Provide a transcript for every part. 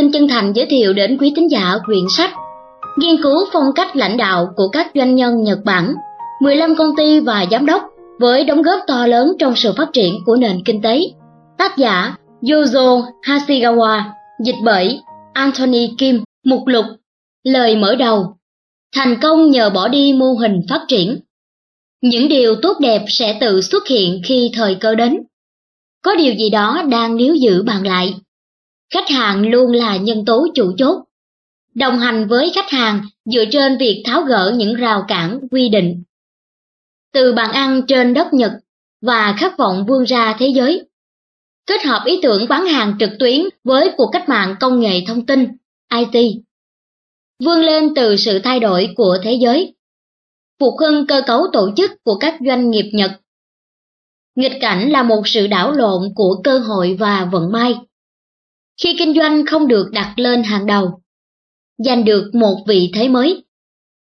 xin chân thành giới thiệu đến quý tín giả quyển sách Nghiên cứu phong cách lãnh đạo của các doanh nhân Nhật Bản, 15 công ty và giám đốc với đóng góp to lớn trong sự phát triển của nền kinh tế. Tác giả Yuzo Hashigawa, dịch bởi Anthony Kim, mục lục, lời mở đầu. Thành công nhờ bỏ đi mô hình phát triển. Những điều tốt đẹp sẽ tự xuất hiện khi thời cơ đến. Có điều gì đó đang níu giữ bạn lại. Khách hàng luôn là nhân tố chủ chốt. Đồng hành với khách hàng dựa trên việc tháo gỡ những rào cản quy định. Từ bàn ăn trên đất Nhật và khát vọng vươn ra thế giới. Kết hợp ý tưởng bán hàng trực tuyến với cuộc cách mạng công nghệ thông tin, IT. Vươn lên từ sự thay đổi của thế giới. Phục hưng cơ cấu tổ chức của các doanh nghiệp Nhật. Nghịch cảnh là một sự đảo lộn của cơ hội và vận may khi kinh doanh không được đặt lên hàng đầu, giành được một vị thế mới,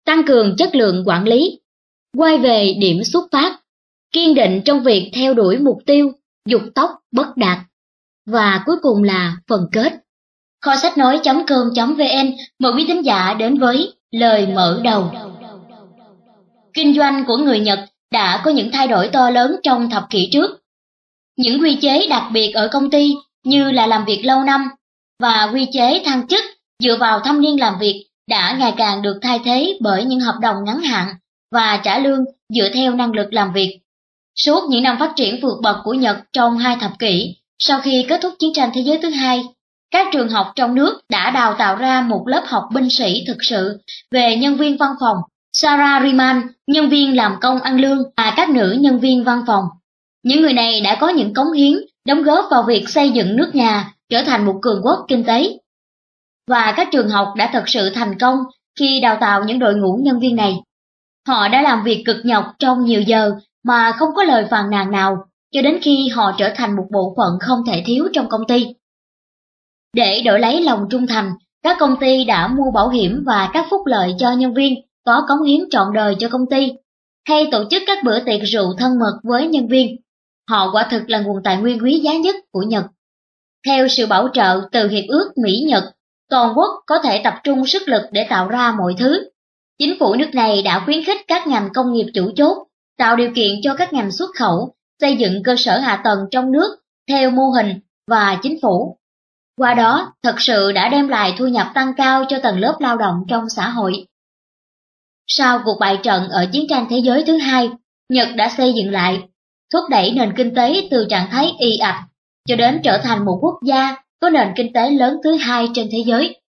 tăng cường chất lượng quản lý, quay về điểm xuất phát, kiên định trong việc theo đuổi mục tiêu, dục tốc bất đạt, và cuối cùng là phần kết. Kho sách nói.com.vn mời quý thính giả đến với lời mở đầu. Kinh doanh của người Nhật đã có những thay đổi to lớn trong thập kỷ trước. Những quy chế đặc biệt ở công ty như là làm việc lâu năm và quy chế thăng chức dựa vào thâm niên làm việc đã ngày càng được thay thế bởi những hợp đồng ngắn hạn và trả lương dựa theo năng lực làm việc. Suốt những năm phát triển vượt bậc của Nhật trong hai thập kỷ, sau khi kết thúc chiến tranh thế giới thứ hai, các trường học trong nước đã đào tạo ra một lớp học binh sĩ thực sự về nhân viên văn phòng, Sarah Riemann, nhân viên làm công ăn lương và các nữ nhân viên văn phòng. Những người này đã có những cống hiến đóng góp vào việc xây dựng nước nhà trở thành một cường quốc kinh tế. Và các trường học đã thật sự thành công khi đào tạo những đội ngũ nhân viên này. Họ đã làm việc cực nhọc trong nhiều giờ mà không có lời phàn nàn nào, cho đến khi họ trở thành một bộ phận không thể thiếu trong công ty. Để đổi lấy lòng trung thành, các công ty đã mua bảo hiểm và các phúc lợi cho nhân viên có cống hiến trọn đời cho công ty, hay tổ chức các bữa tiệc rượu thân mật với nhân viên. Họ quả thực là nguồn tài nguyên quý giá nhất của Nhật. Theo sự bảo trợ từ Hiệp ước Mỹ-Nhật, toàn quốc có thể tập trung sức lực để tạo ra mọi thứ. Chính phủ nước này đã khuyến khích các ngành công nghiệp chủ chốt, tạo điều kiện cho các ngành xuất khẩu, xây dựng cơ sở hạ tầng trong nước theo mô hình và chính phủ. Qua đó, thật sự đã đem lại thu nhập tăng cao cho tầng lớp lao động trong xã hội. Sau cuộc bại trận ở chiến tranh thế giới thứ hai, Nhật đã xây dựng lại thúc đẩy nền kinh tế từ trạng thái y ạch cho đến trở thành một quốc gia có nền kinh tế lớn thứ hai trên thế giới.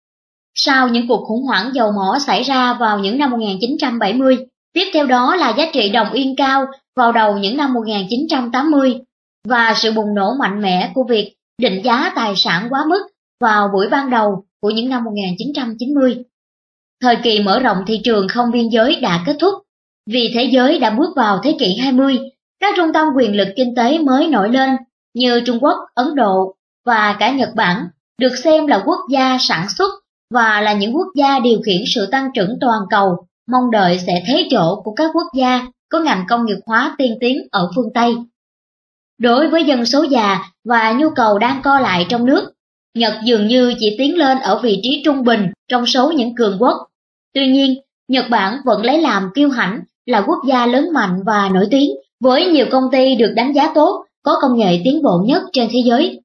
Sau những cuộc khủng hoảng dầu mỏ xảy ra vào những năm 1970, tiếp theo đó là giá trị đồng yên cao vào đầu những năm 1980 và sự bùng nổ mạnh mẽ của việc định giá tài sản quá mức vào buổi ban đầu của những năm 1990. Thời kỳ mở rộng thị trường không biên giới đã kết thúc, vì thế giới đã bước vào thế kỷ 20 các trung tâm quyền lực kinh tế mới nổi lên như Trung Quốc, Ấn Độ và cả Nhật Bản được xem là quốc gia sản xuất và là những quốc gia điều khiển sự tăng trưởng toàn cầu, mong đợi sẽ thế chỗ của các quốc gia có ngành công nghiệp hóa tiên tiến ở phương Tây. Đối với dân số già và nhu cầu đang co lại trong nước, Nhật dường như chỉ tiến lên ở vị trí trung bình trong số những cường quốc. Tuy nhiên, Nhật Bản vẫn lấy làm kiêu hãnh là quốc gia lớn mạnh và nổi tiếng với nhiều công ty được đánh giá tốt, có công nghệ tiến bộ nhất trên thế giới.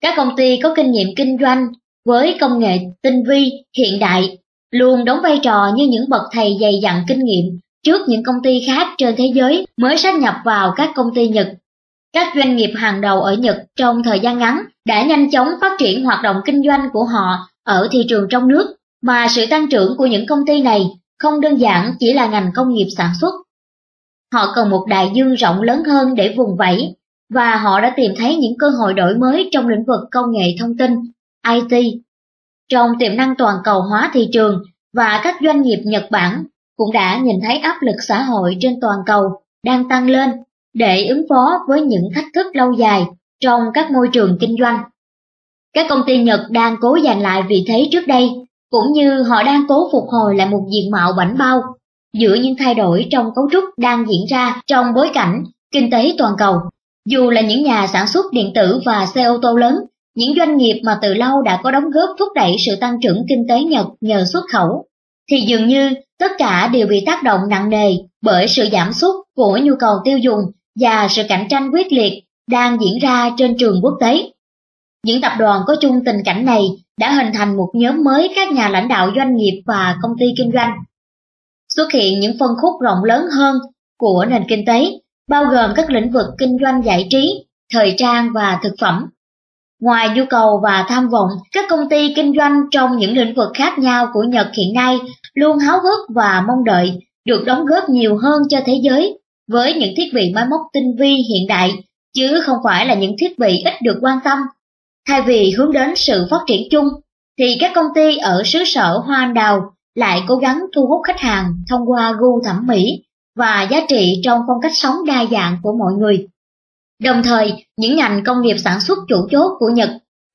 Các công ty có kinh nghiệm kinh doanh với công nghệ tinh vi, hiện đại, luôn đóng vai trò như những bậc thầy dày dặn kinh nghiệm trước những công ty khác trên thế giới mới sát nhập vào các công ty Nhật. Các doanh nghiệp hàng đầu ở Nhật trong thời gian ngắn đã nhanh chóng phát triển hoạt động kinh doanh của họ ở thị trường trong nước, mà sự tăng trưởng của những công ty này không đơn giản chỉ là ngành công nghiệp sản xuất Họ cần một đại dương rộng lớn hơn để vùng vẫy, và họ đã tìm thấy những cơ hội đổi mới trong lĩnh vực công nghệ thông tin, IT. Trong tiềm năng toàn cầu hóa thị trường và các doanh nghiệp Nhật Bản cũng đã nhìn thấy áp lực xã hội trên toàn cầu đang tăng lên để ứng phó với những thách thức lâu dài trong các môi trường kinh doanh. Các công ty Nhật đang cố giành lại vị thế trước đây, cũng như họ đang cố phục hồi lại một diện mạo bảnh bao giữa những thay đổi trong cấu trúc đang diễn ra trong bối cảnh kinh tế toàn cầu. Dù là những nhà sản xuất điện tử và xe ô tô lớn, những doanh nghiệp mà từ lâu đã có đóng góp thúc đẩy sự tăng trưởng kinh tế Nhật nhờ xuất khẩu, thì dường như tất cả đều bị tác động nặng nề bởi sự giảm sút của nhu cầu tiêu dùng và sự cạnh tranh quyết liệt đang diễn ra trên trường quốc tế. Những tập đoàn có chung tình cảnh này đã hình thành một nhóm mới các nhà lãnh đạo doanh nghiệp và công ty kinh doanh. Xuất hiện những phân khúc rộng lớn hơn của nền kinh tế, bao gồm các lĩnh vực kinh doanh giải trí, thời trang và thực phẩm. Ngoài nhu cầu và tham vọng, các công ty kinh doanh trong những lĩnh vực khác nhau của Nhật hiện nay luôn háo hức và mong đợi được đóng góp nhiều hơn cho thế giới với những thiết bị máy móc tinh vi hiện đại, chứ không phải là những thiết bị ít được quan tâm. Thay vì hướng đến sự phát triển chung, thì các công ty ở xứ sở hoa anh đào lại cố gắng thu hút khách hàng thông qua gu thẩm mỹ và giá trị trong phong cách sống đa dạng của mọi người. Đồng thời, những ngành công nghiệp sản xuất chủ chốt của Nhật,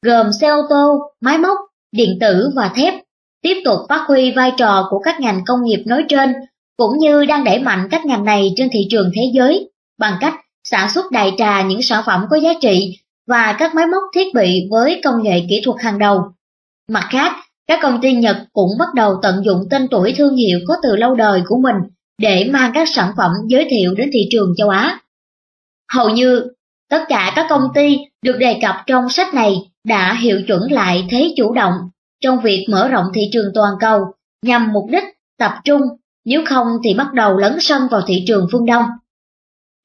gồm xe ô tô, máy móc, điện tử và thép, tiếp tục phát huy vai trò của các ngành công nghiệp nói trên, cũng như đang đẩy mạnh các ngành này trên thị trường thế giới bằng cách sản xuất đại trà những sản phẩm có giá trị và các máy móc thiết bị với công nghệ kỹ thuật hàng đầu. Mặt khác, các công ty Nhật cũng bắt đầu tận dụng tên tuổi thương hiệu có từ lâu đời của mình để mang các sản phẩm giới thiệu đến thị trường châu Á. Hầu như tất cả các công ty được đề cập trong sách này đã hiệu chuẩn lại thế chủ động trong việc mở rộng thị trường toàn cầu nhằm mục đích tập trung, nếu không thì bắt đầu lấn sân vào thị trường phương Đông.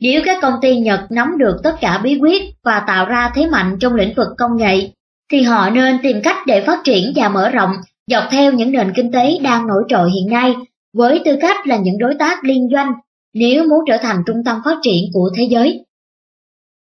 Nếu các công ty Nhật nắm được tất cả bí quyết và tạo ra thế mạnh trong lĩnh vực công nghệ, thì họ nên tìm cách để phát triển và mở rộng dọc theo những nền kinh tế đang nổi trội hiện nay với tư cách là những đối tác liên doanh nếu muốn trở thành trung tâm phát triển của thế giới.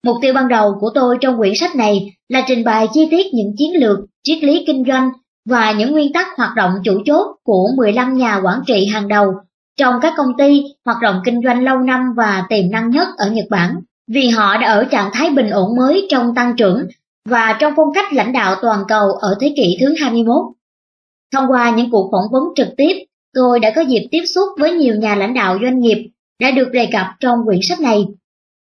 Mục tiêu ban đầu của tôi trong quyển sách này là trình bày chi tiết những chiến lược, triết lý kinh doanh và những nguyên tắc hoạt động chủ chốt của 15 nhà quản trị hàng đầu trong các công ty hoạt động kinh doanh lâu năm và tiềm năng nhất ở Nhật Bản, vì họ đã ở trạng thái bình ổn mới trong tăng trưởng và trong phong cách lãnh đạo toàn cầu ở thế kỷ thứ 21. Thông qua những cuộc phỏng vấn trực tiếp, tôi đã có dịp tiếp xúc với nhiều nhà lãnh đạo doanh nghiệp đã được đề cập trong quyển sách này.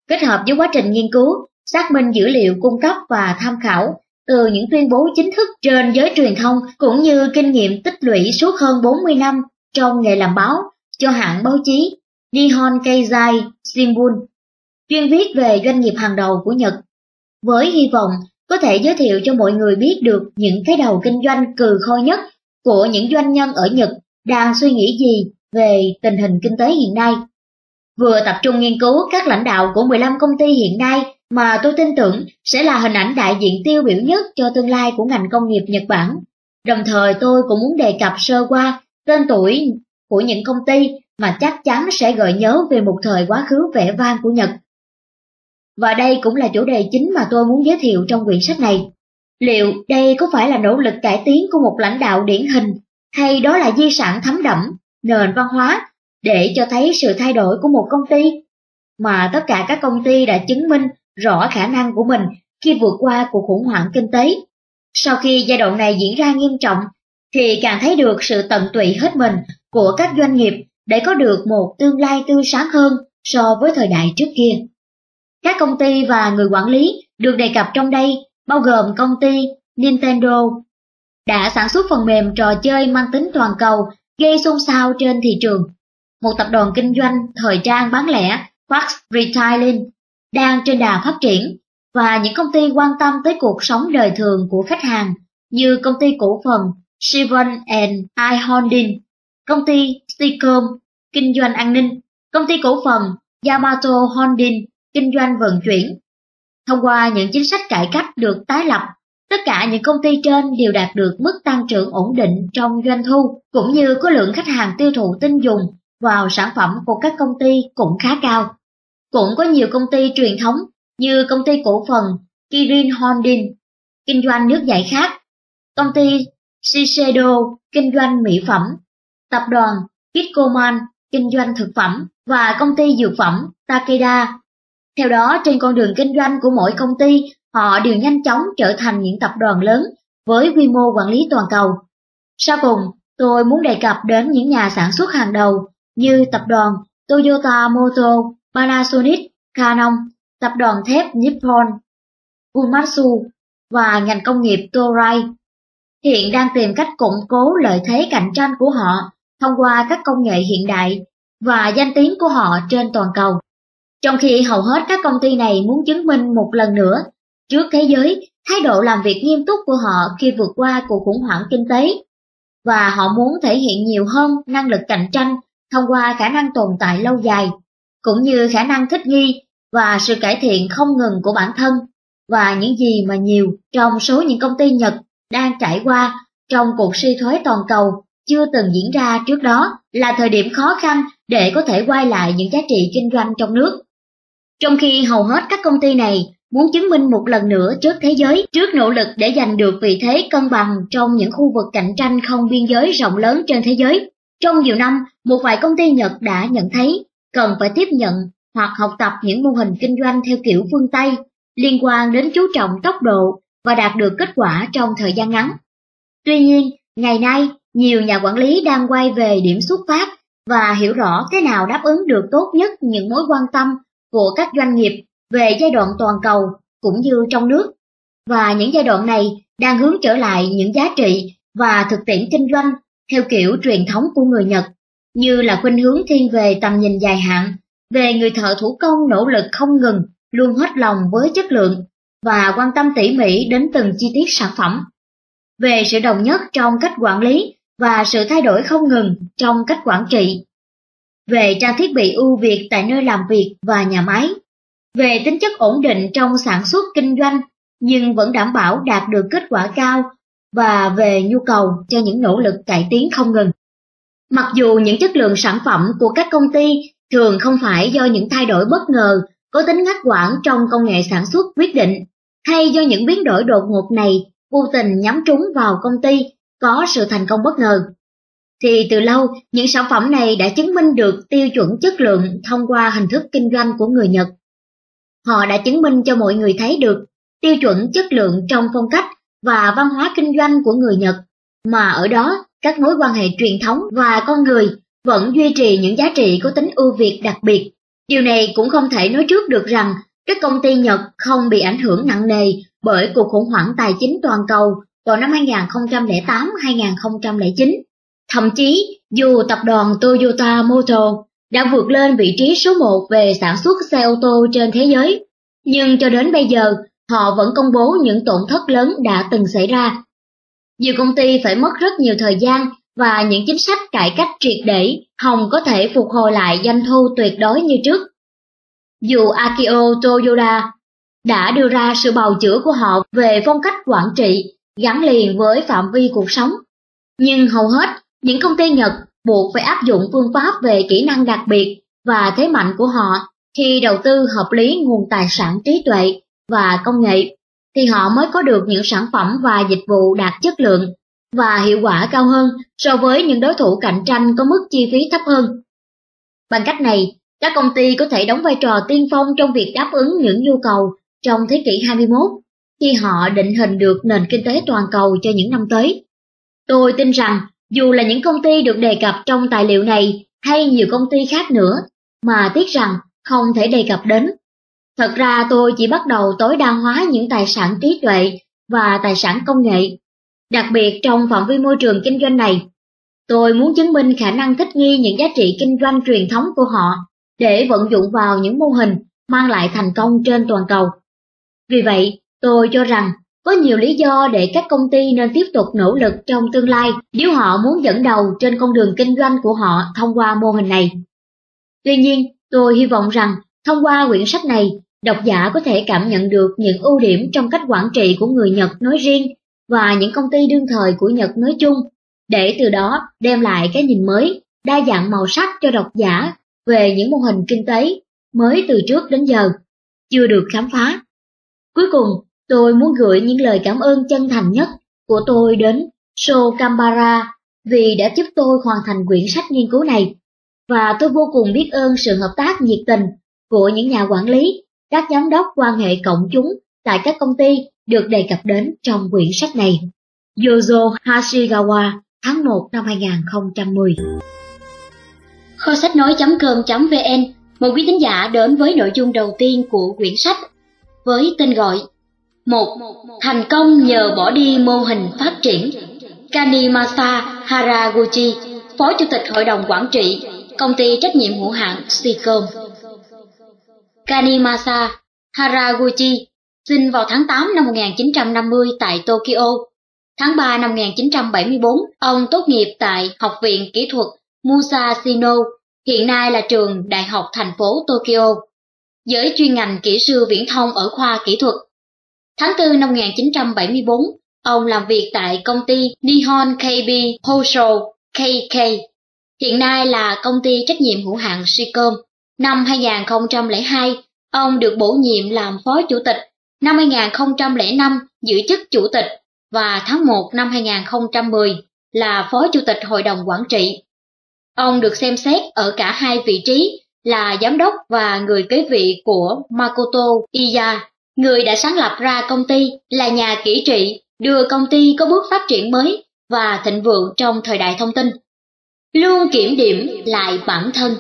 Kết hợp với quá trình nghiên cứu, xác minh dữ liệu cung cấp và tham khảo từ những tuyên bố chính thức trên giới truyền thông cũng như kinh nghiệm tích lũy suốt hơn 40 năm trong nghề làm báo cho hãng báo chí Nihon Keizai Shimbun, chuyên viết về doanh nghiệp hàng đầu của Nhật, với hy vọng có thể giới thiệu cho mọi người biết được những cái đầu kinh doanh cừ khôi nhất của những doanh nhân ở Nhật đang suy nghĩ gì về tình hình kinh tế hiện nay. Vừa tập trung nghiên cứu các lãnh đạo của 15 công ty hiện nay mà tôi tin tưởng sẽ là hình ảnh đại diện tiêu biểu nhất cho tương lai của ngành công nghiệp Nhật Bản. Đồng thời tôi cũng muốn đề cập sơ qua tên tuổi của những công ty mà chắc chắn sẽ gợi nhớ về một thời quá khứ vẻ vang của Nhật. Và đây cũng là chủ đề chính mà tôi muốn giới thiệu trong quyển sách này. Liệu đây có phải là nỗ lực cải tiến của một lãnh đạo điển hình, hay đó là di sản thấm đẫm, nền văn hóa, để cho thấy sự thay đổi của một công ty? Mà tất cả các công ty đã chứng minh rõ khả năng của mình khi vượt qua cuộc khủng hoảng kinh tế. Sau khi giai đoạn này diễn ra nghiêm trọng, thì càng thấy được sự tận tụy hết mình của các doanh nghiệp để có được một tương lai tươi sáng hơn so với thời đại trước kia. Các công ty và người quản lý được đề cập trong đây bao gồm công ty Nintendo đã sản xuất phần mềm trò chơi mang tính toàn cầu gây xôn xao trên thị trường. Một tập đoàn kinh doanh thời trang bán lẻ Fox Retailing đang trên đà phát triển và những công ty quan tâm tới cuộc sống đời thường của khách hàng như công ty cổ phần Seven and I Holding, công ty Sticom, kinh doanh an ninh, công ty cổ phần Yamato Holding, kinh doanh vận chuyển. Thông qua những chính sách cải cách được tái lập, tất cả những công ty trên đều đạt được mức tăng trưởng ổn định trong doanh thu, cũng như có lượng khách hàng tiêu thụ tin dùng vào sản phẩm của các công ty cũng khá cao. Cũng có nhiều công ty truyền thống như công ty cổ phần Kirin Holding, kinh doanh nước giải khát, công ty Shiseido, kinh doanh mỹ phẩm, tập đoàn Kitcoman kinh doanh thực phẩm và công ty dược phẩm Takeda. Theo đó, trên con đường kinh doanh của mỗi công ty, họ đều nhanh chóng trở thành những tập đoàn lớn với quy mô quản lý toàn cầu. Sau cùng, tôi muốn đề cập đến những nhà sản xuất hàng đầu như tập đoàn Toyota Motor, Panasonic, Canon, tập đoàn thép Nippon, Umatsu, và ngành công nghiệp Toray hiện đang tìm cách củng cố lợi thế cạnh tranh của họ thông qua các công nghệ hiện đại và danh tiếng của họ trên toàn cầu. Trong khi hầu hết các công ty này muốn chứng minh một lần nữa trước thế giới thái độ làm việc nghiêm túc của họ khi vượt qua cuộc khủng hoảng kinh tế, và họ muốn thể hiện nhiều hơn năng lực cạnh tranh thông qua khả năng tồn tại lâu dài, cũng như khả năng thích nghi và sự cải thiện không ngừng của bản thân, và những gì mà nhiều trong số những công ty Nhật đang trải qua trong cuộc suy thoái toàn cầu chưa từng diễn ra trước đó là thời điểm khó khăn để có thể quay lại những giá trị kinh doanh trong nước. Trong khi hầu hết các công ty này muốn chứng minh một lần nữa trước thế giới trước nỗ lực để giành được vị thế cân bằng trong những khu vực cạnh tranh không biên giới rộng lớn trên thế giới. Trong nhiều năm, một vài công ty Nhật đã nhận thấy cần phải tiếp nhận hoặc học tập những mô hình kinh doanh theo kiểu phương Tây liên quan đến chú trọng tốc độ và đạt được kết quả trong thời gian ngắn. Tuy nhiên, ngày nay, nhiều nhà quản lý đang quay về điểm xuất phát và hiểu rõ thế nào đáp ứng được tốt nhất những mối quan tâm của các doanh nghiệp về giai đoạn toàn cầu cũng như trong nước. Và những giai đoạn này đang hướng trở lại những giá trị và thực tiễn kinh doanh theo kiểu truyền thống của người Nhật, như là khuynh hướng thiên về tầm nhìn dài hạn, về người thợ thủ công nỗ lực không ngừng, luôn hết lòng với chất lượng và quan tâm tỉ mỉ đến từng chi tiết sản phẩm. Về sự đồng nhất trong cách quản lý và sự thay đổi không ngừng trong cách quản trị. Về trang thiết bị ưu việt tại nơi làm việc và nhà máy. Về tính chất ổn định trong sản xuất kinh doanh nhưng vẫn đảm bảo đạt được kết quả cao và về nhu cầu cho những nỗ lực cải tiến không ngừng. Mặc dù những chất lượng sản phẩm của các công ty thường không phải do những thay đổi bất ngờ có tính ngắt quãng trong công nghệ sản xuất quyết định, hay do những biến đổi đột ngột này vô tình nhắm trúng vào công ty có sự thành công bất ngờ. Thì từ lâu, những sản phẩm này đã chứng minh được tiêu chuẩn chất lượng thông qua hình thức kinh doanh của người Nhật. Họ đã chứng minh cho mọi người thấy được tiêu chuẩn chất lượng trong phong cách và văn hóa kinh doanh của người Nhật, mà ở đó các mối quan hệ truyền thống và con người vẫn duy trì những giá trị có tính ưu việt đặc biệt. Điều này cũng không thể nói trước được rằng các công ty Nhật không bị ảnh hưởng nặng nề bởi cuộc khủng hoảng tài chính toàn cầu vào năm 2008-2009. Thậm chí, dù tập đoàn Toyota Motor đã vượt lên vị trí số 1 về sản xuất xe ô tô trên thế giới, nhưng cho đến bây giờ, họ vẫn công bố những tổn thất lớn đã từng xảy ra. Nhiều công ty phải mất rất nhiều thời gian và những chính sách cải cách triệt để hòng có thể phục hồi lại doanh thu tuyệt đối như trước. Dù Akio Toyoda đã đưa ra sự bào chữa của họ về phong cách quản trị gắn liền với phạm vi cuộc sống, nhưng hầu hết những công ty Nhật buộc phải áp dụng phương pháp về kỹ năng đặc biệt và thế mạnh của họ khi đầu tư hợp lý nguồn tài sản trí tuệ và công nghệ, thì họ mới có được những sản phẩm và dịch vụ đạt chất lượng và hiệu quả cao hơn so với những đối thủ cạnh tranh có mức chi phí thấp hơn. Bằng cách này, các công ty có thể đóng vai trò tiên phong trong việc đáp ứng những nhu cầu trong thế kỷ 21 khi họ định hình được nền kinh tế toàn cầu cho những năm tới. Tôi tin rằng dù là những công ty được đề cập trong tài liệu này hay nhiều công ty khác nữa, mà tiếc rằng không thể đề cập đến. Thật ra tôi chỉ bắt đầu tối đa hóa những tài sản trí tuệ và tài sản công nghệ, đặc biệt trong phạm vi môi trường kinh doanh này. Tôi muốn chứng minh khả năng thích nghi những giá trị kinh doanh truyền thống của họ để vận dụng vào những mô hình mang lại thành công trên toàn cầu. Vì vậy, tôi cho rằng có nhiều lý do để các công ty nên tiếp tục nỗ lực trong tương lai nếu họ muốn dẫn đầu trên con đường kinh doanh của họ thông qua mô hình này. Tuy nhiên, tôi hy vọng rằng thông qua quyển sách này, độc giả có thể cảm nhận được những ưu điểm trong cách quản trị của người Nhật nói riêng và những công ty đương thời của Nhật nói chung, để từ đó đem lại cái nhìn mới, đa dạng màu sắc cho độc giả về những mô hình kinh tế mới từ trước đến giờ, chưa được khám phá. Cuối cùng, tôi muốn gửi những lời cảm ơn chân thành nhất của tôi đến So Kambara vì đã giúp tôi hoàn thành quyển sách nghiên cứu này. Và tôi vô cùng biết ơn sự hợp tác nhiệt tình của những nhà quản lý, các giám đốc quan hệ cộng chúng tại các công ty được đề cập đến trong quyển sách này. Yozo Hashigawa, tháng 1 năm 2010 Kho sách nói.com.vn Một quý tín giả đến với nội dung đầu tiên của quyển sách với tên gọi một Thành công nhờ bỏ đi mô hình phát triển Kanimasa Haraguchi, Phó Chủ tịch Hội đồng Quản trị, Công ty trách nhiệm hữu hạn Sicom. Kanimasa Haraguchi sinh vào tháng 8 năm 1950 tại Tokyo. Tháng 3 năm 1974, ông tốt nghiệp tại Học viện Kỹ thuật Musashino, hiện nay là trường Đại học thành phố Tokyo, với chuyên ngành kỹ sư viễn thông ở khoa kỹ thuật. Tháng 4 năm 1974, ông làm việc tại công ty Nihon KB Hosho KK, hiện nay là công ty trách nhiệm hữu hạn Sicom. Năm 2002, ông được bổ nhiệm làm phó chủ tịch, năm 2005 giữ chức chủ tịch và tháng 1 năm 2010 là phó chủ tịch hội đồng quản trị. Ông được xem xét ở cả hai vị trí là giám đốc và người kế vị của Makoto Iya, người đã sáng lập ra công ty, là nhà kỹ trị, đưa công ty có bước phát triển mới và thịnh vượng trong thời đại thông tin. Luôn kiểm điểm lại bản thân.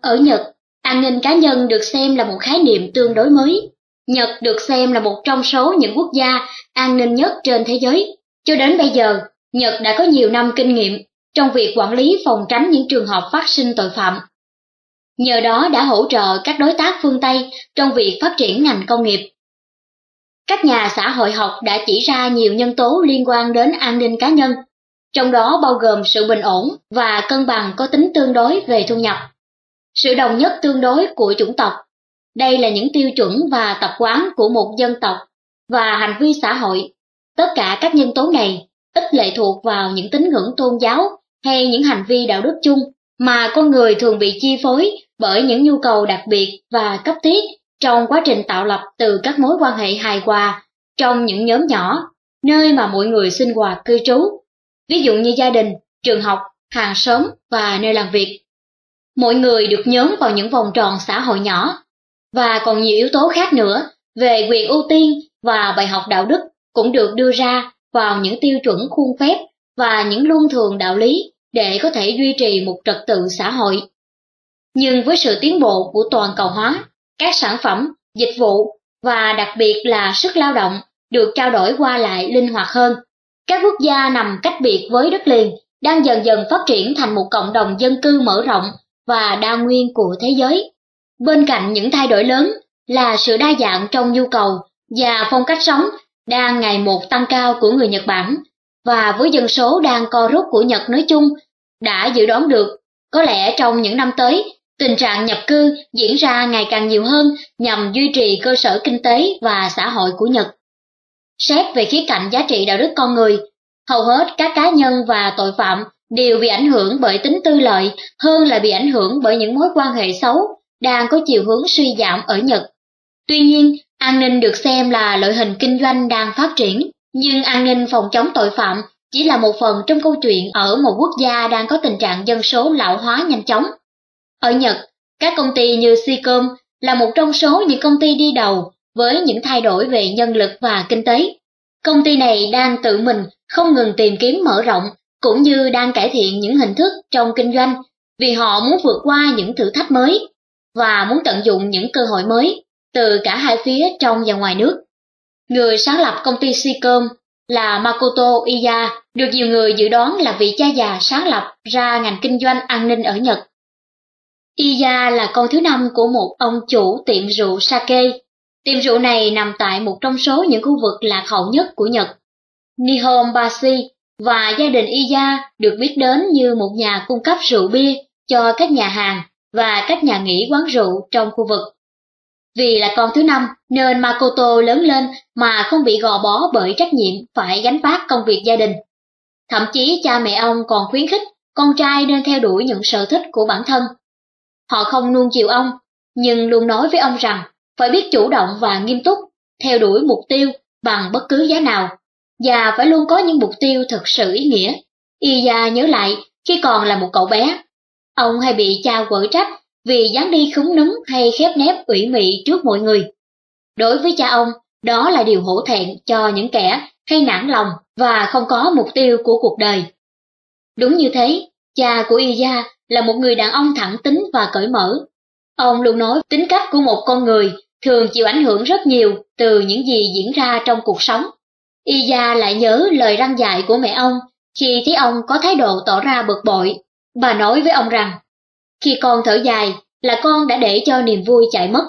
Ở Nhật, an ninh cá nhân được xem là một khái niệm tương đối mới. Nhật được xem là một trong số những quốc gia an ninh nhất trên thế giới. Cho đến bây giờ, Nhật đã có nhiều năm kinh nghiệm trong việc quản lý phòng tránh những trường hợp phát sinh tội phạm. Nhờ đó đã hỗ trợ các đối tác phương Tây trong việc phát triển ngành công nghiệp. Các nhà xã hội học đã chỉ ra nhiều nhân tố liên quan đến an ninh cá nhân, trong đó bao gồm sự bình ổn và cân bằng có tính tương đối về thu nhập, sự đồng nhất tương đối của chủng tộc. Đây là những tiêu chuẩn và tập quán của một dân tộc và hành vi xã hội. Tất cả các nhân tố này ít lệ thuộc vào những tín ngưỡng tôn giáo hay những hành vi đạo đức chung, mà con người thường bị chi phối bởi những nhu cầu đặc biệt và cấp thiết trong quá trình tạo lập từ các mối quan hệ hài hòa trong những nhóm nhỏ, nơi mà mọi người sinh hoạt cư trú, ví dụ như gia đình, trường học, hàng xóm và nơi làm việc. Mọi người được nhóm vào những vòng tròn xã hội nhỏ, và còn nhiều yếu tố khác nữa về quyền ưu tiên và bài học đạo đức cũng được đưa ra vào những tiêu chuẩn khuôn phép và những luân thường đạo lý để có thể duy trì một trật tự xã hội. Nhưng với sự tiến bộ của toàn cầu hóa, các sản phẩm, dịch vụ và đặc biệt là sức lao động được trao đổi qua lại linh hoạt hơn. Các quốc gia nằm cách biệt với đất liền đang dần dần phát triển thành một cộng đồng dân cư mở rộng và đa nguyên của thế giới. Bên cạnh những thay đổi lớn là sự đa dạng trong nhu cầu và phong cách sống đang ngày một tăng cao của người Nhật Bản, và với dân số đang co rút của Nhật nói chung, đã dự đoán được, có lẽ trong những năm tới, tình trạng nhập cư diễn ra ngày càng nhiều hơn nhằm duy trì cơ sở kinh tế và xã hội của Nhật. Xét về khía cạnh giá trị đạo đức con người, hầu hết các cá nhân và tội phạm đều bị ảnh hưởng bởi tính tư lợi hơn là bị ảnh hưởng bởi những mối quan hệ xấu đang có chiều hướng suy giảm ở Nhật. Tuy nhiên, An ninh được xem là loại hình kinh doanh đang phát triển, nhưng an ninh phòng chống tội phạm chỉ là một phần trong câu chuyện ở một quốc gia đang có tình trạng dân số lão hóa nhanh chóng. Ở Nhật, các công ty như Seacom là một trong số những công ty đi đầu với những thay đổi về nhân lực và kinh tế. Công ty này đang tự mình không ngừng tìm kiếm mở rộng cũng như đang cải thiện những hình thức trong kinh doanh vì họ muốn vượt qua những thử thách mới và muốn tận dụng những cơ hội mới từ cả hai phía trong và ngoài nước. Người sáng lập công ty Seacom là Makoto Iya, được nhiều người dự đoán là vị cha già sáng lập ra ngành kinh doanh an ninh ở Nhật. Iya là con thứ năm của một ông chủ tiệm rượu sake. Tiệm rượu này nằm tại một trong số những khu vực lạc hậu nhất của Nhật. Nihonbashi và gia đình Iya được biết đến như một nhà cung cấp rượu bia cho các nhà hàng và các nhà nghỉ quán rượu trong khu vực. Vì là con thứ năm nên Makoto lớn lên mà không bị gò bó bởi trách nhiệm phải gánh vác công việc gia đình. Thậm chí cha mẹ ông còn khuyến khích con trai nên theo đuổi những sở thích của bản thân. Họ không nuông chiều ông, nhưng luôn nói với ông rằng phải biết chủ động và nghiêm túc, theo đuổi mục tiêu bằng bất cứ giá nào, và phải luôn có những mục tiêu thực sự ý nghĩa. Iya nhớ lại khi còn là một cậu bé, ông hay bị cha quở trách vì dáng đi khúng núm hay khép nép ủy mị trước mọi người. Đối với cha ông, đó là điều hổ thẹn cho những kẻ hay nản lòng và không có mục tiêu của cuộc đời. Đúng như thế, cha của Iya là một người đàn ông thẳng tính và cởi mở. Ông luôn nói tính cách của một con người thường chịu ảnh hưởng rất nhiều từ những gì diễn ra trong cuộc sống. Iya lại nhớ lời răng dạy của mẹ ông khi thấy ông có thái độ tỏ ra bực bội. Bà nói với ông rằng, khi con thở dài là con đã để cho niềm vui chạy mất.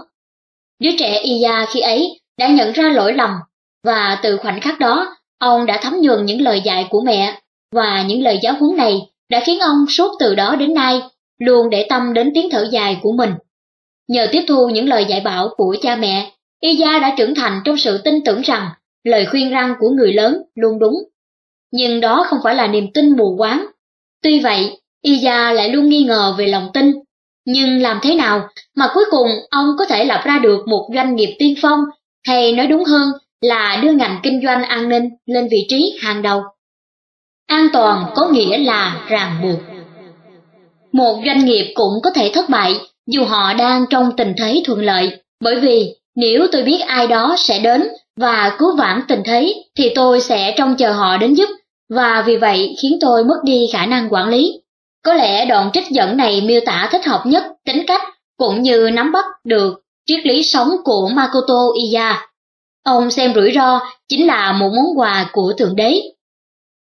Đứa trẻ Iya khi ấy đã nhận ra lỗi lầm, và từ khoảnh khắc đó, ông đã thấm nhuần những lời dạy của mẹ, và những lời giáo huấn này đã khiến ông suốt từ đó đến nay luôn để tâm đến tiếng thở dài của mình. Nhờ tiếp thu những lời dạy bảo của cha mẹ, Iya đã trưởng thành trong sự tin tưởng rằng lời khuyên răng của người lớn luôn đúng. Nhưng đó không phải là niềm tin mù quáng. Tuy vậy, Iya lại luôn nghi ngờ về lòng tin. Nhưng làm thế nào mà cuối cùng ông có thể lập ra được một doanh nghiệp tiên phong, hay nói đúng hơn là đưa ngành kinh doanh an ninh lên vị trí hàng đầu? An toàn có nghĩa là ràng buộc. Một doanh nghiệp cũng có thể thất bại dù họ đang trong tình thế thuận lợi, bởi vì nếu tôi biết ai đó sẽ đến và cứu vãn tình thế thì tôi sẽ trông chờ họ đến giúp và vì vậy khiến tôi mất đi khả năng quản lý. Có lẽ đoạn trích dẫn này miêu tả thích hợp nhất tính cách cũng như nắm bắt được triết lý sống của Makoto Iya. Ông xem rủi ro chính là một món quà của Thượng Đế.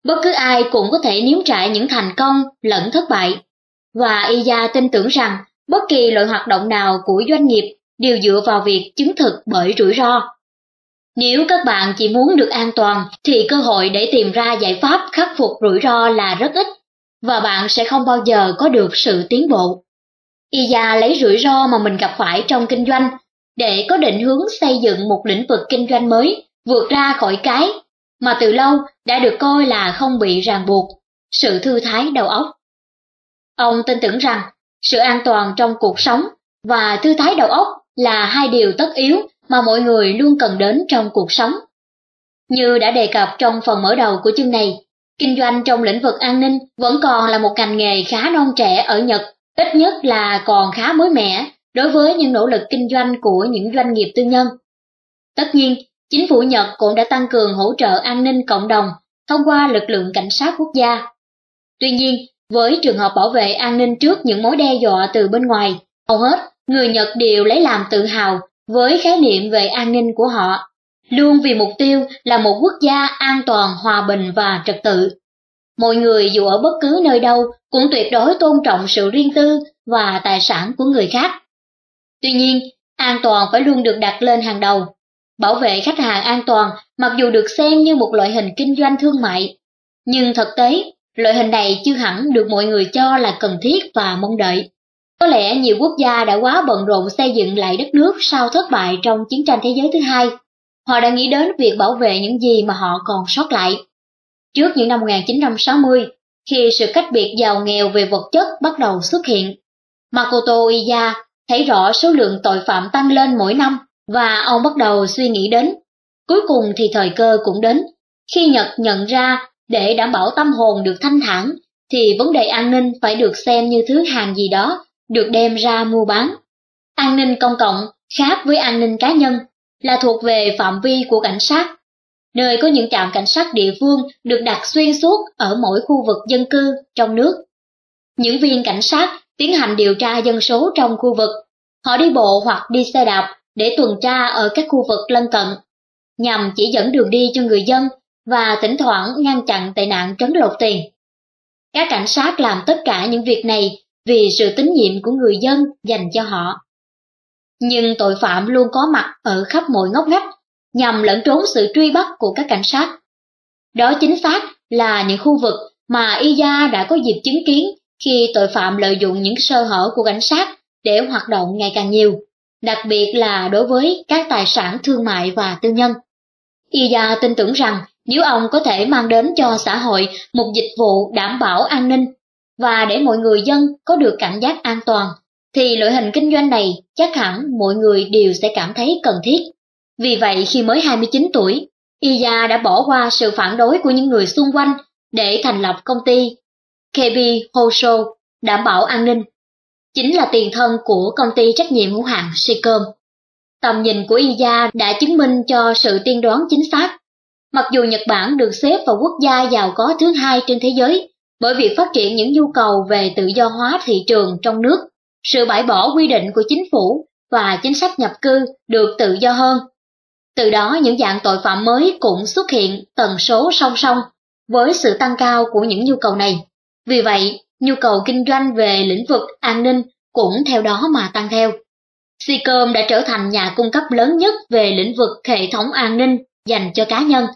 Bất cứ ai cũng có thể nếm trải những thành công lẫn thất bại. Và Iya tin tưởng rằng bất kỳ loại hoạt động nào của doanh nghiệp đều dựa vào việc chứng thực bởi rủi ro. Nếu các bạn chỉ muốn được an toàn thì cơ hội để tìm ra giải pháp khắc phục rủi ro là rất ít và bạn sẽ không bao giờ có được sự tiến bộ. Iya lấy rủi ro mà mình gặp phải trong kinh doanh để có định hướng xây dựng một lĩnh vực kinh doanh mới vượt ra khỏi cái mà từ lâu đã được coi là không bị ràng buộc, sự thư thái đầu óc. Ông tin tưởng rằng sự an toàn trong cuộc sống và thư thái đầu óc là hai điều tất yếu mà mọi người luôn cần đến trong cuộc sống. Như đã đề cập trong phần mở đầu của chương này, kinh doanh trong lĩnh vực an ninh vẫn còn là một ngành nghề khá non trẻ ở Nhật, ít nhất là còn khá mới mẻ đối với những nỗ lực kinh doanh của những doanh nghiệp tư nhân. Tất nhiên, chính phủ Nhật cũng đã tăng cường hỗ trợ an ninh cộng đồng thông qua lực lượng cảnh sát quốc gia. Tuy nhiên, với trường hợp bảo vệ an ninh trước những mối đe dọa từ bên ngoài, hầu hết người Nhật đều lấy làm tự hào với khái niệm về an ninh của họ, luôn vì mục tiêu là một quốc gia an toàn, hòa bình và trật tự. Mọi người dù ở bất cứ nơi đâu cũng tuyệt đối tôn trọng sự riêng tư và tài sản của người khác. Tuy nhiên, an toàn phải luôn được đặt lên hàng đầu. Bảo vệ khách hàng an toàn mặc dù được xem như một loại hình kinh doanh thương mại, nhưng thực tế, loại hình này chưa hẳn được mọi người cho là cần thiết và mong đợi. Có lẽ nhiều quốc gia đã quá bận rộn xây dựng lại đất nước sau thất bại trong chiến tranh thế giới thứ hai. Họ đã nghĩ đến việc bảo vệ những gì mà họ còn sót lại. Trước những năm 1960, khi sự cách biệt giàu nghèo về vật chất bắt đầu xuất hiện, Makoto Iya thấy rõ số lượng tội phạm tăng lên mỗi năm và ông bắt đầu suy nghĩ đến. Cuối cùng thì thời cơ cũng đến, khi Nhật nhận ra để đảm bảo tâm hồn được thanh thản thì vấn đề an ninh phải được xem như thứ hàng gì đó được đem ra mua bán. An ninh công cộng khác với an ninh cá nhân là thuộc về phạm vi của cảnh sát, nơi có những trạm cảnh sát địa phương được đặt xuyên suốt ở mỗi khu vực dân cư trong nước. Những viên cảnh sát tiến hành điều tra dân số trong khu vực, họ đi bộ hoặc đi xe đạp để tuần tra ở các khu vực lân cận, nhằm chỉ dẫn đường đi cho người dân và thỉnh thoảng ngăn chặn tệ nạn trấn lột tiền. Các cảnh sát làm tất cả những việc này vì sự tín nhiệm của người dân dành cho họ. Nhưng tội phạm luôn có mặt ở khắp mọi ngóc ngách, nhằm lẫn trốn sự truy bắt của các cảnh sát. Đó chính xác là những khu vực mà Iya đã có dịp chứng kiến khi tội phạm lợi dụng những sơ hở của cảnh sát để hoạt động ngày càng nhiều, đặc biệt là đối với các tài sản thương mại và tư nhân. Iya tin tưởng rằng nếu ông có thể mang đến cho xã hội một dịch vụ đảm bảo an ninh và để mọi người dân có được cảm giác an toàn, thì loại hình kinh doanh này chắc hẳn mọi người đều sẽ cảm thấy cần thiết. Vì vậy khi mới 29 tuổi, Iya đã bỏ qua sự phản đối của những người xung quanh để thành lập công ty KB Hoso đảm bảo an ninh. Chính là tiền thân của công ty trách nhiệm hữu hạn Secom. Tầm nhìn của Iya đã chứng minh cho sự tiên đoán chính xác. Mặc dù Nhật Bản được xếp vào quốc gia giàu có thứ hai trên thế giới, bởi việc phát triển những nhu cầu về tự do hóa thị trường trong nước, sự bãi bỏ quy định của chính phủ và chính sách nhập cư được tự do hơn. Từ đó những dạng tội phạm mới cũng xuất hiện tần số song song với sự tăng cao của những nhu cầu này. Vì vậy, nhu cầu kinh doanh về lĩnh vực an ninh cũng theo đó mà tăng theo. Seacom đã trở thành nhà cung cấp lớn nhất về lĩnh vực hệ thống an ninh dành cho cá nhân,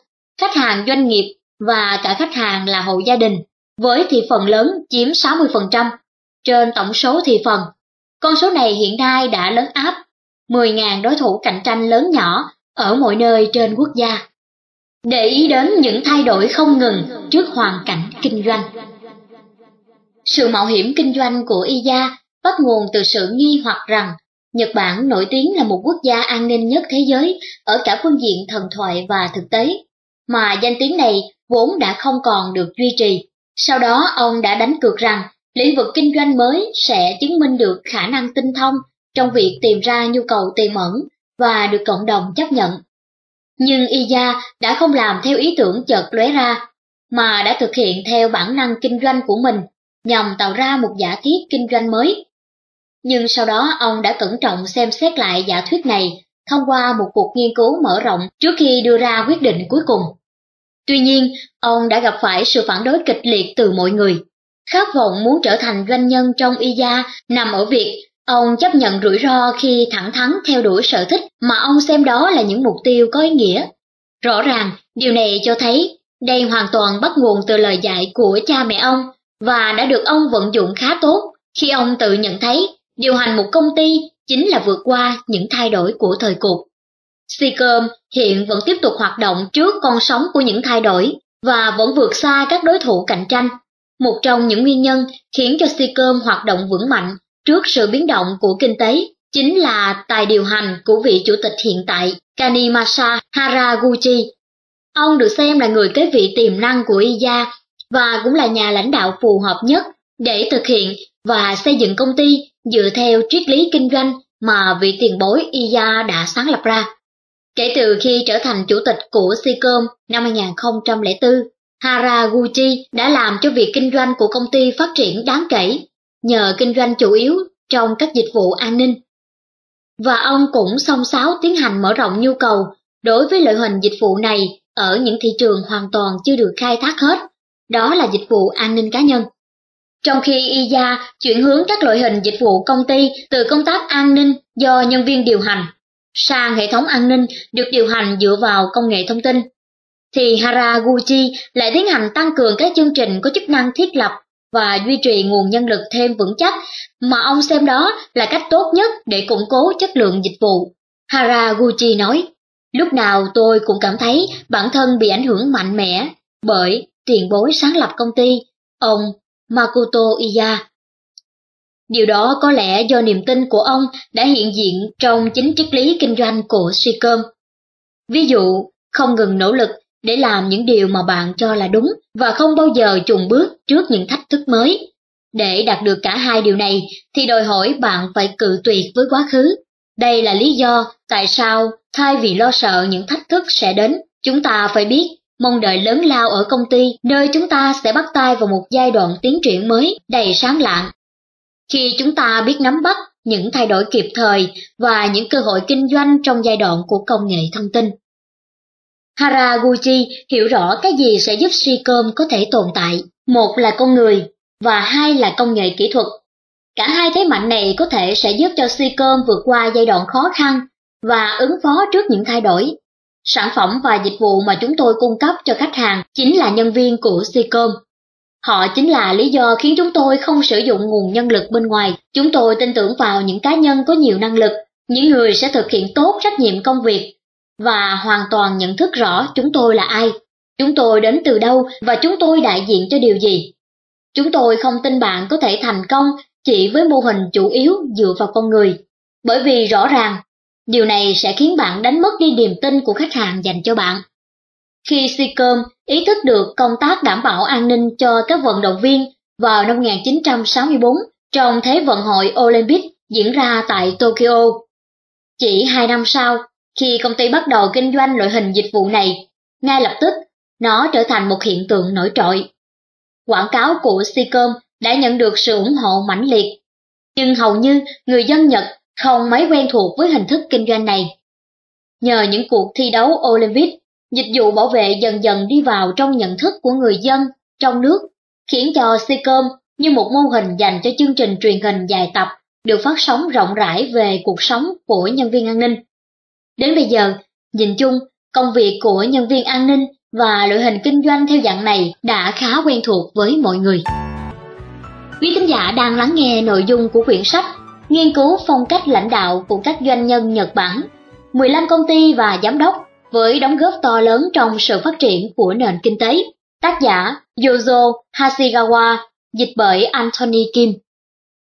khách hàng doanh nghiệp và cả khách hàng là hộ gia đình, với thị phần lớn chiếm 60% trên tổng số thị phần. Con số này hiện nay đã lớn áp 10.000 đối thủ cạnh tranh lớn nhỏ ở mọi nơi trên quốc gia. Để ý đến những thay đổi không ngừng trước hoàn cảnh kinh doanh. Sự mạo hiểm kinh doanh của IZA bắt nguồn từ sự nghi hoặc rằng Nhật Bản nổi tiếng là một quốc gia an ninh nhất thế giới ở cả phương diện thần thoại và thực tế, mà danh tiếng này vốn đã không còn được duy trì. Sau đó ông đã đánh cược rằng lĩnh vực kinh doanh mới sẽ chứng minh được khả năng tinh thông trong việc tìm ra nhu cầu tiềm ẩn và được cộng đồng chấp nhận. Nhưng Iya đã không làm theo ý tưởng chợt lóe ra, mà đã thực hiện theo bản năng kinh doanh của mình nhằm tạo ra một giả thiết kinh doanh mới. Nhưng sau đó ông đã cẩn trọng xem xét lại giả thuyết này thông qua một cuộc nghiên cứu mở rộng trước khi đưa ra quyết định cuối cùng. Tuy nhiên, ông đã gặp phải sự phản đối kịch liệt từ mọi người. Khát vọng muốn trở thành doanh nhân trong y gia nằm ở việc ông chấp nhận rủi ro khi thẳng thắn theo đuổi sở thích mà ông xem đó là những mục tiêu có ý nghĩa. Rõ ràng, điều này cho thấy đây hoàn toàn bắt nguồn từ lời dạy của cha mẹ ông và đã được ông vận dụng khá tốt khi ông tự nhận thấy điều hành một công ty chính là vượt qua những thay đổi của thời cuộc. Seacom hiện vẫn tiếp tục hoạt động trước con sóng của những thay đổi và vẫn vượt xa các đối thủ cạnh tranh. Một trong những nguyên nhân khiến cho Seacom hoạt động vững mạnh trước sự biến động của kinh tế chính là tài điều hành của vị chủ tịch hiện tại Kanimasa Haraguchi. Ông được xem là người kế vị tiềm năng của Iya và cũng là nhà lãnh đạo phù hợp nhất để thực hiện và xây dựng công ty dựa theo triết lý kinh doanh mà vị tiền bối Iya đã sáng lập ra. Kể từ khi trở thành chủ tịch của Seacom năm 2004, Haraguchi đã làm cho việc kinh doanh của công ty phát triển đáng kể, nhờ kinh doanh chủ yếu trong các dịch vụ an ninh. Và ông cũng song sáo tiến hành mở rộng nhu cầu đối với loại hình dịch vụ này ở những thị trường hoàn toàn chưa được khai thác hết, đó là dịch vụ an ninh cá nhân. Trong khi IZA chuyển hướng các loại hình dịch vụ công ty từ công tác an ninh do nhân viên điều hành sang hệ thống an ninh được điều hành dựa vào công nghệ thông tin, thì Haraguchi lại tiến hành tăng cường các chương trình có chức năng thiết lập và duy trì nguồn nhân lực thêm vững chắc mà ông xem đó là cách tốt nhất để củng cố chất lượng dịch vụ. Haraguchi nói, lúc nào tôi cũng cảm thấy bản thân bị ảnh hưởng mạnh mẽ bởi tiền bối sáng lập công ty, ông Makoto Iya. Điều đó có lẽ do niềm tin của ông đã hiện diện trong chính triết lý kinh doanh của Suicom. Ví dụ, không ngừng nỗ lực để làm những điều mà bạn cho là đúng và không bao giờ chùn bước trước những thách thức mới. Để đạt được cả hai điều này thì đòi hỏi bạn phải cự tuyệt với quá khứ. Đây là lý do tại sao thay vì lo sợ những thách thức sẽ đến, chúng ta phải biết mong đợi lớn lao ở công ty nơi chúng ta sẽ bắt tay vào một giai đoạn tiến triển mới đầy sáng lạng. Khi chúng ta biết nắm bắt những thay đổi kịp thời và những cơ hội kinh doanh trong giai đoạn của công nghệ thông tin. Haraguchi hiểu rõ cái gì sẽ giúp Suicom có thể tồn tại, một là con người và hai là công nghệ kỹ thuật. Cả hai thế mạnh này có thể sẽ giúp cho Suicom vượt qua giai đoạn khó khăn và ứng phó trước những thay đổi. Sản phẩm và dịch vụ mà chúng tôi cung cấp cho khách hàng chính là nhân viên của Suicom. Họ chính là lý do khiến chúng tôi không sử dụng nguồn nhân lực bên ngoài. Chúng tôi tin tưởng vào những cá nhân có nhiều năng lực, những người sẽ thực hiện tốt trách nhiệm công việc và hoàn toàn nhận thức rõ chúng tôi là ai, chúng tôi đến từ đâu và chúng tôi đại diện cho điều gì. Chúng tôi không tin bạn có thể thành công chỉ với mô hình chủ yếu dựa vào con người, bởi vì rõ ràng điều này sẽ khiến bạn đánh mất đi niềm tin của khách hàng dành cho bạn. Khi Seacom ý thức được công tác đảm bảo an ninh cho các vận động viên vào năm 1964 trong Thế vận hội Olympic diễn ra tại Tokyo. Chỉ hai năm sau, khi công ty bắt đầu kinh doanh loại hình dịch vụ này, ngay lập tức, nó trở thành một hiện tượng nổi trội. Quảng cáo của Seacom đã nhận được sự ủng hộ mãnh liệt, nhưng hầu như người dân Nhật không mấy quen thuộc với hình thức kinh doanh này. Nhờ những cuộc thi đấu Olympic, dịch vụ bảo vệ dần dần đi vào trong nhận thức của người dân trong nước, khiến cho Seacom như một mô hình dành cho chương trình truyền hình dài tập được phát sóng rộng rãi về cuộc sống của nhân viên an ninh. Đến bây giờ, nhìn chung, công việc của nhân viên an ninh và loại hình kinh doanh theo dạng này đã khá quen thuộc với mọi người. Quý khán giả đang lắng nghe nội dung của quyển sách Nghiên cứu phong cách lãnh đạo của các doanh nhân Nhật Bản, 15 công ty và giám đốc với đóng góp to lớn trong sự phát triển của nền kinh tế. Tác giả Yozo Hashigawa, dịch bởi Anthony Kim.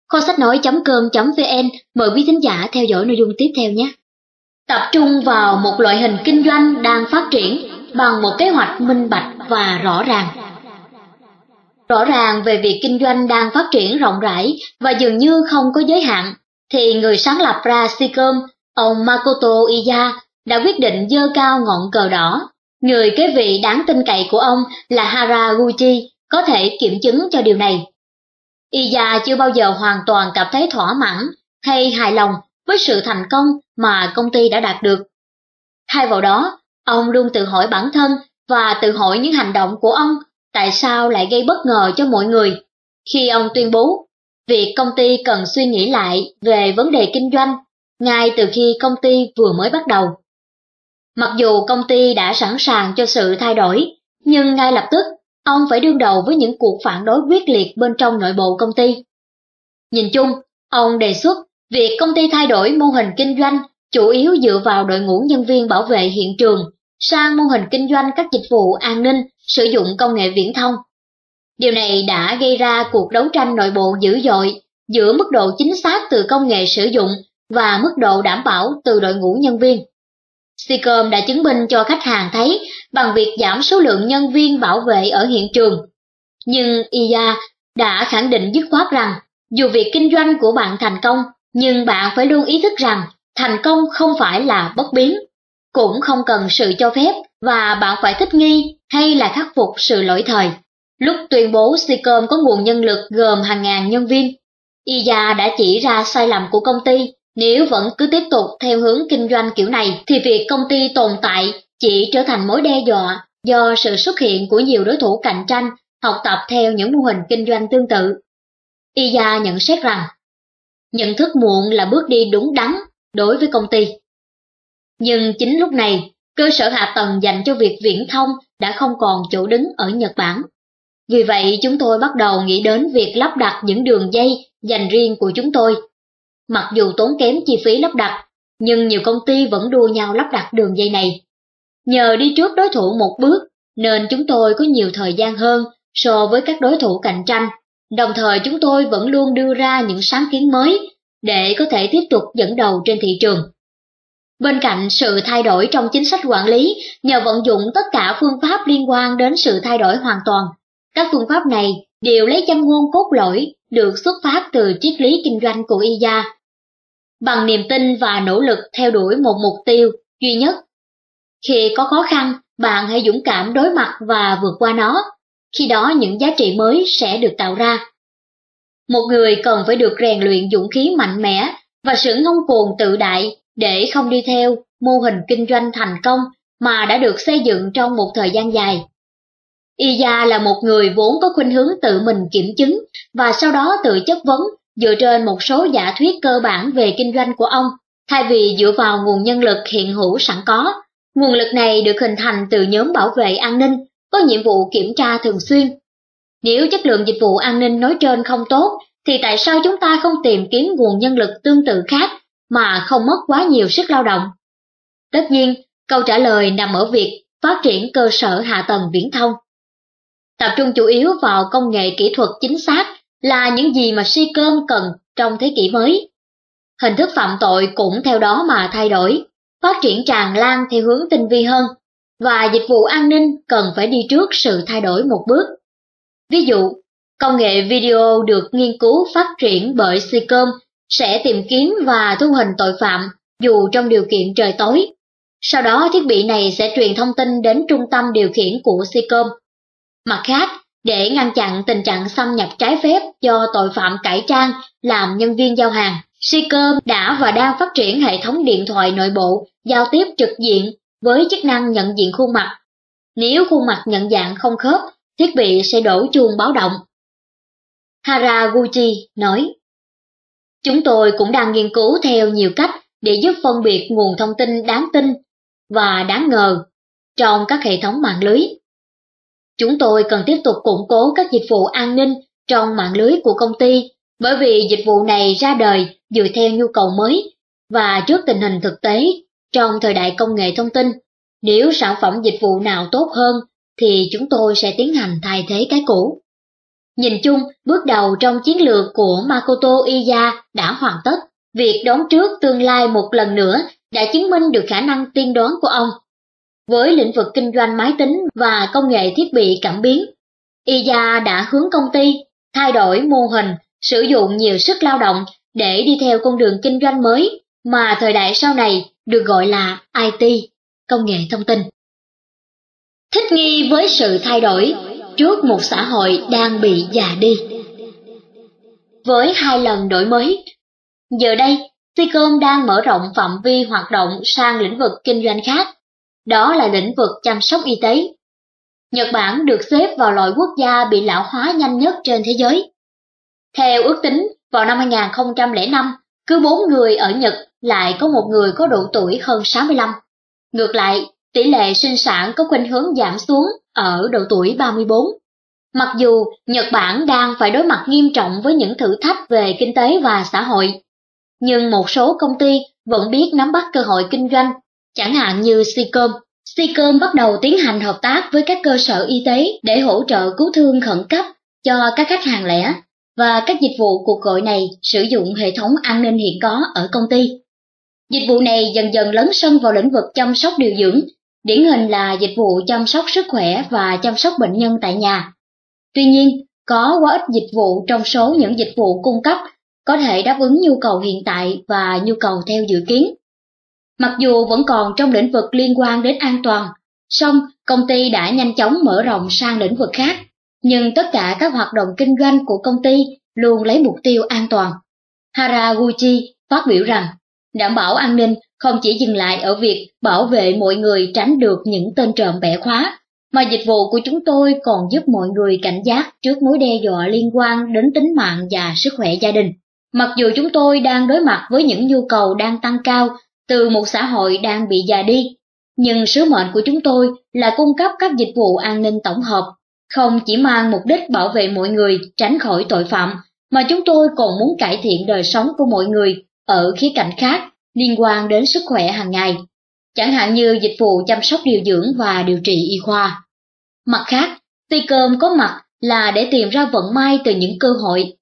Kho sách nói.com.vn mời quý thính giả theo dõi nội dung tiếp theo nhé. Tập trung vào một loại hình kinh doanh đang phát triển bằng một kế hoạch minh bạch và rõ ràng. Rõ ràng về việc kinh doanh đang phát triển rộng rãi và dường như không có giới hạn, thì người sáng lập ra Sicom, ông Makoto Iya, đã quyết định dơ cao ngọn cờ đỏ. Người kế vị đáng tin cậy của ông là Haraguchi, có thể kiểm chứng cho điều này. Iya chưa bao giờ hoàn toàn cảm thấy thỏa mãn hay hài lòng với sự thành công mà công ty đã đạt được. Thay vào đó, ông luôn tự hỏi bản thân và tự hỏi những hành động của ông tại sao lại gây bất ngờ cho mọi người khi ông tuyên bố việc công ty cần suy nghĩ lại về vấn đề kinh doanh ngay từ khi công ty vừa mới bắt đầu. Mặc dù công ty đã sẵn sàng cho sự thay đổi, nhưng ngay lập tức ông phải đương đầu với những cuộc phản đối quyết liệt bên trong nội bộ công ty. Nhìn chung, ông đề xuất việc công ty thay đổi mô hình kinh doanh chủ yếu dựa vào đội ngũ nhân viên bảo vệ hiện trường sang mô hình kinh doanh các dịch vụ an ninh sử dụng công nghệ viễn thông. Điều này đã gây ra cuộc đấu tranh nội bộ dữ dội giữa mức độ chính xác từ công nghệ sử dụng và mức độ đảm bảo từ đội ngũ nhân viên. Seacom đã chứng minh cho khách hàng thấy bằng việc giảm số lượng nhân viên bảo vệ ở hiện trường. Nhưng IA đã khẳng định dứt khoát rằng dù việc kinh doanh của bạn thành công, nhưng bạn phải luôn ý thức rằng thành công không phải là bất biến, cũng không cần sự cho phép và bạn phải thích nghi hay là khắc phục sự lỗi thời. Lúc tuyên bố Seacom có nguồn nhân lực gồm hàng ngàn nhân viên, Iya đã chỉ ra sai lầm của công ty nếu vẫn cứ tiếp tục theo hướng kinh doanh kiểu này thì việc công ty tồn tại chỉ trở thành mối đe dọa do sự xuất hiện của nhiều đối thủ cạnh tranh học tập theo những mô hình kinh doanh tương tự. Iya nhận xét rằng, nhận thức muộn là bước đi đúng đắn đối với công ty. Nhưng chính lúc này, cơ sở hạ tầng dành cho việc viễn thông đã không còn chỗ đứng ở Nhật Bản. Vì vậy chúng tôi bắt đầu nghĩ đến việc lắp đặt những đường dây dành riêng của chúng tôi. Mặc dù tốn kém chi phí lắp đặt, nhưng nhiều công ty vẫn đua nhau lắp đặt đường dây này. Nhờ đi trước đối thủ một bước, nên chúng tôi có nhiều thời gian hơn so với các đối thủ cạnh tranh. Đồng thời chúng tôi vẫn luôn đưa ra những sáng kiến mới để có thể tiếp tục dẫn đầu trên thị trường. Bên cạnh sự thay đổi trong chính sách quản lý, nhờ vận dụng tất cả phương pháp liên quan đến sự thay đổi hoàn toàn, các phương pháp này đều lấy châm ngôn cốt lõi được xuất phát từ triết lý kinh doanh của IA. Bằng niềm tin và nỗ lực theo đuổi một mục tiêu duy nhất. Khi có khó khăn, bạn hãy dũng cảm đối mặt và vượt qua nó, khi đó những giá trị mới sẽ được tạo ra. Một người cần phải được rèn luyện dũng khí mạnh mẽ và sự ngông cuồng tự đại để không đi theo mô hình kinh doanh thành công mà đã được xây dựng trong một thời gian dài. Iya là một người vốn có khuynh hướng tự mình kiểm chứng và sau đó tự chất vấn dựa trên một số giả thuyết cơ bản về kinh doanh của ông, thay vì dựa vào nguồn nhân lực hiện hữu sẵn có. Nguồn lực này được hình thành từ nhóm bảo vệ an ninh, có nhiệm vụ kiểm tra thường xuyên. Nếu chất lượng dịch vụ an ninh nói trên không tốt, thì tại sao chúng ta không tìm kiếm nguồn nhân lực tương tự khác mà không mất quá nhiều sức lao động? Tất nhiên, câu trả lời nằm ở việc phát triển cơ sở hạ tầng viễn thông. Tập trung chủ yếu vào công nghệ kỹ thuật chính xác là những gì mà si cơm cần trong thế kỷ mới. Hình thức phạm tội cũng theo đó mà thay đổi, phát triển tràn lan theo hướng tinh vi hơn, và dịch vụ an ninh cần phải đi trước sự thay đổi một bước. Ví dụ, công nghệ video được nghiên cứu phát triển bởi Sicom sẽ tìm kiếm và thu hình tội phạm dù trong điều kiện trời tối. Sau đó thiết bị này sẽ truyền thông tin đến trung tâm điều khiển của Sicom. Mặt khác, để ngăn chặn tình trạng xâm nhập trái phép do tội phạm cải trang làm nhân viên giao hàng, Seacom đã và đang phát triển hệ thống điện thoại nội bộ giao tiếp trực diện với chức năng nhận diện khuôn mặt. Nếu khuôn mặt nhận dạng không khớp, thiết bị sẽ đổ chuông báo động. Haraguchi nói, Chúng tôi cũng đang nghiên cứu theo nhiều cách để giúp phân biệt nguồn thông tin đáng tin và đáng ngờ trong các hệ thống mạng lưới. Chúng tôi cần tiếp tục củng cố các dịch vụ an ninh trong mạng lưới của công ty bởi vì dịch vụ này ra đời dựa theo nhu cầu mới và trước tình hình thực tế trong thời đại công nghệ thông tin. Nếu sản phẩm dịch vụ nào tốt hơn thì chúng tôi sẽ tiến hành thay thế cái cũ. Nhìn chung, bước đầu trong chiến lược của Makoto Iya đã hoàn tất. Việc đón trước tương lai một lần nữa đã chứng minh được khả năng tiên đoán của ông. Với lĩnh vực kinh doanh máy tính và công nghệ thiết bị cảm biến, Iya đã hướng công ty thay đổi mô hình, sử dụng nhiều sức lao động để đi theo con đường kinh doanh mới mà thời đại sau này được gọi là IT, công nghệ thông tin. Thích nghi với sự thay đổi trước một xã hội đang bị già đi. Với hai lần đổi mới, giờ đây Ticom đang mở rộng phạm vi hoạt động sang lĩnh vực kinh doanh khác, đó là lĩnh vực chăm sóc y tế. Nhật Bản được xếp vào loại quốc gia bị lão hóa nhanh nhất trên thế giới. Theo ước tính, vào năm 2005, cứ bốn người ở Nhật lại có một người có độ tuổi hơn 65. Ngược lại, tỷ lệ sinh sản có khuynh hướng giảm xuống ở độ tuổi 34. Mặc dù Nhật Bản đang phải đối mặt nghiêm trọng với những thử thách về kinh tế và xã hội, nhưng một số công ty vẫn biết nắm bắt cơ hội kinh doanh, chẳng hạn như Sicom. Sicom bắt đầu tiến hành hợp tác với các cơ sở y tế để hỗ trợ cứu thương khẩn cấp cho các khách hàng lẻ, và các dịch vụ cuộc gọi này sử dụng hệ thống an ninh hiện có ở công ty. Dịch vụ này dần dần lấn sân vào lĩnh vực chăm sóc điều dưỡng, điển hình là dịch vụ chăm sóc sức khỏe và chăm sóc bệnh nhân tại nhà. Tuy nhiên, có quá ít dịch vụ trong số những dịch vụ cung cấp có thể đáp ứng nhu cầu hiện tại và nhu cầu theo dự kiến. Mặc dù vẫn còn trong lĩnh vực liên quan đến an toàn, song công ty đã nhanh chóng mở rộng sang lĩnh vực khác, nhưng tất cả các hoạt động kinh doanh của công ty luôn lấy mục tiêu an toàn. Haraguchi phát biểu rằng, đảm bảo an ninh không chỉ dừng lại ở việc bảo vệ mọi người tránh được những tên trộm bẻ khóa, mà dịch vụ của chúng tôi còn giúp mọi người cảnh giác trước mối đe dọa liên quan đến tính mạng và sức khỏe gia đình. Mặc dù chúng tôi đang đối mặt với những nhu cầu đang tăng cao từ một xã hội đang bị già đi, nhưng sứ mệnh của chúng tôi là cung cấp các dịch vụ an ninh tổng hợp, không chỉ mang mục đích bảo vệ mọi người tránh khỏi tội phạm, mà chúng tôi còn muốn cải thiện đời sống của mọi người ở khía cạnh khác liên quan đến sức khỏe hàng ngày, chẳng hạn như dịch vụ chăm sóc điều dưỡng và điều trị y khoa. Mặt khác, Ticom có mặt là để tìm ra vận may từ những cơ hội.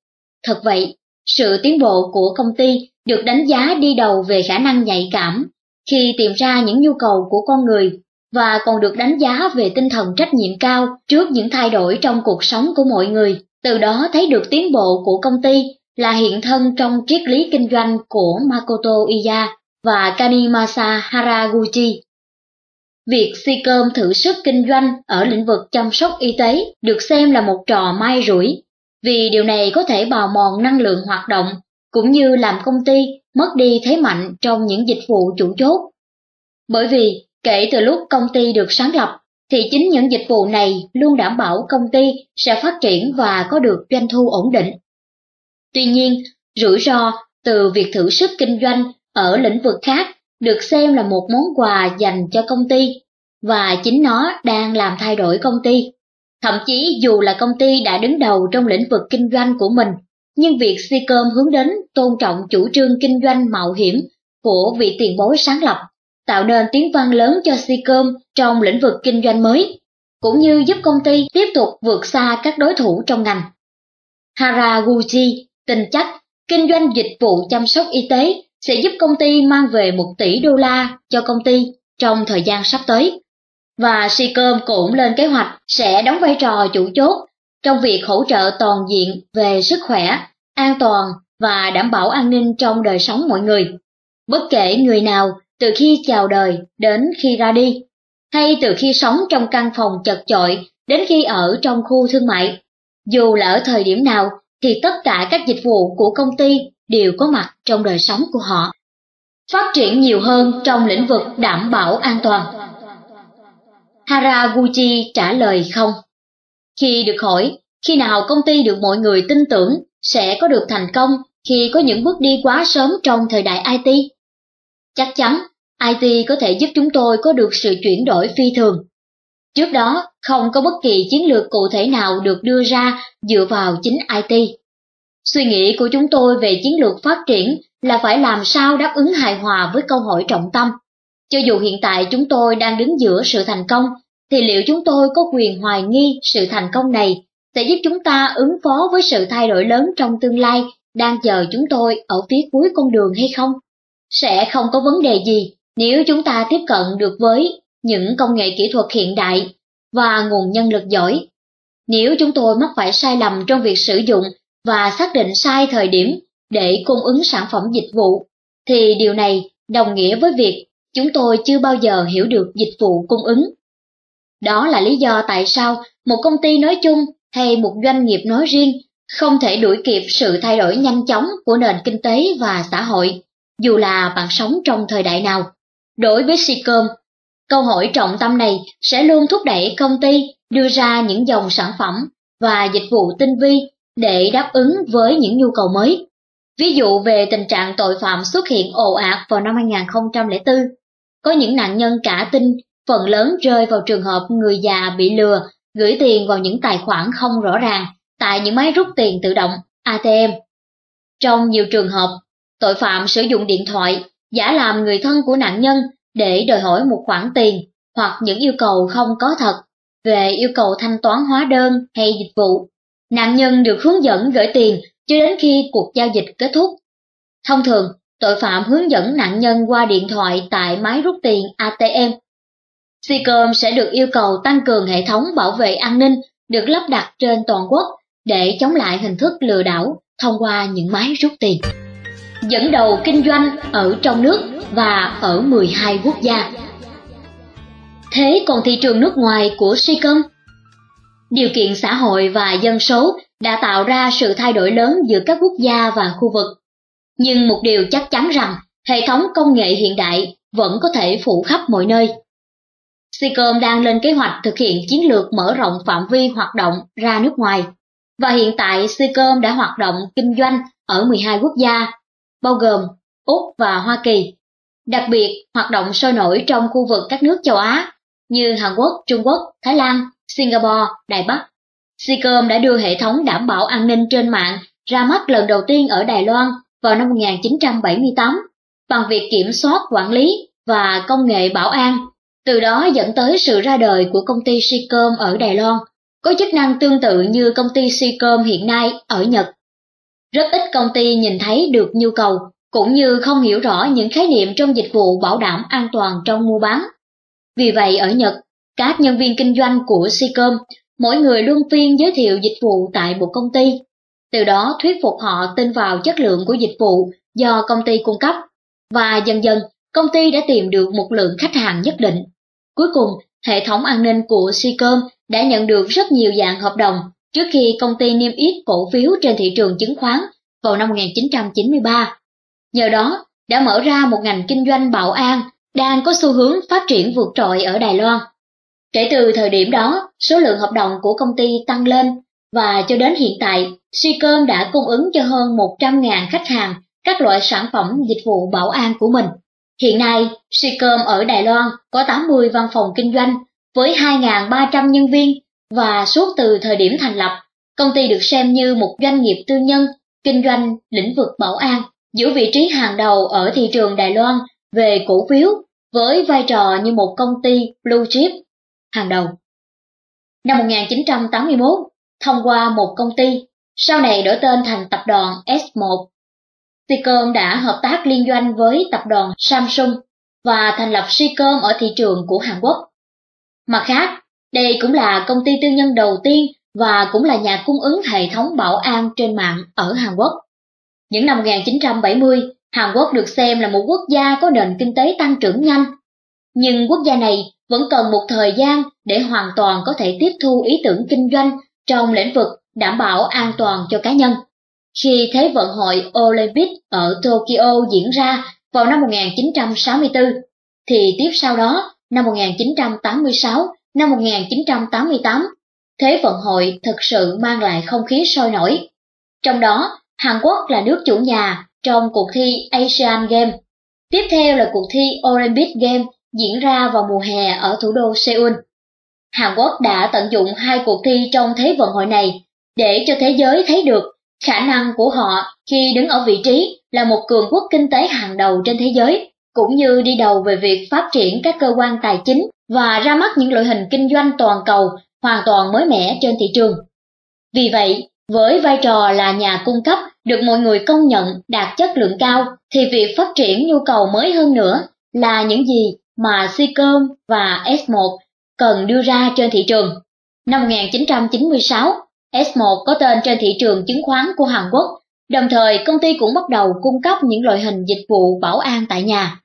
Thật vậy, sự tiến bộ của công ty được đánh giá đi đầu về khả năng nhạy cảm khi tìm ra những nhu cầu của con người và còn được đánh giá về tinh thần trách nhiệm cao trước những thay đổi trong cuộc sống của mọi người. Từ đó thấy được tiến bộ của công ty là hiện thân trong triết lý kinh doanh của Makoto Iya và Kanimasa Haraguchi. Việc si cơm thử sức kinh doanh ở lĩnh vực chăm sóc y tế được xem là một trò may rủi, vì điều này có thể bào mòn năng lượng hoạt động, cũng như làm công ty mất đi thế mạnh trong những dịch vụ chủ chốt. Bởi vì kể từ lúc công ty được sáng lập, thì chính những dịch vụ này luôn đảm bảo công ty sẽ phát triển và có được doanh thu ổn định. Tuy nhiên, rủi ro từ việc thử sức kinh doanh ở lĩnh vực khác được xem là một món quà dành cho công ty, và chính nó đang làm thay đổi công ty. Thậm chí dù là công ty đã đứng đầu trong lĩnh vực kinh doanh của mình, nhưng việc Seacom hướng đến tôn trọng chủ trương kinh doanh mạo hiểm của vị tiền bối sáng lập, tạo nên tiếng vang lớn cho Sicom trong lĩnh vực kinh doanh mới, cũng như giúp công ty tiếp tục vượt xa các đối thủ trong ngành. Haraguchi tin chắc kinh doanh dịch vụ chăm sóc y tế sẽ giúp công ty mang về 1 tỷ đô la cho công ty trong thời gian sắp tới. Và Sicom cũng lên kế hoạch sẽ đóng vai trò chủ chốt trong việc hỗ trợ toàn diện về sức khỏe, an toàn và đảm bảo an ninh trong đời sống mọi người. Bất kể người nào từ khi chào đời đến khi ra đi, hay từ khi sống trong căn phòng chật chội đến khi ở trong khu thương mại, dù là ở thời điểm nào thì tất cả các dịch vụ của công ty đều có mặt trong đời sống của họ. Phát triển nhiều hơn trong lĩnh vực đảm bảo an toàn. Haraguchi trả lời không. Khi được hỏi khi nào công ty được mọi người tin tưởng sẽ có được thành công khi có những bước đi quá sớm trong thời đại IT? Chắc chắn, IT có thể giúp chúng tôi có được sự chuyển đổi phi thường. Trước đó, không có bất kỳ chiến lược cụ thể nào được đưa ra dựa vào chính IT. Suy nghĩ của chúng tôi về chiến lược phát triển là phải làm sao đáp ứng hài hòa với câu hỏi trọng tâm. Cho dù hiện tại chúng tôi đang đứng giữa sự thành công, thì liệu chúng tôi có quyền hoài nghi sự thành công này sẽ giúp chúng ta ứng phó với sự thay đổi lớn trong tương lai đang chờ chúng tôi ở phía cuối con đường hay không? Sẽ không có vấn đề gì nếu chúng ta tiếp cận được với những công nghệ kỹ thuật hiện đại và nguồn nhân lực giỏi. Nếu chúng tôi mắc phải sai lầm trong việc sử dụng và xác định sai thời điểm để cung ứng sản phẩm dịch vụ, thì điều này đồng nghĩa với việc chúng tôi chưa bao giờ hiểu được dịch vụ cung ứng. Đó là lý do tại sao một công ty nói chung hay một doanh nghiệp nói riêng không thể đuổi kịp sự thay đổi nhanh chóng của nền kinh tế và xã hội, dù là bạn sống trong thời đại nào. Đối với Sicom, câu hỏi trọng tâm này sẽ luôn thúc đẩy công ty đưa ra những dòng sản phẩm và dịch vụ tinh vi để đáp ứng với những nhu cầu mới. Ví dụ về tình trạng tội phạm xuất hiện ồ ạt vào năm 2004, có những nạn nhân cả tin phần lớn rơi vào trường hợp người già bị lừa gửi tiền vào những tài khoản không rõ ràng tại những máy rút tiền tự động ATM. Trong nhiều trường hợp, tội phạm sử dụng điện thoại giả làm người thân của nạn nhân để đòi hỏi một khoản tiền hoặc những yêu cầu không có thật về yêu cầu thanh toán hóa đơn hay dịch vụ. Nạn nhân được hướng dẫn gửi tiền cho đến khi cuộc giao dịch kết thúc. Thông thường, tội phạm hướng dẫn nạn nhân qua điện thoại tại máy rút tiền ATM Seacom sẽ được yêu cầu tăng cường hệ thống bảo vệ an ninh được lắp đặt trên toàn quốc để chống lại hình thức lừa đảo thông qua những máy rút tiền. Dẫn đầu kinh doanh ở trong nước và ở 12 quốc gia. Thế còn thị trường nước ngoài của Seacom? Điều kiện xã hội và dân số đã tạo ra sự thay đổi lớn giữa các quốc gia và khu vực. Nhưng một điều chắc chắn rằng hệ thống công nghệ hiện đại vẫn có thể phủ khắp mọi nơi. Seacom đang lên kế hoạch thực hiện chiến lược mở rộng phạm vi hoạt động ra nước ngoài, và hiện tại Seacom đã hoạt động kinh doanh ở 12 quốc gia, bao gồm Úc và Hoa Kỳ. Đặc biệt, hoạt động sôi nổi trong khu vực các nước châu Á như Hàn Quốc, Trung Quốc, Thái Lan, Singapore, Đài Bắc. Seacom đã đưa hệ thống đảm bảo an ninh trên mạng ra mắt lần đầu tiên ở Đài Loan vào năm 1978 bằng việc kiểm soát quản lý và công nghệ bảo an từ đó dẫn tới sự ra đời của công ty Sicom ở Đài Loan, có chức năng tương tự như công ty Sicom hiện nay ở Nhật. Rất ít công ty nhìn thấy được nhu cầu, cũng như không hiểu rõ những khái niệm trong dịch vụ bảo đảm an toàn trong mua bán. Vì vậy ở Nhật, các nhân viên kinh doanh của Sicom, mỗi người luân phiên giới thiệu dịch vụ tại một công ty, từ đó thuyết phục họ tin vào chất lượng của dịch vụ do công ty cung cấp, và dần dần công ty đã tìm được một lượng khách hàng nhất định. Cuối cùng, hệ thống an ninh của Seacom đã nhận được rất nhiều dạng hợp đồng trước khi công ty niêm yết cổ phiếu trên thị trường chứng khoán vào năm 1993. Nhờ đó, đã mở ra một ngành kinh doanh bảo an đang có xu hướng phát triển vượt trội ở Đài Loan. Kể từ thời điểm đó, số lượng hợp đồng của công ty tăng lên và cho đến hiện tại, Seacom đã cung ứng cho hơn 100.000 khách hàng các loại sản phẩm dịch vụ bảo an của mình. Hiện nay, Sicom ở Đài Loan có 80 văn phòng kinh doanh với 2.300 nhân viên và suốt từ thời điểm thành lập, công ty được xem như một doanh nghiệp tư nhân kinh doanh lĩnh vực bảo an, giữ vị trí hàng đầu ở thị trường Đài Loan về cổ phiếu với vai trò như một công ty blue chip hàng đầu. Năm 1981, thông qua một công ty, sau này đổi tên thành tập đoàn S1 Sicom đã hợp tác liên doanh với tập đoàn Samsung và thành lập Sicom ở thị trường của Hàn Quốc. Mặt khác, đây cũng là công ty tư nhân đầu tiên và cũng là nhà cung ứng hệ thống bảo an trên mạng ở Hàn Quốc. Những năm 1970, Hàn Quốc được xem là một quốc gia có nền kinh tế tăng trưởng nhanh. Nhưng quốc gia này vẫn cần một thời gian để hoàn toàn có thể tiếp thu ý tưởng kinh doanh trong lĩnh vực đảm bảo an toàn cho cá nhân. khi Thế vận hội Olympic ở Tokyo diễn ra vào năm 1964, thì tiếp sau đó, năm 1986, năm 1988, Thế vận hội thực sự mang lại không khí sôi nổi. Trong đó, Hàn Quốc là nước chủ nhà trong cuộc thi Asian Games. Tiếp theo là cuộc thi Olympic Games diễn ra vào mùa hè ở thủ đô Seoul. Hàn Quốc đã tận dụng hai cuộc thi trong Thế vận hội này để cho thế giới thấy được khả năng của họ khi đứng ở vị trí là một cường quốc kinh tế hàng đầu trên thế giới, cũng như đi đầu về việc phát triển các cơ quan tài chính và ra mắt những loại hình kinh doanh toàn cầu hoàn toàn mới mẻ trên thị trường. Vì vậy, với vai trò là nhà cung cấp được mọi người công nhận đạt chất lượng cao, thì việc phát triển nhu cầu mới hơn nữa là những gì mà Seacom và S1 cần đưa ra trên thị trường. Năm 1996, S1 có tên trên thị trường chứng khoán của Hàn Quốc, đồng thời công ty cũng bắt đầu cung cấp những loại hình dịch vụ bảo an tại nhà.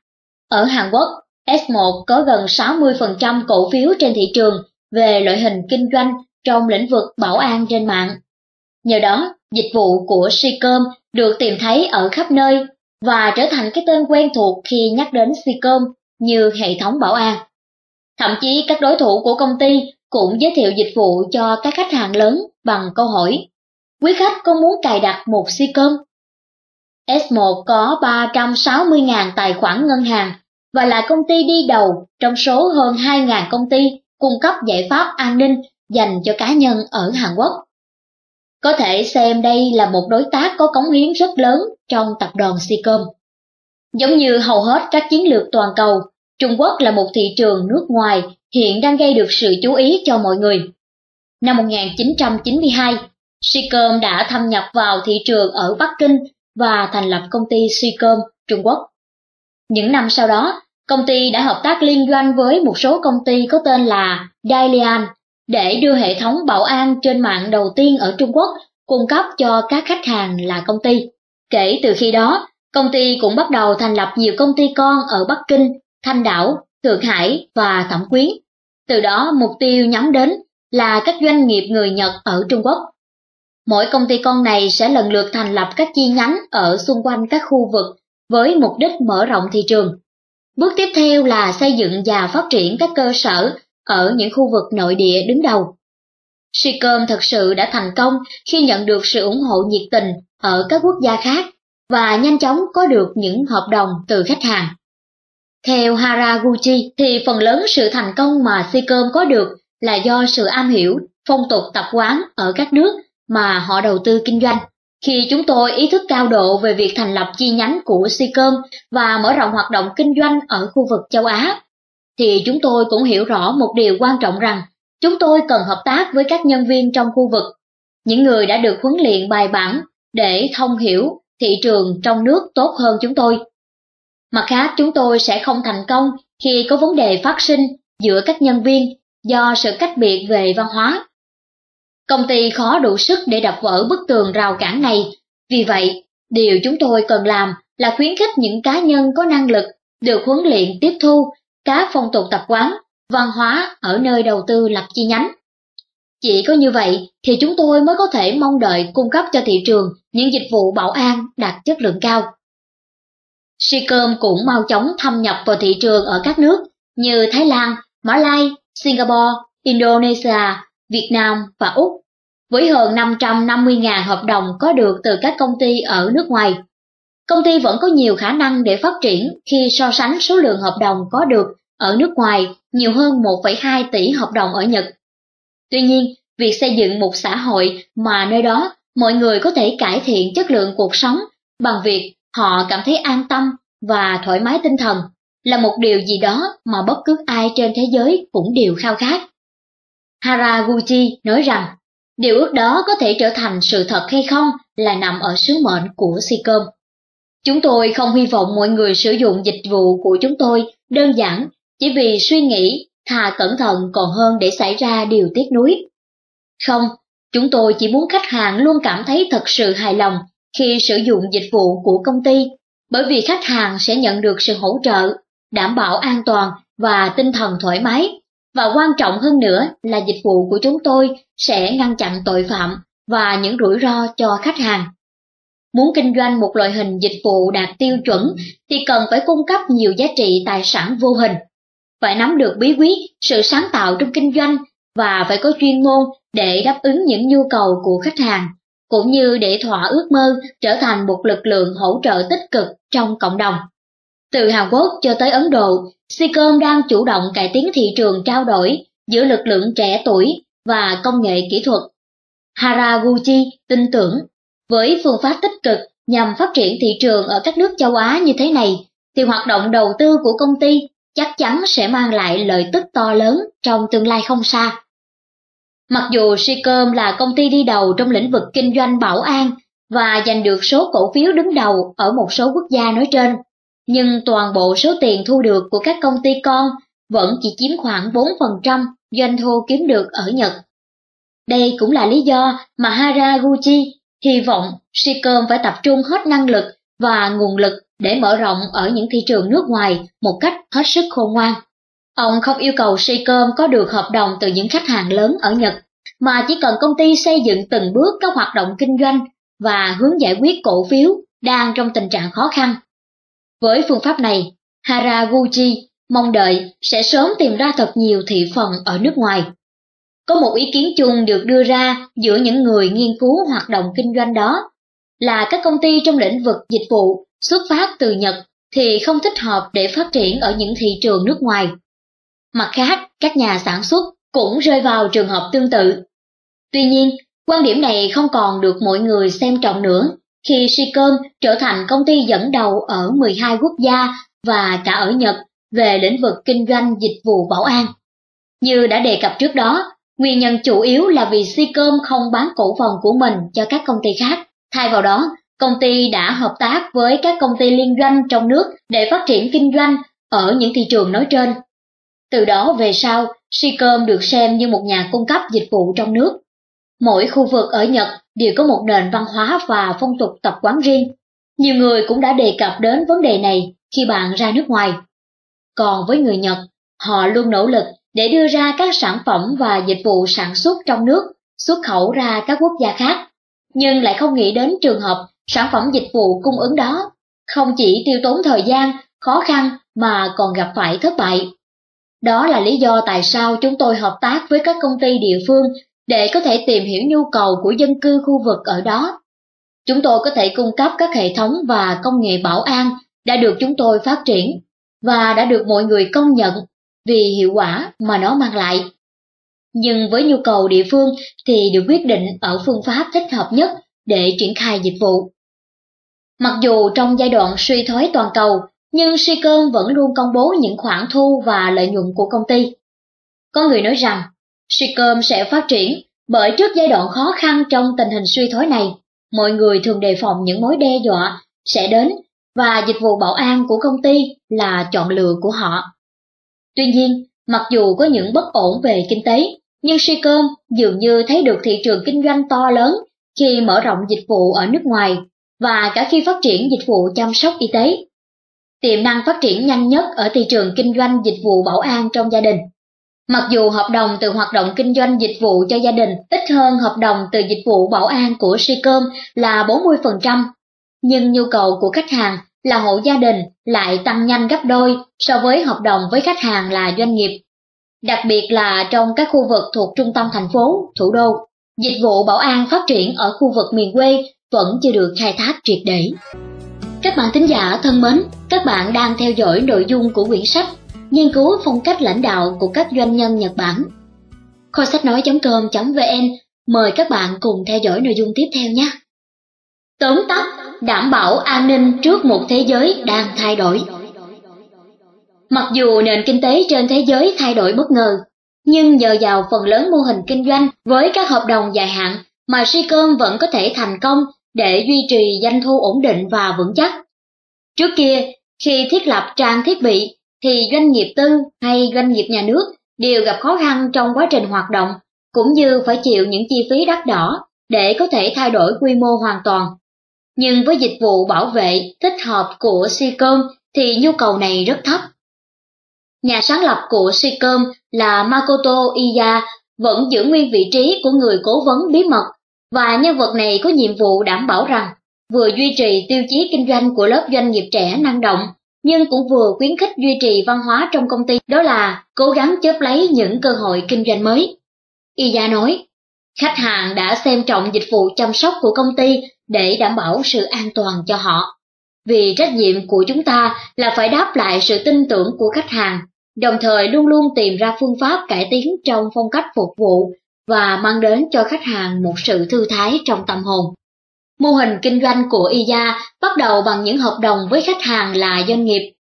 Ở Hàn Quốc, S1 có gần 60% cổ phiếu trên thị trường về loại hình kinh doanh trong lĩnh vực bảo an trên mạng. Nhờ đó, dịch vụ của Sicom được tìm thấy ở khắp nơi và trở thành cái tên quen thuộc khi nhắc đến Sicom như hệ thống bảo an. Thậm chí các đối thủ của công ty cũng giới thiệu dịch vụ cho các khách hàng lớn bằng câu hỏi Quý khách có muốn cài đặt một Sicom? S1 có 360.000 tài khoản ngân hàng và là công ty đi đầu trong số hơn 2.000 công ty cung cấp giải pháp an ninh dành cho cá nhân ở Hàn Quốc. Có thể xem đây là một đối tác có cống hiến rất lớn trong tập đoàn Sicom. Giống như hầu hết các chiến lược toàn cầu, Trung Quốc là một thị trường nước ngoài hiện đang gây được sự chú ý cho mọi người. Năm 1992, Sicom đã thâm nhập vào thị trường ở Bắc Kinh và thành lập công ty Sicom Trung Quốc. Những năm sau đó, công ty đã hợp tác liên doanh với một số công ty có tên là Dalian để đưa hệ thống bảo an trên mạng đầu tiên ở Trung Quốc cung cấp cho các khách hàng là công ty. Kể từ khi đó, công ty cũng bắt đầu thành lập nhiều công ty con ở Bắc Kinh, Thanh Đảo, Thượng Hải và Thẩm Quyến. Từ đó mục tiêu nhắm đến là các doanh nghiệp người Nhật ở Trung Quốc. Mỗi công ty con này sẽ lần lượt thành lập các chi nhánh ở xung quanh các khu vực với mục đích mở rộng thị trường. Bước tiếp theo là xây dựng và phát triển các cơ sở ở những khu vực nội địa đứng đầu. Sicom thật sự đã thành công khi nhận được sự ủng hộ nhiệt tình ở các quốc gia khác và nhanh chóng có được những hợp đồng từ khách hàng. Theo Haraguchi thì phần lớn sự thành công mà Sicom có được là do sự am hiểu, phong tục tập quán ở các nước mà họ đầu tư kinh doanh. Khi chúng tôi ý thức cao độ về việc thành lập chi nhánh của Sicom và mở rộng hoạt động kinh doanh ở khu vực châu Á, thì chúng tôi cũng hiểu rõ một điều quan trọng rằng chúng tôi cần hợp tác với các nhân viên trong khu vực, những người đã được huấn luyện bài bản để thông hiểu thị trường trong nước tốt hơn chúng tôi. Mặt khác chúng tôi sẽ không thành công khi có vấn đề phát sinh giữa các nhân viên do sự cách biệt về văn hóa. Công ty khó đủ sức để đập vỡ bức tường rào cản này, vì vậy, điều chúng tôi cần làm là khuyến khích những cá nhân có năng lực được huấn luyện tiếp thu các phong tục tập quán, văn hóa ở nơi đầu tư lập chi nhánh. Chỉ có như vậy thì chúng tôi mới có thể mong đợi cung cấp cho thị trường những dịch vụ bảo an đạt chất lượng cao. Sicom cũng mau chóng thâm nhập vào thị trường ở các nước như Thái Lan, Mã Lai, Singapore, Indonesia, Việt Nam và Úc, với hơn 550.000 hợp đồng có được từ các công ty ở nước ngoài. Công ty vẫn có nhiều khả năng để phát triển khi so sánh số lượng hợp đồng có được ở nước ngoài nhiều hơn 1,2 tỷ hợp đồng ở Nhật. Tuy nhiên, việc xây dựng một xã hội mà nơi đó mọi người có thể cải thiện chất lượng cuộc sống bằng việc họ cảm thấy an tâm và thoải mái tinh thần là một điều gì đó mà bất cứ ai trên thế giới cũng đều khao khát. Haraguchi nói rằng, điều ước đó có thể trở thành sự thật hay không là nằm ở sứ mệnh của Sicom. Chúng tôi không hy vọng mọi người sử dụng dịch vụ của chúng tôi đơn giản chỉ vì suy nghĩ thà cẩn thận còn hơn để xảy ra điều tiếc nuối. Không, chúng tôi chỉ muốn khách hàng luôn cảm thấy thật sự hài lòng khi sử dụng dịch vụ của công ty, bởi vì khách hàng sẽ nhận được sự hỗ trợ, đảm bảo an toàn và tinh thần thoải mái. Và quan trọng hơn nữa là dịch vụ của chúng tôi sẽ ngăn chặn tội phạm và những rủi ro cho khách hàng. muốn kinh doanh một loại hình dịch vụ đạt tiêu chuẩn thì cần phải cung cấp nhiều giá trị tài sản vô hình. Phải nắm được bí quyết, sự sáng tạo trong kinh doanh và phải có chuyên môn để đáp ứng những nhu cầu của khách hàng, cũng như để thỏa ước mơ trở thành một lực lượng hỗ trợ tích cực trong cộng đồng. Từ Hàn Quốc cho tới Ấn Độ, Sicom đang chủ động cải tiến thị trường trao đổi giữa lực lượng trẻ tuổi và công nghệ kỹ thuật. Haraguchi tin tưởng, với phương pháp tích cực nhằm phát triển thị trường ở các nước châu Á như thế này, thì hoạt động đầu tư của công ty chắc chắn sẽ mang lại lợi tức to lớn trong tương lai không xa. Mặc dù Sicom là công ty đi đầu trong lĩnh vực kinh doanh bảo an và giành được số cổ phiếu đứng đầu ở một số quốc gia nói trên, nhưng toàn bộ số tiền thu được của các công ty con vẫn chỉ chiếm khoảng 4% doanh thu kiếm được ở Nhật. Đây cũng là lý do mà Haraguchi hy vọng Sicom phải tập trung hết năng lực và nguồn lực để mở rộng ở những thị trường nước ngoài một cách hết sức khôn ngoan. Ông không yêu cầu Sicom có được hợp đồng từ những khách hàng lớn ở Nhật, mà chỉ cần công ty xây dựng từng bước các hoạt động kinh doanh và hướng giải quyết cổ phiếu đang trong tình trạng khó khăn. Với phương pháp này, Haraguchi mong đợi sẽ sớm tìm ra thật nhiều thị phần ở nước ngoài. Có một ý kiến chung được đưa ra giữa những người nghiên cứu hoạt động kinh doanh đó là các công ty trong lĩnh vực dịch vụ xuất phát từ Nhật thì không thích hợp để phát triển ở những thị trường nước ngoài. Mặt khác, các nhà sản xuất cũng rơi vào trường hợp tương tự. Tuy nhiên, quan điểm này không còn được mọi người xem trọng nữa khi Sikon trở thành công ty dẫn đầu ở 12 quốc gia và cả ở Nhật về lĩnh vực kinh doanh dịch vụ bảo an. Như đã đề cập trước đó, nguyên nhân chủ yếu là vì Sikon không bán cổ phần của mình cho các công ty khác. Thay vào đó, công ty đã hợp tác với các công ty liên doanh trong nước để phát triển kinh doanh ở những thị trường nói trên. Từ đó về sau, Sikon được xem như một nhà cung cấp dịch vụ trong nước. Mỗi khu vực ở Nhật đều có một nền văn hóa và phong tục tập quán riêng. Nhiều người cũng đã đề cập đến vấn đề này khi bạn ra nước ngoài. Còn với người Nhật, họ luôn nỗ lực để đưa ra các sản phẩm và dịch vụ sản xuất trong nước, xuất khẩu ra các quốc gia khác, nhưng lại không nghĩ đến trường hợp sản phẩm dịch vụ cung ứng đó không chỉ tiêu tốn thời gian, khó khăn mà còn gặp phải thất bại. Đó là lý do tại sao chúng tôi hợp tác với các công ty địa phương để có thể tìm hiểu nhu cầu của dân cư khu vực ở đó. Chúng tôi có thể cung cấp các hệ thống và công nghệ bảo an đã được chúng tôi phát triển và đã được mọi người công nhận vì hiệu quả mà nó mang lại. Nhưng với nhu cầu địa phương thì được quyết định ở phương pháp thích hợp nhất để triển khai dịch vụ. Mặc dù trong giai đoạn suy thoái toàn cầu, nhưng Sicom vẫn luôn công bố những khoản thu và lợi nhuận của công ty. Có người nói rằng Sitcom sẽ phát triển bởi trước giai đoạn khó khăn trong tình hình suy thoái này, mọi người thường đề phòng những mối đe dọa sẽ đến và dịch vụ bảo an của công ty là chọn lựa của họ. Tuy nhiên, mặc dù có những bất ổn về kinh tế, nhưng Sitcom dường như thấy được thị trường kinh doanh to lớn khi mở rộng dịch vụ ở nước ngoài và cả khi phát triển dịch vụ chăm sóc y tế. Tiềm năng phát triển nhanh nhất ở thị trường kinh doanh dịch vụ bảo an trong gia đình. Mặc dù hợp đồng từ hoạt động kinh doanh dịch vụ cho gia đình ít hơn hợp đồng từ dịch vụ bảo an của Sicom là 40%, nhưng nhu cầu của khách hàng là hộ gia đình lại tăng nhanh gấp đôi so với hợp đồng với khách hàng là doanh nghiệp. Đặc biệt là trong các khu vực thuộc trung tâm thành phố, thủ đô, dịch vụ bảo an phát triển ở khu vực miền quê vẫn chưa được khai thác triệt để. Các bạn thính giả thân mến, các bạn đang theo dõi nội dung của quyển sách Nghiên cứu phong cách lãnh đạo của các doanh nhân Nhật Bản. Kho sách nói.com.vn mời các bạn cùng theo dõi nội dung tiếp theo nhé. Tóm tắt, đảm bảo an ninh trước một thế giới đang thay đổi. Mặc dù nền kinh tế trên thế giới thay đổi bất ngờ, nhưng nhờ vào phần lớn mô hình kinh doanh với các hợp đồng dài hạn mà Sikon vẫn có thể thành công để duy trì doanh thu ổn định và vững chắc. Trước kia, khi thiết lập trang thiết bị, thì doanh nghiệp tư hay doanh nghiệp nhà nước đều gặp khó khăn trong quá trình hoạt động, cũng như phải chịu những chi phí đắt đỏ để có thể thay đổi quy mô hoàn toàn. Nhưng với dịch vụ bảo vệ thích hợp của Sicom thì nhu cầu này rất thấp. Nhà sáng lập của Sicom là Makoto Iya vẫn giữ nguyên vị trí của người cố vấn bí mật và nhân vật này có nhiệm vụ đảm bảo rằng vừa duy trì tiêu chí kinh doanh của lớp doanh nghiệp trẻ năng động, nhưng cũng vừa khuyến khích duy trì văn hóa trong công ty đó là cố gắng chớp lấy những cơ hội kinh doanh mới. Y nói, khách hàng đã xem trọng dịch vụ chăm sóc của công ty để đảm bảo sự an toàn cho họ. Vì trách nhiệm của chúng ta là phải đáp lại sự tin tưởng của khách hàng, đồng thời luôn luôn tìm ra phương pháp cải tiến trong phong cách phục vụ và mang đến cho khách hàng một sự thư thái trong tâm hồn. Mô hình kinh doanh của Iya bắt đầu bằng những hợp đồng với khách hàng là doanh nghiệp.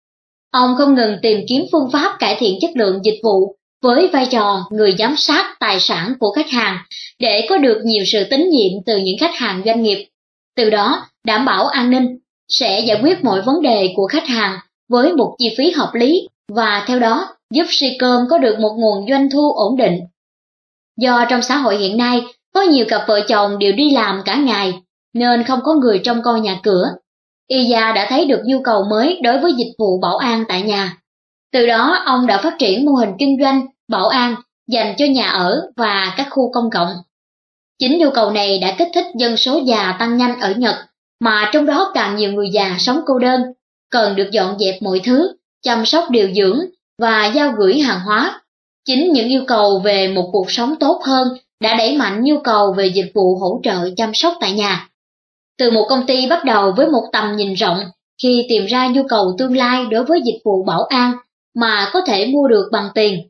Ông không ngừng tìm kiếm phương pháp cải thiện chất lượng dịch vụ với vai trò người giám sát tài sản của khách hàng để có được nhiều sự tín nhiệm từ những khách hàng doanh nghiệp. Từ đó, đảm bảo an ninh, sẽ giải quyết mọi vấn đề của khách hàng với một chi phí hợp lý và theo đó giúp Sicom có được một nguồn doanh thu ổn định. Do trong xã hội hiện nay có nhiều cặp vợ chồng đều đi làm cả ngày nên không có người trông coi nhà cửa. Iya đã thấy được nhu cầu mới đối với dịch vụ bảo an tại nhà. Từ đó ông đã phát triển mô hình kinh doanh, bảo an dành cho nhà ở và các khu công cộng. Chính nhu cầu này đã kích thích dân số già tăng nhanh ở Nhật, mà trong đó càng nhiều người già sống cô đơn, cần được dọn dẹp mọi thứ, chăm sóc điều dưỡng và giao gửi hàng hóa. Chính những yêu cầu về một cuộc sống tốt hơn đã đẩy mạnh nhu cầu về dịch vụ hỗ trợ chăm sóc tại nhà. Từ một công ty bắt đầu với một tầm nhìn rộng khi tìm ra nhu cầu tương lai đối với dịch vụ bảo an mà có thể mua được bằng tiền,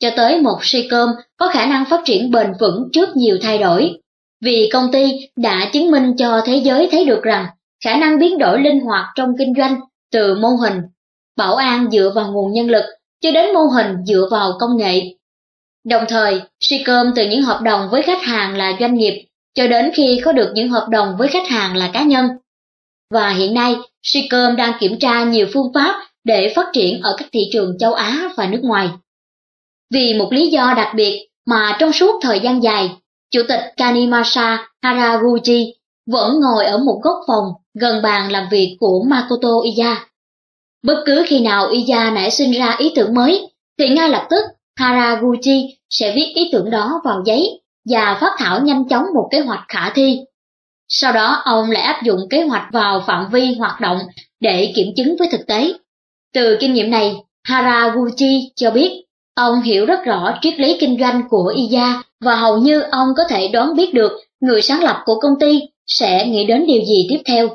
cho tới một cơm có khả năng phát triển bền vững trước nhiều thay đổi. Vì công ty đã chứng minh cho thế giới thấy được rằng khả năng biến đổi linh hoạt trong kinh doanh từ mô hình bảo an dựa vào nguồn nhân lực cho đến mô hình dựa vào công nghệ. Đồng thời, Sicom từ những hợp đồng với khách hàng là doanh nghiệp cho đến khi có được những hợp đồng với khách hàng là cá nhân. Và hiện nay, Sicom đang kiểm tra nhiều phương pháp để phát triển ở các thị trường châu Á và nước ngoài. Vì một lý do đặc biệt mà trong suốt thời gian dài, Chủ tịch Kanimasa Haraguchi vẫn ngồi ở một góc phòng gần bàn làm việc của Makoto Iya. Bất cứ khi nào Iya nảy sinh ra ý tưởng mới, thì ngay lập tức Haraguchi sẽ viết ý tưởng đó vào giấy và phát thảo nhanh chóng một kế hoạch khả thi. Sau đó ông lại áp dụng kế hoạch vào phạm vi hoạt động để kiểm chứng với thực tế. Từ kinh nghiệm này, Haraguchi cho biết ông hiểu rất rõ triết lý kinh doanh của Iya và hầu như ông có thể đoán biết được người sáng lập của công ty sẽ nghĩ đến điều gì tiếp theo.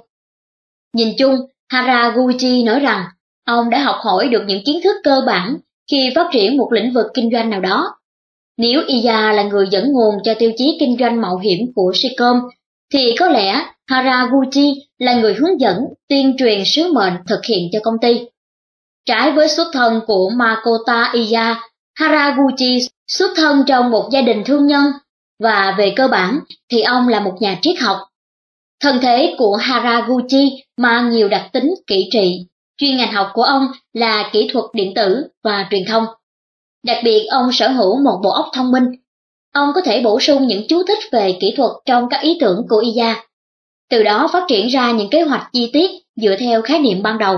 Nhìn chung, Haraguchi nói rằng ông đã học hỏi được những kiến thức cơ bản khi phát triển một lĩnh vực kinh doanh nào đó. Nếu Iya là người dẫn nguồn cho tiêu chí kinh doanh mạo hiểm của Sicom, thì có lẽ Haraguchi là người hướng dẫn, tuyên truyền sứ mệnh thực hiện cho công ty. Trái với xuất thân của Makota Iya, Haraguchi xuất thân trong một gia đình thương nhân, và về cơ bản thì ông là một nhà triết học. Thân thế của Haraguchi mang nhiều đặc tính kỹ trị, chuyên ngành học của ông là kỹ thuật điện tử và truyền thông. Đặc biệt ông sở hữu một bộ óc thông minh. Ông có thể bổ sung những chú thích về kỹ thuật trong các ý tưởng của Iya, từ đó phát triển ra những kế hoạch chi tiết dựa theo khái niệm ban đầu.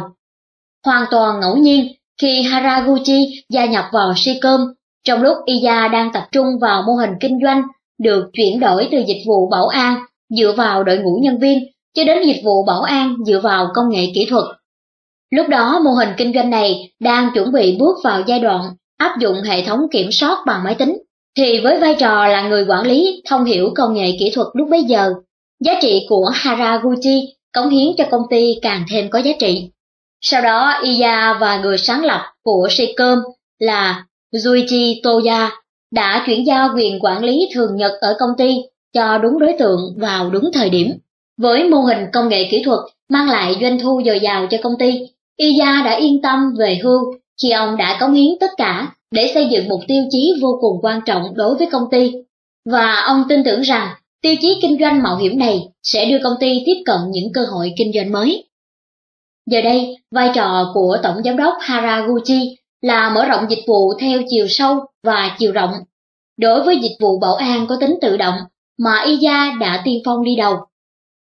Hoàn toàn ngẫu nhiên khi Haraguchi gia nhập vào Sicom, trong lúc Iya đang tập trung vào mô hình kinh doanh được chuyển đổi từ dịch vụ bảo an dựa vào đội ngũ nhân viên cho đến dịch vụ bảo an dựa vào công nghệ kỹ thuật. Lúc đó mô hình kinh doanh này đang chuẩn bị bước vào giai đoạn áp dụng hệ thống kiểm soát bằng máy tính, thì với vai trò là người quản lý thông hiểu công nghệ kỹ thuật lúc bấy giờ, giá trị của Haraguchi cống hiến cho công ty càng thêm có giá trị. Sau đó Iya và người sáng lập của Seicom là Juichi Toya đã chuyển giao quyền quản lý thường nhật ở công ty cho đúng đối tượng vào đúng thời điểm. Với mô hình công nghệ kỹ thuật mang lại doanh thu dồi dào cho công ty, Iya đã yên tâm về hưu khi ông đã cống hiến tất cả để xây dựng một tiêu chí vô cùng quan trọng đối với công ty. Và ông tin tưởng rằng tiêu chí kinh doanh mạo hiểm này sẽ đưa công ty tiếp cận những cơ hội kinh doanh mới. Giờ đây, vai trò của Tổng Giám đốc Haraguchi là mở rộng dịch vụ theo chiều sâu và chiều rộng. Đối với dịch vụ bảo an có tính tự động mà IZA đã tiên phong đi đầu.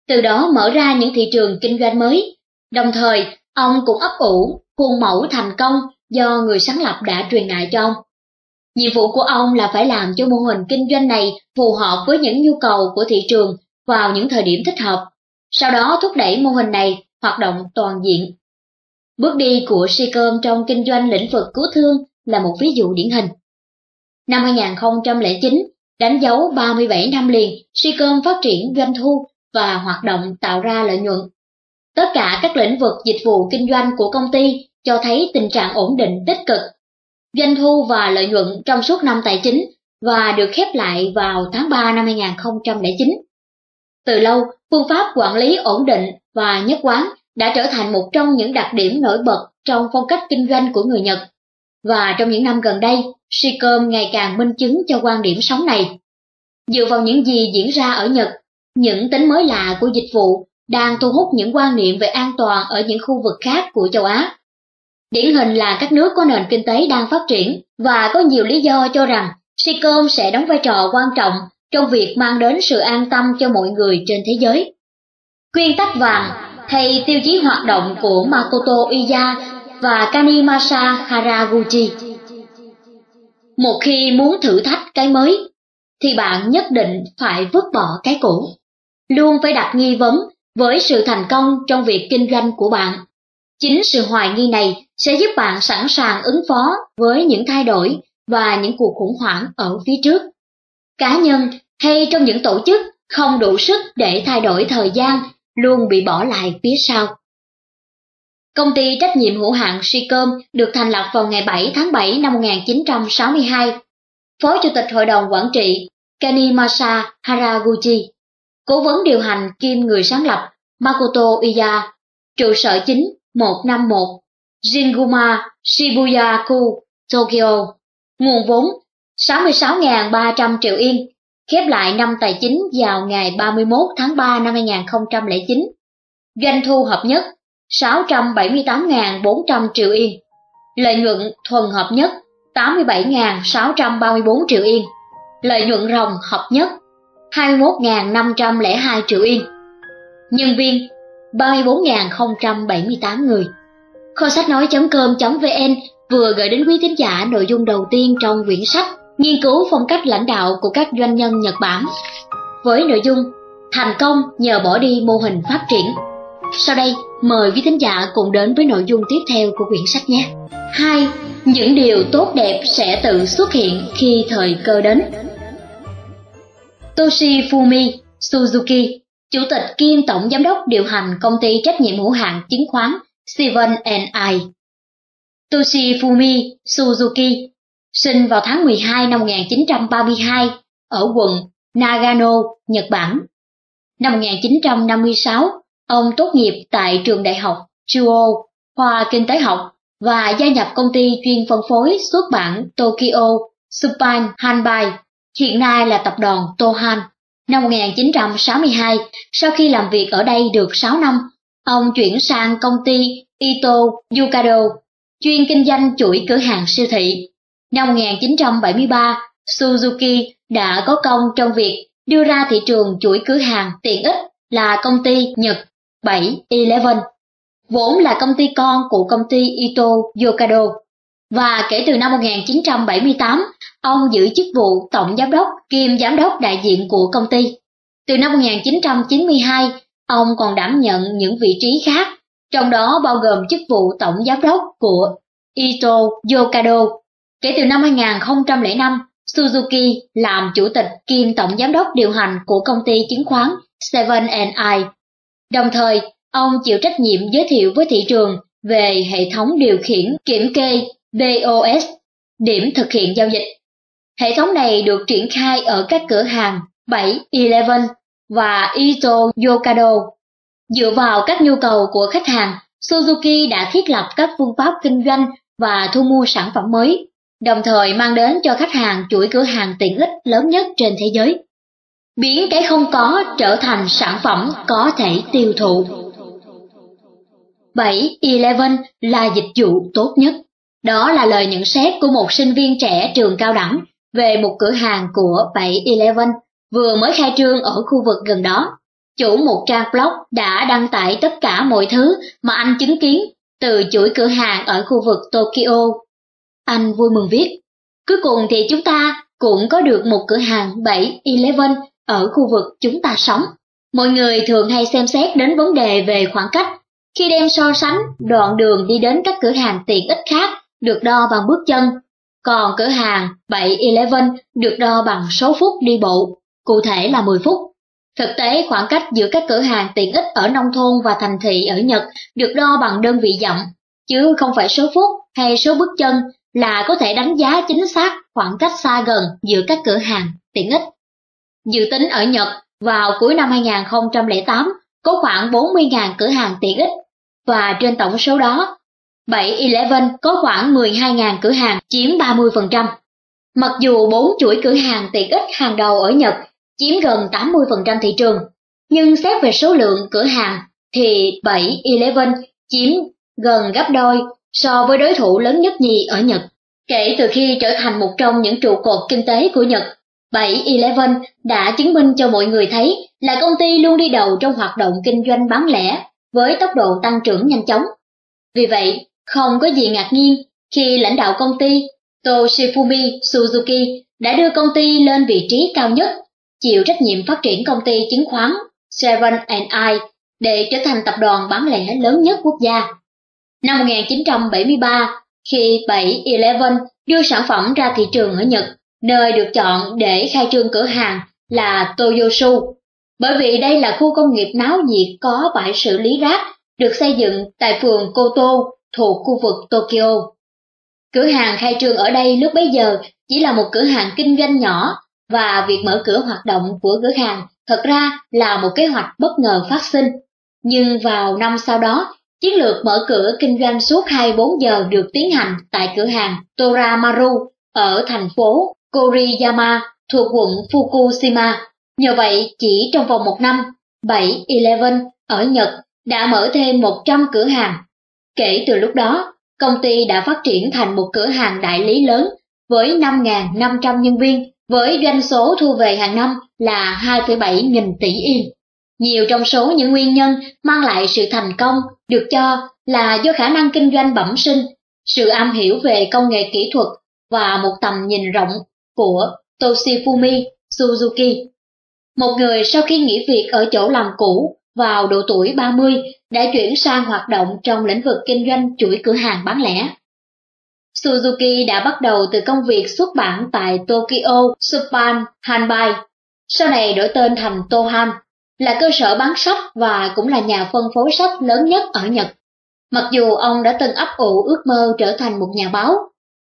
Từ đó mở ra những thị trường kinh doanh mới, đồng thời ông cũng ấp ủ khuôn mẫu thành công do người sáng lập đã truyền lại cho ông. Nhiệm vụ của ông là phải làm cho mô hình kinh doanh này phù hợp với những nhu cầu của thị trường vào những thời điểm thích hợp. sau đó thúc đẩy mô hình này hoạt động toàn diện. Bước đi của Seacom trong kinh doanh lĩnh vực cứu thương là một ví dụ điển hình. Năm 2009, đánh dấu 37 năm liền, Seacom phát triển doanh thu và hoạt động tạo ra lợi nhuận. Tất cả các lĩnh vực dịch vụ kinh doanh của công ty cho thấy tình trạng ổn định tích cực. Doanh thu và lợi nhuận trong suốt năm tài chính và được khép lại vào tháng 3 năm 2009. Từ lâu, phương pháp quản lý ổn định và nhất quán đã trở thành một trong những đặc điểm nổi bật trong phong cách kinh doanh của người Nhật. Và trong những năm gần đây, Shicom ngày càng minh chứng cho quan điểm sống này. Dựa vào những gì diễn ra ở Nhật, những tính mới lạ của dịch vụ đang thu hút những quan niệm về an toàn ở những khu vực khác của châu Á. Điển hình là các nước có nền kinh tế đang phát triển và có nhiều lý do cho rằng SICOM sẽ đóng vai trò quan trọng trong việc mang đến sự an tâm cho mọi người trên thế giới. Quyên tắc vàng hay tiêu chí hoạt động của Makoto Iya và Kanimasa Haraguchi. Một khi muốn thử thách cái mới, thì bạn nhất định phải vứt bỏ cái cũ. Luôn phải đặt nghi vấn với sự thành công trong việc kinh doanh của bạn. Chính sự hoài nghi này sẽ giúp bạn sẵn sàng ứng phó với những thay đổi và những cuộc khủng hoảng ở phía trước. Cá nhân hay trong những tổ chức không đủ sức để thay đổi thời gian luôn bị bỏ lại phía sau. Công ty trách nhiệm hữu hạn Sicom được thành lập vào ngày 7 tháng 7 năm 1962. Phó Chủ tịch Hội đồng Quản trị Kanimasa Haraguchi, Cố vấn điều hành kim người sáng lập Makoto Iya, trụ sở chính 151 Jinguma Shibuya-ku, Tokyo. Nguồn vốn 66.300 triệu yên, khép lại năm tài chính vào ngày 31 tháng 3 năm 2009. Doanh thu hợp nhất 678.400 triệu yên. Lợi nhuận thuần hợp nhất 87.634 triệu yên. Lợi nhuận ròng hợp nhất 21.502 triệu yên. Nhân viên 34.078 người. Kho sách nói.com.vn vừa gửi đến quý thính giả nội dung đầu tiên trong quyển sách nghiên cứu phong cách lãnh đạo của các doanh nhân Nhật Bản với nội dung thành công nhờ bỏ đi mô hình phát triển. Sau đây, mời quý thính giả cùng đến với nội dung tiếp theo của quyển sách nhé. 2. Những điều tốt đẹp sẽ tự xuất hiện khi thời cơ đến. Toshifumi Suzuki, Chủ tịch kiêm Tổng Giám đốc điều hành công ty trách nhiệm hữu hạn chứng khoán Seven I. Toshifumi Suzuki sinh vào tháng 12 năm 1932 ở quận Nagano, Nhật Bản. Năm 1956, ông tốt nghiệp tại trường đại học Chuo, khoa kinh tế học và gia nhập công ty chuyên phân phối xuất bản Tokyo Supan Hanbai, hiện nay là tập đoàn Tohan. Năm 1962, sau khi làm việc ở đây được 6 năm, ông chuyển sang công ty Ito Yukado, chuyên kinh doanh chuỗi cửa hàng siêu thị Năm 1973, Suzuki đã có công trong việc đưa ra thị trường chuỗi cửa hàng tiện ích là công ty Nhật 7-Eleven, vốn là công ty con của công ty Ito Yokado. Và kể từ năm 1978, ông giữ chức vụ tổng giám đốc kiêm giám đốc đại diện của công ty. Từ năm 1992, ông còn đảm nhận những vị trí khác, trong đó bao gồm chức vụ tổng giám đốc của Ito Yokado Kể từ năm 2005, Suzuki làm chủ tịch kiêm tổng giám đốc điều hành của công ty chứng khoán Seven I. Đồng thời, ông chịu trách nhiệm giới thiệu với thị trường về hệ thống điều khiển kiểm kê BOS, điểm thực hiện giao dịch. Hệ thống này được triển khai ở các cửa hàng 7-Eleven và Ito Yokado. Dựa vào các nhu cầu của khách hàng, Suzuki đã thiết lập các phương pháp kinh doanh và thu mua sản phẩm mới đồng thời mang đến cho khách hàng chuỗi cửa hàng tiện ích lớn nhất trên thế giới. Biến cái không có trở thành sản phẩm có thể tiêu thụ. 7. Eleven là dịch vụ tốt nhất. Đó là lời nhận xét của một sinh viên trẻ trường cao đẳng về một cửa hàng của 7 Eleven, vừa mới khai trương ở khu vực gần đó. Chủ một trang blog đã đăng tải tất cả mọi thứ mà anh chứng kiến từ chuỗi cửa hàng ở khu vực Tokyo anh vui mừng viết. Cuối cùng thì chúng ta cũng có được một cửa hàng 7-Eleven ở khu vực chúng ta sống. Mọi người thường hay xem xét đến vấn đề về khoảng cách khi đem so sánh đoạn đường đi đến các cửa hàng tiện ích khác được đo bằng bước chân, còn cửa hàng 7-Eleven được đo bằng số phút đi bộ, cụ thể là 10 phút. Thực tế khoảng cách giữa các cửa hàng tiện ích ở nông thôn và thành thị ở Nhật được đo bằng đơn vị dặm, chứ không phải số phút hay số bước chân là có thể đánh giá chính xác khoảng cách xa gần giữa các cửa hàng tiện ích. Dự tính ở Nhật vào cuối năm 2008 có khoảng 40.000 cửa hàng tiện ích và trên tổng số đó, 7-Eleven có khoảng 12.000 cửa hàng chiếm 30%. Mặc dù bốn chuỗi cửa hàng tiện ích hàng đầu ở Nhật chiếm gần 80% thị trường, nhưng xét về số lượng cửa hàng thì 7-Eleven chiếm gần gấp đôi so với đối thủ lớn nhất nhì ở Nhật. Kể từ khi trở thành một trong những trụ cột kinh tế của Nhật, 7-Eleven đã chứng minh cho mọi người thấy là công ty luôn đi đầu trong hoạt động kinh doanh bán lẻ với tốc độ tăng trưởng nhanh chóng. Vì vậy, không có gì ngạc nhiên khi lãnh đạo công ty Toshifumi Suzuki đã đưa công ty lên vị trí cao nhất, chịu trách nhiệm phát triển công ty chứng khoán Seven I để trở thành tập đoàn bán lẻ lớn nhất quốc gia. Năm 1973, khi 7-Eleven đưa sản phẩm ra thị trường ở Nhật, nơi được chọn để khai trương cửa hàng là Toyosu, bởi vì đây là khu công nghiệp náo nhiệt có bãi xử lý rác được xây dựng tại phường Koto thuộc khu vực Tokyo. Cửa hàng khai trương ở đây lúc bấy giờ chỉ là một cửa hàng kinh doanh nhỏ và việc mở cửa hoạt động của cửa hàng thật ra là một kế hoạch bất ngờ phát sinh. Nhưng vào năm sau đó, chiến lược mở cửa kinh doanh suốt 24 giờ được tiến hành tại cửa hàng Toramaru ở thành phố Koriyama thuộc quận Fukushima Nhờ vậy, chỉ trong vòng một năm, 7-Eleven ở Nhật đã mở thêm 100 cửa hàng. Kể từ lúc đó, công ty đã phát triển thành một cửa hàng đại lý lớn với 5.500 nhân viên, với doanh số thu về hàng năm là 2,7 nghìn tỷ yên. Nhiều trong số những nguyên nhân mang lại sự thành công được cho là do khả năng kinh doanh bẩm sinh, sự am hiểu về công nghệ kỹ thuật và một tầm nhìn rộng của Toshifumi Suzuki. Một người sau khi nghỉ việc ở chỗ làm cũ vào độ tuổi 30 đã chuyển sang hoạt động trong lĩnh vực kinh doanh chuỗi cửa hàng bán lẻ. Suzuki đã bắt đầu từ công việc xuất bản tại Tokyo Supan Hanbai, sau này đổi tên thành Tohan, là cơ sở bán sách và cũng là nhà phân phối sách lớn nhất ở Nhật. Mặc dù ông đã từng ấp ủ ước mơ trở thành một nhà báo,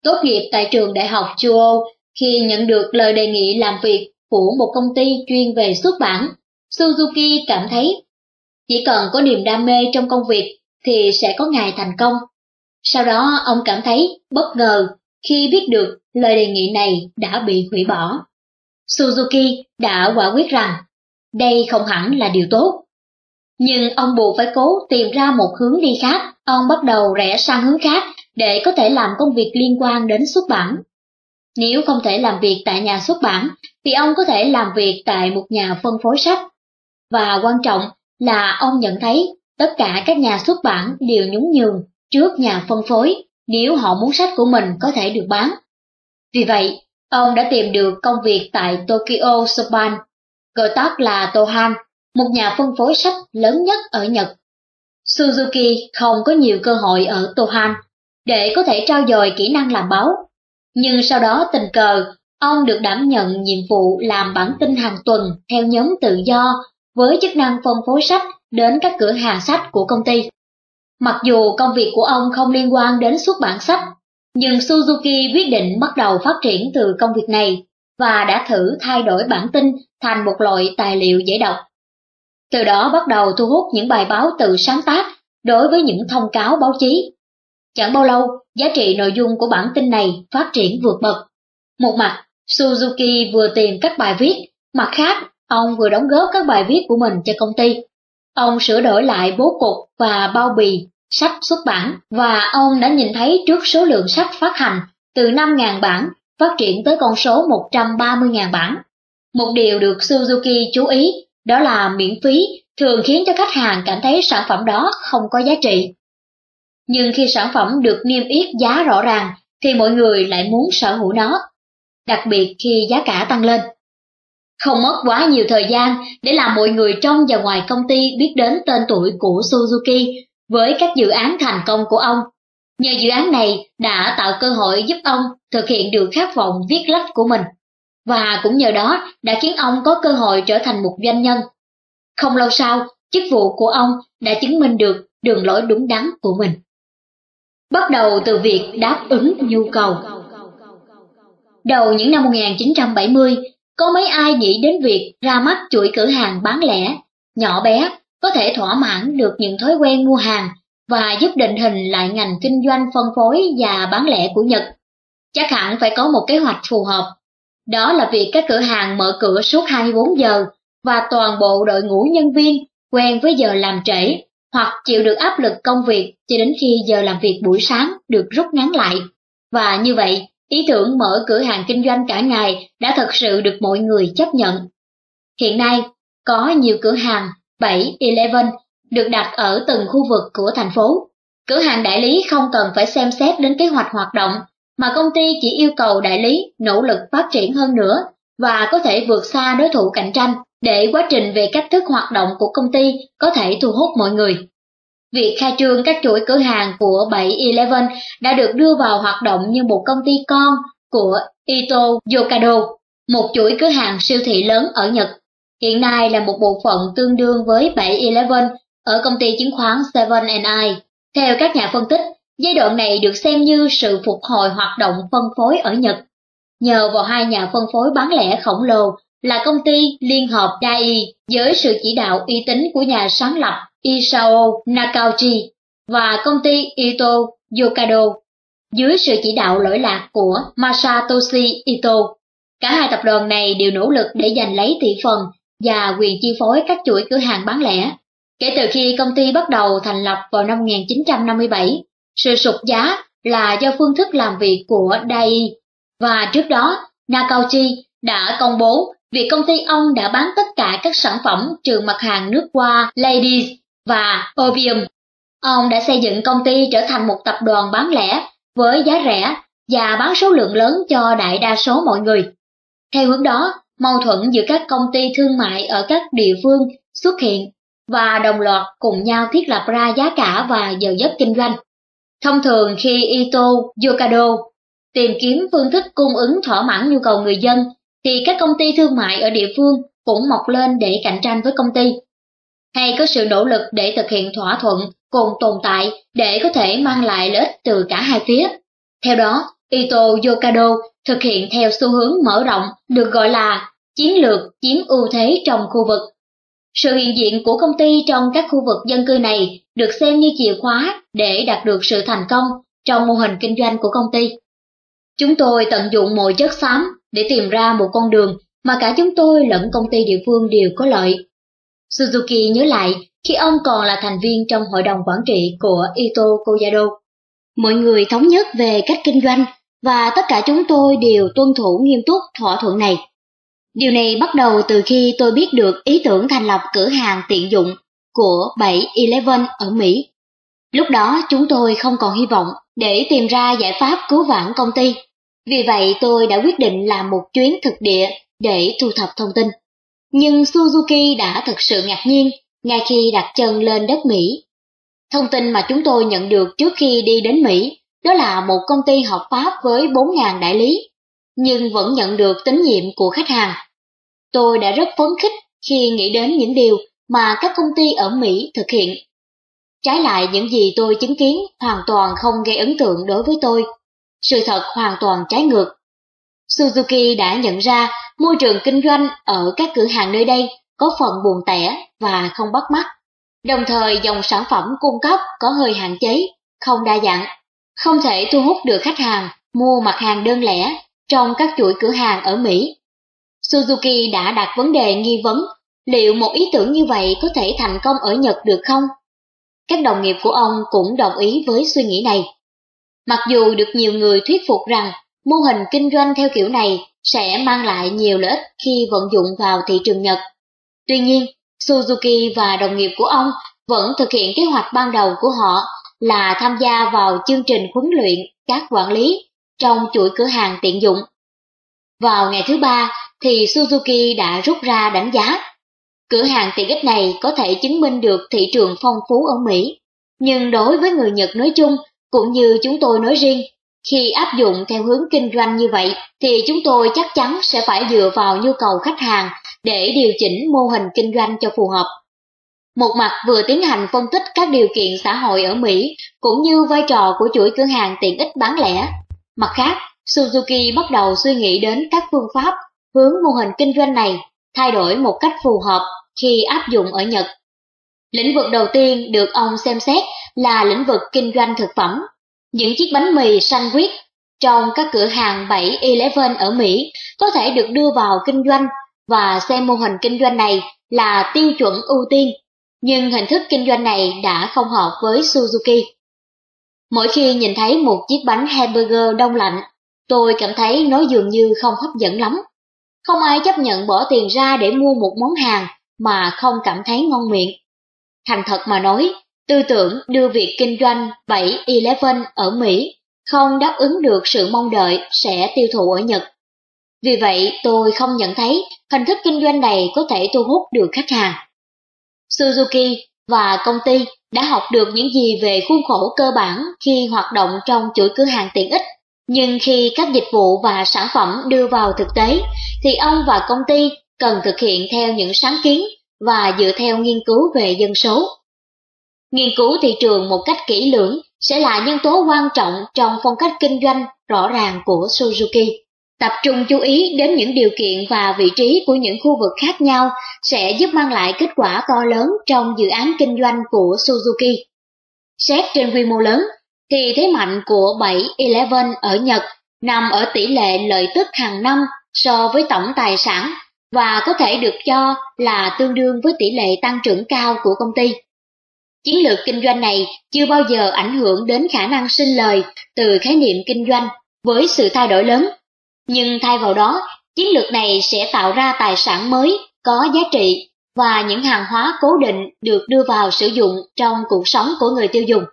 tốt nghiệp tại trường đại học Chuo khi nhận được lời đề nghị làm việc của một công ty chuyên về xuất bản, Suzuki cảm thấy chỉ cần có niềm đam mê trong công việc thì sẽ có ngày thành công. Sau đó ông cảm thấy bất ngờ khi biết được lời đề nghị này đã bị hủy bỏ. Suzuki đã quả quyết rằng đây không hẳn là điều tốt. Nhưng ông buộc phải cố tìm ra một hướng đi khác, ông bắt đầu rẽ sang hướng khác để có thể làm công việc liên quan đến xuất bản. Nếu không thể làm việc tại nhà xuất bản, thì ông có thể làm việc tại một nhà phân phối sách. Và quan trọng là ông nhận thấy tất cả các nhà xuất bản đều nhún nhường trước nhà phân phối nếu họ muốn sách của mình có thể được bán. Vì vậy, ông đã tìm được công việc tại Tokyo Shopan, gọi tắt là Tohan, một nhà phân phối sách lớn nhất ở Nhật. Suzuki không có nhiều cơ hội ở Tohan để có thể trao dồi kỹ năng làm báo nhưng sau đó tình cờ, ông được đảm nhận nhiệm vụ làm bản tin hàng tuần theo nhóm tự do với chức năng phân phối sách đến các cửa hàng sách của công ty. Mặc dù công việc của ông không liên quan đến xuất bản sách, nhưng Suzuki quyết định bắt đầu phát triển từ công việc này và đã thử thay đổi bản tin thành một loại tài liệu dễ đọc. Từ đó bắt đầu thu hút những bài báo tự sáng tác đối với những thông cáo báo chí. Chẳng bao lâu, giá trị nội dung của bản tin này phát triển vượt bậc. Một mặt, Suzuki vừa tìm các bài viết, mặt khác, ông vừa đóng góp các bài viết của mình cho công ty. Ông sửa đổi lại bố cục và bao bì, sách xuất bản và ông đã nhìn thấy trước số lượng sách phát hành từ 5.000 bản phát triển tới con số 130.000 bản. Một điều được Suzuki chú ý đó là miễn phí thường khiến cho khách hàng cảm thấy sản phẩm đó không có giá trị nhưng khi sản phẩm được niêm yết giá rõ ràng thì mọi người lại muốn sở hữu nó, đặc biệt khi giá cả tăng lên. Không mất quá nhiều thời gian để làm mọi người trong và ngoài công ty biết đến tên tuổi của Suzuki với các dự án thành công của ông. Nhờ dự án này đã tạo cơ hội giúp ông thực hiện được khát vọng viết lách của mình. Và cũng nhờ đó đã khiến ông có cơ hội trở thành một doanh nhân. Không lâu sau, chức vụ của ông đã chứng minh được đường lối đúng đắn của mình. Bắt đầu từ việc đáp ứng nhu cầu. Đầu những năm 1970, có mấy ai nghĩ đến việc ra mắt chuỗi cửa hàng bán lẻ, nhỏ bé, có thể thỏa mãn được những thói quen mua hàng và giúp định hình lại ngành kinh doanh phân phối và bán lẻ của Nhật. Chắc hẳn phải có một kế hoạch phù hợp. Đó là việc các cửa hàng mở cửa suốt 24 giờ và toàn bộ đội ngũ nhân viên quen với giờ làm trễ hoặc chịu được áp lực công việc cho đến khi giờ làm việc buổi sáng được rút ngắn lại. Và như vậy, ý tưởng mở cửa hàng kinh doanh cả ngày đã thật sự được mọi người chấp nhận. Hiện nay, có nhiều cửa hàng 7-Eleven được đặt ở từng khu vực của thành phố. Cửa hàng đại lý không cần phải xem xét đến kế hoạch hoạt động, mà công ty chỉ yêu cầu đại lý nỗ lực phát triển hơn nữa và có thể vượt xa đối thủ cạnh tranh để quá trình về cách thức hoạt động của công ty có thể thu hút mọi người. Việc khai trương các chuỗi cửa hàng của 7-Eleven đã được đưa vào hoạt động như một công ty con của Ito Yokado, một chuỗi cửa hàng siêu thị lớn ở Nhật. Hiện nay là một bộ phận tương đương với 7-Eleven ở công ty chứng khoán Seven I. Theo các nhà phân tích, giai đoạn này được xem như sự phục hồi hoạt động phân phối ở Nhật. Nhờ vào hai nhà phân phối bán lẻ khổng lồ là công ty Liên hợp Dai với sự chỉ đạo uy tín của nhà sáng lập Isao Nakauchi và công ty Ito Yokado dưới sự chỉ đạo lỗi lạc của Masatoshi Ito. Cả hai tập đoàn này đều nỗ lực để giành lấy thị phần và quyền chi phối các chuỗi cửa hàng bán lẻ. Kể từ khi công ty bắt đầu thành lập vào năm 1957, sự sụt giá là do phương thức làm việc của Dai và trước đó Nakauchi đã công bố việc công ty ông đã bán tất cả các sản phẩm trừ mặt hàng nước hoa Ladies và Opium. Ông đã xây dựng công ty trở thành một tập đoàn bán lẻ với giá rẻ và bán số lượng lớn cho đại đa số mọi người. Theo hướng đó, mâu thuẫn giữa các công ty thương mại ở các địa phương xuất hiện và đồng loạt cùng nhau thiết lập ra giá cả và giờ giấc kinh doanh. Thông thường khi Ito Yokado tìm kiếm phương thức cung ứng thỏa mãn nhu cầu người dân, thì các công ty thương mại ở địa phương cũng mọc lên để cạnh tranh với công ty. Hay có sự nỗ lực để thực hiện thỏa thuận cùng tồn tại để có thể mang lại lợi ích từ cả hai phía. Theo đó, Ito Yokado thực hiện theo xu hướng mở rộng được gọi là chiến lược chiếm ưu thế trong khu vực. Sự hiện diện của công ty trong các khu vực dân cư này được xem như chìa khóa để đạt được sự thành công trong mô hình kinh doanh của công ty. Chúng tôi tận dụng mọi chất xám để tìm ra một con đường mà cả chúng tôi lẫn công ty địa phương đều có lợi. Suzuki nhớ lại khi ông còn là thành viên trong hội đồng quản trị của Ito Koyado. Mọi người thống nhất về cách kinh doanh và tất cả chúng tôi đều tuân thủ nghiêm túc thỏa thuận này. Điều này bắt đầu từ khi tôi biết được ý tưởng thành lập cửa hàng tiện dụng của 7-Eleven ở Mỹ. Lúc đó, chúng tôi không còn hy vọng để tìm ra giải pháp cứu vãn công ty. Vì vậy tôi đã quyết định làm một chuyến thực địa để thu thập thông tin. Nhưng Suzuki đã thật sự ngạc nhiên ngay khi đặt chân lên đất Mỹ. Thông tin mà chúng tôi nhận được trước khi đi đến Mỹ đó là một công ty hợp pháp với 4.000 đại lý, nhưng vẫn nhận được tín nhiệm của khách hàng. Tôi đã rất phấn khích khi nghĩ đến những điều mà các công ty ở Mỹ thực hiện. Trái lại những gì tôi chứng kiến hoàn toàn không gây ấn tượng đối với tôi. Sự thật hoàn toàn trái ngược. Suzuki đã nhận ra môi trường kinh doanh ở các cửa hàng nơi đây có phần buồn tẻ và không bắt mắt. Đồng thời dòng sản phẩm cung cấp có hơi hạn chế, không đa dạng, không thể thu hút được khách hàng mua mặt hàng đơn lẻ trong các chuỗi cửa hàng ở Mỹ. Suzuki đã đặt vấn đề nghi vấn liệu một ý tưởng như vậy có thể thành công ở Nhật được không? Các đồng nghiệp của ông cũng đồng ý với suy nghĩ này. Mặc dù được nhiều người thuyết phục rằng mô hình kinh doanh theo kiểu này sẽ mang lại nhiều lợi ích khi vận dụng vào thị trường Nhật. Tuy nhiên, Suzuki và đồng nghiệp của ông vẫn thực hiện kế hoạch ban đầu của họ là tham gia vào chương trình huấn luyện các quản lý trong chuỗi cửa hàng tiện dụng. Vào ngày thứ ba thì Suzuki đã rút ra đánh giá. Cửa hàng tiện ích này có thể chứng minh được thị trường phong phú ở Mỹ, nhưng đối với người Nhật nói chung cũng như chúng tôi nói riêng, khi áp dụng theo hướng kinh doanh như vậy thì chúng tôi chắc chắn sẽ phải dựa vào nhu cầu khách hàng để điều chỉnh mô hình kinh doanh cho phù hợp. Một mặt vừa tiến hành phân tích các điều kiện xã hội ở Mỹ cũng như vai trò của chuỗi cửa hàng tiện ích bán lẻ. Mặt khác, Suzuki bắt đầu suy nghĩ đến các phương pháp hướng mô hình kinh doanh này thay đổi một cách phù hợp khi áp dụng ở Nhật. Lĩnh vực đầu tiên được ông xem xét là lĩnh vực kinh doanh thực phẩm. Những chiếc bánh mì sandwich trong các cửa hàng 7-Eleven ở Mỹ có thể được đưa vào kinh doanh và xem mô hình kinh doanh này là tiêu chuẩn ưu tiên, nhưng hình thức kinh doanh này đã không hợp với Suzuki. Mỗi khi nhìn thấy một chiếc bánh hamburger đông lạnh, tôi cảm thấy nó dường như không hấp dẫn lắm. Không ai chấp nhận bỏ tiền ra để mua một món hàng mà không cảm thấy ngon miệng. Thành thật mà nói, tư tưởng đưa việc kinh doanh 7-Eleven ở Mỹ không đáp ứng được sự mong đợi sẽ tiêu thụ ở Nhật. Vì vậy tôi không nhận thấy hình thức kinh doanh này có thể thu hút được khách hàng. Suzuki và công ty đã học được những gì về khuôn khổ cơ bản khi hoạt động trong chuỗi cửa hàng tiện ích, nhưng khi các dịch vụ và sản phẩm đưa vào thực tế, thì ông và công ty cần thực hiện theo những sáng kiến và dựa theo nghiên cứu về dân số. Nghiên cứu thị trường một cách kỹ lưỡng sẽ là nhân tố quan trọng trong phong cách kinh doanh rõ ràng của Suzuki. Tập trung chú ý đến những điều kiện và vị trí của những khu vực khác nhau sẽ giúp mang lại kết quả to lớn trong dự án kinh doanh của Suzuki. Xét trên quy mô lớn, thì thế mạnh của 7-Eleven ở Nhật nằm ở tỷ lệ lợi tức hàng năm so với tổng tài sản và có thể được cho là tương đương với tỷ lệ tăng trưởng cao của công ty. Chiến lược kinh doanh này chưa bao giờ ảnh hưởng đến khả năng sinh lời từ khái niệm kinh doanh với sự thay đổi lớn nhưng thay vào đó, chiến lược này sẽ tạo ra tài sản mới, có giá trị và những hàng hóa cố định được đưa vào sử dụng trong cuộc sống của người tiêu dùng.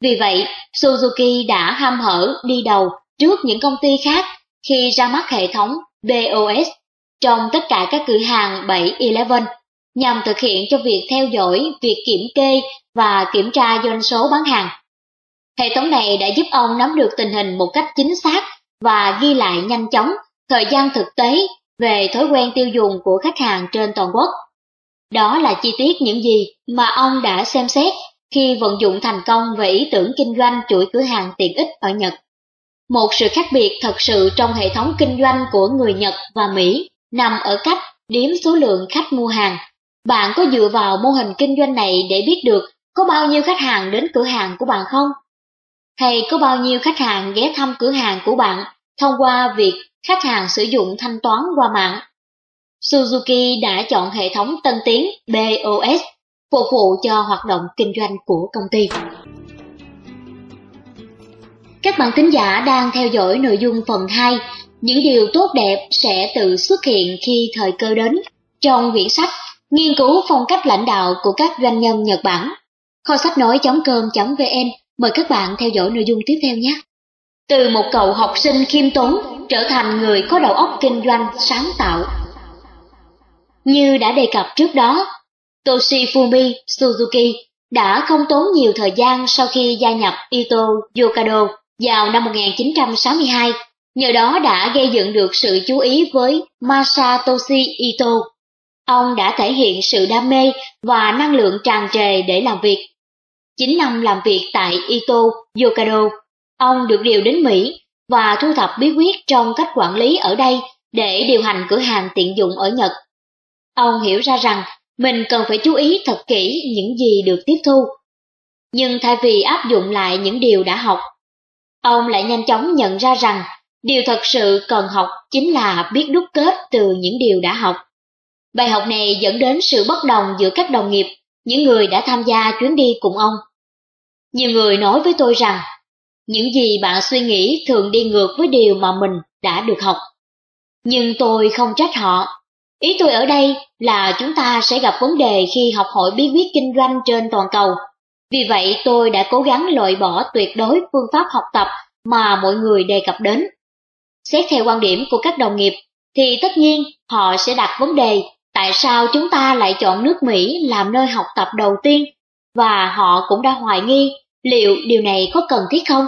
Vì vậy, Suzuki đã ham hở đi đầu trước những công ty khác khi ra mắt hệ thống BOS trong tất cả các cửa hàng 7-Eleven nhằm thực hiện cho việc theo dõi, việc kiểm kê và kiểm tra doanh số bán hàng. Hệ thống này đã giúp ông nắm được tình hình một cách chính xác và ghi lại nhanh chóng thời gian thực tế về thói quen tiêu dùng của khách hàng trên toàn quốc. Đó là chi tiết những gì mà ông đã xem xét khi vận dụng thành công về ý tưởng kinh doanh chuỗi cửa hàng tiện ích ở Nhật. Một sự khác biệt thật sự trong hệ thống kinh doanh của người Nhật và Mỹ nằm ở cách đếm số lượng khách mua hàng. Bạn có dựa vào mô hình kinh doanh này để biết được có bao nhiêu khách hàng đến cửa hàng của bạn không? hay có bao nhiêu khách hàng ghé thăm cửa hàng của bạn thông qua việc khách hàng sử dụng thanh toán qua mạng. Suzuki đã chọn hệ thống tân tiến BOS phục vụ cho hoạt động kinh doanh của công ty. Các bạn thính giả đang theo dõi nội dung phần 2 Những điều tốt đẹp sẽ tự xuất hiện khi thời cơ đến trong quyển sách Nghiên cứu phong cách lãnh đạo của các doanh nhân Nhật Bản. Kho sách nói.com.vn Mời các bạn theo dõi nội dung tiếp theo nhé. Từ một cậu học sinh khiêm tốn trở thành người có đầu óc kinh doanh sáng tạo. Như đã đề cập trước đó, Toshifumi Suzuki đã không tốn nhiều thời gian sau khi gia nhập Ito Yokado vào năm 1962, nhờ đó đã gây dựng được sự chú ý với Masatoshi Ito. Ông đã thể hiện sự đam mê và năng lượng tràn trề để làm việc 9 năm làm việc tại Ito Yokado, ông được điều đến Mỹ và thu thập bí quyết trong cách quản lý ở đây để điều hành cửa hàng tiện dụng ở Nhật. Ông hiểu ra rằng mình cần phải chú ý thật kỹ những gì được tiếp thu. Nhưng thay vì áp dụng lại những điều đã học, ông lại nhanh chóng nhận ra rằng điều thật sự cần học chính là biết đúc kết từ những điều đã học. Bài học này dẫn đến sự bất đồng giữa các đồng nghiệp, những người đã tham gia chuyến đi cùng ông. Nhiều người nói với tôi rằng, những gì bạn suy nghĩ thường đi ngược với điều mà mình đã được học. Nhưng tôi không trách họ. Ý tôi ở đây là chúng ta sẽ gặp vấn đề khi học hỏi bí quyết kinh doanh trên toàn cầu. Vì vậy tôi đã cố gắng loại bỏ tuyệt đối phương pháp học tập mà mọi người đề cập đến. Xét theo quan điểm của các đồng nghiệp, thì tất nhiên họ sẽ đặt vấn đề tại sao chúng ta lại chọn nước Mỹ làm nơi học tập đầu tiên, và họ cũng đã hoài nghi liệu điều này có cần thiết không.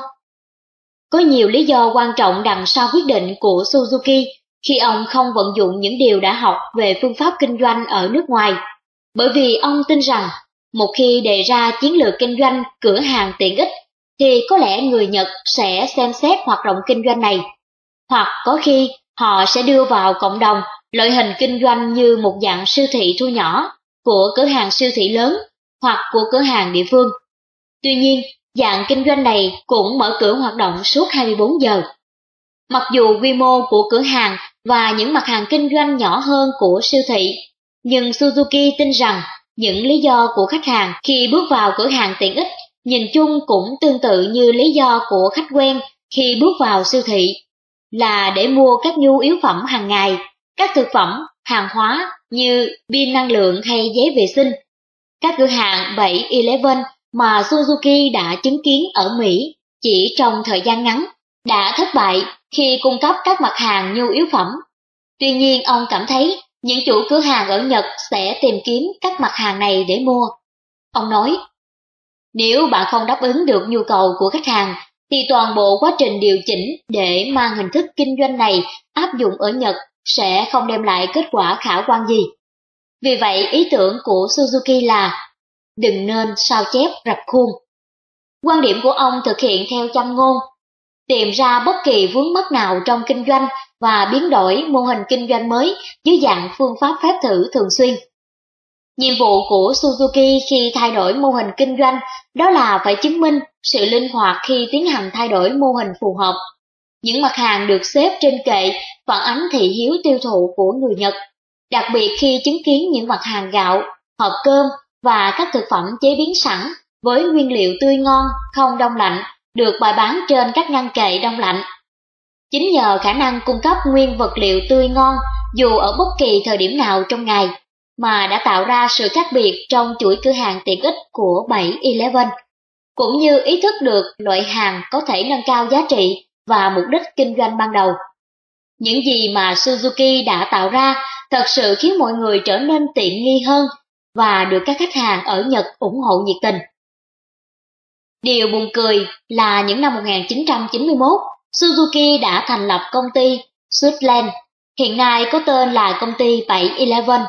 Có nhiều lý do quan trọng đằng sau quyết định của Suzuki khi ông không vận dụng những điều đã học về phương pháp kinh doanh ở nước ngoài, bởi vì ông tin rằng một khi đề ra chiến lược kinh doanh cửa hàng tiện ích thì có lẽ người Nhật sẽ xem xét hoạt động kinh doanh này, hoặc có khi họ sẽ đưa vào cộng đồng loại hình kinh doanh như một dạng siêu thị thu nhỏ của cửa hàng siêu thị lớn hoặc của cửa hàng địa phương. Tuy nhiên, dạng kinh doanh này cũng mở cửa hoạt động suốt 24 giờ. Mặc dù quy mô của cửa hàng và những mặt hàng kinh doanh nhỏ hơn của siêu thị, nhưng Suzuki tin rằng những lý do của khách hàng khi bước vào cửa hàng tiện ích nhìn chung cũng tương tự như lý do của khách quen khi bước vào siêu thị, là để mua các nhu yếu phẩm hàng ngày, các thực phẩm, hàng hóa như pin năng lượng hay giấy vệ sinh. Các cửa hàng 7-Eleven mà Suzuki đã chứng kiến ở Mỹ chỉ trong thời gian ngắn đã thất bại khi cung cấp các mặt hàng nhu yếu phẩm. Tuy nhiên ông cảm thấy những chủ cửa hàng ở Nhật sẽ tìm kiếm các mặt hàng này để mua. Ông nói, nếu bạn không đáp ứng được nhu cầu của khách hàng, thì toàn bộ quá trình điều chỉnh để mang hình thức kinh doanh này áp dụng ở Nhật sẽ không đem lại kết quả khả quan gì. Vì vậy, ý tưởng của Suzuki là đừng nên sao chép rập khuôn. Quan điểm của ông thực hiện theo châm ngôn, tìm ra bất kỳ vướng mắc nào trong kinh doanh và biến đổi mô hình kinh doanh mới dưới dạng phương pháp phép thử thường xuyên. Nhiệm vụ của Suzuki khi thay đổi mô hình kinh doanh đó là phải chứng minh sự linh hoạt khi tiến hành thay đổi mô hình phù hợp. Những mặt hàng được xếp trên kệ phản ánh thị hiếu tiêu thụ của người Nhật, đặc biệt khi chứng kiến những mặt hàng gạo, hộp cơm và các thực phẩm chế biến sẵn với nguyên liệu tươi ngon, không đông lạnh, được bày bán trên các ngăn kệ đông lạnh. Chính nhờ khả năng cung cấp nguyên vật liệu tươi ngon dù ở bất kỳ thời điểm nào trong ngày, mà đã tạo ra sự khác biệt trong chuỗi cửa hàng tiện ích của 7-Eleven, cũng như ý thức được loại hàng có thể nâng cao giá trị và mục đích kinh doanh ban đầu. Những gì mà Suzuki đã tạo ra thật sự khiến mọi người trở nên tiện nghi hơn và được các khách hàng ở Nhật ủng hộ nhiệt tình. Điều buồn cười là những năm 1991, Suzuki đã thành lập công ty Swiftland, hiện nay có tên là công ty 7-Eleven,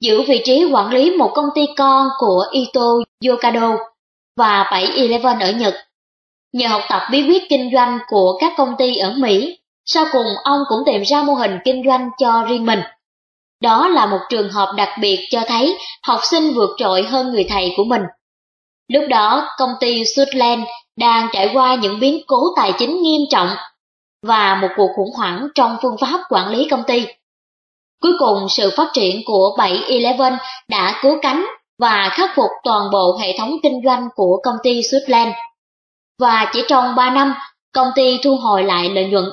giữ vị trí quản lý một công ty con của Ito Yokado và 7-Eleven ở Nhật. Nhờ học tập bí quyết kinh doanh của các công ty ở Mỹ, sau cùng ông cũng tìm ra mô hình kinh doanh cho riêng mình. Đó là một trường hợp đặc biệt cho thấy học sinh vượt trội hơn người thầy của mình. Lúc đó, công ty Sutland đang trải qua những biến cố tài chính nghiêm trọng và một cuộc khủng hoảng trong phương pháp quản lý công ty. Cuối cùng, sự phát triển của 7-Eleven đã cứu cánh và khắc phục toàn bộ hệ thống kinh doanh của công ty Sutland. Và chỉ trong 3 năm, công ty thu hồi lại lợi nhuận.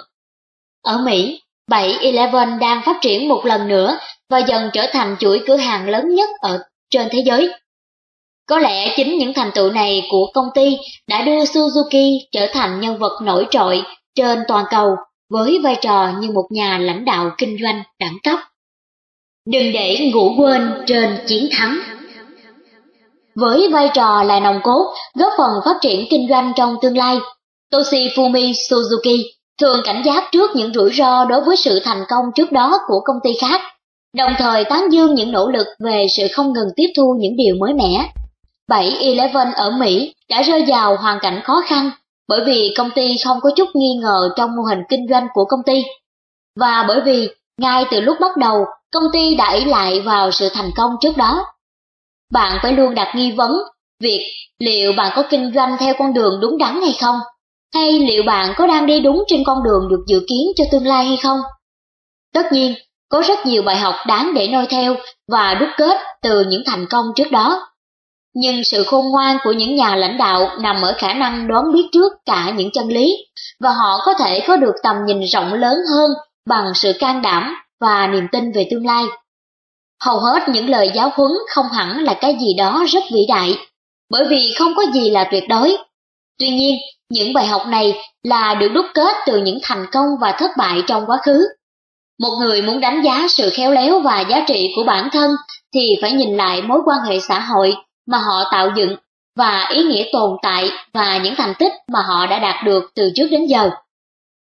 Ở Mỹ, 7-Eleven đang phát triển một lần nữa và dần trở thành chuỗi cửa hàng lớn nhất ở trên thế giới. Có lẽ chính những thành tựu này của công ty đã đưa Suzuki trở thành nhân vật nổi trội trên toàn cầu với vai trò như một nhà lãnh đạo kinh doanh đẳng cấp. Đừng để ngủ quên trên chiến thắng. Với vai trò là nòng cốt góp phần phát triển kinh doanh trong tương lai, Toshifumi Suzuki thường cảnh giác trước những rủi ro đối với sự thành công trước đó của công ty khác, đồng thời tán dương những nỗ lực về sự không ngừng tiếp thu những điều mới mẻ. 7-Eleven ở Mỹ đã rơi vào hoàn cảnh khó khăn bởi vì công ty không có chút nghi ngờ trong mô hình kinh doanh của công ty. Và bởi vì ngay từ lúc bắt đầu, công ty đã ý lại vào sự thành công trước đó. Bạn phải luôn đặt nghi vấn việc liệu bạn có kinh doanh theo con đường đúng đắn hay không hay liệu bạn có đang đi đúng trên con đường được dự kiến cho tương lai hay không? Tất nhiên, có rất nhiều bài học đáng để noi theo và đúc kết từ những thành công trước đó. Nhưng sự khôn ngoan của những nhà lãnh đạo nằm ở khả năng đoán biết trước cả những chân lý, và họ có thể có được tầm nhìn rộng lớn hơn bằng sự can đảm và niềm tin về tương lai. Hầu hết những lời giáo huấn không hẳn là cái gì đó rất vĩ đại, bởi vì không có gì là tuyệt đối, Tuy nhiên, những bài học này là được đúc kết từ những thành công và thất bại trong quá khứ. Một người muốn đánh giá sự khéo léo và giá trị của bản thân thì phải nhìn lại mối quan hệ xã hội mà họ tạo dựng và ý nghĩa tồn tại và những thành tích mà họ đã đạt được từ trước đến giờ.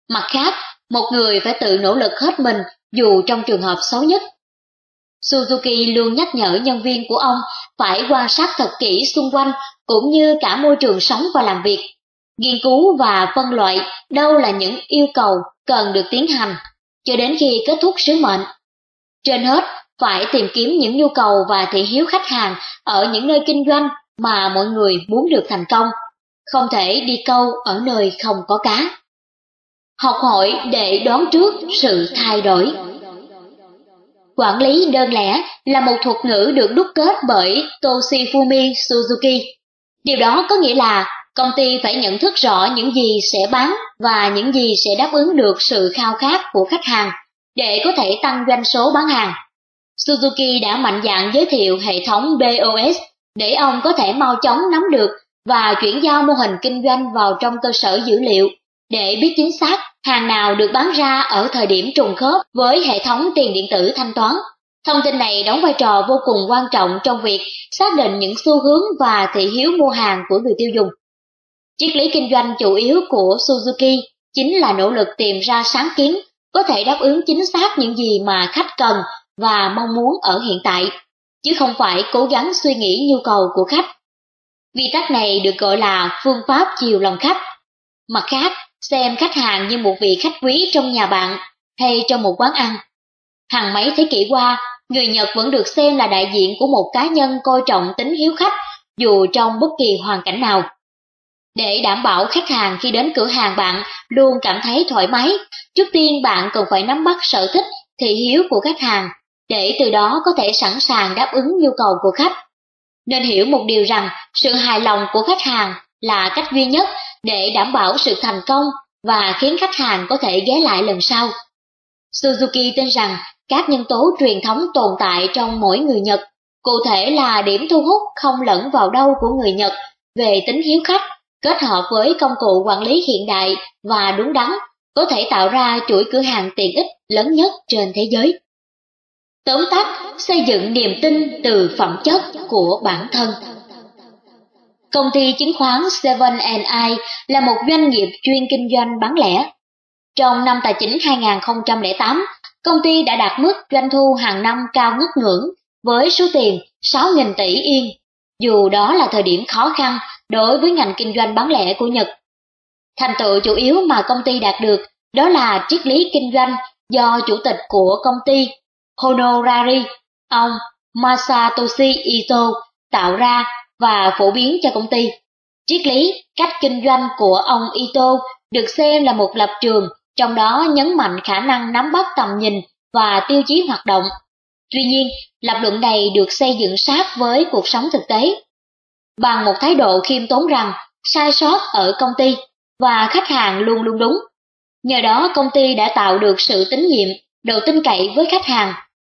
Mặt khác, một người phải tự nỗ lực hết mình dù trong trường hợp xấu nhất. Suzuki luôn nhắc nhở nhân viên của ông phải quan sát thật kỹ xung quanh cũng như cả môi trường sống và làm việc, nghiên cứu và phân loại đâu là những yêu cầu cần được tiến hành cho đến khi kết thúc sứ mệnh. Trên hết, phải tìm kiếm những nhu cầu và thị hiếu khách hàng ở những nơi kinh doanh mà mọi người muốn được thành công, không thể đi câu ở nơi không có cá. Học hỏi để đoán trước sự thay đổi. Quản lý đơn lẻ là một thuật ngữ được đúc kết bởi Toshifumi Suzuki. Điều đó có nghĩa là công ty phải nhận thức rõ những gì sẽ bán và những gì sẽ đáp ứng được sự khao khát của khách hàng để có thể tăng doanh số bán hàng. Suzuki đã mạnh dạn giới thiệu hệ thống BOS để ông có thể mau chóng nắm được và chuyển giao mô hình kinh doanh vào trong cơ sở dữ liệu để biết chính xác hàng nào được bán ra ở thời điểm trùng khớp với hệ thống tiền điện tử thanh toán. Thông tin này đóng vai trò vô cùng quan trọng trong việc xác định những xu hướng và thị hiếu mua hàng của người tiêu dùng. Triết lý kinh doanh chủ yếu của Suzuki chính là nỗ lực tìm ra sáng kiến có thể đáp ứng chính xác những gì mà khách cần và mong muốn ở hiện tại, chứ không phải cố gắng suy nghĩ nhu cầu của khách. Vi tắc này được gọi là phương pháp chiều lòng khách. Mặt khác, xem khách hàng như một vị khách quý trong nhà bạn hay trong một quán ăn. Hàng mấy thế kỷ qua, người Nhật vẫn được xem là đại diện của một cá nhân coi trọng tính hiếu khách dù trong bất kỳ hoàn cảnh nào. Để đảm bảo khách hàng khi đến cửa hàng bạn luôn cảm thấy thoải mái, trước tiên bạn cần phải nắm bắt sở thích, thị hiếu của khách hàng, để từ đó có thể sẵn sàng đáp ứng nhu cầu của khách. Nên hiểu một điều rằng sự hài lòng của khách hàng là cách duy nhất để đảm bảo sự thành công và khiến khách hàng có thể ghé lại lần sau. Suzuki tin rằng các nhân tố truyền thống tồn tại trong mỗi người Nhật, cụ thể là điểm thu hút không lẫn vào đâu của người Nhật về tính hiếu khách, kết hợp với công cụ quản lý hiện đại và đúng đắn, có thể tạo ra chuỗi cửa hàng tiện ích lớn nhất trên thế giới. Tóm tắt, xây dựng niềm tin từ phẩm chất của bản thân. Công ty chứng khoán Seven I là một doanh nghiệp chuyên kinh doanh bán lẻ. Trong năm tài chính 2008, công ty đã đạt mức doanh thu hàng năm cao ngất ngưỡng với số tiền 6.000 tỷ yên, dù đó là thời điểm khó khăn đối với ngành kinh doanh bán lẻ của Nhật. Thành tựu chủ yếu mà công ty đạt được đó là triết lý kinh doanh do chủ tịch của công ty Honorari, ông Masatoshi Ito tạo ra và phổ biến cho công ty. Triết lý, cách kinh doanh của ông Ito được xem là một lập trường, trong đó nhấn mạnh khả năng nắm bắt tầm nhìn và tiêu chí hoạt động. Tuy nhiên, lập luận này được xây dựng sát với cuộc sống thực tế. Bằng một thái độ khiêm tốn rằng sai sót ở công ty và khách hàng luôn luôn đúng. Nhờ đó công ty đã tạo được sự tín nhiệm, độ tin cậy với khách hàng.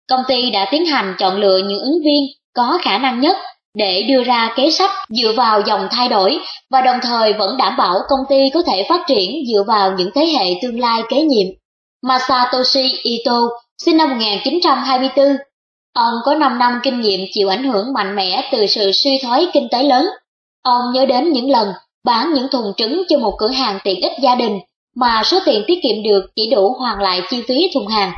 Công ty đã tiến hành chọn lựa những ứng viên có khả năng nhất để đưa ra kế sách dựa vào dòng thay đổi và đồng thời vẫn đảm bảo công ty có thể phát triển dựa vào những thế hệ tương lai kế nhiệm. Masatoshi Ito, sinh năm 1924, ông có 5 năm kinh nghiệm chịu ảnh hưởng mạnh mẽ từ sự suy thoái kinh tế lớn. Ông nhớ đến những lần bán những thùng trứng cho một cửa hàng tiện ích gia đình mà số tiền tiết kiệm được chỉ đủ hoàn lại chi phí thùng hàng.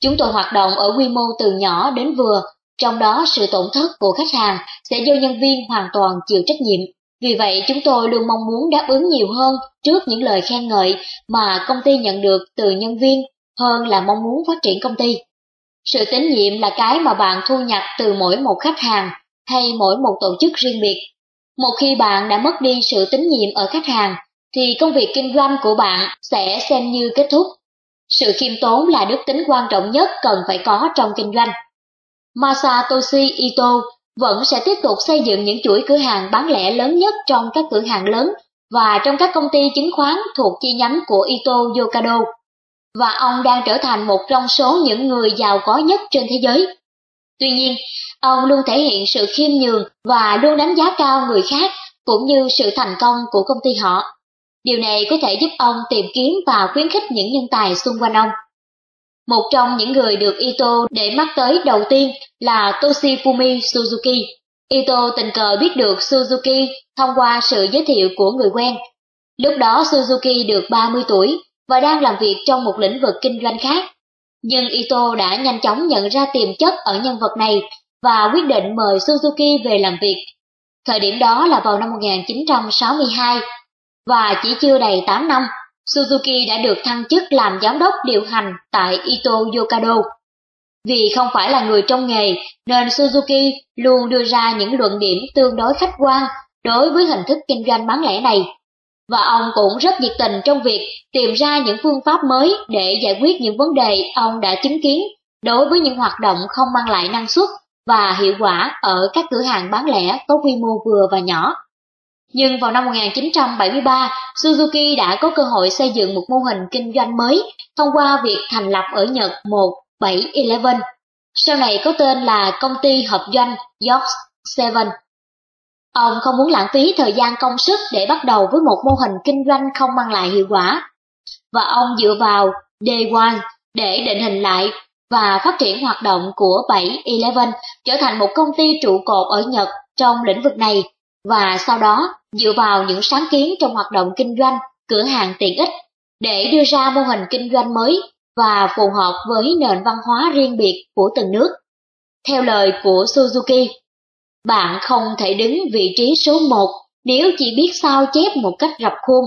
Chúng tôi hoạt động ở quy mô từ nhỏ đến vừa trong đó sự tổn thất của khách hàng sẽ do nhân viên hoàn toàn chịu trách nhiệm. Vì vậy chúng tôi luôn mong muốn đáp ứng nhiều hơn trước những lời khen ngợi mà công ty nhận được từ nhân viên hơn là mong muốn phát triển công ty. Sự tín nhiệm là cái mà bạn thu nhập từ mỗi một khách hàng hay mỗi một tổ chức riêng biệt. Một khi bạn đã mất đi sự tín nhiệm ở khách hàng, thì công việc kinh doanh của bạn sẽ xem như kết thúc. Sự khiêm tốn là đức tính quan trọng nhất cần phải có trong kinh doanh. Masatoshi Ito vẫn sẽ tiếp tục xây dựng những chuỗi cửa hàng bán lẻ lớn nhất trong các cửa hàng lớn và trong các công ty chứng khoán thuộc chi nhánh của Ito Yokado. Và ông đang trở thành một trong số những người giàu có nhất trên thế giới. Tuy nhiên, ông luôn thể hiện sự khiêm nhường và luôn đánh giá cao người khác cũng như sự thành công của công ty họ. Điều này có thể giúp ông tìm kiếm và khuyến khích những nhân tài xung quanh ông. Một trong những người được Ito để mắt tới đầu tiên là Toshifumi Suzuki. Ito tình cờ biết được Suzuki thông qua sự giới thiệu của người quen. Lúc đó Suzuki được 30 tuổi và đang làm việc trong một lĩnh vực kinh doanh khác. Nhưng Ito đã nhanh chóng nhận ra tiềm chất ở nhân vật này và quyết định mời Suzuki về làm việc. Thời điểm đó là vào năm 1962, và chỉ chưa đầy 8 năm, Suzuki đã được thăng chức làm giám đốc điều hành tại Ito Yokado. Vì không phải là người trong nghề, nên Suzuki luôn đưa ra những luận điểm tương đối khách quan đối với hình thức kinh doanh bán lẻ này. Và ông cũng rất nhiệt tình trong việc tìm ra những phương pháp mới để giải quyết những vấn đề ông đã chứng kiến đối với những hoạt động không mang lại năng suất và hiệu quả ở các cửa hàng bán lẻ có quy mô vừa và nhỏ. Nhưng vào năm 1973, Suzuki đã có cơ hội xây dựng một mô hình kinh doanh mới thông qua việc thành lập ở Nhật một 7-Eleven, sau này có tên là Công ty Hợp doanh York Seven. Ông không muốn lãng phí thời gian công sức để bắt đầu với một mô hình kinh doanh không mang lại hiệu quả, và ông dựa vào Day One để định hình lại và phát triển hoạt động của 7-Eleven trở thành một công ty trụ cột ở Nhật trong lĩnh vực này và sau đó dựa vào những sáng kiến trong hoạt động kinh doanh, cửa hàng tiện ích để đưa ra mô hình kinh doanh mới và phù hợp với nền văn hóa riêng biệt của từng nước. Theo lời của Suzuki, bạn không thể đứng vị trí số 1 nếu chỉ biết sao chép một cách rập khuôn.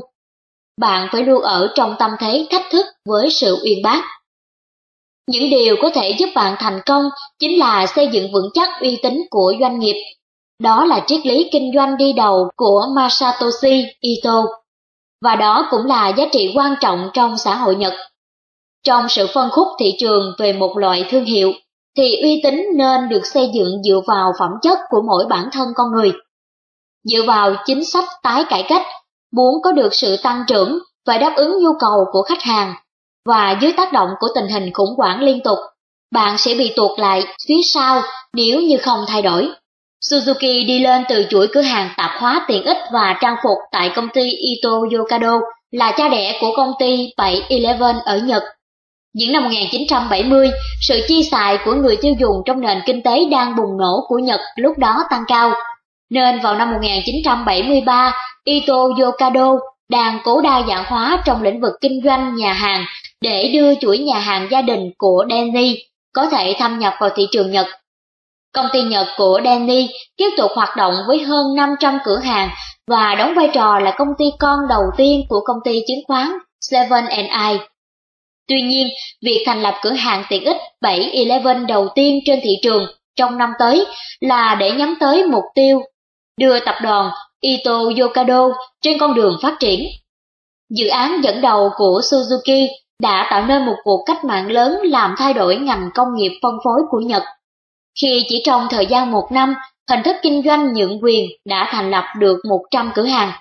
Bạn phải luôn ở trong tâm thế thách thức với sự uyên bác. Những điều có thể giúp bạn thành công chính là xây dựng vững chắc uy tín của doanh nghiệp. Đó là triết lý kinh doanh đi đầu của Masatoshi Ito. Và đó cũng là giá trị quan trọng trong xã hội Nhật. Trong sự phân khúc thị trường về một loại thương hiệu, thì uy tín nên được xây dựng dựa vào phẩm chất của mỗi bản thân con người. Dựa vào chính sách tái cải cách, muốn có được sự tăng trưởng phải đáp ứng nhu cầu của khách hàng và dưới tác động của tình hình khủng hoảng liên tục, bạn sẽ bị tuột lại phía sau nếu như không thay đổi. Suzuki đi lên từ chuỗi cửa hàng tạp hóa tiện ích và trang phục tại công ty Ito Yokado là cha đẻ của công ty 7-Eleven ở Nhật. Những năm 1970, sự chi xài của người tiêu dùng trong nền kinh tế đang bùng nổ của Nhật lúc đó tăng cao. Nên vào năm 1973, Ito Yokado đang cố đa dạng hóa trong lĩnh vực kinh doanh nhà hàng để đưa chuỗi nhà hàng gia đình của Denny có thể thâm nhập vào thị trường Nhật. Công ty Nhật của Danny tiếp tục hoạt động với hơn 500 cửa hàng và đóng vai trò là công ty con đầu tiên của công ty chứng khoán Seven I. Tuy nhiên, việc thành lập cửa hàng tiện ích 7-Eleven đầu tiên trên thị trường trong năm tới là để nhắm tới mục tiêu đưa tập đoàn Ito Yokado trên con đường phát triển. Dự án dẫn đầu của Suzuki đã tạo nên một cuộc cách mạng lớn làm thay đổi ngành công nghiệp phân phối của Nhật. Khi chỉ trong thời gian một năm, hình thức kinh doanh nhượng quyền đã thành lập được 100 cửa hàng.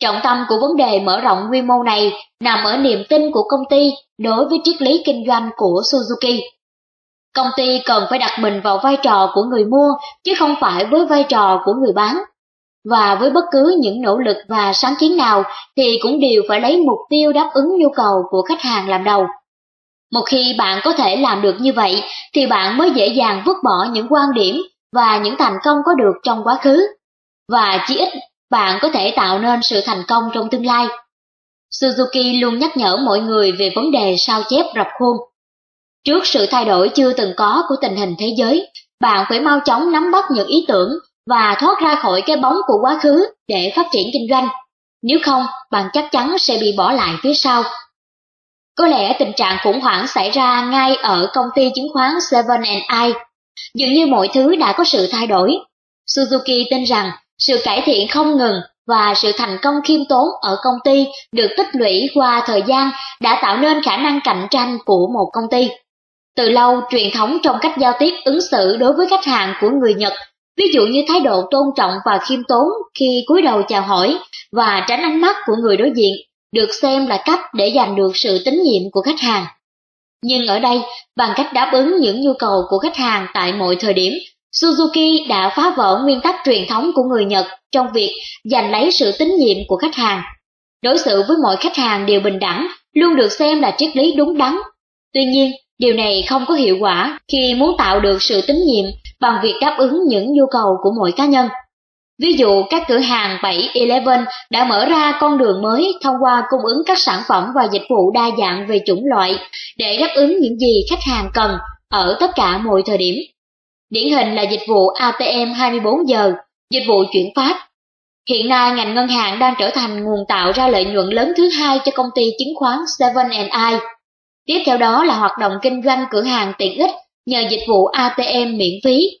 Trọng tâm của vấn đề mở rộng quy mô này nằm ở niềm tin của công ty đối với triết lý kinh doanh của Suzuki. Công ty cần phải đặt mình vào vai trò của người mua chứ không phải với vai trò của người bán. Và với bất cứ những nỗ lực và sáng kiến nào thì cũng đều phải lấy mục tiêu đáp ứng nhu cầu của khách hàng làm đầu. Một khi bạn có thể làm được như vậy thì bạn mới dễ dàng vứt bỏ những quan điểm và những thành công có được trong quá khứ. Và chỉ ít bạn có thể tạo nên sự thành công trong tương lai. Suzuki luôn nhắc nhở mọi người về vấn đề sao chép rập khuôn. Trước sự thay đổi chưa từng có của tình hình thế giới, bạn phải mau chóng nắm bắt những ý tưởng và thoát ra khỏi cái bóng của quá khứ để phát triển kinh doanh. Nếu không, bạn chắc chắn sẽ bị bỏ lại phía sau. Có lẽ tình trạng khủng hoảng xảy ra ngay ở công ty chứng khoán Seven I. Dường như mọi thứ đã có sự thay đổi. Suzuki tin rằng sự cải thiện không ngừng và sự thành công khiêm tốn ở công ty được tích lũy qua thời gian đã tạo nên khả năng cạnh tranh của một công ty. Từ lâu, truyền thống trong cách giao tiếp ứng xử đối với khách hàng của người Nhật, ví dụ như thái độ tôn trọng và khiêm tốn khi cúi đầu chào hỏi và tránh ánh mắt của người đối diện, được xem là cách để giành được sự tín nhiệm của khách hàng. Nhưng ở đây, bằng cách đáp ứng những nhu cầu của khách hàng tại mọi thời điểm Suzuki đã phá vỡ nguyên tắc truyền thống của người Nhật trong việc giành lấy sự tín nhiệm của khách hàng. Đối xử với mọi khách hàng đều bình đẳng, luôn được xem là triết lý đúng đắn. Tuy nhiên, điều này không có hiệu quả khi muốn tạo được sự tín nhiệm bằng việc đáp ứng những nhu cầu của mỗi cá nhân. Ví dụ các cửa hàng 7-Eleven đã mở ra con đường mới thông qua cung ứng các sản phẩm và dịch vụ đa dạng về chủng loại để đáp ứng những gì khách hàng cần ở tất cả mọi thời điểm. Điển hình là dịch vụ ATM 24 giờ, dịch vụ chuyển phát. Hiện nay ngành ngân hàng đang trở thành nguồn tạo ra lợi nhuận lớn thứ hai cho công ty chứng khoán Seven I. Tiếp theo đó là hoạt động kinh doanh cửa hàng tiện ích nhờ dịch vụ ATM miễn phí.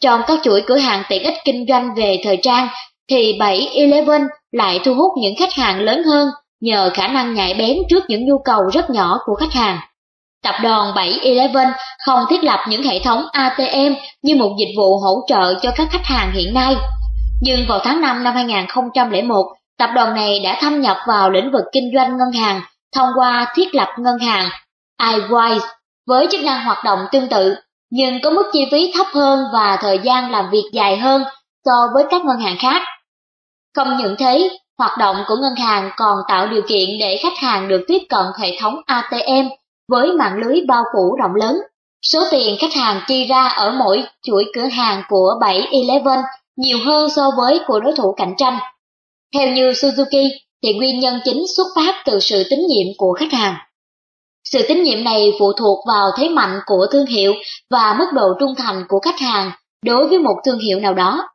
Trong các chuỗi cửa hàng tiện ích kinh doanh về thời trang thì 7-Eleven lại thu hút những khách hàng lớn hơn nhờ khả năng nhạy bén trước những nhu cầu rất nhỏ của khách hàng. Tập đoàn 7-Eleven không thiết lập những hệ thống ATM như một dịch vụ hỗ trợ cho các khách hàng hiện nay. Nhưng vào tháng 5 năm 2001, tập đoàn này đã thâm nhập vào lĩnh vực kinh doanh ngân hàng thông qua thiết lập ngân hàng iWise với chức năng hoạt động tương tự, nhưng có mức chi phí thấp hơn và thời gian làm việc dài hơn so với các ngân hàng khác. Không những thế, hoạt động của ngân hàng còn tạo điều kiện để khách hàng được tiếp cận hệ thống ATM với mạng lưới bao phủ rộng lớn. Số tiền khách hàng chi ra ở mỗi chuỗi cửa hàng của 7-Eleven nhiều hơn so với của đối thủ cạnh tranh. Theo như Suzuki, thì nguyên nhân chính xuất phát từ sự tín nhiệm của khách hàng. Sự tín nhiệm này phụ thuộc vào thế mạnh của thương hiệu và mức độ trung thành của khách hàng đối với một thương hiệu nào đó.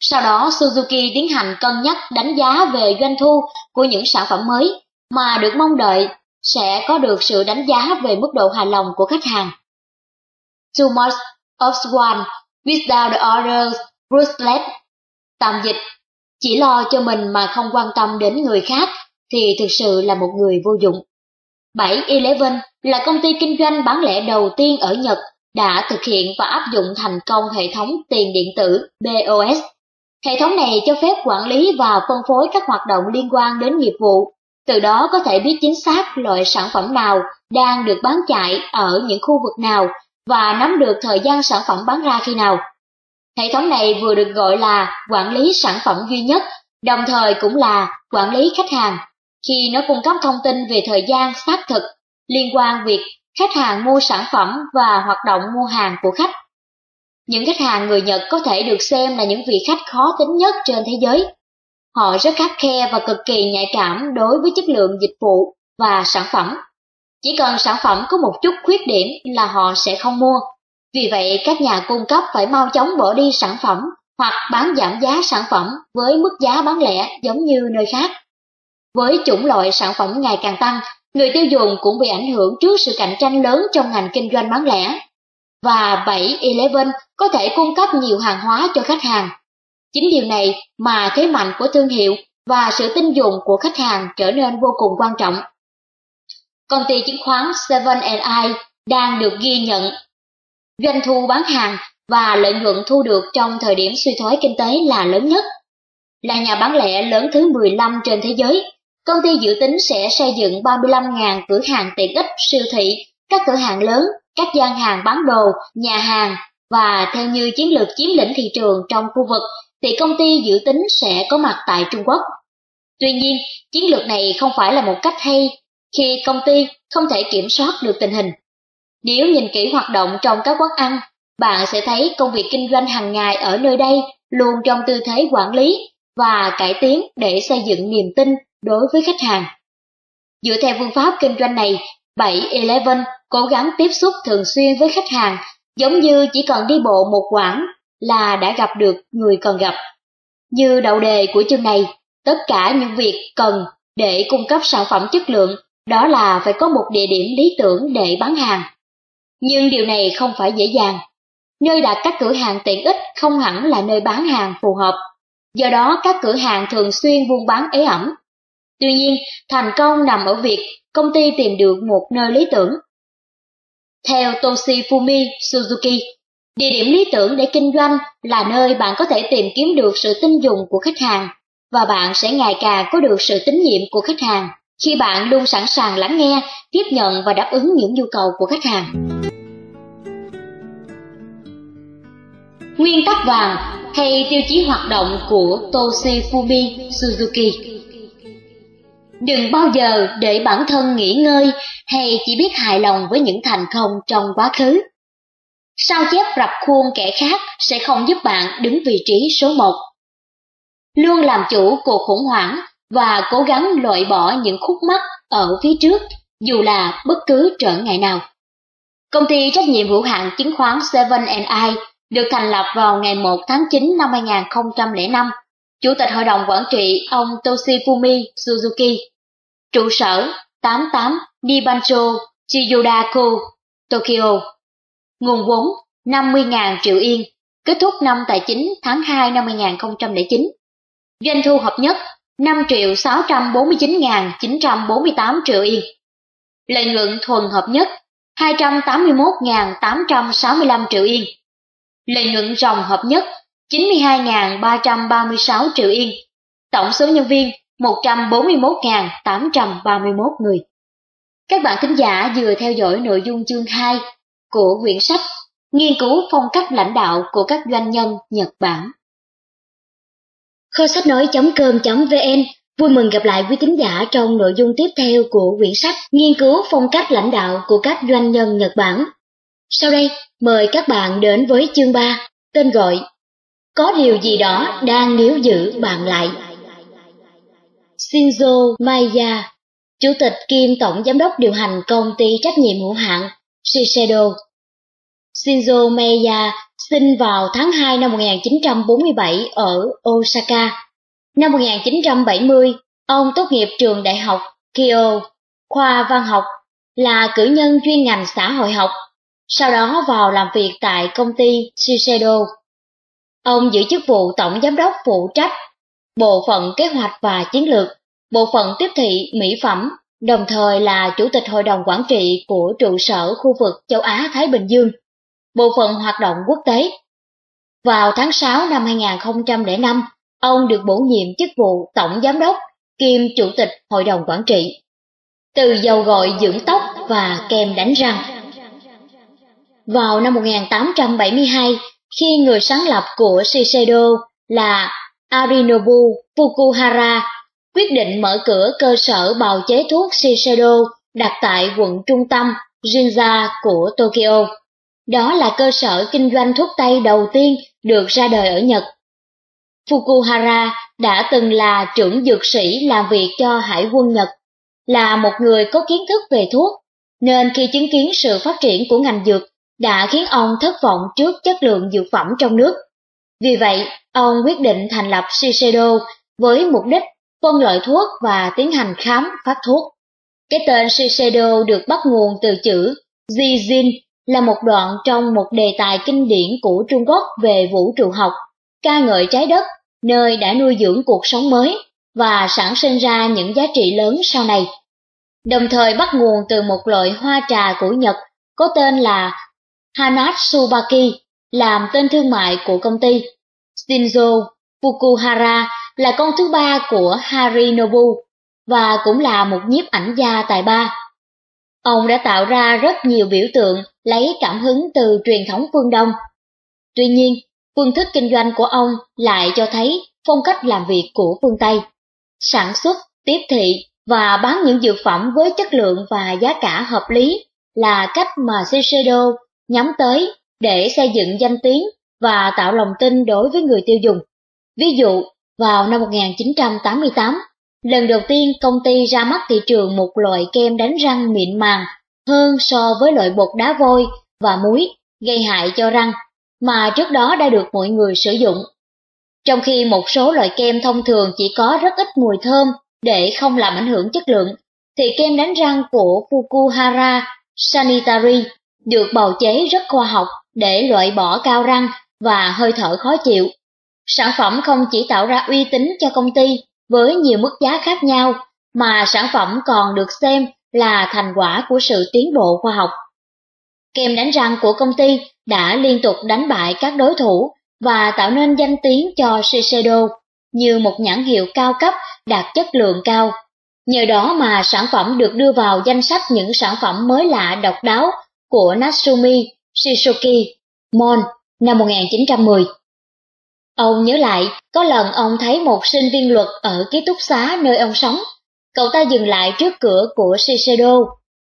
Sau đó Suzuki tiến hành cân nhắc đánh giá về doanh thu của những sản phẩm mới mà được mong đợi sẽ có được sự đánh giá về mức độ hài lòng của khách hàng. Too much of one without the others Bruce Tạm dịch, chỉ lo cho mình mà không quan tâm đến người khác thì thực sự là một người vô dụng. 7-Eleven là công ty kinh doanh bán lẻ đầu tiên ở Nhật đã thực hiện và áp dụng thành công hệ thống tiền điện tử BOS. Hệ thống này cho phép quản lý và phân phối các hoạt động liên quan đến nghiệp vụ, từ đó có thể biết chính xác loại sản phẩm nào đang được bán chạy ở những khu vực nào và nắm được thời gian sản phẩm bán ra khi nào. Hệ thống này vừa được gọi là quản lý sản phẩm duy nhất, đồng thời cũng là quản lý khách hàng, khi nó cung cấp thông tin về thời gian xác thực liên quan việc khách hàng mua sản phẩm và hoạt động mua hàng của khách. Những khách hàng người Nhật có thể được xem là những vị khách khó tính nhất trên thế giới. Họ rất khắc khe và cực kỳ nhạy cảm đối với chất lượng dịch vụ và sản phẩm. Chỉ cần sản phẩm có một chút khuyết điểm là họ sẽ không mua. Vì vậy, các nhà cung cấp phải mau chóng bỏ đi sản phẩm hoặc bán giảm giá sản phẩm với mức giá bán lẻ giống như nơi khác. Với chủng loại sản phẩm ngày càng tăng, người tiêu dùng cũng bị ảnh hưởng trước sự cạnh tranh lớn trong ngành kinh doanh bán lẻ. Và 7-Eleven có thể cung cấp nhiều hàng hóa cho khách hàng. Chính điều này mà thế mạnh của thương hiệu và sự tin dùng của khách hàng trở nên vô cùng quan trọng. Công ty chứng khoán Seven I đang được ghi nhận Doanh thu bán hàng và lợi nhuận thu được trong thời điểm suy thoái kinh tế là lớn nhất. Là nhà bán lẻ lớn thứ 15 trên thế giới, công ty dự tính sẽ xây dựng 35.000 cửa hàng tiện ích siêu thị, các cửa hàng lớn, các gian hàng bán đồ, nhà hàng và theo như chiến lược chiếm lĩnh thị trường trong khu vực thì công ty dự tính sẽ có mặt tại Trung Quốc. Tuy nhiên, chiến lược này không phải là một cách hay khi công ty không thể kiểm soát được tình hình. Nếu nhìn kỹ hoạt động trong các quán ăn, bạn sẽ thấy công việc kinh doanh hàng ngày ở nơi đây luôn trong tư thế quản lý và cải tiến để xây dựng niềm tin đối với khách hàng. Dựa theo phương pháp kinh doanh này, 7-Eleven cố gắng tiếp xúc thường xuyên với khách hàng giống như chỉ cần đi bộ một quãng là đã gặp được người cần gặp. Như đầu đề của chương này, tất cả những việc cần để cung cấp sản phẩm chất lượng đó là phải có một địa điểm lý tưởng để bán hàng. Nhưng điều này không phải dễ dàng. Nơi đặt các cửa hàng tiện ích không hẳn là nơi bán hàng phù hợp. Do đó các cửa hàng thường xuyên buôn bán ế ẩm. Tuy nhiên, thành công nằm ở việc công ty tìm được một nơi lý tưởng. Theo Toshifumi Suzuki, địa điểm lý tưởng để kinh doanh là nơi bạn có thể tìm kiếm được sự tin dùng của khách hàng và bạn sẽ ngày càng có được sự tín nhiệm của khách hàng khi bạn luôn sẵn sàng lắng nghe, tiếp nhận và đáp ứng những nhu cầu của khách hàng. nguyên tắc vàng hay tiêu chí hoạt động của Toshifumi Suzuki. Đừng bao giờ để bản thân nghỉ ngơi hay chỉ biết hài lòng với những thành công trong quá khứ. Sao chép rập khuôn kẻ khác sẽ không giúp bạn đứng vị trí số một. Luôn làm chủ cuộc khủng hoảng và cố gắng loại bỏ những khúc mắc ở phía trước, dù là bất cứ trở ngại nào. Công ty trách nhiệm hữu hạn chứng khoán Seven I được thành lập vào ngày 1 tháng 9 năm 2005. Chủ tịch hội đồng quản trị ông Toshifumi Suzuki. Trụ sở 88 Nibancho Chiyudaku, Tokyo. Nguồn vốn 50.000 triệu yên, kết thúc năm tài chính tháng 2 năm 2009. Doanh thu hợp nhất 5 triệu 649.948 triệu yên. Lợi nhuận thuần hợp nhất 281.865 triệu yên. Lợi nhuận ròng hợp nhất 92.336 triệu yên. Tổng số nhân viên 141.831 người. Các bạn thính giả vừa theo dõi nội dung chương 2 của quyển sách Nghiên cứu phong cách lãnh đạo của các doanh nhân Nhật Bản. Kho sách nói.com.vn vui mừng gặp lại quý thính giả trong nội dung tiếp theo của quyển sách Nghiên cứu phong cách lãnh đạo của các doanh nhân Nhật Bản. Sau đây, mời các bạn đến với chương 3, tên gọi có điều gì đó đang níu giữ bạn lại. Shinzo Maya, Chủ tịch kiêm Tổng Giám đốc điều hành công ty trách nhiệm hữu hạn Shiseido. Shinzo Maya sinh vào tháng 2 năm 1947 ở Osaka. Năm 1970, ông tốt nghiệp trường đại học Kyo, khoa văn học, là cử nhân chuyên ngành xã hội học, sau đó vào làm việc tại công ty Shiseido. Ông giữ chức vụ tổng giám đốc phụ trách bộ phận kế hoạch và chiến lược, bộ phận tiếp thị mỹ phẩm, đồng thời là chủ tịch hội đồng quản trị của trụ sở khu vực châu Á-Thái Bình Dương, bộ phận hoạt động quốc tế. Vào tháng 6 năm 2005, ông được bổ nhiệm chức vụ tổng giám đốc kiêm chủ tịch hội đồng quản trị. Từ dầu gội dưỡng tóc và kem đánh răng. Vào năm 1872, khi người sáng lập của Shiseido là Arinobu Fukuhara quyết định mở cửa cơ sở bào chế thuốc Shiseido đặt tại quận trung tâm Ginza của Tokyo. Đó là cơ sở kinh doanh thuốc Tây đầu tiên được ra đời ở Nhật. Fukuhara đã từng là trưởng dược sĩ làm việc cho Hải quân Nhật, là một người có kiến thức về thuốc, nên khi chứng kiến sự phát triển của ngành dược đã khiến ông thất vọng trước chất lượng dược phẩm trong nước. Vì vậy, ông quyết định thành lập Shiseido với mục đích phân loại thuốc và tiến hành khám phát thuốc. Cái tên Shiseido được bắt nguồn từ chữ Jijin là một đoạn trong một đề tài kinh điển của Trung Quốc về vũ trụ học, ca ngợi trái đất, nơi đã nuôi dưỡng cuộc sống mới và sản sinh ra những giá trị lớn sau này. Đồng thời bắt nguồn từ một loại hoa trà của Nhật có tên là Hanatsubaki, làm tên thương mại của công ty. Shinzo Fukuhara là con thứ ba của Harinobu và cũng là một nhiếp ảnh gia tài ba. Ông đã tạo ra rất nhiều biểu tượng lấy cảm hứng từ truyền thống phương Đông. Tuy nhiên, phương thức kinh doanh của ông lại cho thấy phong cách làm việc của phương Tây. Sản xuất, tiếp thị và bán những dược phẩm với chất lượng và giá cả hợp lý là cách mà Shiseido nhắm tới để xây dựng danh tiếng và tạo lòng tin đối với người tiêu dùng. Ví dụ, vào năm 1988, lần đầu tiên công ty ra mắt thị trường một loại kem đánh răng mịn màng hơn so với loại bột đá vôi và muối gây hại cho răng mà trước đó đã được mọi người sử dụng. Trong khi một số loại kem thông thường chỉ có rất ít mùi thơm để không làm ảnh hưởng chất lượng, thì kem đánh răng của Fukuhara Sanitary được bào chế rất khoa học để loại bỏ cao răng và hơi thở khó chịu. Sản phẩm không chỉ tạo ra uy tín cho công ty với nhiều mức giá khác nhau, mà sản phẩm còn được xem là thành quả của sự tiến bộ khoa học. Kem đánh răng của công ty đã liên tục đánh bại các đối thủ và tạo nên danh tiếng cho Shiseido như một nhãn hiệu cao cấp đạt chất lượng cao. Nhờ đó mà sản phẩm được đưa vào danh sách những sản phẩm mới lạ độc đáo của Natsumi Shizuki Mon năm 1910. Ông nhớ lại, có lần ông thấy một sinh viên luật ở ký túc xá nơi ông sống. Cậu ta dừng lại trước cửa của Shiseido,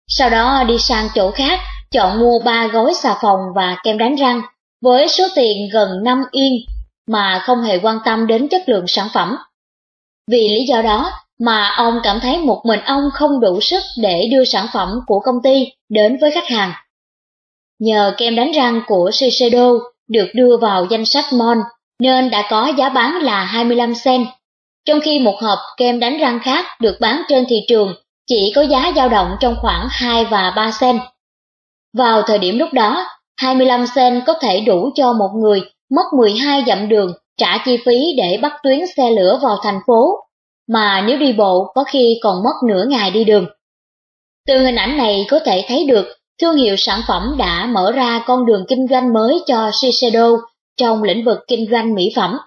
sau đó đi sang chỗ khác, chọn mua ba gói xà phòng và kem đánh răng, với số tiền gần 5 yên, mà không hề quan tâm đến chất lượng sản phẩm. Vì lý do đó mà ông cảm thấy một mình ông không đủ sức để đưa sản phẩm của công ty đến với khách hàng. Nhờ kem đánh răng của Shiseido được đưa vào danh sách MON nên đã có giá bán là 25 cent, trong khi một hộp kem đánh răng khác được bán trên thị trường chỉ có giá dao động trong khoảng 2 và 3 cent. Vào thời điểm lúc đó, 25 cent có thể đủ cho một người mất 12 dặm đường trả chi phí để bắt tuyến xe lửa vào thành phố, mà nếu đi bộ có khi còn mất nửa ngày đi đường. Từ hình ảnh này có thể thấy được thương hiệu sản phẩm đã mở ra con đường kinh doanh mới cho Shiseido trong lĩnh vực kinh doanh mỹ phẩm.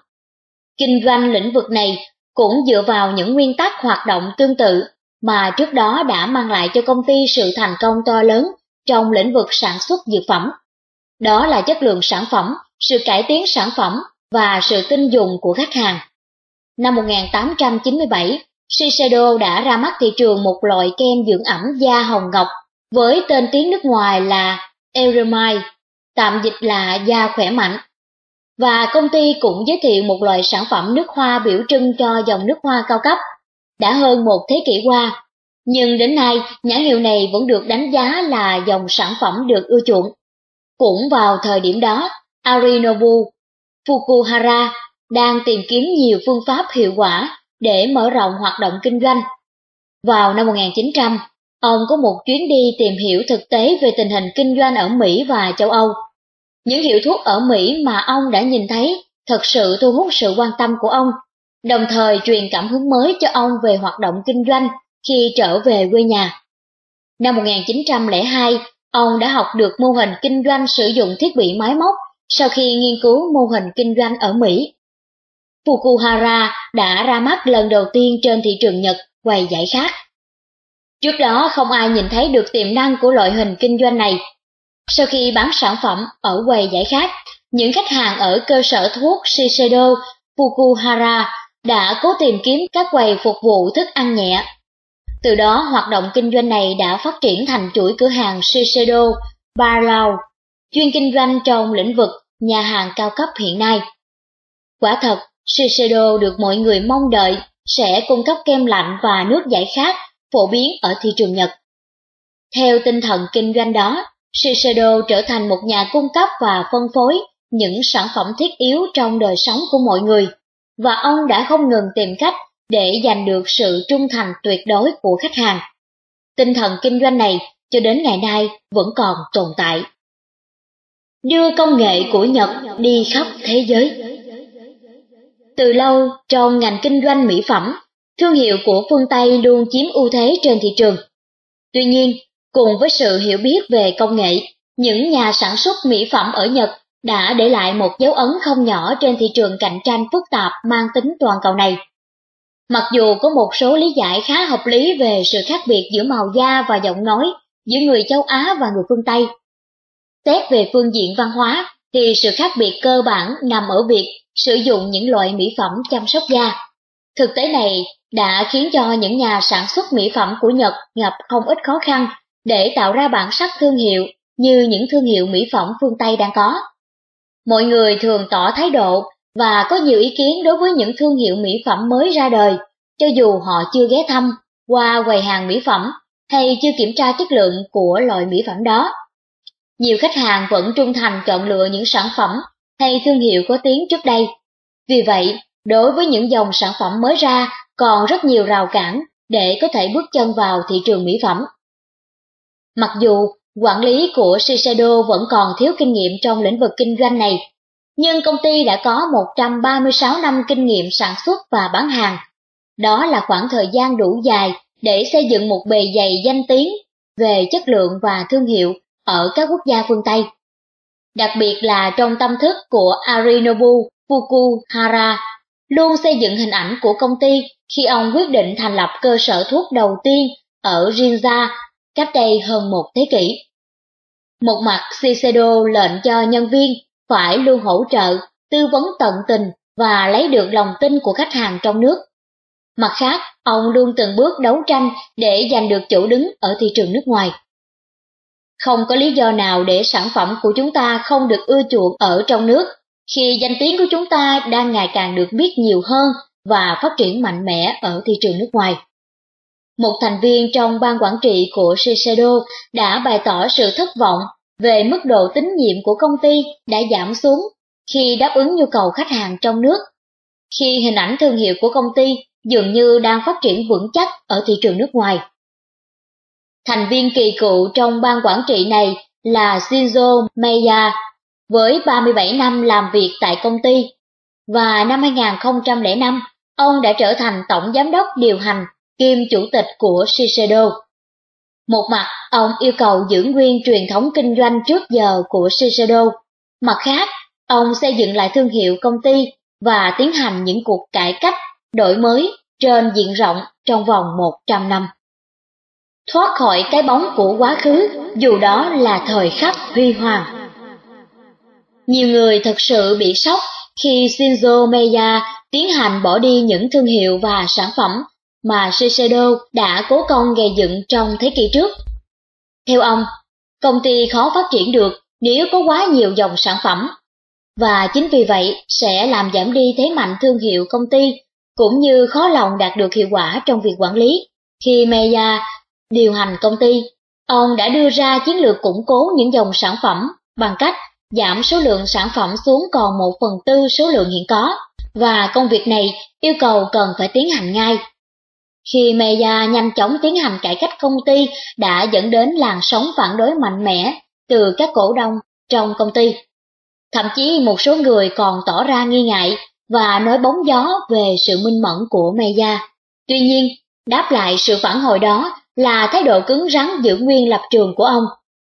Kinh doanh lĩnh vực này cũng dựa vào những nguyên tắc hoạt động tương tự mà trước đó đã mang lại cho công ty sự thành công to lớn trong lĩnh vực sản xuất dược phẩm. Đó là chất lượng sản phẩm, sự cải tiến sản phẩm và sự tin dùng của khách hàng. Năm 1897, Shiseido đã ra mắt thị trường một loại kem dưỡng ẩm da hồng ngọc với tên tiếng nước ngoài là Eremai, tạm dịch là da khỏe mạnh. Và công ty cũng giới thiệu một loại sản phẩm nước hoa biểu trưng cho dòng nước hoa cao cấp. Đã hơn một thế kỷ qua, nhưng đến nay nhãn hiệu này vẫn được đánh giá là dòng sản phẩm được ưa chuộng. Cũng vào thời điểm đó, Arinobu Fukuhara đang tìm kiếm nhiều phương pháp hiệu quả để mở rộng hoạt động kinh doanh. Vào năm 1900, ông có một chuyến đi tìm hiểu thực tế về tình hình kinh doanh ở Mỹ và châu Âu. Những hiệu thuốc ở Mỹ mà ông đã nhìn thấy thật sự thu hút sự quan tâm của ông, đồng thời truyền cảm hứng mới cho ông về hoạt động kinh doanh khi trở về quê nhà. Năm 1902, ông đã học được mô hình kinh doanh sử dụng thiết bị máy móc sau khi nghiên cứu mô hình kinh doanh ở Mỹ. Fukuhara đã ra mắt lần đầu tiên trên thị trường Nhật quầy giải khác. Trước đó không ai nhìn thấy được tiềm năng của loại hình kinh doanh này. Sau khi bán sản phẩm ở quầy giải khác, những khách hàng ở cơ sở thuốc Shiseido Fukuhara đã cố tìm kiếm các quầy phục vụ thức ăn nhẹ. Từ đó hoạt động kinh doanh này đã phát triển thành chuỗi cửa hàng Shiseido Bar Lao, chuyên kinh doanh trong lĩnh vực nhà hàng cao cấp hiện nay. Quả thật, Shiseido được mọi người mong đợi sẽ cung cấp kem lạnh và nước giải khát phổ biến ở thị trường Nhật. Theo tinh thần kinh doanh đó, Shiseido trở thành một nhà cung cấp và phân phối những sản phẩm thiết yếu trong đời sống của mọi người, và ông đã không ngừng tìm cách để giành được sự trung thành tuyệt đối của khách hàng. Tinh thần kinh doanh này cho đến ngày nay vẫn còn tồn tại. Đưa công nghệ của Nhật đi khắp thế giới Từ lâu, trong ngành kinh doanh mỹ phẩm, thương hiệu của phương Tây luôn chiếm ưu thế trên thị trường. Tuy nhiên, cùng với sự hiểu biết về công nghệ, những nhà sản xuất mỹ phẩm ở Nhật đã để lại một dấu ấn không nhỏ trên thị trường cạnh tranh phức tạp mang tính toàn cầu này. Mặc dù có một số lý giải khá hợp lý về sự khác biệt giữa màu da và giọng nói giữa người châu Á và người phương Tây. Xét về phương diện văn hóa thì sự khác biệt cơ bản nằm ở việc sử dụng những loại mỹ phẩm chăm sóc da. Thực tế này đã khiến cho những nhà sản xuất mỹ phẩm của Nhật gặp không ít khó khăn để tạo ra bản sắc thương hiệu như những thương hiệu mỹ phẩm phương Tây đang có. Mọi người thường tỏ thái độ và có nhiều ý kiến đối với những thương hiệu mỹ phẩm mới ra đời, cho dù họ chưa ghé thăm qua quầy hàng mỹ phẩm hay chưa kiểm tra chất lượng của loại mỹ phẩm đó. Nhiều khách hàng vẫn trung thành chọn lựa những sản phẩm hay thương hiệu có tiếng trước đây. Vì vậy, đối với những dòng sản phẩm mới ra còn rất nhiều rào cản để có thể bước chân vào thị trường mỹ phẩm. Mặc dù quản lý của Shiseido vẫn còn thiếu kinh nghiệm trong lĩnh vực kinh doanh này, nhưng công ty đã có 136 năm kinh nghiệm sản xuất và bán hàng. Đó là khoảng thời gian đủ dài để xây dựng một bề dày danh tiếng về chất lượng và thương hiệu ở các quốc gia phương Tây. Đặc biệt là trong tâm thức của Arinobu Fukuhara luôn xây dựng hình ảnh của công ty khi ông quyết định thành lập cơ sở thuốc đầu tiên ở Rinza cách đây hơn một thế kỷ. Một mặt Shiseido lệnh cho nhân viên phải luôn hỗ trợ, tư vấn tận tình và lấy được lòng tin của khách hàng trong nước. Mặt khác, ông luôn từng bước đấu tranh để giành được chỗ đứng ở thị trường nước ngoài. Không có lý do nào để sản phẩm của chúng ta không được ưa chuộng ở trong nước, khi danh tiếng của chúng ta đang ngày càng được biết nhiều hơn và phát triển mạnh mẽ ở thị trường nước ngoài. Một thành viên trong ban quản trị của Shiseido đã bày tỏ sự thất vọng về mức độ tín nhiệm của công ty đã giảm xuống khi đáp ứng nhu cầu khách hàng trong nước. Khi hình ảnh thương hiệu của công ty dường như đang phát triển vững chắc ở thị trường nước ngoài. Thành viên kỳ cựu trong ban quản trị này là Shinzo Meiya, với 37 năm làm việc tại công ty, và năm 2005, ông đã trở thành tổng giám đốc điều hành kiêm chủ tịch của Shiseido. Một mặt, ông yêu cầu giữ nguyên truyền thống kinh doanh trước giờ của Shiseido. Mặt khác, ông xây dựng lại thương hiệu công ty và tiến hành những cuộc cải cách, đổi mới trên diện rộng trong vòng 100 năm. Thoát khỏi cái bóng của quá khứ, dù đó là thời khắc huy hoàng. Nhiều người thật sự bị sốc khi Shinzo Meiya tiến hành bỏ đi những thương hiệu và sản phẩm mà Shiseido đã cố công gây dựng trong thế kỷ trước. Theo ông, công ty khó phát triển được nếu có quá nhiều dòng sản phẩm, và chính vì vậy sẽ làm giảm đi thế mạnh thương hiệu công ty, cũng như khó lòng đạt được hiệu quả trong việc quản lý. Khi Meya điều hành công ty, ông đã đưa ra chiến lược củng cố những dòng sản phẩm bằng cách giảm số lượng sản phẩm xuống còn một phần tư số lượng hiện có, và công việc này yêu cầu cần phải tiến hành ngay khi Meya nhanh chóng tiến hành cải cách công ty đã dẫn đến làn sóng phản đối mạnh mẽ từ các cổ đông trong công ty. Thậm chí một số người còn tỏ ra nghi ngại và nói bóng gió về sự minh mẫn của Meya. Tuy nhiên, đáp lại sự phản hồi đó là thái độ cứng rắn giữ nguyên lập trường của ông.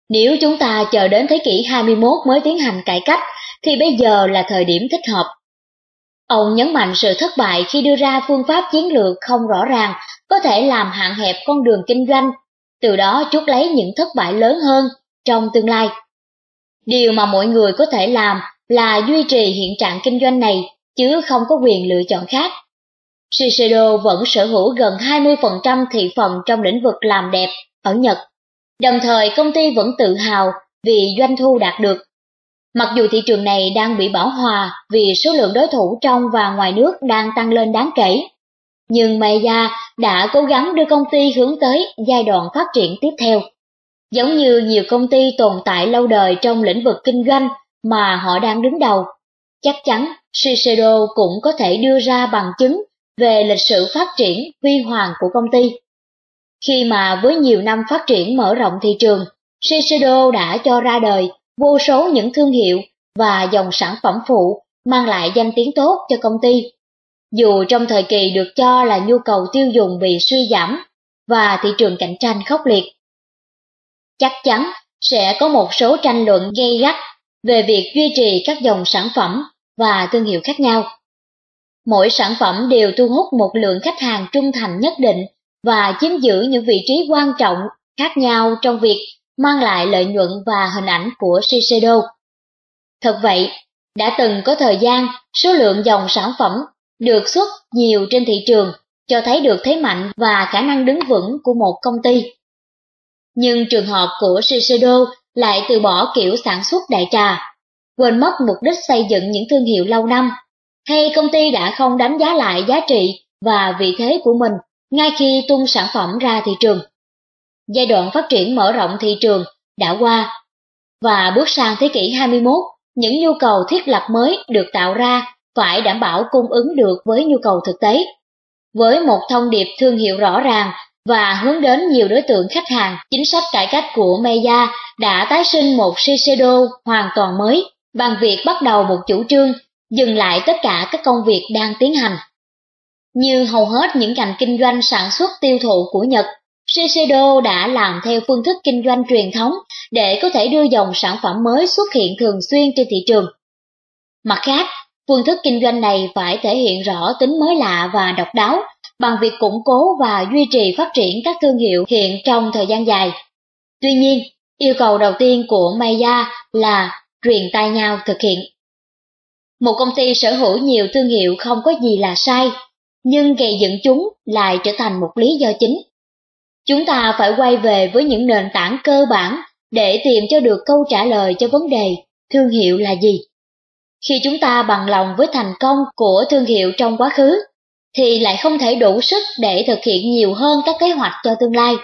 Nếu chúng ta chờ đến thế kỷ 21 mới tiến hành cải cách, thì bây giờ là thời điểm thích hợp. Ông nhấn mạnh sự thất bại khi đưa ra phương pháp chiến lược không rõ ràng có thể làm hạn hẹp con đường kinh doanh, từ đó chuốc lấy những thất bại lớn hơn trong tương lai. Điều mà mọi người có thể làm là duy trì hiện trạng kinh doanh này, chứ không có quyền lựa chọn khác. Shiseido vẫn sở hữu gần 20% thị phần trong lĩnh vực làm đẹp ở Nhật. Đồng thời công ty vẫn tự hào vì doanh thu đạt được Mặc dù thị trường này đang bị bão hòa vì số lượng đối thủ trong và ngoài nước đang tăng lên đáng kể, nhưng Maya đã cố gắng đưa công ty hướng tới giai đoạn phát triển tiếp theo. Giống như nhiều công ty tồn tại lâu đời trong lĩnh vực kinh doanh mà họ đang đứng đầu, chắc chắn Shiseido cũng có thể đưa ra bằng chứng về lịch sử phát triển huy hoàng của công ty. Khi mà với nhiều năm phát triển mở rộng thị trường, Shiseido đã cho ra đời vô số những thương hiệu và dòng sản phẩm phụ mang lại danh tiếng tốt cho công ty. Dù trong thời kỳ được cho là nhu cầu tiêu dùng bị suy giảm và thị trường cạnh tranh khốc liệt. Chắc chắn sẽ có một số tranh luận gay gắt về việc duy trì các dòng sản phẩm và thương hiệu khác nhau. Mỗi sản phẩm đều thu hút một lượng khách hàng trung thành nhất định và chiếm giữ những vị trí quan trọng khác nhau trong việc mang lại lợi nhuận và hình ảnh của Shiseido. Thật vậy, đã từng có thời gian số lượng dòng sản phẩm được xuất nhiều trên thị trường cho thấy được thế mạnh và khả năng đứng vững của một công ty. Nhưng trường hợp của Shiseido lại từ bỏ kiểu sản xuất đại trà, quên mất mục đích xây dựng những thương hiệu lâu năm, hay công ty đã không đánh giá lại giá trị và vị thế của mình ngay khi tung sản phẩm ra thị trường. Giai đoạn phát triển mở rộng thị trường đã qua, và bước sang thế kỷ 21, những nhu cầu thiết lập mới được tạo ra phải đảm bảo cung ứng được với nhu cầu thực tế. Với một thông điệp thương hiệu rõ ràng và hướng đến nhiều đối tượng khách hàng, chính sách cải cách của Meya đã tái sinh một Shiseido hoàn toàn mới bằng việc bắt đầu một chủ trương dừng lại tất cả các công việc đang tiến hành. Như hầu hết những ngành kinh doanh sản xuất tiêu thụ của Nhật, Shiseido đã làm theo phương thức kinh doanh truyền thống để có thể đưa dòng sản phẩm mới xuất hiện thường xuyên trên thị trường. Mặt khác, phương thức kinh doanh này phải thể hiện rõ tính mới lạ và độc đáo bằng việc củng cố và duy trì phát triển các thương hiệu hiện trong thời gian dài. Tuy nhiên, yêu cầu đầu tiên của Maya là truyền tai nhau thực hiện. Một công ty sở hữu nhiều thương hiệu không có gì là sai, nhưng gây dựng chúng lại trở thành một lý do chính. Chúng ta phải quay về với những nền tảng cơ bản để tìm cho được câu trả lời cho vấn đề thương hiệu là gì. Khi chúng ta bằng lòng với thành công của thương hiệu trong quá khứ, thì lại không thể đủ sức để thực hiện nhiều hơn các kế hoạch cho tương lai.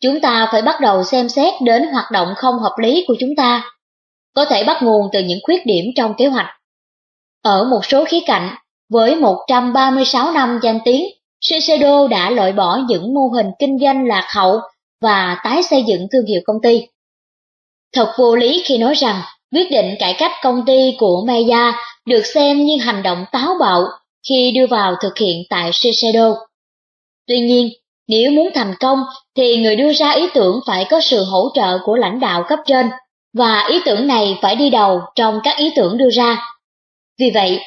Chúng ta phải bắt đầu xem xét đến hoạt động không hợp lý của chúng ta, có thể bắt nguồn từ những khuyết điểm trong kế hoạch. Ở một số khía cạnh, với 136 năm danh tiếng, Shiseido đã loại bỏ những mô hình kinh doanh lạc hậu và tái xây dựng thương hiệu công ty. Thật vô lý khi nói rằng quyết định cải cách công ty của Maya được xem như hành động táo bạo khi đưa vào thực hiện tại Shiseido. Tuy nhiên, nếu muốn thành công thì người đưa ra ý tưởng phải có sự hỗ trợ của lãnh đạo cấp trên, và ý tưởng này phải đi đầu trong các ý tưởng đưa ra. Vì vậy,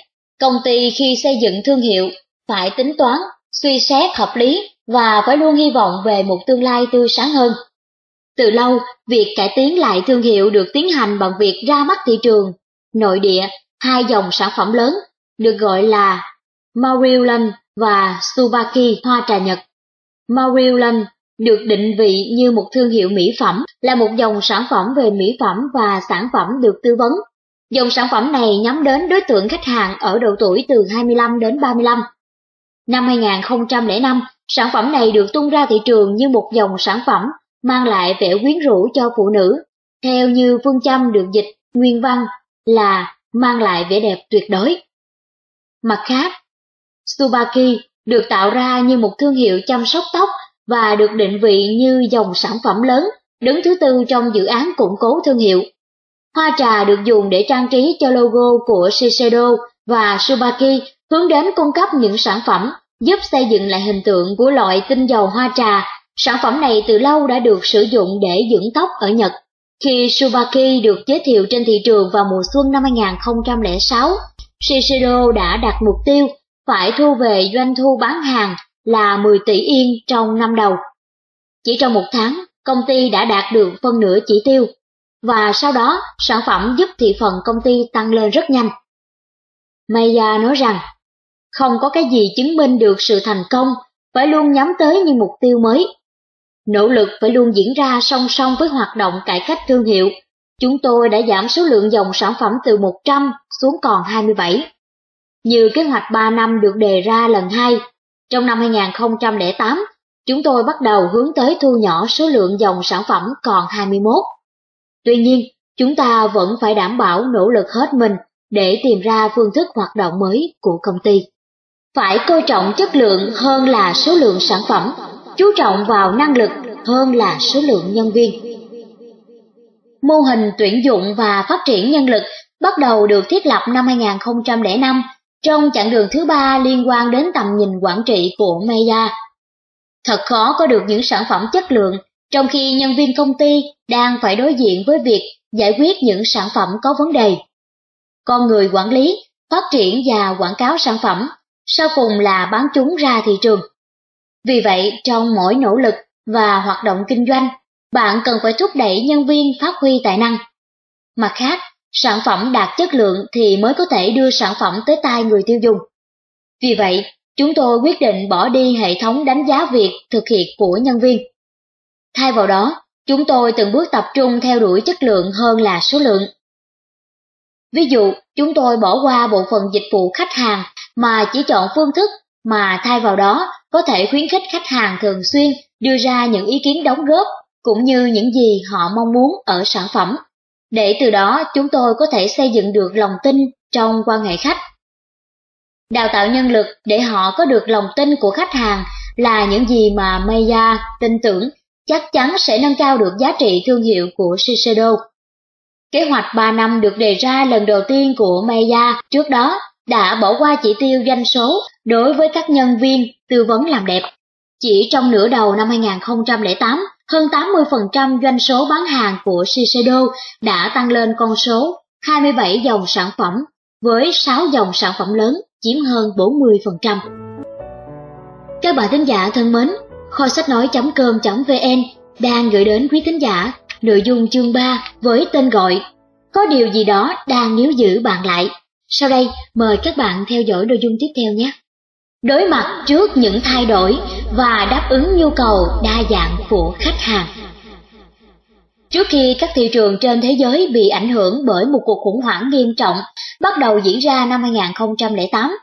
công ty khi xây dựng thương hiệu phải tính toán, suy xét hợp lý và phải luôn hy vọng về một tương lai tươi sáng hơn. Từ lâu, việc cải tiến lại thương hiệu được tiến hành bằng việc ra mắt thị trường, nội địa, hai dòng sản phẩm lớn, được gọi là Marilyn và Subaki hoa trà Nhật. Marilyn được định vị như một thương hiệu mỹ phẩm, là một dòng sản phẩm về mỹ phẩm và sản phẩm được tư vấn. Dòng sản phẩm này nhắm đến đối tượng khách hàng ở độ tuổi từ 25 đến 35. Năm 2005, sản phẩm này được tung ra thị trường như một dòng sản phẩm mang lại vẻ quyến rũ cho phụ nữ, theo như phương châm được dịch nguyên văn là mang lại vẻ đẹp tuyệt đối. Mặt khác, Subaki được tạo ra như một thương hiệu chăm sóc tóc và được định vị như dòng sản phẩm lớn, đứng thứ tư trong dự án củng cố thương hiệu. Hoa trà được dùng để trang trí cho logo của Shiseido và Subaki hướng đến cung cấp những sản phẩm giúp xây dựng lại hình tượng của loại tinh dầu hoa trà. Sản phẩm này từ lâu đã được sử dụng để dưỡng tóc ở Nhật. Khi Subaki được giới thiệu trên thị trường vào mùa xuân năm 2006, Shiseido đã đặt mục tiêu phải thu về doanh thu bán hàng là 10 tỷ yên trong năm đầu. Chỉ trong một tháng, công ty đã đạt được phân nửa chỉ tiêu, và sau đó sản phẩm giúp thị phần công ty tăng lên rất nhanh. Maya nói rằng, không có cái gì chứng minh được sự thành công, phải luôn nhắm tới những mục tiêu mới. Nỗ lực phải luôn diễn ra song song với hoạt động cải cách thương hiệu. Chúng tôi đã giảm số lượng dòng sản phẩm từ 100 xuống còn 27. Như kế hoạch 3 năm được đề ra lần 2, trong năm 2008, chúng tôi bắt đầu hướng tới thu nhỏ số lượng dòng sản phẩm còn 21. Tuy nhiên, chúng ta vẫn phải đảm bảo nỗ lực hết mình để tìm ra phương thức hoạt động mới của công ty. Phải coi trọng chất lượng hơn là số lượng sản phẩm, chú trọng vào năng lực hơn là số lượng nhân viên. Mô hình tuyển dụng và phát triển nhân lực bắt đầu được thiết lập năm 2005 trong chặng đường thứ ba liên quan đến tầm nhìn quản trị của Maya. Thật khó có được những sản phẩm chất lượng trong khi nhân viên công ty đang phải đối diện với việc giải quyết những sản phẩm có vấn đề. Con người quản lý, phát triển và quảng cáo sản phẩm, sau cùng là bán chúng ra thị trường. Vì vậy, trong mỗi nỗ lực và hoạt động kinh doanh, bạn cần phải thúc đẩy nhân viên phát huy tài năng. Mặt khác, sản phẩm đạt chất lượng thì mới có thể đưa sản phẩm tới tay người tiêu dùng. Vì vậy, chúng tôi quyết định bỏ đi hệ thống đánh giá việc thực hiện của nhân viên. Thay vào đó, chúng tôi từng bước tập trung theo đuổi chất lượng hơn là số lượng. Ví dụ, chúng tôi bỏ qua bộ phận dịch vụ khách hàng mà chỉ chọn phương thức mà thay vào đó có thể khuyến khích khách hàng thường xuyên đưa ra những ý kiến đóng góp cũng như những gì họ mong muốn ở sản phẩm để từ đó chúng tôi có thể xây dựng được lòng tin trong quan hệ khách. Đào tạo nhân lực để họ có được lòng tin của khách hàng là những gì mà Maya tin tưởng chắc chắn sẽ nâng cao được giá trị thương hiệu của Shiseido. Kế hoạch 3 năm được đề ra lần đầu tiên của Maya trước đó đã bỏ qua chỉ tiêu doanh số đối với các nhân viên tư vấn làm đẹp. Chỉ trong nửa đầu năm 2008, hơn 80% doanh số bán hàng của Shiseido đã tăng lên con số 27 dòng sản phẩm, với 6 dòng sản phẩm lớn chiếm hơn 40%. Các bạn thính giả thân mến, kho sách nói.com.vn đang gửi đến quý thính giả nội dung chương 3 với tên gọi có điều gì đó đang níu giữ bạn lại. Sau đây, mời các bạn theo dõi nội dung tiếp theo nhé. Đối mặt trước những thay đổi và đáp ứng nhu cầu đa dạng của khách hàng. Trước khi các thị trường trên thế giới bị ảnh hưởng bởi một cuộc khủng hoảng nghiêm trọng bắt đầu diễn ra năm 2008,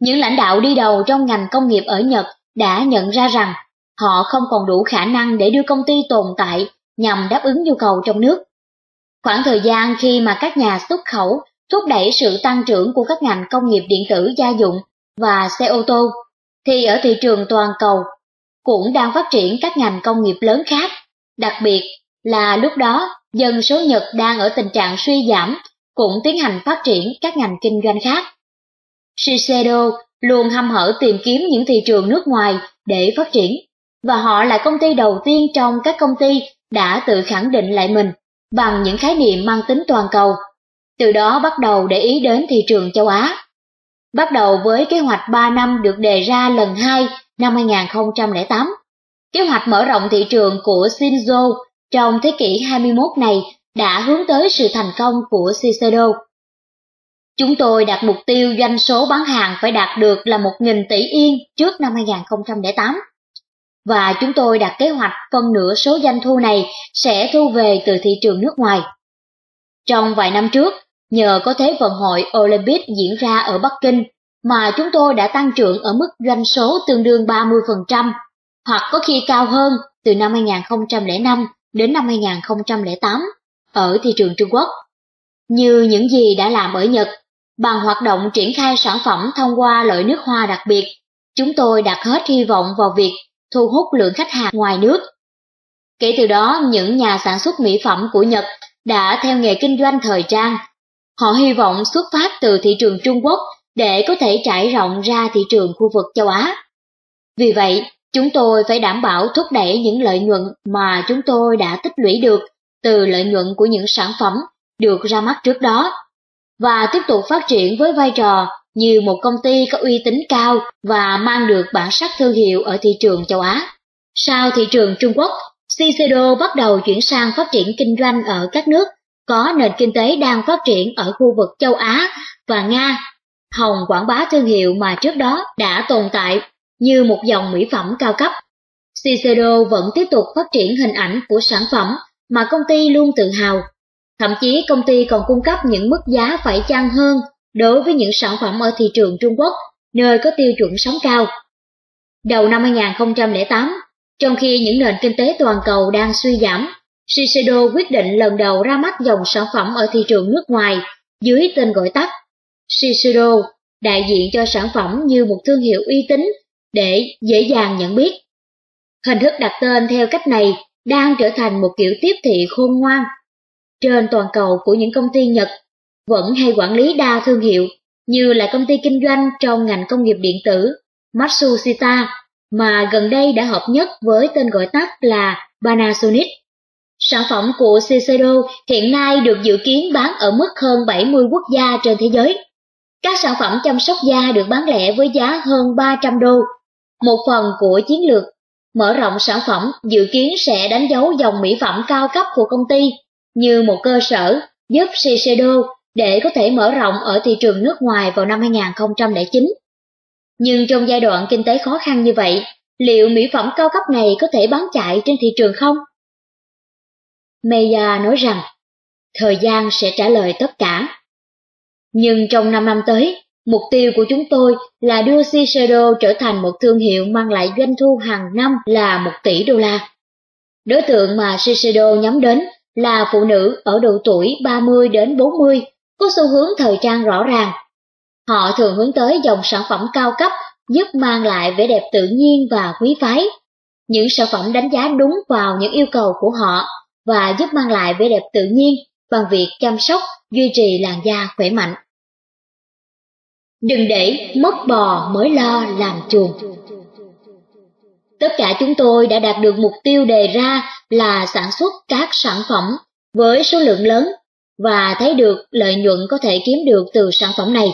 những lãnh đạo đi đầu trong ngành công nghiệp ở Nhật đã nhận ra rằng họ không còn đủ khả năng để đưa công ty tồn tại nhằm đáp ứng nhu cầu trong nước. Khoảng thời gian khi mà các nhà xuất khẩu thúc đẩy sự tăng trưởng của các ngành công nghiệp điện tử gia dụng và xe ô tô, thì ở thị trường toàn cầu cũng đang phát triển các ngành công nghiệp lớn khác, đặc biệt là lúc đó dân số Nhật đang ở tình trạng suy giảm, cũng tiến hành phát triển các ngành kinh doanh khác. Shiseido luôn hăm hở tìm kiếm những thị trường nước ngoài để phát triển, và họ là công ty đầu tiên trong các công ty đã tự khẳng định lại mình bằng những khái niệm mang tính toàn cầu, từ đó bắt đầu để ý đến thị trường châu Á. Bắt đầu với kế hoạch 3 năm được đề ra lần 2 năm 2008, kế hoạch mở rộng thị trường của Shinzo trong thế kỷ 21 này đã hướng tới sự thành công của Shiseido. Chúng tôi đặt mục tiêu doanh số bán hàng phải đạt được là 1.000 tỷ yên trước năm 2008. Và chúng tôi đặt kế hoạch phân nửa số doanh thu này sẽ thu về từ thị trường nước ngoài. Trong vài năm trước, nhờ có Thế vận hội Olympic diễn ra ở Bắc Kinh mà chúng tôi đã tăng trưởng ở mức doanh số tương đương 30%, hoặc có khi cao hơn từ năm 2005 đến năm 2008 ở thị trường Trung Quốc. Như những gì đã làm ở Nhật, bằng hoạt động triển khai sản phẩm thông qua loại nước hoa đặc biệt, chúng tôi đặt hết hy vọng vào việc thu hút lượng khách hàng ngoài nước. Kể từ đó, những nhà sản xuất mỹ phẩm của Nhật đã theo nghề kinh doanh thời trang. Họ hy vọng xuất phát từ thị trường Trung Quốc để có thể trải rộng ra thị trường khu vực châu Á. Vì vậy, chúng tôi phải đảm bảo thúc đẩy những lợi nhuận mà chúng tôi đã tích lũy được từ lợi nhuận của những sản phẩm được ra mắt trước đó, và tiếp tục phát triển với vai trò như một công ty có uy tín cao và mang được bản sắc thương hiệu ở thị trường châu Á. Sau thị trường Trung Quốc, Shiseido bắt đầu chuyển sang phát triển kinh doanh ở các nước có nền kinh tế đang phát triển ở khu vực châu Á và Nga. Hồng quảng bá thương hiệu mà trước đó đã tồn tại như một dòng mỹ phẩm cao cấp. Shiseido vẫn tiếp tục phát triển hình ảnh của sản phẩm mà công ty luôn tự hào. Thậm chí công ty còn cung cấp những mức giá phải chăng hơn đối với những sản phẩm ở thị trường Trung Quốc, nơi có tiêu chuẩn sống cao. Đầu năm 2008, trong khi những nền kinh tế toàn cầu đang suy giảm, Shiseido quyết định lần đầu ra mắt dòng sản phẩm ở thị trường nước ngoài dưới tên gọi tắt Shiseido, đại diện cho sản phẩm như một thương hiệu uy tín để dễ dàng nhận biết. Hình thức đặt tên theo cách này đang trở thành một kiểu tiếp thị khôn ngoan. Trên toàn cầu của những công ty Nhật vẫn hay quản lý đa thương hiệu, như là công ty kinh doanh trong ngành công nghiệp điện tử, Matsushita, mà gần đây đã hợp nhất với tên gọi tắt là Panasonic. Sản phẩm của Shiseido hiện nay được dự kiến bán ở mức hơn 70 quốc gia trên thế giới. Các sản phẩm chăm sóc da được bán lẻ với giá hơn 300 đô. Một phần của chiến lược mở rộng sản phẩm dự kiến sẽ đánh dấu dòng mỹ phẩm cao cấp của công ty như một cơ sở giúp Shiseido để có thể mở rộng ở thị trường nước ngoài vào năm 2009. Nhưng trong giai đoạn kinh tế khó khăn như vậy, liệu mỹ phẩm cao cấp này có thể bán chạy trên thị trường không? Meya nói rằng, thời gian sẽ trả lời tất cả. Nhưng trong 5 năm tới, mục tiêu của chúng tôi là đưa Shiseido trở thành một thương hiệu mang lại doanh thu hàng năm là 1 tỷ đô la. Đối tượng mà Shiseido nhắm đến là phụ nữ ở độ tuổi 30 đến 40 có xu hướng thời trang rõ ràng. Họ thường hướng tới dòng sản phẩm cao cấp giúp mang lại vẻ đẹp tự nhiên và quý phái. Những sản phẩm đánh giá đúng vào những yêu cầu của họ và giúp mang lại vẻ đẹp tự nhiên bằng việc chăm sóc, duy trì làn da khỏe mạnh. Đừng để mất bò mới lo làm chuồng. Tất cả chúng tôi đã đạt được mục tiêu đề ra là sản xuất các sản phẩm với số lượng lớn và thấy được lợi nhuận có thể kiếm được từ sản phẩm này.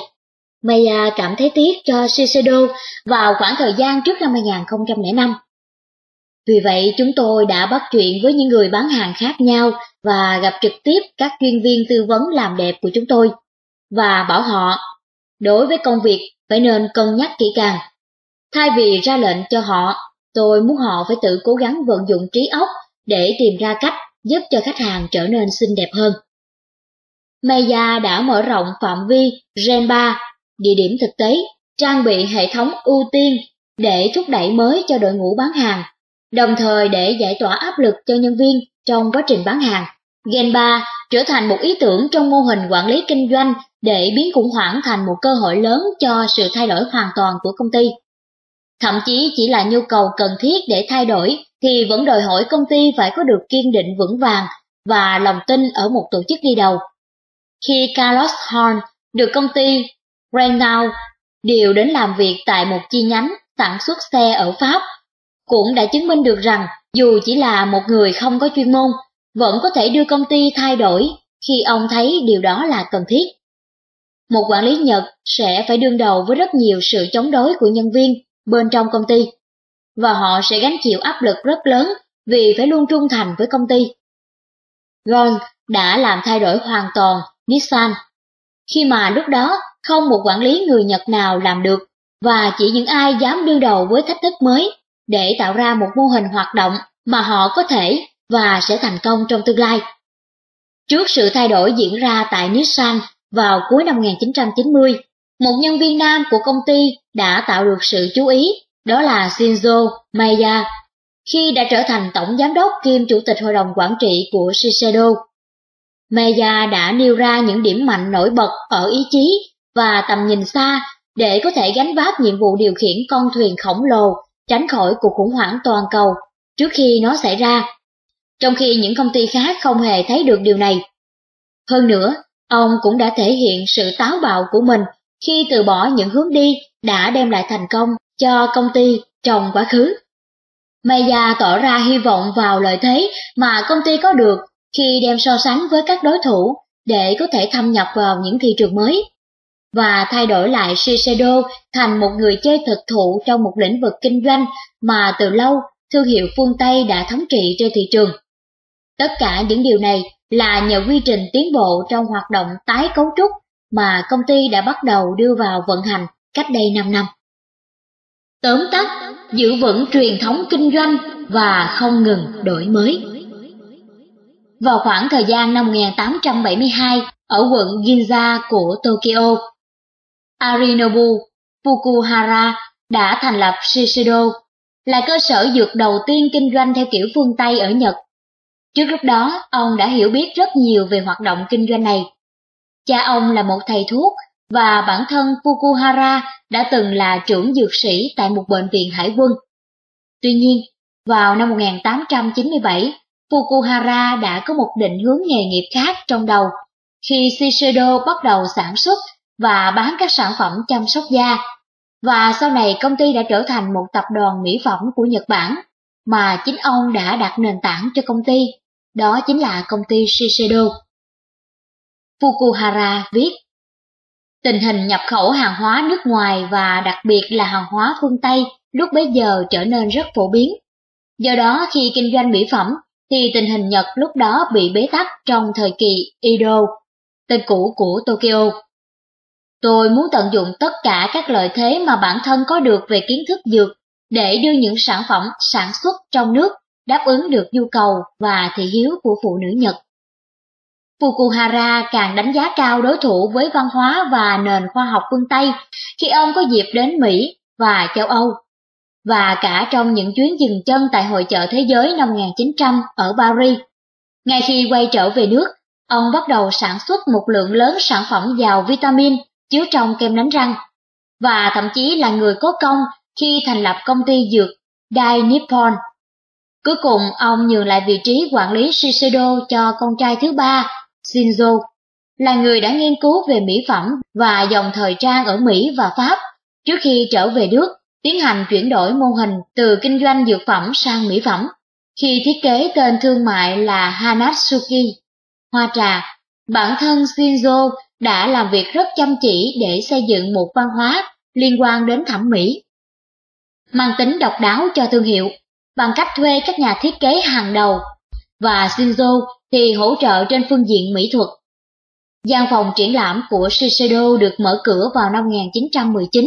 Maya cảm thấy tiếc cho Shiseido vào khoảng thời gian trước năm 2005. Vì vậy chúng tôi đã bắt chuyện với những người bán hàng khác nhau và gặp trực tiếp các chuyên viên tư vấn làm đẹp của chúng tôi và bảo họ đối với công việc phải nên cân nhắc kỹ càng. Thay vì ra lệnh cho họ, tôi muốn họ phải tự cố gắng vận dụng trí óc để tìm ra cách giúp cho khách hàng trở nên xinh đẹp hơn. Maya đã mở rộng phạm vi Gen 3, địa điểm thực tế, trang bị hệ thống ưu tiên để thúc đẩy mới cho đội ngũ bán hàng, đồng thời để giải tỏa áp lực cho nhân viên trong quá trình bán hàng. Gen 3 trở thành một ý tưởng trong mô hình quản lý kinh doanh để biến khủng hoảng thành một cơ hội lớn cho sự thay đổi hoàn toàn của công ty. Thậm chí chỉ là nhu cầu cần thiết để thay đổi thì vẫn đòi hỏi công ty phải có được kiên định vững vàng và lòng tin ở một tổ chức đi đầu. Khi Carlos Horn được công ty Renault điều đến làm việc tại một chi nhánh sản xuất xe ở Pháp, cũng đã chứng minh được rằng dù chỉ là một người không có chuyên môn, vẫn có thể đưa công ty thay đổi khi ông thấy điều đó là cần thiết. Một quản lý Nhật sẽ phải đương đầu với rất nhiều sự chống đối của nhân viên bên trong công ty, và họ sẽ gánh chịu áp lực rất lớn vì phải luôn trung thành với công ty. Ron đã làm thay đổi hoàn toàn Nissan, khi mà lúc đó không một quản lý người Nhật nào làm được, và chỉ những ai dám đương đầu với thách thức mới để tạo ra một mô hình hoạt động mà họ có thể và sẽ thành công trong tương lai. Trước sự thay đổi diễn ra tại Nissan vào cuối năm 1990, một nhân viên nam của công ty đã tạo được sự chú ý, đó là Shinzo Maya, khi đã trở thành tổng giám đốc kiêm chủ tịch hội đồng quản trị của Shiseido. Meja đã nêu ra những điểm mạnh nổi bật ở ý chí và tầm nhìn xa để có thể gánh vác nhiệm vụ điều khiển con thuyền khổng lồ tránh khỏi cuộc khủng hoảng toàn cầu trước khi nó xảy ra, trong khi những công ty khác không hề thấy được điều này. Hơn nữa, ông cũng đã thể hiện sự táo bạo của mình khi từ bỏ những hướng đi đã đem lại thành công cho công ty trong quá khứ. Maya tỏ ra hy vọng vào lợi thế mà công ty có được khi đem so sánh với các đối thủ để có thể thâm nhập vào những thị trường mới và thay đổi lại Shiseido thành một người chơi thực thụ trong một lĩnh vực kinh doanh mà từ lâu thương hiệu phương Tây đã thống trị trên thị trường. Tất cả những điều này là nhờ quy trình tiến bộ trong hoạt động tái cấu trúc mà công ty đã bắt đầu đưa vào vận hành cách đây 5 năm. Tóm tắt, giữ vững truyền thống kinh doanh và không ngừng đổi mới. Vào khoảng thời gian năm 1872 ở quận Ginza của Tokyo, Arinobu Fukuhara đã thành lập Shiseido, là cơ sở dược đầu tiên kinh doanh theo kiểu phương Tây ở Nhật. Trước lúc đó, ông đã hiểu biết rất nhiều về hoạt động kinh doanh này. Cha ông là một thầy thuốc và bản thân Fukuhara đã từng là trưởng dược sĩ tại một bệnh viện hải quân. Tuy nhiên, vào năm 1897, Fukuhara đã có một định hướng nghề nghiệp khác trong đầu khi Shiseido bắt đầu sản xuất và bán các sản phẩm chăm sóc da. Và sau này công ty đã trở thành một tập đoàn mỹ phẩm của Nhật Bản, mà chính ông đã đặt nền tảng cho công ty, đó chính là công ty Shiseido. Fukuhara viết, Tình hình nhập khẩu hàng hóa nước ngoài và đặc biệt là hàng hóa phương Tây lúc bấy giờ trở nên rất phổ biến. Do đó khi kinh doanh mỹ phẩm thì tình hình Nhật lúc đó bị bế tắc trong thời kỳ Edo, tên cũ của Tokyo. Tôi muốn tận dụng tất cả các lợi thế mà bản thân có được về kiến thức dược để đưa những sản phẩm sản xuất trong nước đáp ứng được nhu cầu và thị hiếu của phụ nữ Nhật. Fukuhara càng đánh giá cao đối thủ với văn hóa và nền khoa học phương Tây khi ông có dịp đến Mỹ và châu Âu, và cả trong những chuyến dừng chân tại Hội chợ Thế giới năm 1900 ở Paris. Ngay khi quay trở về nước, ông bắt đầu sản xuất một lượng lớn sản phẩm giàu vitamin chứa trong kem đánh răng, và thậm chí là người có công khi thành lập công ty dược Dai Nippon. Cuối cùng, ông nhường lại vị trí quản lý Shiseido cho con trai thứ ba, Shinzo, là người đã nghiên cứu về mỹ phẩm và dòng thời trang ở Mỹ và Pháp trước khi trở về nước, tiến hành chuyển đổi mô hình từ kinh doanh dược phẩm sang mỹ phẩm, khi thiết kế tên thương mại là Hanatsuki, hoa trà. Bản thân Shinzo đã làm việc rất chăm chỉ để xây dựng một văn hóa liên quan đến thẩm mỹ. Mang tính độc đáo cho thương hiệu, bằng cách thuê các nhà thiết kế hàng đầu, và Shinzo thì hỗ trợ trên phương diện mỹ thuật. Gian phòng triển lãm của Shiseido được mở cửa vào năm 1919.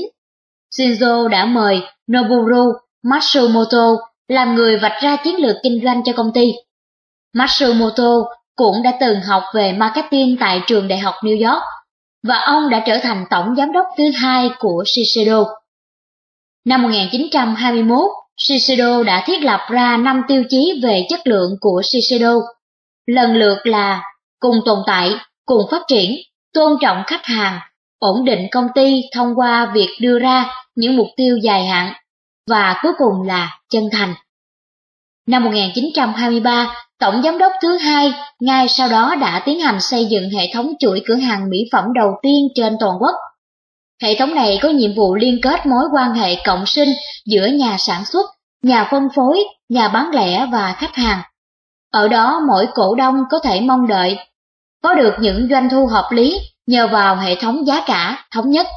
Shinzo đã mời Noboru Matsumoto làm người vạch ra chiến lược kinh doanh cho công ty. Matsumoto cũng đã từng học về marketing tại trường đại học New York, và ông đã trở thành tổng giám đốc thứ hai của Shiseido. Năm 1921, Shiseido đã thiết lập ra 5 tiêu chí về chất lượng của Shiseido, lần lượt là cùng tồn tại, cùng phát triển, tôn trọng khách hàng, ổn định công ty thông qua việc đưa ra những mục tiêu dài hạn, và cuối cùng là chân thành. Năm 1923, Tổng giám đốc thứ hai ngay sau đó đã tiến hành xây dựng hệ thống chuỗi cửa hàng mỹ phẩm đầu tiên trên toàn quốc. Hệ thống này có nhiệm vụ liên kết mối quan hệ cộng sinh giữa nhà sản xuất, nhà phân phối, nhà bán lẻ và khách hàng. Ở đó mỗi cổ đông có thể mong đợi có được những doanh thu hợp lý nhờ vào hệ thống giá cả thống nhất.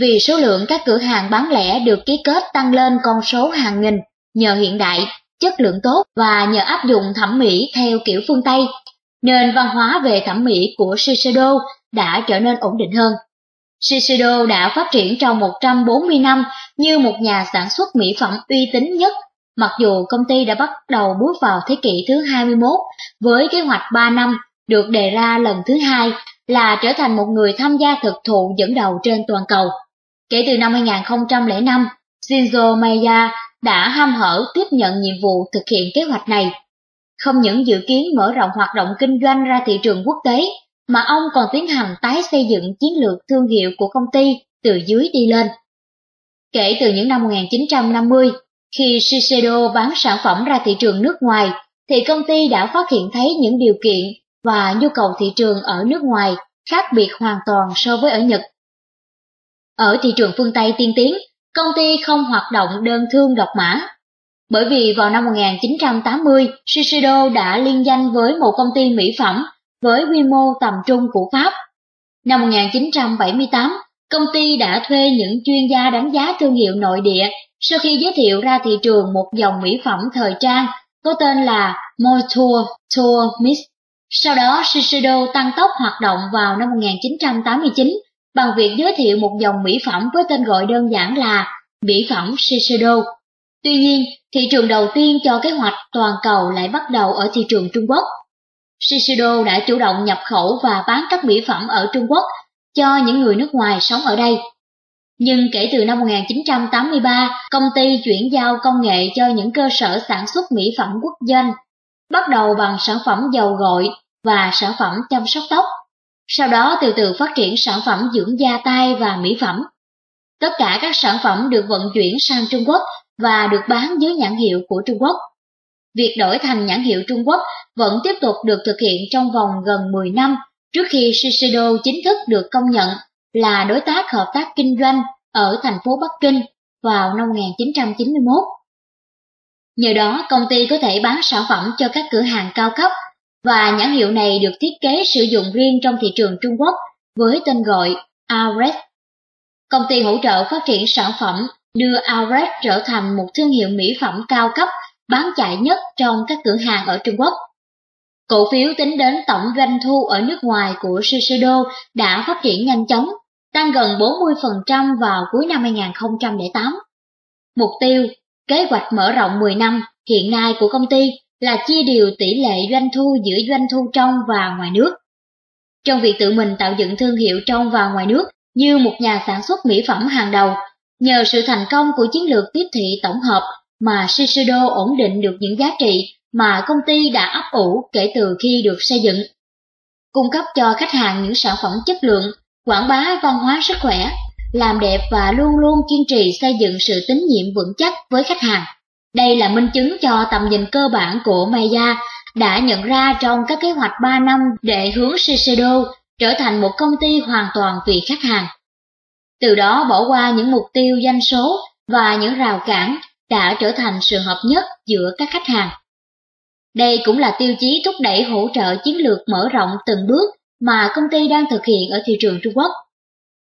Vì số lượng các cửa hàng bán lẻ được ký kết tăng lên con số hàng nghìn nhờ hiện đại chất lượng tốt và nhờ áp dụng thẩm mỹ theo kiểu phương Tây, nên văn hóa về thẩm mỹ của Shiseido đã trở nên ổn định hơn. Shiseido đã phát triển trong 140 năm như một nhà sản xuất mỹ phẩm uy tín nhất, mặc dù công ty đã bắt đầu bước vào thế kỷ thứ 21 với kế hoạch 3 năm được đề ra lần thứ hai là trở thành một người tham gia thực thụ dẫn đầu trên toàn cầu. Kể từ năm 2005, Shinzo Maya đã ham hở tiếp nhận nhiệm vụ thực hiện kế hoạch này. Không những dự kiến mở rộng hoạt động kinh doanh ra thị trường quốc tế, mà ông còn tiến hành tái xây dựng chiến lược thương hiệu của công ty từ dưới đi lên. Kể từ những năm 1950, khi Shiseido bán sản phẩm ra thị trường nước ngoài, thì công ty đã phát hiện thấy những điều kiện và nhu cầu thị trường ở nước ngoài khác biệt hoàn toàn so với ở Nhật. Ở thị trường phương Tây tiên tiến, công ty không hoạt động đơn thương độc mã. Bởi vì vào năm 1980, Shiseido đã liên danh với một công ty mỹ phẩm với quy mô tầm trung của Pháp. Năm 1978, công ty đã thuê những chuyên gia đánh giá thương hiệu nội địa sau khi giới thiệu ra thị trường một dòng mỹ phẩm thời trang có tên là Moitour Tour Mist. Sau đó, Shiseido tăng tốc hoạt động vào năm 1989 bằng việc giới thiệu một dòng mỹ phẩm với tên gọi đơn giản là mỹ phẩm Shiseido. Tuy nhiên, thị trường đầu tiên cho kế hoạch toàn cầu lại bắt đầu ở thị trường Trung Quốc. Shiseido đã chủ động nhập khẩu và bán các mỹ phẩm ở Trung Quốc cho những người nước ngoài sống ở đây. Nhưng kể từ năm 1983, công ty chuyển giao công nghệ cho những cơ sở sản xuất mỹ phẩm quốc doanh, bắt đầu bằng sản phẩm dầu gội và sản phẩm chăm sóc tóc sau đó từ từ phát triển sản phẩm dưỡng da tay và mỹ phẩm. Tất cả các sản phẩm được vận chuyển sang Trung Quốc và được bán dưới nhãn hiệu của Trung Quốc. Việc đổi thành nhãn hiệu Trung Quốc vẫn tiếp tục được thực hiện trong vòng gần 10 năm trước khi Shiseido chính thức được công nhận là đối tác hợp tác kinh doanh ở thành phố Bắc Kinh vào năm 1991. Nhờ đó, công ty có thể bán sản phẩm cho các cửa hàng cao cấp và nhãn hiệu này được thiết kế sử dụng riêng trong thị trường Trung Quốc với tên gọi Ares. Công ty hỗ trợ phát triển sản phẩm đưa Ares trở thành một thương hiệu mỹ phẩm cao cấp bán chạy nhất trong các cửa hàng ở Trung Quốc. Cổ phiếu tính đến tổng doanh thu ở nước ngoài của Shiseido đã phát triển nhanh chóng, tăng gần 40% vào cuối năm 2008. Mục tiêu, kế hoạch mở rộng 10 năm hiện nay của công ty là chia đều tỷ lệ doanh thu giữa doanh thu trong và ngoài nước. Trong việc tự mình tạo dựng thương hiệu trong và ngoài nước như một nhà sản xuất mỹ phẩm hàng đầu, nhờ sự thành công của chiến lược tiếp thị tổng hợp mà Shiseido ổn định được những giá trị mà công ty đã ấp ủ kể từ khi được xây dựng. Cung cấp cho khách hàng những sản phẩm chất lượng, quảng bá văn hóa sức khỏe, làm đẹp và luôn luôn kiên trì xây dựng sự tín nhiệm vững chắc với khách hàng. Đây là minh chứng cho tầm nhìn cơ bản của Maya đã nhận ra trong các kế hoạch 3 năm để hướng Shiseido trở thành một công ty hoàn toàn vì khách hàng. Từ đó bỏ qua những mục tiêu doanh số và những rào cản đã trở thành sự hợp nhất giữa các khách hàng. Đây cũng là tiêu chí thúc đẩy hỗ trợ chiến lược mở rộng từng bước mà công ty đang thực hiện ở thị trường Trung Quốc.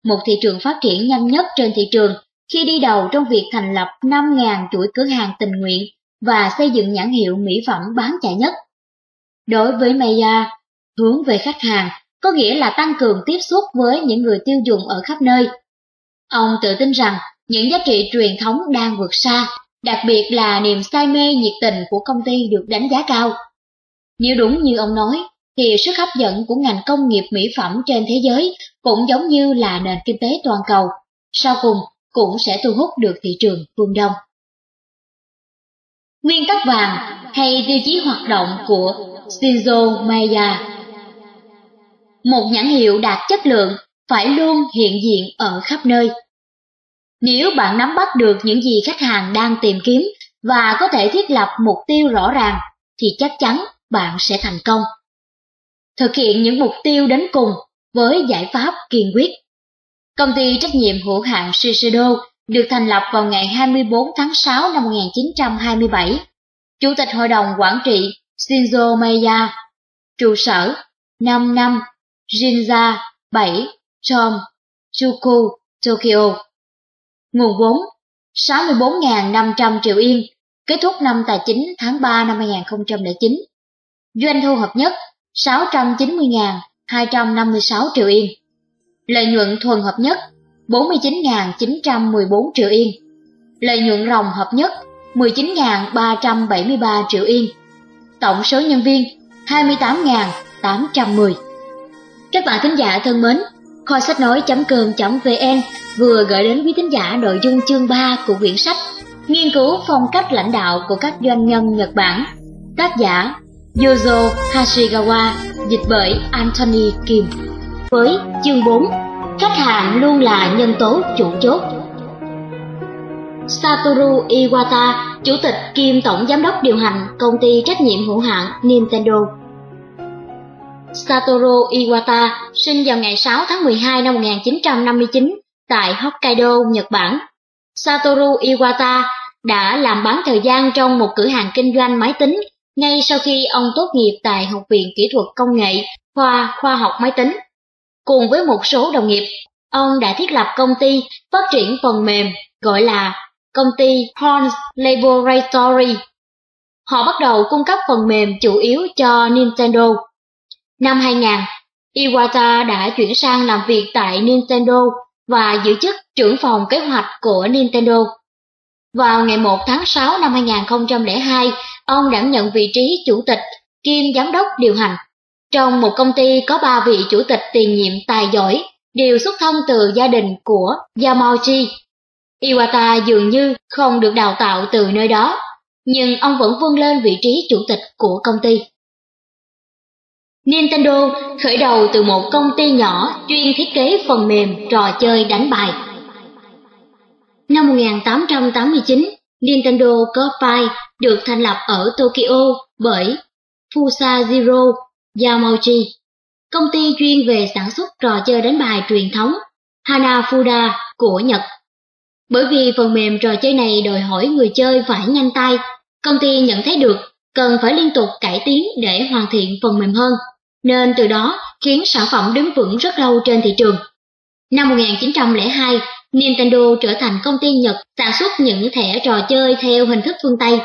Một thị trường phát triển nhanh nhất trên thị trường khi đi đầu trong việc thành lập 5.000 chuỗi cửa hàng tình nguyện và xây dựng nhãn hiệu mỹ phẩm bán chạy nhất. Đối với Maya, hướng về khách hàng có nghĩa là tăng cường tiếp xúc với những người tiêu dùng ở khắp nơi. Ông tự tin rằng những giá trị truyền thống đang vượt xa, đặc biệt là niềm say mê nhiệt tình của công ty được đánh giá cao. Nếu đúng như ông nói, thì sức hấp dẫn của ngành công nghiệp mỹ phẩm trên thế giới cũng giống như là nền kinh tế toàn cầu, sau cùng cũng sẽ thu hút được thị trường phương Đông. Nguyên tắc vàng hay tiêu chí hoạt động của Shinzo Maya Một nhãn hiệu đạt chất lượng phải luôn hiện diện ở khắp nơi. Nếu bạn nắm bắt được những gì khách hàng đang tìm kiếm và có thể thiết lập mục tiêu rõ ràng, thì chắc chắn bạn sẽ thành công. Thực hiện những mục tiêu đến cùng với giải pháp kiên quyết. Công ty trách nhiệm hữu hạn Shiseido được thành lập vào ngày 24 tháng 6 năm 1927. Chủ tịch Hội đồng Quản trị Shinzo Maya, trụ sở 5 năm, Jinja 7, Chom, Chuku, Tokyo. Nguồn vốn 64.500 triệu yên, kết thúc năm tài chính tháng 3 năm 2009. Doanh thu hợp nhất 690.256 triệu yên. Lợi nhuận thuần hợp nhất 49.914 triệu yên. Lợi nhuận ròng hợp nhất 19.373 triệu yên. Tổng số nhân viên 28.810. Các bạn thính giả thân mến, kho sách nói.com.vn vừa gửi đến quý thính giả nội dung chương 3 của quyển sách Nghiên cứu phong cách lãnh đạo của các doanh nhân Nhật Bản. Tác giả Yozo Hashigawa, dịch bởi Anthony Kim. Với chương 4, khách hàng luôn là nhân tố chủ chốt. Satoru Iwata, chủ tịch kiêm tổng giám đốc điều hành công ty trách nhiệm hữu hạn Nintendo. Satoru Iwata sinh vào ngày 6 tháng 12 năm 1959 tại Hokkaido, Nhật Bản. Satoru Iwata đã làm bán thời gian trong một cửa hàng kinh doanh máy tính ngay sau khi ông tốt nghiệp tại Học viện Kỹ thuật Công nghệ, khoa Khoa học Máy tính. Cùng với một số đồng nghiệp, ông đã thiết lập công ty phát triển phần mềm gọi là công ty Horns Laboratory. Họ bắt đầu cung cấp phần mềm chủ yếu cho Nintendo. Năm 2000, Iwata đã chuyển sang làm việc tại Nintendo và giữ chức trưởng phòng kế hoạch của Nintendo. Vào ngày 1 tháng 6 năm 2002, ông đảm nhận vị trí chủ tịch kiêm giám đốc điều hành. Trong một công ty có ba vị chủ tịch tiền nhiệm tài giỏi, đều xuất thân từ gia đình của Yamauchi. Iwata dường như không được đào tạo từ nơi đó, nhưng ông vẫn vươn lên vị trí chủ tịch của công ty. Nintendo khởi đầu từ một công ty nhỏ chuyên thiết kế phần mềm trò chơi đánh bài. Năm 1889, Nintendo Corp. được thành lập ở Tokyo bởi Fusajiro Yamauchi, công ty chuyên về sản xuất trò chơi đánh bài truyền thống Hanafuda của Nhật. Bởi vì phần mềm trò chơi này đòi hỏi người chơi phải nhanh tay, công ty nhận thấy được cần phải liên tục cải tiến để hoàn thiện phần mềm hơn, nên từ đó khiến sản phẩm đứng vững rất lâu trên thị trường. Năm 1902, Nintendo trở thành công ty Nhật sản xuất những thẻ trò chơi theo hình thức phương Tây.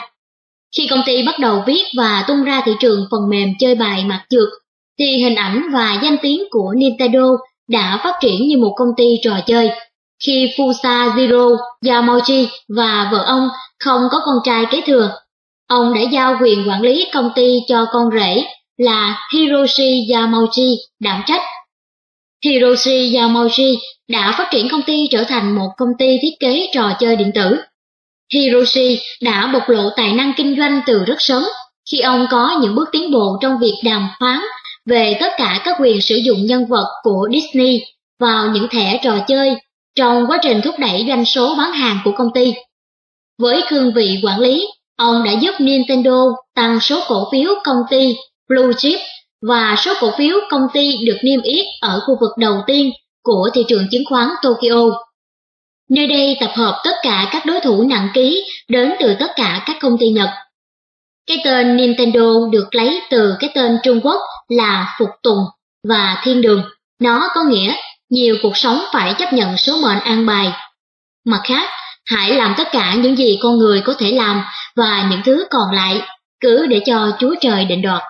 Khi công ty bắt đầu viết và tung ra thị trường phần mềm chơi bài mặt trượt, thì hình ảnh và danh tiếng của Nintendo đã phát triển như một công ty trò chơi. Khi Fusajiro Yamauchi và vợ ông không có con trai kế thừa, ông đã giao quyền quản lý công ty cho con rể là Hiroshi Yamauchi đảm trách. Hiroshi Yamauchi đã phát triển công ty trở thành một công ty thiết kế trò chơi điện tử. Hiroshi đã bộc lộ tài năng kinh doanh từ rất sớm khi ông có những bước tiến bộ trong việc đàm phán về tất cả các quyền sử dụng nhân vật của Disney vào những thẻ trò chơi trong quá trình thúc đẩy doanh số bán hàng của công ty. Với cương vị quản lý, ông đã giúp Nintendo tăng số cổ phiếu công ty Blue Chip và số cổ phiếu công ty được niêm yết ở khu vực đầu tiên của thị trường chứng khoán Tokyo. Nơi đây tập hợp tất cả các đối thủ nặng ký đến từ tất cả các công ty Nhật. Cái tên Nintendo được lấy từ cái tên Trung Quốc là Phục Tùng và Thiên Đường. Nó có nghĩa nhiều cuộc sống phải chấp nhận số mệnh an bài. Mặt khác, hãy làm tất cả những gì con người có thể làm và những thứ còn lại, cứ để cho Chúa Trời định đoạt.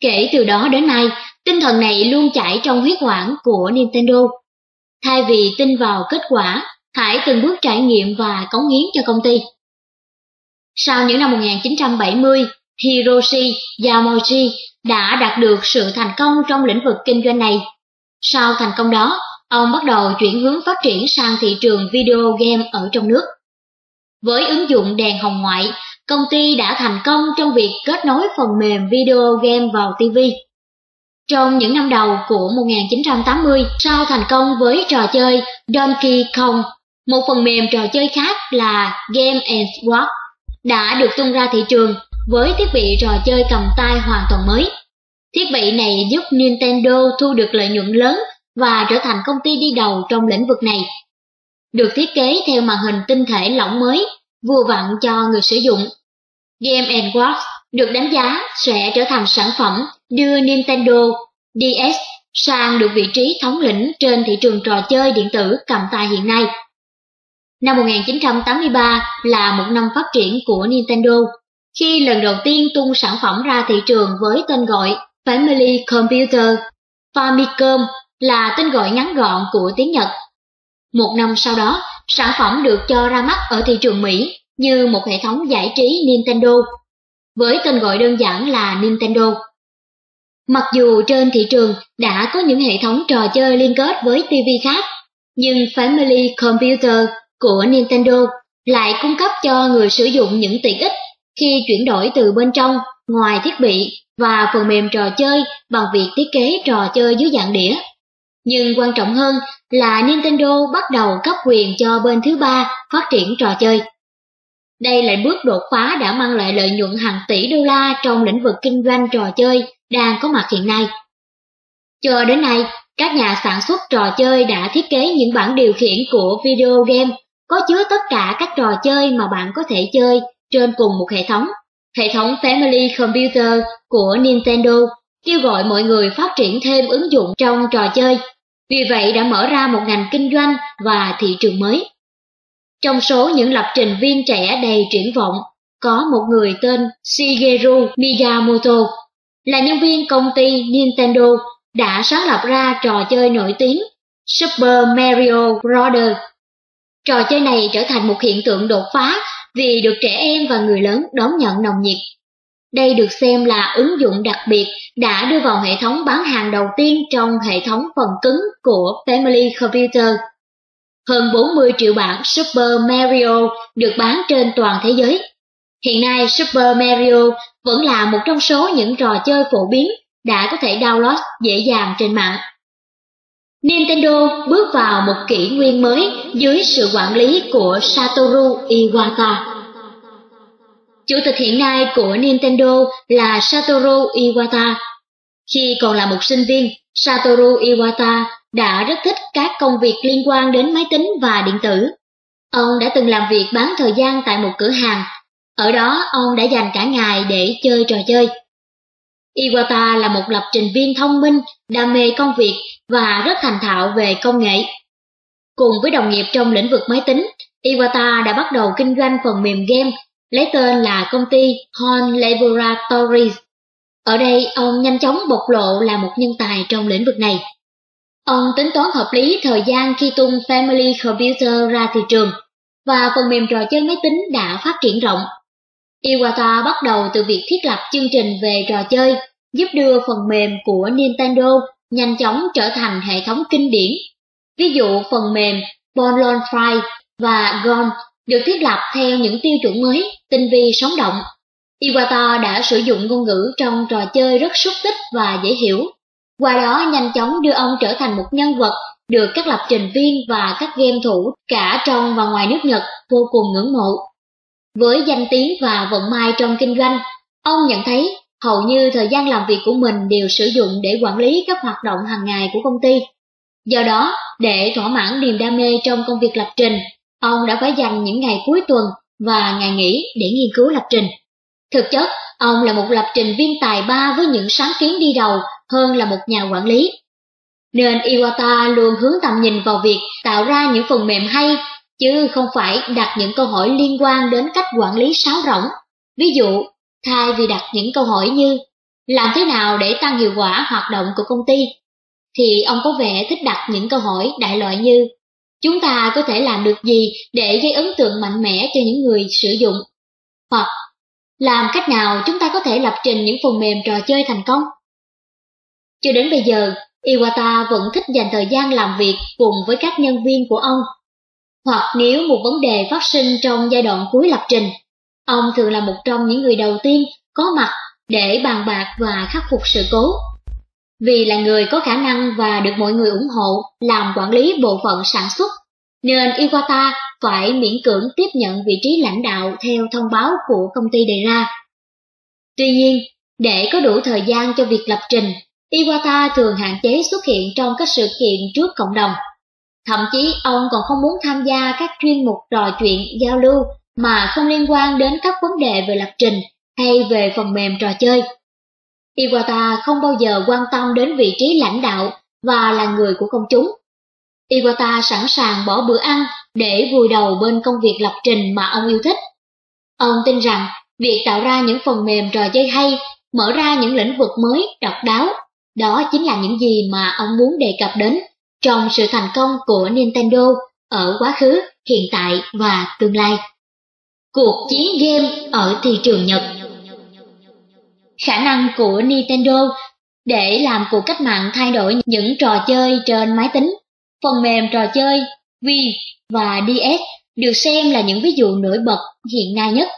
Kể từ đó đến nay, tinh thần này luôn chảy trong huyết quản của Nintendo. Thay vì tin vào kết quả, thải từng bước trải nghiệm và cống hiến cho công ty. Sau những năm 1970, Hiroshi Yamauchi đã đạt được sự thành công trong lĩnh vực kinh doanh này. Sau thành công đó, ông bắt đầu chuyển hướng phát triển sang thị trường video game ở trong nước. Với ứng dụng đèn hồng ngoại, công ty đã thành công trong việc kết nối phần mềm video game vào TV. Trong những năm đầu của 1980, sau thành công với trò chơi Donkey Kong, một phần mềm trò chơi khác là Game Watch đã được tung ra thị trường với thiết bị trò chơi cầm tay hoàn toàn mới. Thiết bị này giúp Nintendo thu được lợi nhuận lớn và trở thành công ty đi đầu trong lĩnh vực này. Được thiết kế theo màn hình tinh thể lỏng mới, vừa vặn cho người sử dụng. Game Watch được đánh giá sẽ trở thành sản phẩm đưa Nintendo DS sang được vị trí thống lĩnh trên thị trường trò chơi điện tử cầm tay hiện nay. Năm 1983 là một năm phát triển của Nintendo, khi lần đầu tiên tung sản phẩm ra thị trường với tên gọi Family Computer. Famicom là tên gọi ngắn gọn của tiếng Nhật. Một năm sau đó, sản phẩm được cho ra mắt ở thị trường Mỹ như một hệ thống giải trí Nintendo, với tên gọi đơn giản là Nintendo. Mặc dù trên thị trường đã có những hệ thống trò chơi liên kết với TV khác, nhưng Family Computer của Nintendo lại cung cấp cho người sử dụng những tiện ích khi chuyển đổi từ bên trong, ngoài thiết bị và phần mềm trò chơi bằng việc thiết kế trò chơi dưới dạng đĩa. Nhưng quan trọng hơn là Nintendo bắt đầu cấp quyền cho bên thứ ba phát triển trò chơi. Đây là bước đột phá đã mang lại lợi nhuận hàng tỷ đô la trong lĩnh vực kinh doanh trò chơi đang có mặt hiện nay. Cho đến nay, các nhà sản xuất trò chơi đã thiết kế những bản điều khiển của video game có chứa tất cả các trò chơi mà bạn có thể chơi trên cùng một hệ thống. Hệ thống Family Computer của Nintendo kêu gọi mọi người phát triển thêm ứng dụng trong trò chơi, vì vậy đã mở ra một ngành kinh doanh và thị trường mới. Trong số những lập trình viên trẻ đầy triển vọng, có một người tên Shigeru Miyamoto, là nhân viên công ty Nintendo đã sáng lập ra trò chơi nổi tiếng Super Mario Bros. Trò chơi này trở thành một hiện tượng đột phá vì được trẻ em và người lớn đón nhận nồng nhiệt. Đây được xem là ứng dụng đặc biệt đã đưa vào hệ thống bán hàng đầu tiên trong hệ thống phần cứng của Family Computer. Hơn 40 triệu bản Super Mario được bán trên toàn thế giới. Hiện nay, Super Mario vẫn là một trong số những trò chơi phổ biến đã có thể download dễ dàng trên mạng. Nintendo bước vào một kỷ nguyên mới dưới sự quản lý của Satoru Iwata. Chủ tịch hiện nay của Nintendo là Satoru Iwata. Khi còn là một sinh viên, Satoru Iwata đã rất thích các công việc liên quan đến máy tính và điện tử. Ông đã từng làm việc bán thời gian tại một cửa hàng. Ở đó ông đã dành cả ngày để chơi trò chơi. Iwata là một lập trình viên thông minh, đam mê công việc và rất thành thạo về công nghệ. Cùng với đồng nghiệp trong lĩnh vực máy tính, Iwata đã bắt đầu kinh doanh phần mềm game lấy tên là công ty Horn Laboratories. Ở đây, ông nhanh chóng bộc lộ là một nhân tài trong lĩnh vực này. Ông tính toán hợp lý thời gian khi tung Family Computer ra thị trường, và phần mềm trò chơi máy tính đã phát triển rộng. Iwata bắt đầu từ việc thiết lập chương trình về trò chơi, giúp đưa phần mềm của Nintendo nhanh chóng trở thành hệ thống kinh điển. Ví dụ phần mềm Bonlon Fry và Gon được thiết lập theo những tiêu chuẩn mới, tinh vi sống động. Iwata đã sử dụng ngôn ngữ trong trò chơi rất xúc tích và dễ hiểu, qua đó nhanh chóng đưa ông trở thành một nhân vật được các lập trình viên và các game thủ cả trong và ngoài nước Nhật vô cùng ngưỡng mộ. Với danh tiếng và vận may trong kinh doanh, ông nhận thấy hầu như thời gian làm việc của mình đều sử dụng để quản lý các hoạt động hàng ngày của công ty. Do đó, để thỏa mãn niềm đam mê trong công việc lập trình, ông đã phải dành những ngày cuối tuần và ngày nghỉ để nghiên cứu lập trình. Thực chất, ông là một lập trình viên tài ba với những sáng kiến đi đầu hơn là một nhà quản lý. Nên Iwata luôn hướng tầm nhìn vào việc tạo ra những phần mềm hay, chứ không phải đặt những câu hỏi liên quan đến cách quản lý sáo rỗng Ví dụ, thay vì đặt những câu hỏi như làm thế nào để tăng hiệu quả hoạt động của công ty, thì ông có vẻ thích đặt những câu hỏi đại loại như chúng ta có thể làm được gì để gây ấn tượng mạnh mẽ cho những người sử dụng, hoặc làm cách nào chúng ta có thể lập trình những phần mềm trò chơi thành công. Cho đến bây giờ, Iwata vẫn thích dành thời gian làm việc cùng với các nhân viên của ông. Hoặc nếu một vấn đề phát sinh trong giai đoạn cuối lập trình, ông thường là một trong những người đầu tiên có mặt để bàn bạc và khắc phục sự cố. Vì là người có khả năng và được mọi người ủng hộ làm quản lý bộ phận sản xuất, nên Iwata phải miễn cưỡng tiếp nhận vị trí lãnh đạo theo thông báo của công ty đề ra. Tuy nhiên, để có đủ thời gian cho việc lập trình, Iwata thường hạn chế xuất hiện trong các sự kiện trước cộng đồng. Thậm chí ông còn không muốn tham gia các chuyên mục trò chuyện, giao lưu mà không liên quan đến các vấn đề về lập trình hay về phần mềm trò chơi. Iwata không bao giờ quan tâm đến vị trí lãnh đạo và là người của công chúng. Iwata sẵn sàng bỏ bữa ăn để vùi đầu bên công việc lập trình mà ông yêu thích. Ông tin rằng việc tạo ra những phần mềm trò chơi hay, mở ra những lĩnh vực mới, độc đáo, đó chính là những gì mà ông muốn đề cập đến trong sự thành công của Nintendo ở quá khứ, hiện tại và tương lai. Cuộc chiến game ở thị trường Nhật Khả năng của Nintendo để làm cuộc cách mạng thay đổi những trò chơi trên máy tính, phần mềm trò chơi, Wii và DS được xem là những ví dụ nổi bật hiện nay nhất.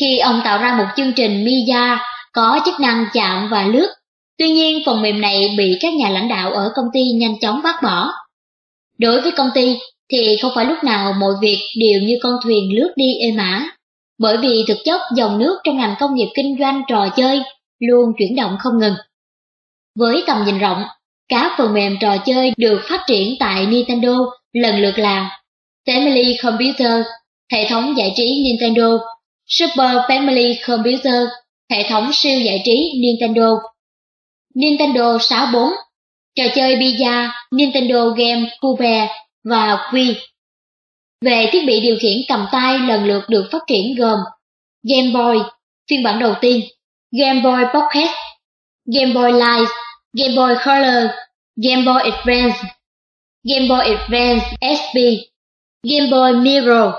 Khi ông tạo ra một chương trình Miya có chức năng chạm và lướt, tuy nhiên phần mềm này bị các nhà lãnh đạo ở công ty nhanh chóng bác bỏ. Đối với công ty thì không phải lúc nào mọi việc đều như con thuyền lướt đi êm ả, bởi vì thực chất dòng nước trong ngành công nghiệp kinh doanh trò chơi luôn chuyển động không ngừng. Với tầm nhìn rộng, các phần mềm trò chơi được phát triển tại Nintendo lần lượt là Family Computer, hệ thống giải trí Nintendo, Super Family Computer, hệ thống siêu giải trí Nintendo, Nintendo 64, trò chơi Pizza, Nintendo Game Cube và Wii. Về thiết bị điều khiển cầm tay lần lượt được phát triển gồm Game Boy, phiên bản đầu tiên, Game Boy Pocket, Game Boy Light, Game Boy Color, Game Boy Advance, Game Boy Advance SP, Game Boy Mirror.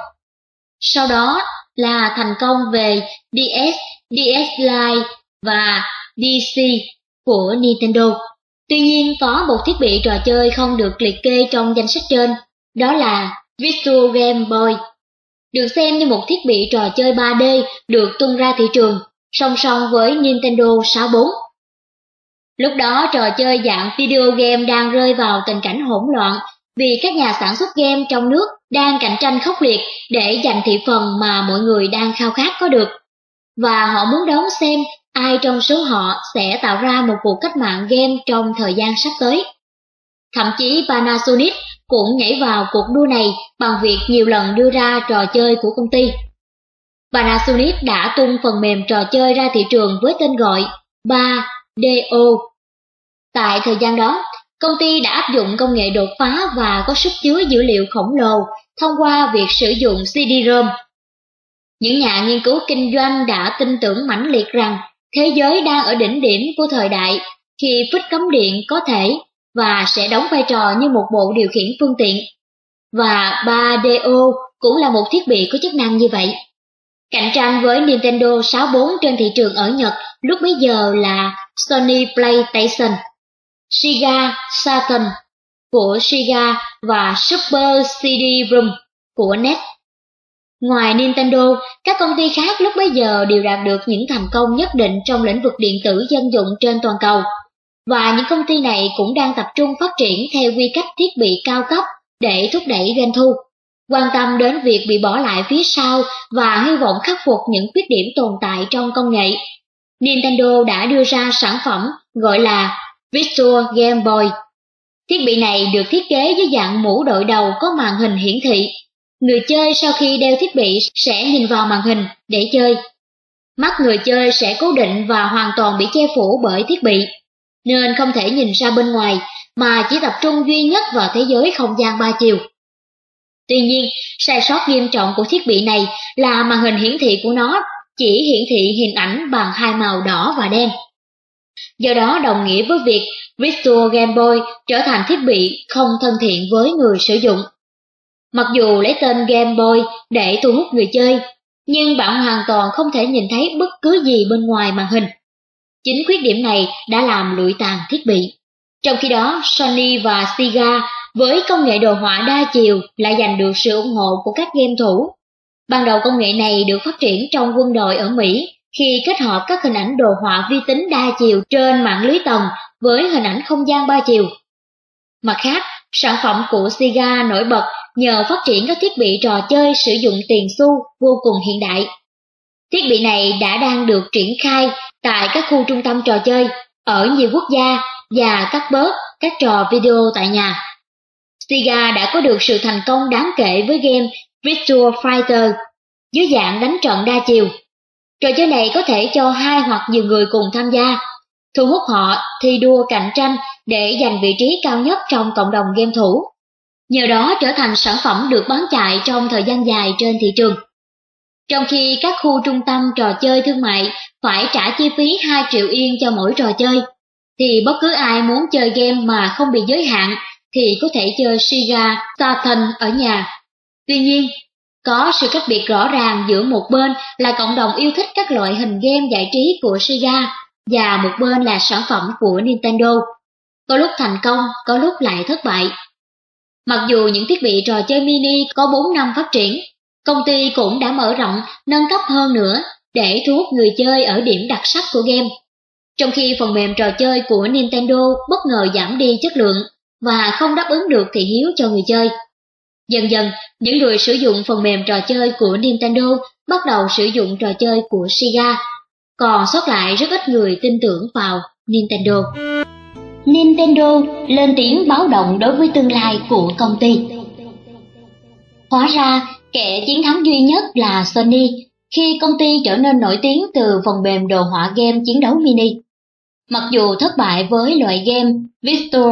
Sau đó là thành công về DS, DS Lite và DC của Nintendo. Tuy nhiên có một thiết bị trò chơi không được liệt kê trong danh sách trên, đó là Virtual Game Boy. Được xem như một thiết bị trò chơi 3D được tung ra thị trường song song với Nintendo 64. Lúc đó trò chơi dạng video game đang rơi vào tình cảnh hỗn loạn vì các nhà sản xuất game trong nước đang cạnh tranh khốc liệt để giành thị phần mà mọi người đang khao khát có được. Và họ muốn đón xem ai trong số họ sẽ tạo ra một cuộc cách mạng game trong thời gian sắp tới. Thậm chí Panasonic cũng nhảy vào cuộc đua này bằng việc nhiều lần đưa ra trò chơi của công ty. Panasonic đã tung phần mềm trò chơi ra thị trường với tên gọi 3DO. Tại thời gian đó, công ty đã áp dụng công nghệ đột phá và có sức chứa dữ liệu khổng lồ thông qua việc sử dụng CD-ROM. Những nhà nghiên cứu kinh doanh đã tin tưởng mãnh liệt rằng thế giới đang ở đỉnh điểm của thời đại khi phích cấm điện có thể và sẽ đóng vai trò như một bộ điều khiển phương tiện. Và 3DO cũng là một thiết bị có chức năng như vậy. Cạnh tranh với Nintendo 64 trên thị trường ở Nhật lúc bấy giờ là Sony PlayStation, Sega Saturn của Sega và Super CD-ROM của NES. Ngoài Nintendo, các công ty khác lúc bấy giờ đều đạt được những thành công nhất định trong lĩnh vực điện tử dân dụng trên toàn cầu. Và những công ty này cũng đang tập trung phát triển theo quy cách thiết bị cao cấp để thúc đẩy doanh thu quan tâm đến việc bị bỏ lại phía sau và hy vọng khắc phục những khuyết điểm tồn tại trong công nghệ. Nintendo đã đưa ra sản phẩm gọi là Virtual Game Boy. Thiết bị này được thiết kế dưới dạng mũ đội đầu có màn hình hiển thị. Người chơi sau khi đeo thiết bị sẽ nhìn vào màn hình để chơi. Mắt người chơi sẽ cố định và hoàn toàn bị che phủ bởi thiết bị, nên không thể nhìn ra bên ngoài mà chỉ tập trung duy nhất vào thế giới không gian ba chiều. Tuy nhiên, sai sót nghiêm trọng của thiết bị này là màn hình hiển thị của nó chỉ hiển thị hình ảnh bằng hai màu đỏ và đen. Do đó đồng nghĩa với việc Virtual Game Boy trở thành thiết bị không thân thiện với người sử dụng. Mặc dù lấy tên Game Boy để thu hút người chơi, nhưng bạn hoàn toàn không thể nhìn thấy bất cứ gì bên ngoài màn hình. Chính khuyết điểm này đã làm lụi tàn thiết bị. Trong khi đó, Sony và Sega với công nghệ đồ họa đa chiều lại giành được sự ủng hộ của các game thủ. Ban đầu công nghệ này được phát triển trong quân đội ở Mỹ khi kết hợp các hình ảnh đồ họa vi tính đa chiều trên mạng lưới tầng với hình ảnh không gian ba chiều. Mặt khác, sản phẩm của Sega nổi bật nhờ phát triển các thiết bị trò chơi sử dụng tiền xu vô cùng hiện đại. Thiết bị này đã đang được triển khai tại các khu trung tâm trò chơi ở nhiều quốc gia và cắt bớt các trò video tại nhà. Sega đã có được sự thành công đáng kể với game Virtual Fighter dưới dạng đánh trận đa chiều. Trò chơi này có thể cho hai hoặc nhiều người cùng tham gia, thu hút họ thi đua cạnh tranh để giành vị trí cao nhất trong cộng đồng game thủ. Nhờ đó trở thành sản phẩm được bán chạy trong thời gian dài trên thị trường. Trong khi các khu trung tâm trò chơi thương mại phải trả chi phí 2 triệu yên cho mỗi trò chơi, thì bất cứ ai muốn chơi game mà không bị giới hạn thì có thể chơi Sega Saturn ở nhà. Tuy nhiên, có sự cách biệt rõ ràng giữa một bên là cộng đồng yêu thích các loại hình game giải trí của Sega và một bên là sản phẩm của Nintendo. Có lúc thành công, có lúc lại thất bại. Mặc dù những thiết bị trò chơi mini có 4 năm phát triển, công ty cũng đã mở rộng, nâng cấp hơn nữa để thu hút người chơi ở điểm đặc sắc của game. Trong khi phần mềm trò chơi của Nintendo bất ngờ giảm đi chất lượng và không đáp ứng được thị hiếu cho người chơi. Dần dần, những người sử dụng phần mềm trò chơi của Nintendo bắt đầu sử dụng trò chơi của Sega, còn sót lại rất ít người tin tưởng vào Nintendo. Nintendo lên tiếng báo động đối với tương lai của công ty. Hóa ra, kẻ chiến thắng duy nhất là Sony khi công ty trở nên nổi tiếng từ phần mềm đồ họa game chiến đấu mini. Mặc dù thất bại với loại game Victor,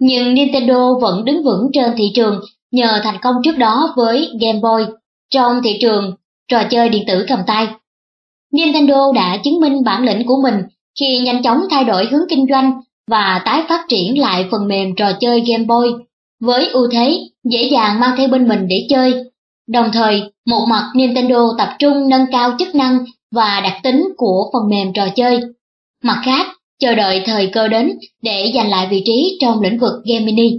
nhưng Nintendo vẫn đứng vững trên thị trường nhờ thành công trước đó với Game Boy trong thị trường trò chơi điện tử cầm tay. Nintendo đã chứng minh bản lĩnh của mình khi nhanh chóng thay đổi hướng kinh doanh và tái phát triển lại phần mềm trò chơi Game Boy với ưu thế dễ dàng mang theo bên mình để chơi. Đồng thời, một mặt Nintendo tập trung nâng cao chức năng và đặc tính của phần mềm trò chơi. Mặt khác, chờ đợi thời cơ đến để giành lại vị trí trong lĩnh vực game mini.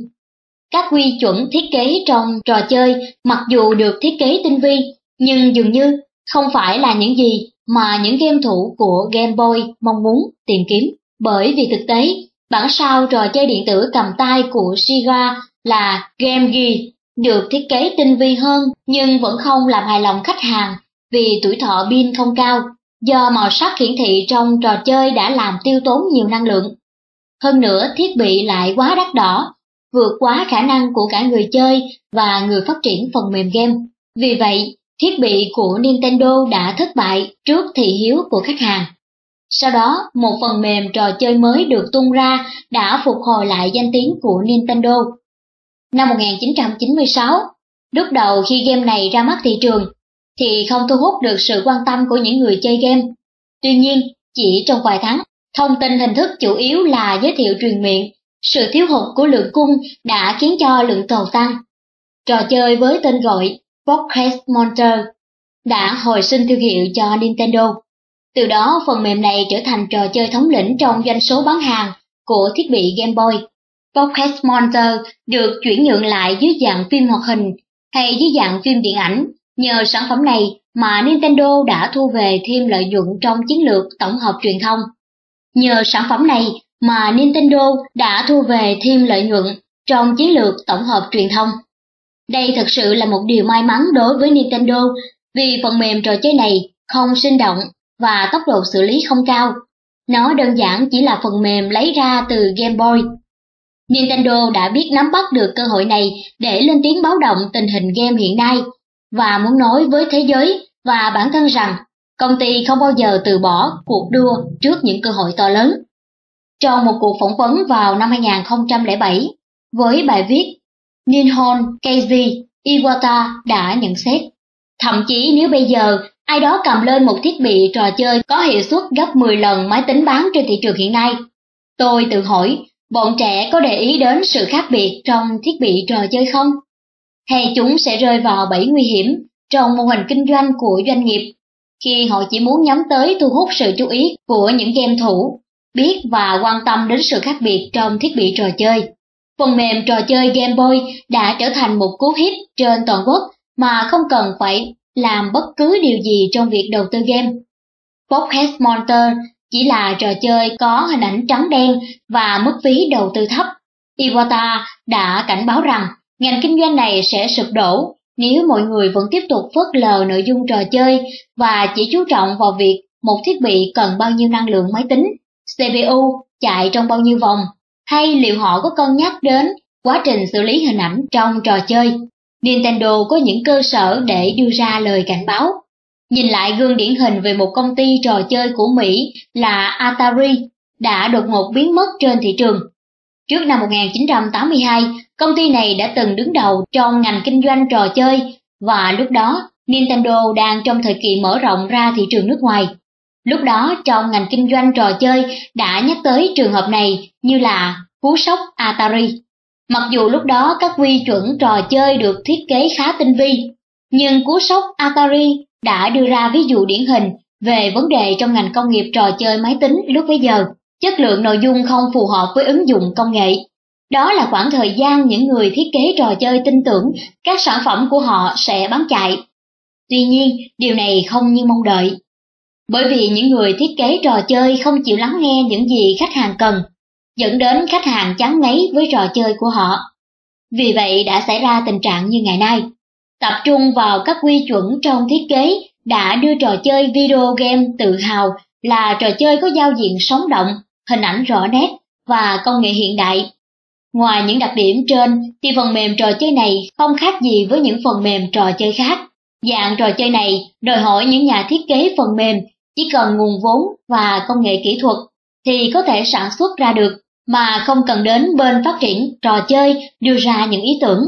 Các quy chuẩn thiết kế trong trò chơi mặc dù được thiết kế tinh vi, nhưng dường như không phải là những gì mà những game thủ của Game Boy mong muốn tìm kiếm. Bởi vì thực tế, bản sao trò chơi điện tử cầm tay của Sega là Game Gear được thiết kế tinh vi hơn nhưng vẫn không làm hài lòng khách hàng vì tuổi thọ pin không cao do màu sắc hiển thị trong trò chơi đã làm tiêu tốn nhiều năng lượng. Hơn nữa thiết bị lại quá đắt đỏ, vượt quá khả năng của cả người chơi và người phát triển phần mềm game. Vì vậy, thiết bị của Nintendo đã thất bại trước thị hiếu của khách hàng. Sau đó, một phần mềm trò chơi mới được tung ra đã phục hồi lại danh tiếng của Nintendo. Năm 1996, lúc đầu khi game này ra mắt thị trường, thì không thu hút được sự quan tâm của những người chơi game. Tuy nhiên, chỉ trong vài tháng, thông tin hình thức chủ yếu là giới thiệu truyền miệng, sự thiếu hụt của lượng cung đã khiến cho lượng cầu tăng. Trò chơi với tên gọi Pocket Monster đã hồi sinh thương hiệu cho Nintendo. Từ đó, phần mềm này trở thành trò chơi thống lĩnh trong doanh số bán hàng của thiết bị Game Boy. Pocket Monster được chuyển nhượng lại dưới dạng phim hoạt hình hay dưới dạng phim điện ảnh Nhờ sản phẩm này mà Nintendo đã thu về thêm lợi nhuận trong chiến lược tổng hợp truyền thông. Nhờ sản phẩm này mà Nintendo đã thu về thêm lợi nhuận trong chiến lược tổng hợp truyền thông. Đây thật sự là một điều may mắn đối với Nintendo vì phần mềm trò chơi này không sinh động và tốc độ xử lý không cao. Nó đơn giản chỉ là phần mềm lấy ra từ Game Boy. Nintendo đã biết nắm bắt được cơ hội này để lên tiếng báo động tình hình game hiện nay và muốn nói với thế giới và bản thân rằng công ty không bao giờ từ bỏ cuộc đua trước những cơ hội to lớn. Trong một cuộc phỏng vấn vào năm 2007, với bài viết Ninhon Keiji Iwata đã nhận xét, thậm chí nếu bây giờ ai đó cầm lên một thiết bị trò chơi có hiệu suất gấp 10 lần máy tính bán trên thị trường hiện nay. Tôi tự hỏi, bọn trẻ có để ý đến sự khác biệt trong thiết bị trò chơi không? Hay chúng sẽ rơi vào bẫy nguy hiểm trong mô hình kinh doanh của doanh nghiệp khi họ chỉ muốn nhắm tới thu hút sự chú ý của những game thủ, biết và quan tâm đến sự khác biệt trong thiết bị trò chơi. Phần mềm trò chơi Game Boy đã trở thành một cú hit trên toàn quốc mà không cần phải làm bất cứ điều gì trong việc đầu tư game. Pocket Monster chỉ là trò chơi có hình ảnh trắng đen và mức phí đầu tư thấp. Iwata đã cảnh báo rằng ngành kinh doanh này sẽ sụp đổ nếu mọi người vẫn tiếp tục phớt lờ nội dung trò chơi và chỉ chú trọng vào việc một thiết bị cần bao nhiêu năng lượng máy tính, CPU chạy trong bao nhiêu vòng, hay liệu họ có cân nhắc đến quá trình xử lý hình ảnh trong trò chơi. Nintendo có những cơ sở để đưa ra lời cảnh báo. Nhìn lại gương điển hình về một công ty trò chơi của Mỹ là Atari đã đột ngột biến mất trên thị trường. Trước năm 1982, công ty này đã từng đứng đầu trong ngành kinh doanh trò chơi và lúc đó Nintendo đang trong thời kỳ mở rộng ra thị trường nước ngoài. Lúc đó trong ngành kinh doanh trò chơi đã nhắc tới trường hợp này như là cú sốc Atari. Mặc dù lúc đó các quy chuẩn trò chơi được thiết kế khá tinh vi, nhưng cú sốc Atari đã đưa ra ví dụ điển hình về vấn đề trong ngành công nghiệp trò chơi máy tính lúc bấy giờ. Chất lượng nội dung không phù hợp với ứng dụng công nghệ. Đó là khoảng thời gian những người thiết kế trò chơi tin tưởng các sản phẩm của họ sẽ bán chạy. Tuy nhiên, điều này không như mong đợi. Bởi vì những người thiết kế trò chơi không chịu lắng nghe những gì khách hàng cần, dẫn đến khách hàng chán ngấy với trò chơi của họ. Vì vậy đã xảy ra tình trạng như ngày nay. Tập trung vào các quy chuẩn trong thiết kế đã đưa trò chơi video game tự hào là trò chơi có giao diện sống động, hình ảnh rõ nét và công nghệ hiện đại. Ngoài những đặc điểm trên thì phần mềm trò chơi này không khác gì với những phần mềm trò chơi khác. Dạng trò chơi này đòi hỏi những nhà thiết kế phần mềm chỉ cần nguồn vốn và công nghệ kỹ thuật thì có thể sản xuất ra được mà không cần đến bên phát triển trò chơi đưa ra những ý tưởng.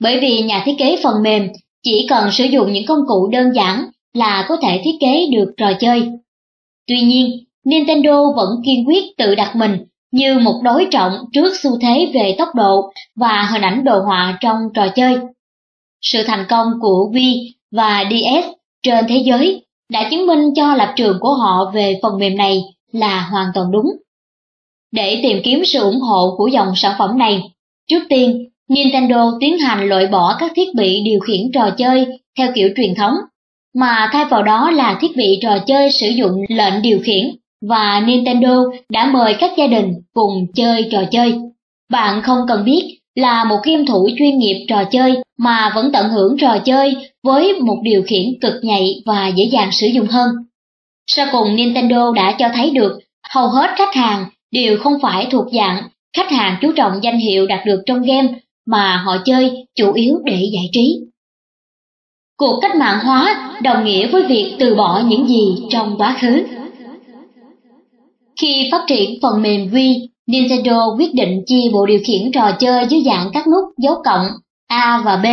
Bởi vì nhà thiết kế phần mềm chỉ cần sử dụng những công cụ đơn giản là có thể thiết kế được trò chơi. Tuy nhiên, Nintendo vẫn kiên quyết tự đặt mình như một đối trọng trước xu thế về tốc độ và hình ảnh đồ họa trong trò chơi. Sự thành công của Wii và DS trên thế giới đã chứng minh cho lập trường của họ về phần mềm này là hoàn toàn đúng. Để tìm kiếm sự ủng hộ của dòng sản phẩm này, trước tiên, Nintendo tiến hành loại bỏ các thiết bị điều khiển trò chơi theo kiểu truyền thống, mà thay vào đó là thiết bị trò chơi sử dụng lệnh điều khiển và Nintendo đã mời các gia đình cùng chơi trò chơi. Bạn không cần biết là một game thủ chuyên nghiệp trò chơi mà vẫn tận hưởng trò chơi với một điều khiển cực nhạy và dễ dàng sử dụng hơn. Sau cùng Nintendo đã cho thấy được hầu hết khách hàng đều không phải thuộc dạng khách hàng chú trọng danh hiệu đạt được trong game mà họ chơi chủ yếu để giải trí. Cuộc cách mạng hóa đồng nghĩa với việc từ bỏ những gì trong quá khứ. Khi phát triển phần mềm Wii, Nintendo quyết định chia bộ điều khiển trò chơi dưới dạng các nút dấu cộng A và B.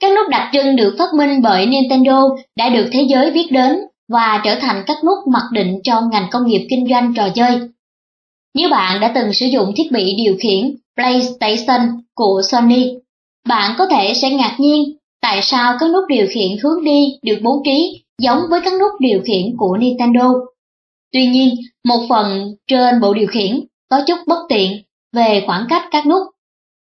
Các nút đặc trưng được phát minh bởi Nintendo đã được thế giới biết đến và trở thành các nút mặc định trong ngành công nghiệp kinh doanh trò chơi. Nếu bạn đã từng sử dụng thiết bị điều khiển PlayStation của Sony, bạn có thể sẽ ngạc nhiên tại sao các nút điều khiển hướng đi được bố trí giống với các nút điều khiển của Nintendo. Tuy nhiên, một phần trên bộ điều khiển có chút bất tiện về khoảng cách các nút.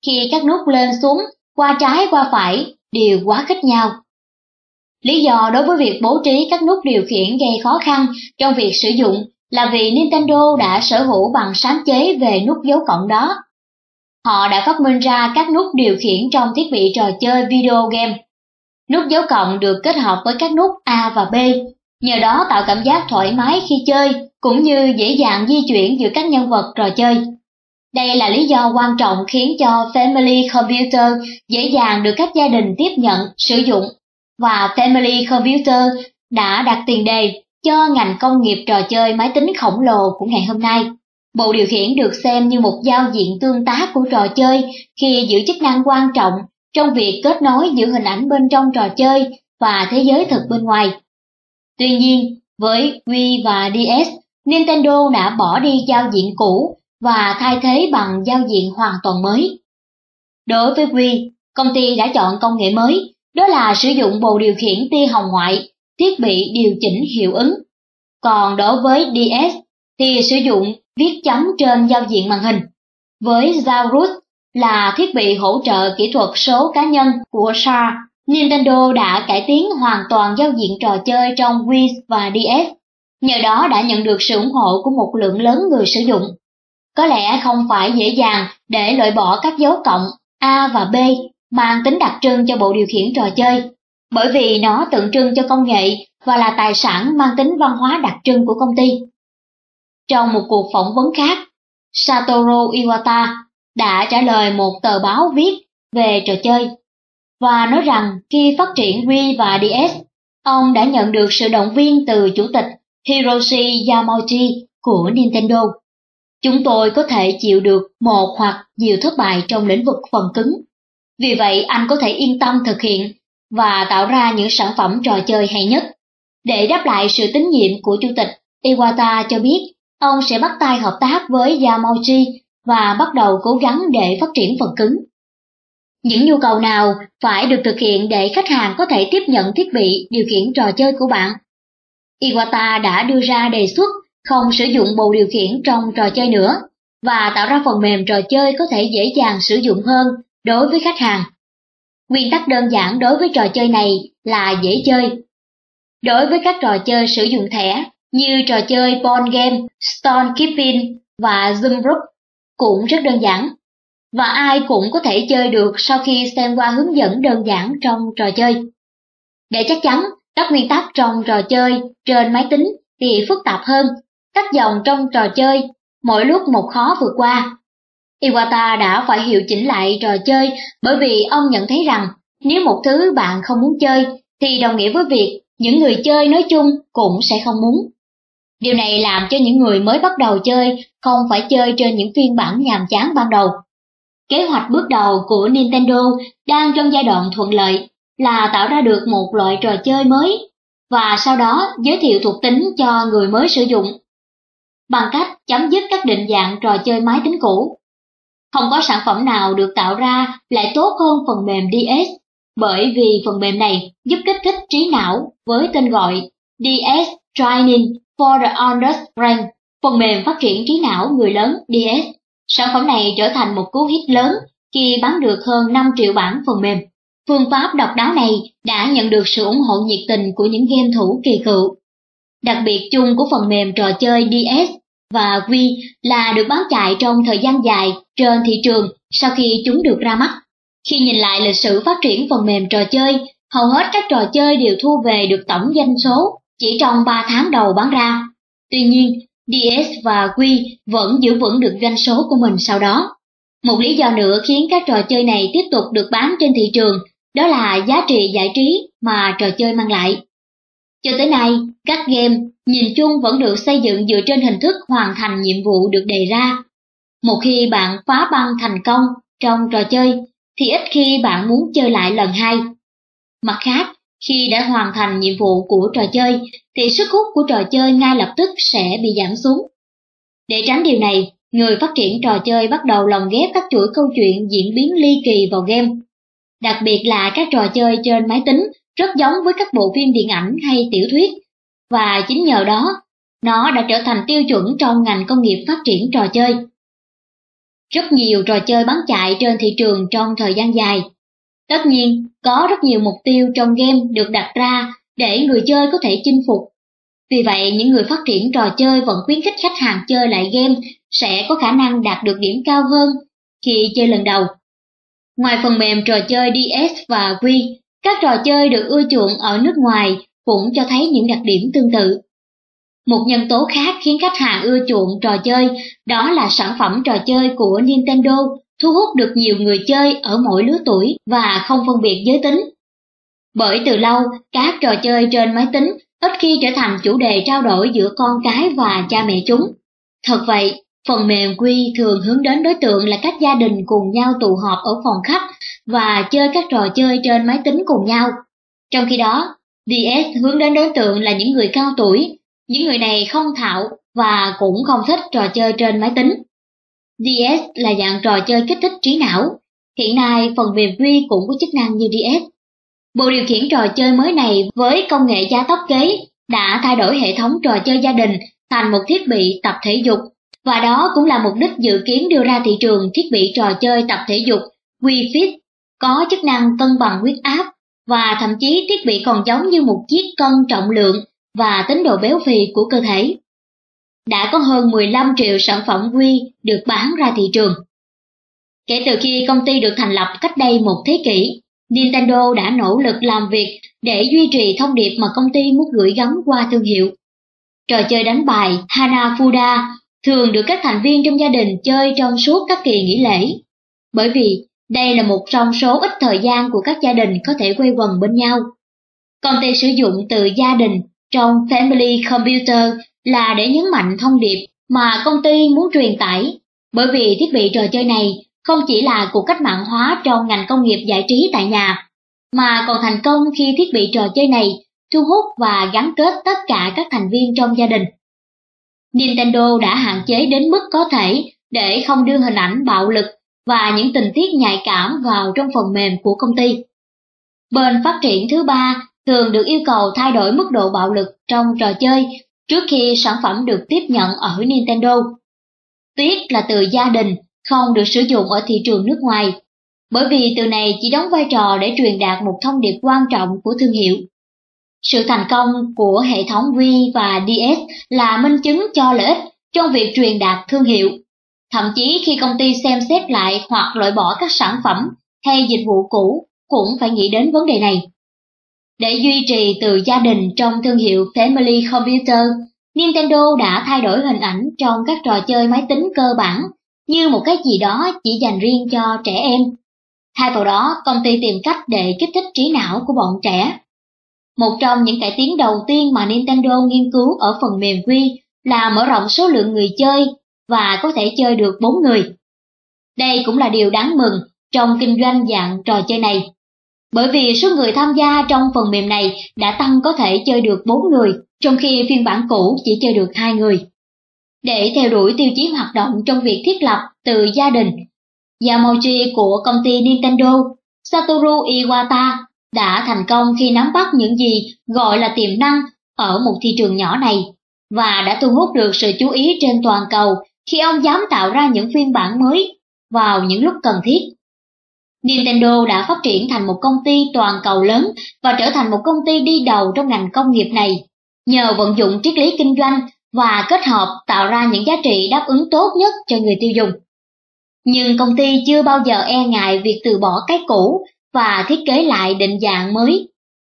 Khi các nút lên xuống, qua trái qua phải đều quá khích nhau. Lý do đối với việc bố trí các nút điều khiển gây khó khăn trong việc sử dụng là vì Nintendo đã sở hữu bằng sáng chế về nút dấu cộng đó. Họ đã phát minh ra các nút điều khiển trong thiết bị trò chơi video game. Nút dấu cộng được kết hợp với các nút A và B, nhờ đó tạo cảm giác thoải mái khi chơi, cũng như dễ dàng di chuyển giữa các nhân vật trò chơi. Đây là lý do quan trọng khiến cho Family Computer dễ dàng được các gia đình tiếp nhận, sử dụng, và Family Computer đã đặt tiền đề cho ngành công nghiệp trò chơi máy tính khổng lồ của ngày hôm nay. Bộ điều khiển được xem như một giao diện tương tác của trò chơi khi giữ chức năng quan trọng trong việc kết nối giữa hình ảnh bên trong trò chơi và thế giới thực bên ngoài. Tuy nhiên, với Wii và DS, Nintendo đã bỏ đi giao diện cũ và thay thế bằng giao diện hoàn toàn mới. Đối với Wii, công ty đã chọn công nghệ mới, đó là sử dụng bộ điều khiển tia hồng ngoại, thiết bị điều chỉnh hiệu ứng. Còn đối với DS thì sử dụng viết chấm trên giao diện màn hình. Với Zaurus là thiết bị hỗ trợ kỹ thuật số cá nhân của Sharp, Nintendo đã cải tiến hoàn toàn giao diện trò chơi trong Wii và DS, nhờ đó đã nhận được sự ủng hộ của một lượng lớn người sử dụng. Có lẽ không phải dễ dàng để loại bỏ các dấu cộng A và B mang tính đặc trưng cho bộ điều khiển trò chơi, bởi vì nó tượng trưng cho công nghệ và là tài sản mang tính văn hóa đặc trưng của công ty. Trong một cuộc phỏng vấn khác, Satoru Iwata đã trả lời một tờ báo viết về trò chơi và nói rằng khi phát triển Wii và DS, ông đã nhận được sự động viên từ chủ tịch Hiroshi Yamauchi của Nintendo. Chúng tôi có thể chịu được một hoặc nhiều thất bại trong lĩnh vực phần cứng. Vì vậy anh có thể yên tâm thực hiện và tạo ra những sản phẩm trò chơi hay nhất. Để đáp lại sự tín nhiệm của chủ tịch, Iwata cho biết ông sẽ bắt tay hợp tác với Yamauchi và bắt đầu cố gắng để phát triển phần cứng. Những nhu cầu nào phải được thực hiện để khách hàng có thể tiếp nhận thiết bị điều khiển trò chơi của bạn? Iwata đã đưa ra đề xuất không sử dụng bộ điều khiển trong trò chơi nữa và tạo ra phần mềm trò chơi có thể dễ dàng sử dụng hơn đối với khách hàng. Nguyên tắc đơn giản đối với trò chơi này là dễ chơi. Đối với các trò chơi sử dụng thẻ như trò chơi pawn Game, Stone Keeping và Zoom Group cũng rất đơn giản. Và ai cũng có thể chơi được sau khi xem qua hướng dẫn đơn giản trong trò chơi. Để chắc chắn, các nguyên tắc trong trò chơi trên máy tính thì phức tạp hơn, các dòng trong trò chơi mỗi lúc một khó vượt qua. Iwata đã phải hiệu chỉnh lại trò chơi bởi vì ông nhận thấy rằng nếu một thứ bạn không muốn chơi thì đồng nghĩa với việc những người chơi nói chung cũng sẽ không muốn. Điều này làm cho những người mới bắt đầu chơi không phải chơi trên những phiên bản nhàm chán ban đầu. Kế hoạch bước đầu của Nintendo đang trong giai đoạn thuận lợi là tạo ra được một loại trò chơi mới và sau đó giới thiệu thuộc tính cho người mới sử dụng bằng cách chấm dứt các định dạng trò chơi máy tính cũ. Không có sản phẩm nào được tạo ra lại tốt hơn phần mềm DS bởi vì phần mềm này giúp kích thích trí não với tên gọi DS Training for the Underbrain, phần mềm phát triển trí não người lớn DS. Sản phẩm này trở thành một cú hit lớn khi bán được hơn 5 triệu bản phần mềm. Phương pháp độc đáo này đã nhận được sự ủng hộ nhiệt tình của những game thủ kỳ cựu. Đặc biệt chung của phần mềm trò chơi DS và Wii là được bán chạy trong thời gian dài trên thị trường sau khi chúng được ra mắt. Khi nhìn lại lịch sử phát triển phần mềm trò chơi, hầu hết các trò chơi đều thu về được tổng doanh số chỉ trong 3 tháng đầu bán ra. Tuy nhiên, DS và Wii vẫn giữ vững được doanh số của mình sau đó. Một lý do nữa khiến các trò chơi này tiếp tục được bán trên thị trường đó là giá trị giải trí mà trò chơi mang lại. Cho tới nay, các game nhìn chung vẫn được xây dựng dựa trên hình thức hoàn thành nhiệm vụ được đề ra. Một khi bạn phá băng thành công trong trò chơi, thì ít khi bạn muốn chơi lại lần hai. Mặt khác, khi đã hoàn thành nhiệm vụ của trò chơi, thì sức hút của trò chơi ngay lập tức sẽ bị giảm xuống. Để tránh điều này, người phát triển trò chơi bắt đầu lồng ghép các chuỗi câu chuyện diễn biến ly kỳ vào game. Đặc biệt là các trò chơi trên máy tính rất giống với các bộ phim điện ảnh hay tiểu thuyết, và chính nhờ đó, nó đã trở thành tiêu chuẩn trong ngành công nghiệp phát triển trò chơi. Rất nhiều trò chơi bán chạy trên thị trường trong thời gian dài. Tất nhiên, có rất nhiều mục tiêu trong game được đặt ra để người chơi có thể chinh phục. Vì vậy, những người phát triển trò chơi vẫn khuyến khích khách hàng chơi lại game sẽ có khả năng đạt được điểm cao hơn khi chơi lần đầu. Ngoài phần mềm trò chơi DS và Wii, các trò chơi được ưa chuộng ở nước ngoài cũng cho thấy những đặc điểm tương tự. Một nhân tố khác khiến khách hàng ưa chuộng trò chơi đó là sản phẩm trò chơi của Nintendo thu hút được nhiều người chơi ở mỗi lứa tuổi và không phân biệt giới tính. Bởi từ lâu, các trò chơi trên máy tính ít khi trở thành chủ đề trao đổi giữa con cái và cha mẹ chúng. Thật vậy, phần mềm Quy thường hướng đến đối tượng là các gia đình cùng nhau tụ họp ở phòng khách và chơi các trò chơi trên máy tính cùng nhau. Trong khi đó, DS hướng đến đối tượng là những người cao tuổi, những người này không thạo và cũng không thích trò chơi trên máy tính. DS là dạng trò chơi kích thích trí não. Hiện nay phần mềm Wii cũng có chức năng như DS. Bộ điều khiển trò chơi mới này với công nghệ gia tốc kế đã thay đổi hệ thống trò chơi gia đình thành một thiết bị tập thể dục và đó cũng là mục đích dự kiến đưa ra thị trường thiết bị trò chơi tập thể dục Wii Fit có chức năng cân bằng huyết áp và thậm chí thiết bị còn giống như một chiếc cân trọng lượng và tính độ béo phì của cơ thể. Đã có hơn 15 triệu sản phẩm Wii được bán ra thị trường. Kể từ khi công ty được thành lập cách đây một thế kỷ, Nintendo đã nỗ lực làm việc để duy trì thông điệp mà công ty muốn gửi gắm qua thương hiệu. Trò chơi đánh bài Hanafuda thường được các thành viên trong gia đình chơi trong suốt các kỳ nghỉ lễ. Bởi vì đây là một trong số ít thời gian của các gia đình có thể quây quần bên nhau. Công ty sử dụng từ gia đình trong Family Computer là để nhấn mạnh thông điệp mà công ty muốn truyền tải, bởi vì thiết bị trò chơi này không chỉ là cuộc cách mạng hóa trong ngành công nghiệp giải trí tại nhà, mà còn thành công khi thiết bị trò chơi này thu hút và gắn kết tất cả các thành viên trong gia đình. Nintendo đã hạn chế đến mức có thể để không đưa hình ảnh bạo lực và những tình tiết nhạy cảm vào trong phần mềm của công ty. Bên phát triển thứ ba thường được yêu cầu thay đổi mức độ bạo lực trong trò chơi trước khi sản phẩm được tiếp nhận ở Nintendo. Tuyết là từ gia đình không được sử dụng ở thị trường nước ngoài, bởi vì từ này chỉ đóng vai trò để truyền đạt một thông điệp quan trọng của thương hiệu. Sự thành công của hệ thống Wii và DS là minh chứng cho lợi ích trong việc truyền đạt thương hiệu. Thậm chí khi công ty xem xét lại hoặc loại bỏ các sản phẩm hay dịch vụ cũ cũng phải nghĩ đến vấn đề này. Để duy trì từ gia đình trong thương hiệu Family Computer, Nintendo đã thay đổi hình ảnh trong các trò chơi máy tính cơ bản như một cái gì đó chỉ dành riêng cho trẻ em. Thay vào đó, công ty tìm cách để kích thích trí não của bọn trẻ. Một trong những cải tiến đầu tiên mà Nintendo nghiên cứu ở phần mềm Wii là mở rộng số lượng người chơi và có thể chơi được 4 người. Đây cũng là điều đáng mừng trong kinh doanh dạng trò chơi này. Bởi vì số người tham gia trong phần mềm này đã tăng có thể chơi được 4 người, trong khi phiên bản cũ chỉ chơi được 2 người. Để theo đuổi tiêu chí hoạt động trong việc thiết lập từ gia đình, Yamauchi của công ty Nintendo, Satoru Iwata đã thành công khi nắm bắt những gì gọi là tiềm năng ở một thị trường nhỏ này và đã thu hút được sự chú ý trên toàn cầu khi ông dám tạo ra những phiên bản mới vào những lúc cần thiết. Nintendo đã phát triển thành một công ty toàn cầu lớn và trở thành một công ty đi đầu trong ngành công nghiệp này, nhờ vận dụng triết lý kinh doanh và kết hợp tạo ra những giá trị đáp ứng tốt nhất cho người tiêu dùng. Nhưng công ty chưa bao giờ e ngại việc từ bỏ cái cũ và thiết kế lại định dạng mới,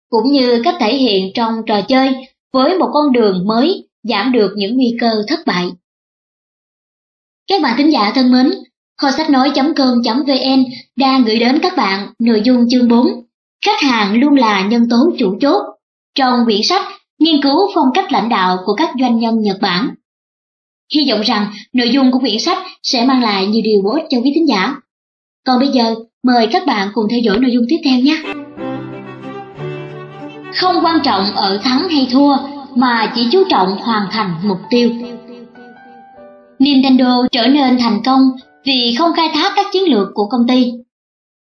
cũng như cách thể hiện trong trò chơi với một con đường mới giảm được những nguy cơ thất bại. Các bạn thính giả thân mến, kho sách nói.com.vn đang gửi đến các bạn nội dung chương 4 Khách hàng luôn là nhân tố chủ chốt trong quyển sách Nghiên cứu phong cách lãnh đạo của các doanh nhân Nhật Bản. Hy vọng rằng nội dung của quyển sách sẽ mang lại nhiều điều bổ ích cho quý thính giả. Còn bây giờ, mời các bạn cùng theo dõi nội dung tiếp theo nhé. Không quan trọng ở thắng hay thua, mà chỉ chú trọng hoàn thành mục tiêu. Nintendo trở nên thành công vì không khai thác các chiến lược của công ty.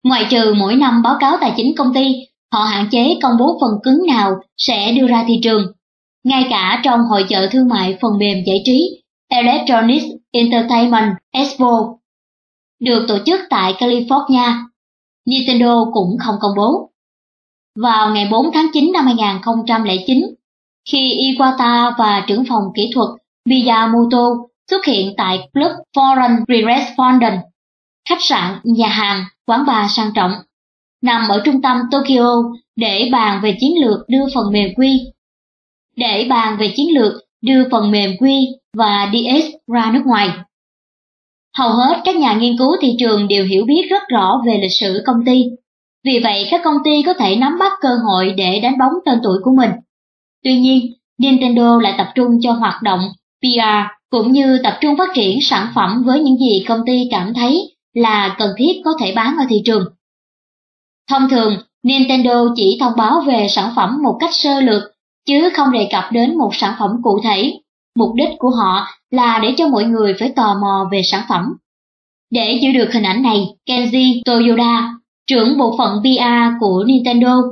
Ngoài trừ mỗi năm báo cáo tài chính công ty, họ hạn chế công bố phần cứng nào sẽ đưa ra thị trường. Ngay cả trong hội chợ thương mại phần mềm giải trí Electronics Entertainment Expo được tổ chức tại California, Nintendo cũng không công bố. Vào ngày 4 tháng 9 năm 2009, khi Iwata và trưởng phòng kỹ thuật Miyamoto xuất hiện tại Club Foreign Correspondent, khách sạn, nhà hàng, quán bar sang trọng, nằm ở trung tâm Tokyo để bàn về chiến lược đưa phần mềm Wii. Để bàn về chiến lược đưa phần mềm Wii và DS ra nước ngoài. Hầu hết các nhà nghiên cứu thị trường đều hiểu biết rất rõ về lịch sử công ty. Vì vậy các công ty có thể nắm bắt cơ hội để đánh bóng tên tuổi của mình. Tuy nhiên, Nintendo lại tập trung cho hoạt động PR cũng như tập trung phát triển sản phẩm với những gì công ty cảm thấy là cần thiết có thể bán ở thị trường. Thông thường, Nintendo chỉ thông báo về sản phẩm một cách sơ lược, chứ không đề cập đến một sản phẩm cụ thể. Mục đích của họ là để cho mọi người phải tò mò về sản phẩm. Để giữ được hình ảnh này, Kenji Toyoda, trưởng bộ phận PR của Nintendo,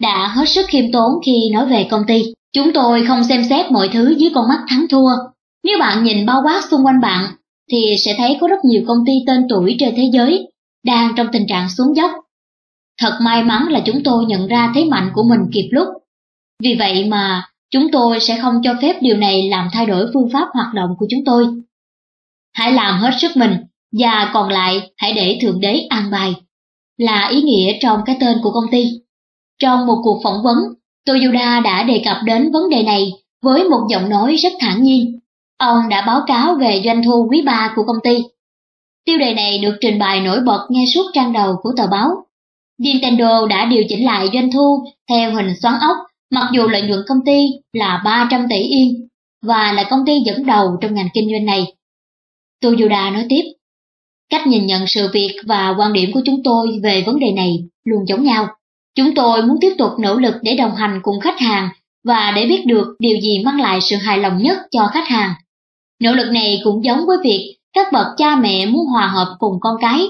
đã hết sức khiêm tốn khi nói về công ty. Chúng tôi không xem xét mọi thứ dưới con mắt thắng thua. Nếu bạn nhìn bao quát xung quanh bạn, thì sẽ thấy có rất nhiều công ty tên tuổi trên thế giới đang trong tình trạng xuống dốc. Thật may mắn là chúng tôi nhận ra thế mạnh của mình kịp lúc. Vì vậy mà chúng tôi sẽ không cho phép điều này làm thay đổi phương pháp hoạt động của chúng tôi. Hãy làm hết sức mình và còn lại hãy để Thượng Đế an bài, là ý nghĩa trong cái tên của công ty. Trong một cuộc phỏng vấn, Toyoda đã đề cập đến vấn đề này với một giọng nói rất thản nhiên. Ông đã báo cáo về doanh thu quý ba của công ty. Tiêu đề này được trình bày nổi bật ngay suốt trang đầu của tờ báo. Nintendo đã điều chỉnh lại doanh thu theo hình xoắn ốc, mặc dù lợi nhuận công ty là 300 tỷ yên và là công ty dẫn đầu trong ngành kinh doanh này. Toyoda nói tiếp, cách nhìn nhận sự việc và quan điểm của chúng tôi về vấn đề này luôn giống nhau. Chúng tôi muốn tiếp tục nỗ lực để đồng hành cùng khách hàng và để biết được điều gì mang lại sự hài lòng nhất cho khách hàng. Nỗ lực này cũng giống với việc các bậc cha mẹ muốn hòa hợp cùng con cái,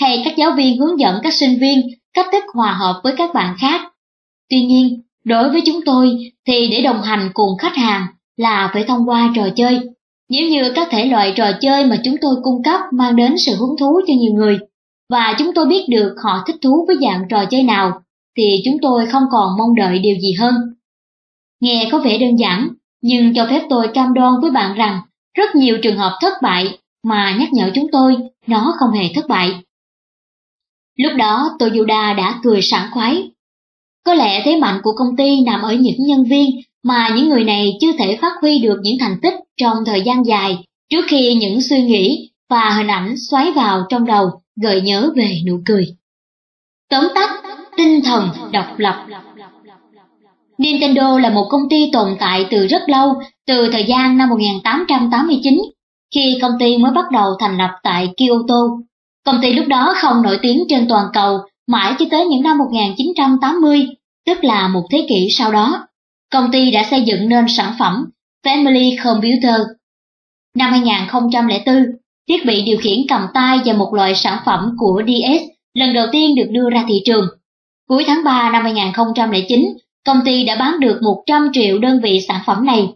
hay các giáo viên hướng dẫn các sinh viên cách thức hòa hợp với các bạn khác. Tuy nhiên, đối với chúng tôi thì để đồng hành cùng khách hàng là phải thông qua trò chơi. Nếu như các thể loại trò chơi mà chúng tôi cung cấp mang đến sự hứng thú cho nhiều người, và chúng tôi biết được họ thích thú với dạng trò chơi nào, thì chúng tôi không còn mong đợi điều gì hơn. Nghe có vẻ đơn giản, nhưng cho phép tôi cam đoan với bạn rằng rất nhiều trường hợp thất bại mà nhắc nhở chúng tôi nó không hề thất bại. Lúc đó Toyoda đã cười sảng khoái. Có lẽ thế mạnh của công ty nằm ở những nhân viên mà những người này chưa thể phát huy được những thành tích trong thời gian dài trước khi những suy nghĩ và hình ảnh xoáy vào trong đầu gợi nhớ về nụ cười. Tóm tắt, tinh thần độc lập. Nintendo là một công ty tồn tại từ rất lâu, từ thời gian năm 1889, khi công ty mới bắt đầu thành lập tại Kyoto. Công ty lúc đó không nổi tiếng trên toàn cầu, mãi cho tới những năm 1980, tức là một thế kỷ sau đó. Công ty đã xây dựng nên sản phẩm Family Computer. Năm 2004, thiết bị điều khiển cầm tay và một loại sản phẩm của DS lần đầu tiên được đưa ra thị trường. Cuối tháng 3 năm 2009, công ty đã bán được 100 triệu đơn vị sản phẩm này.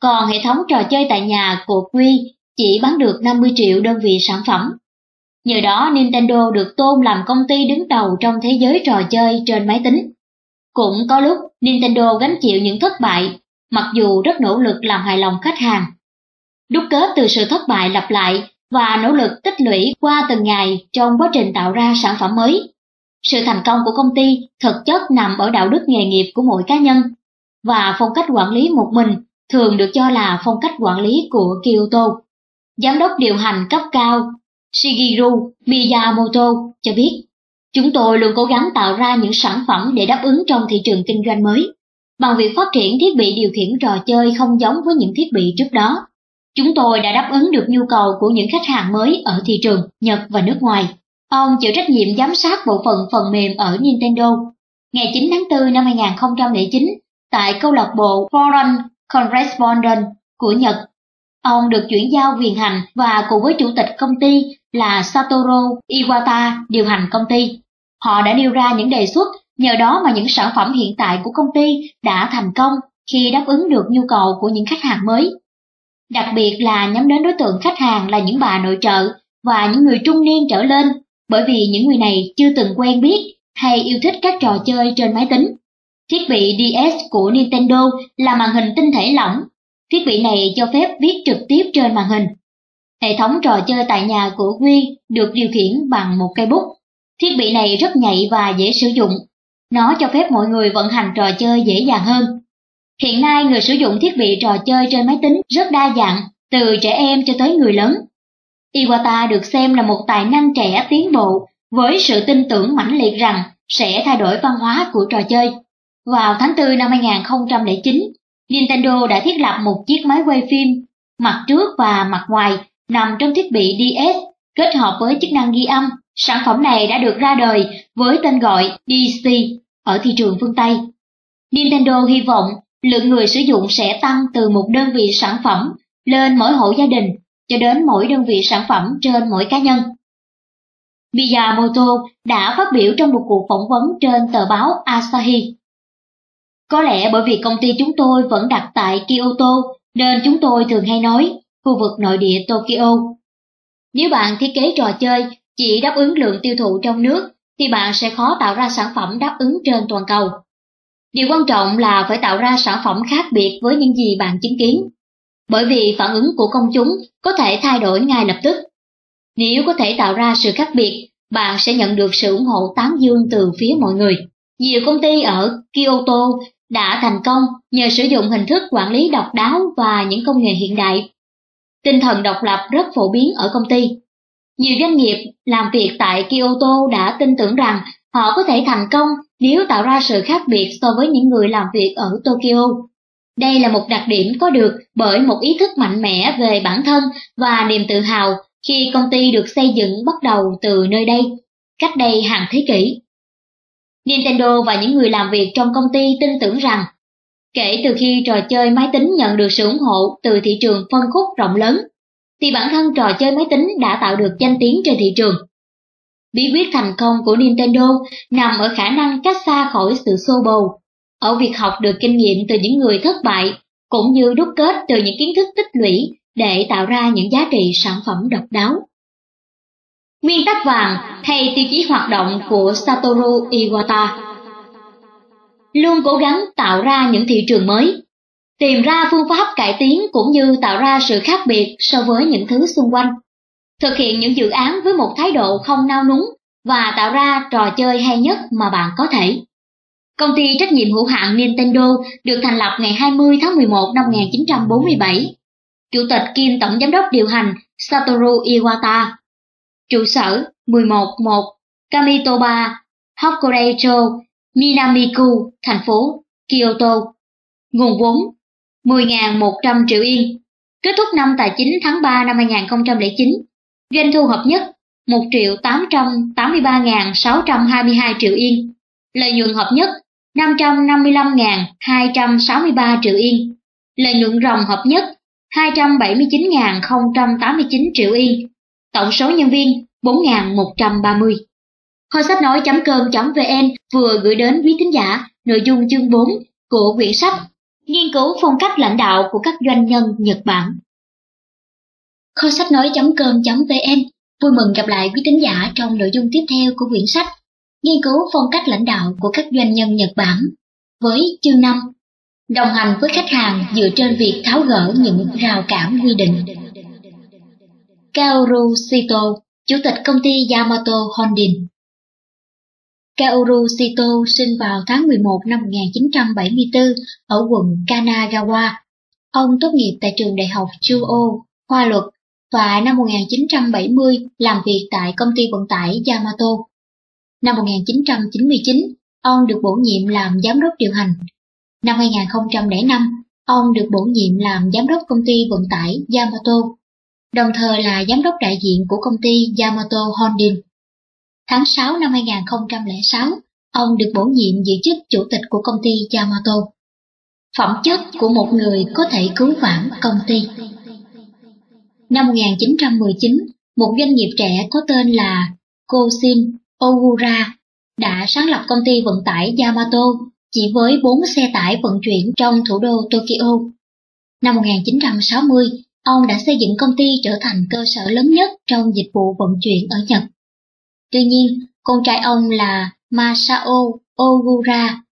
Còn hệ thống trò chơi tại nhà của Wii chỉ bán được 50 triệu đơn vị sản phẩm. Nhờ đó Nintendo được tôn làm công ty đứng đầu trong thế giới trò chơi trên máy tính. Cũng có lúc Nintendo gánh chịu những thất bại, mặc dù rất nỗ lực làm hài lòng khách hàng. Đúc kết từ sự thất bại lặp lại và nỗ lực tích lũy qua từng ngày trong quá trình tạo ra sản phẩm mới. Sự thành công của công ty thực chất nằm ở đạo đức nghề nghiệp của mỗi cá nhân, và phong cách quản lý một mình thường được cho là phong cách quản lý của Kyoto. Giám đốc điều hành cấp cao Shigeru Miyamoto cho biết, chúng tôi luôn cố gắng tạo ra những sản phẩm để đáp ứng trong thị trường kinh doanh mới, bằng việc phát triển thiết bị điều khiển trò chơi không giống với những thiết bị trước đó. Chúng tôi đã đáp ứng được nhu cầu của những khách hàng mới ở thị trường Nhật và nước ngoài. Ông chịu trách nhiệm giám sát bộ phận phần mềm ở Nintendo. Ngày 9 tháng 4 năm 2009, tại câu lạc bộ Foreign Correspondent của Nhật, ông được chuyển giao quyền hành và cùng với chủ tịch công ty là Satoru Iwata điều hành công ty. Họ đã nêu ra những đề xuất, nhờ đó mà những sản phẩm hiện tại của công ty đã thành công khi đáp ứng được nhu cầu của những khách hàng mới. Đặc biệt là nhắm đến đối tượng khách hàng là những bà nội trợ và những người trung niên trở lên, bởi vì những người này chưa từng quen biết hay yêu thích các trò chơi trên máy tính. Thiết bị DS của Nintendo là màn hình tinh thể lỏng. Thiết bị này cho phép viết trực tiếp trên màn hình. Hệ thống trò chơi tại nhà của Wii được điều khiển bằng một cây bút. Thiết bị này rất nhạy và dễ sử dụng. Nó cho phép mọi người vận hành trò chơi dễ dàng hơn. Hiện nay người sử dụng thiết bị trò chơi trên máy tính rất đa dạng, từ trẻ em cho tới người lớn. Iwata được xem là một tài năng trẻ tiến bộ với sự tin tưởng mãnh liệt rằng sẽ thay đổi văn hóa của trò chơi. Vào tháng 4 năm 2009, Nintendo đã thiết lập một chiếc máy quay phim, mặt trước và mặt ngoài nằm trong thiết bị DS kết hợp với chức năng ghi âm Sản phẩm này đã được ra đời với tên gọi DC ở thị trường phương Tây. Nintendo hy vọng lượng người sử dụng sẽ tăng từ một đơn vị sản phẩm lên mỗi hộ gia đình cho đến mỗi đơn vị sản phẩm trên mỗi cá nhân. Miyamoto đã phát biểu trong một cuộc phỏng vấn trên tờ báo Asahi. Có lẽ bởi vì công ty chúng tôi vẫn đặt tại Kyoto, nên chúng tôi thường hay nói khu vực nội địa Tokyo. Nếu bạn thiết kế trò chơi chỉ đáp ứng lượng tiêu thụ trong nước, thì bạn sẽ khó tạo ra sản phẩm đáp ứng trên toàn cầu. Điều quan trọng là phải tạo ra sản phẩm khác biệt với những gì bạn chứng kiến. Bởi vì phản ứng của công chúng có thể thay đổi ngay lập tức. Nếu có thể tạo ra sự khác biệt, bạn sẽ nhận được sự ủng hộ tán dương từ phía mọi người. Nhiều công ty ở Kyoto đã thành công nhờ sử dụng hình thức quản lý độc đáo và những công nghệ hiện đại. Tinh thần độc lập rất phổ biến ở công ty. Nhiều doanh nghiệp làm việc tại Kyoto đã tin tưởng rằng họ có thể thành công nếu tạo ra sự khác biệt so với những người làm việc ở Tokyo. Đây là một đặc điểm có được bởi một ý thức mạnh mẽ về bản thân và niềm tự hào khi công ty được xây dựng bắt đầu từ nơi đây, cách đây hàng thế kỷ. Nintendo và những người làm việc trong công ty tin tưởng rằng, kể từ khi trò chơi máy tính nhận được sự ủng hộ từ thị trường phân khúc rộng lớn, thì bản thân trò chơi máy tính đã tạo được danh tiếng trên thị trường. Bí quyết thành công của Nintendo nằm ở khả năng cách xa khỏi sự xô bồ, ở việc học được kinh nghiệm từ những người thất bại, cũng như đúc kết từ những kiến thức tích lũy để tạo ra những giá trị sản phẩm độc đáo. Nguyên tắc vàng hay tiêu chí hoạt động của Satoru Iwata Luôn cố gắng tạo ra những thị trường mới, tìm ra phương pháp cải tiến cũng như tạo ra sự khác biệt so với những thứ xung quanh. Thực hiện những dự án với một thái độ không nao núng và tạo ra trò chơi hay nhất mà bạn có thể. Công ty trách nhiệm hữu hạn Nintendo được thành lập ngày 20 tháng 11 năm 1947. Chủ tịch kiêm tổng giám đốc điều hành Satoru Iwata Trụ sở 111 Kamitoba, Hokkaido, Minamiku, thành phố Kyoto. Nguồn vốn 10.100 triệu yên. Kết thúc năm tài chính tháng 3 năm 2009. Doanh thu hợp nhất 1 triệu 883.622 triệu yên. Lợi nhuận hợp nhất 555.263 triệu yên. Lợi nhuận ròng hợp nhất 279.089 triệu yên tổng số nhân viên 4.130. Kho sách nói.com.vn vừa gửi đến quý thính giả nội dung chương 4 của quyển sách Nghiên cứu phong cách lãnh đạo của các doanh nhân Nhật Bản. Kho sách nói.com.vn vui mừng gặp lại quý thính giả trong nội dung tiếp theo của quyển sách Nghiên cứu phong cách lãnh đạo của các doanh nhân Nhật Bản với chương 5 Đồng hành với khách hàng dựa trên việc tháo gỡ những rào cản quy định. Kaoru Sito, chủ tịch công ty Yamato Holding. Kaoru Sito sinh vào tháng 11 năm 1974 ở quận Kanagawa. Ông tốt nghiệp tại trường đại học Chuo, khoa luật, và năm 1970 làm việc tại công ty vận tải Yamato. Năm 1999, ông được bổ nhiệm làm giám đốc điều hành. Năm 2005, ông được bổ nhiệm làm giám đốc công ty vận tải Yamato đồng thời là giám đốc đại diện của công ty Yamato Holding. Tháng 6 năm 2006, ông được bổ nhiệm giữ chức chủ tịch của công ty Yamato. Phẩm chất của một người có thể cứu vãn công ty. Năm 1919, một doanh nghiệp trẻ có tên là Koshin Ogura đã sáng lập công ty vận tải Yamato chỉ với 4 xe tải vận chuyển trong thủ đô Tokyo. Năm 1960, Ông đã xây dựng công ty trở thành cơ sở lớn nhất trong dịch vụ vận chuyển ở Nhật. Tuy nhiên, con trai ông là Masao Ogura,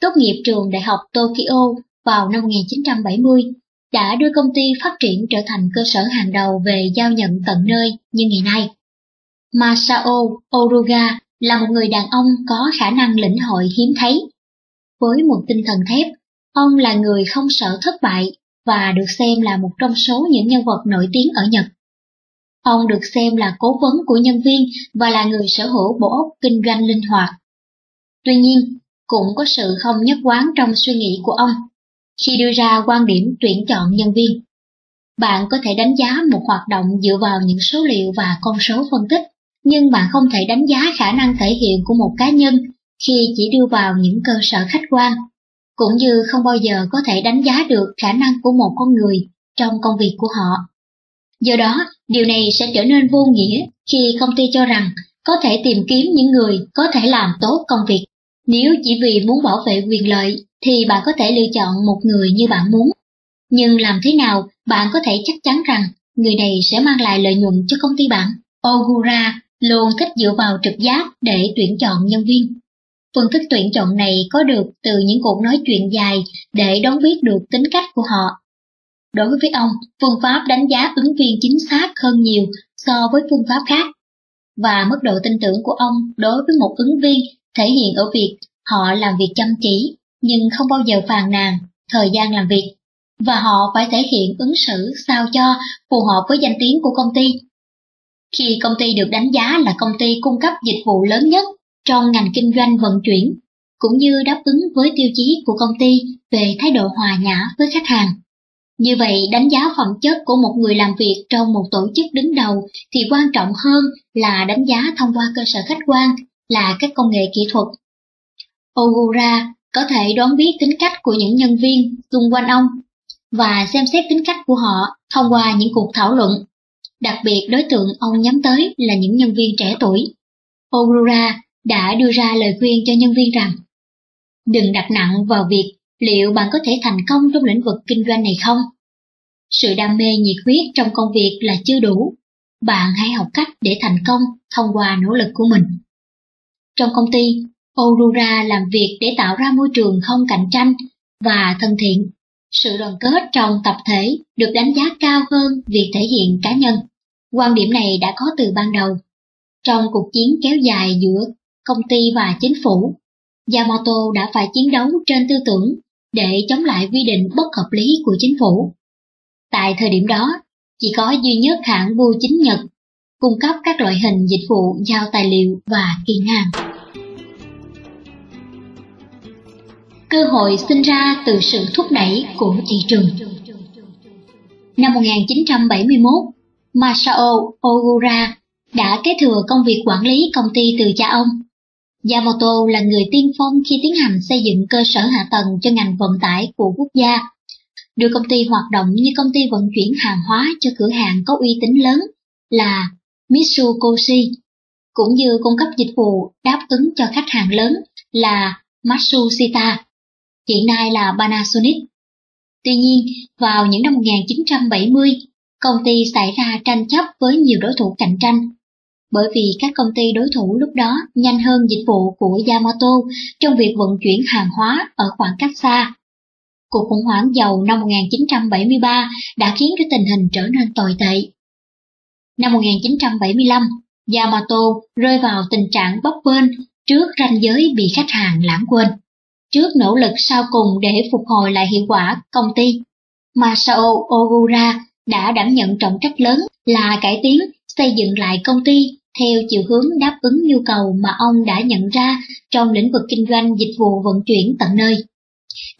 tốt nghiệp trường Đại học Tokyo vào năm 1970, đã đưa công ty phát triển trở thành cơ sở hàng đầu về giao nhận tận nơi như ngày nay. Masao Oruga là một người đàn ông có khả năng lĩnh hội hiếm thấy. Với một tinh thần thép, ông là người không sợ thất bại và được xem là một trong số những nhân vật nổi tiếng ở Nhật. Ông được xem là cố vấn của nhân viên và là người sở hữu bộ óc kinh doanh linh hoạt. Tuy nhiên, cũng có sự không nhất quán trong suy nghĩ của ông khi đưa ra quan điểm tuyển chọn nhân viên. Bạn có thể đánh giá một hoạt động dựa vào những số liệu và con số phân tích, nhưng bạn không thể đánh giá khả năng thể hiện của một cá nhân khi chỉ đưa vào những cơ sở khách quan, cũng như không bao giờ có thể đánh giá được khả năng của một con người trong công việc của họ. Do đó, điều này sẽ trở nên vô nghĩa khi công ty cho rằng có thể tìm kiếm những người có thể làm tốt công việc. Nếu chỉ vì muốn bảo vệ quyền lợi thì bạn có thể lựa chọn một người như bạn muốn. Nhưng làm thế nào bạn có thể chắc chắn rằng người này sẽ mang lại lợi nhuận cho công ty bạn? Ogura luôn thích dựa vào trực giác để tuyển chọn nhân viên. Phương thức tuyển chọn này có được từ những cuộc nói chuyện dài để đón biết được tính cách của họ. Đối với ông, phương pháp đánh giá ứng viên chính xác hơn nhiều so với phương pháp khác. Và mức độ tin tưởng của ông đối với một ứng viên thể hiện ở việc họ làm việc chăm chỉ nhưng không bao giờ phàn nàn thời gian làm việc và họ phải thể hiện ứng xử sao cho phù hợp với danh tiếng của công ty. Khi công ty được đánh giá là công ty cung cấp dịch vụ lớn nhất trong ngành kinh doanh vận chuyển, cũng như đáp ứng với tiêu chí của công ty về thái độ hòa nhã với khách hàng. Như vậy, đánh giá phẩm chất của một người làm việc trong một tổ chức đứng đầu thì quan trọng hơn là đánh giá thông qua cơ sở khách quan là các công nghệ kỹ thuật. Ogura có thể đoán biết tính cách của những nhân viên xung quanh ông và xem xét tính cách của họ thông qua những cuộc thảo luận. Đặc biệt đối tượng ông nhắm tới là những nhân viên trẻ tuổi. Aurora đã đưa ra lời khuyên cho nhân viên rằng đừng đặt nặng vào việc liệu bạn có thể thành công trong lĩnh vực kinh doanh này không? Sự đam mê nhiệt huyết trong công việc là chưa đủ. Bạn hãy học cách để thành công thông qua nỗ lực của mình. Trong công ty, Aurora làm việc để tạo ra môi trường không cạnh tranh và thân thiện. Sự đoàn kết trong tập thể được đánh giá cao hơn việc thể hiện cá nhân. Quan điểm này đã có từ ban đầu. Trong cuộc chiến kéo dài giữa công ty và chính phủ, Yamato đã phải chiến đấu trên tư tưởng để chống lại quy định bất hợp lý của chính phủ. Tại thời điểm đó, chỉ có duy nhất hãng bưu chính Nhật cung cấp các loại hình dịch vụ giao tài liệu và kỳ hàng. Cơ hội sinh ra từ sự thúc đẩy của thị trường. Năm 1971, Masao Ogura đã kế thừa công việc quản lý công ty từ cha ông Yamato là người tiên phong khi tiến hành xây dựng cơ sở hạ tầng cho ngành vận tải của quốc gia, đưa công ty hoạt động như công ty vận chuyển hàng hóa cho cửa hàng có uy tín lớn là Mitsukoshi, cũng như cung cấp dịch vụ đáp ứng cho khách hàng lớn là Matsushita, hiện nay là Panasonic. Tuy nhiên, vào những năm 1970, công ty xảy ra tranh chấp với nhiều đối thủ cạnh tranh bởi vì các công ty đối thủ lúc đó nhanh hơn dịch vụ của Yamato trong việc vận chuyển hàng hóa ở khoảng cách xa. Cuộc khủng hoảng dầu năm 1973 đã khiến cho tình hình trở nên tồi tệ. Năm 1975, Yamato rơi vào tình trạng bấp bênh trước ranh giới bị khách hàng lãng quên. Trước nỗ lực sau cùng để phục hồi lại hiệu quả công ty, Masao Ogura đã đảm nhận trọng trách lớn là cải tiến, xây dựng lại công ty theo chiều hướng đáp ứng nhu cầu mà ông đã nhận ra trong lĩnh vực kinh doanh dịch vụ vận chuyển tận nơi.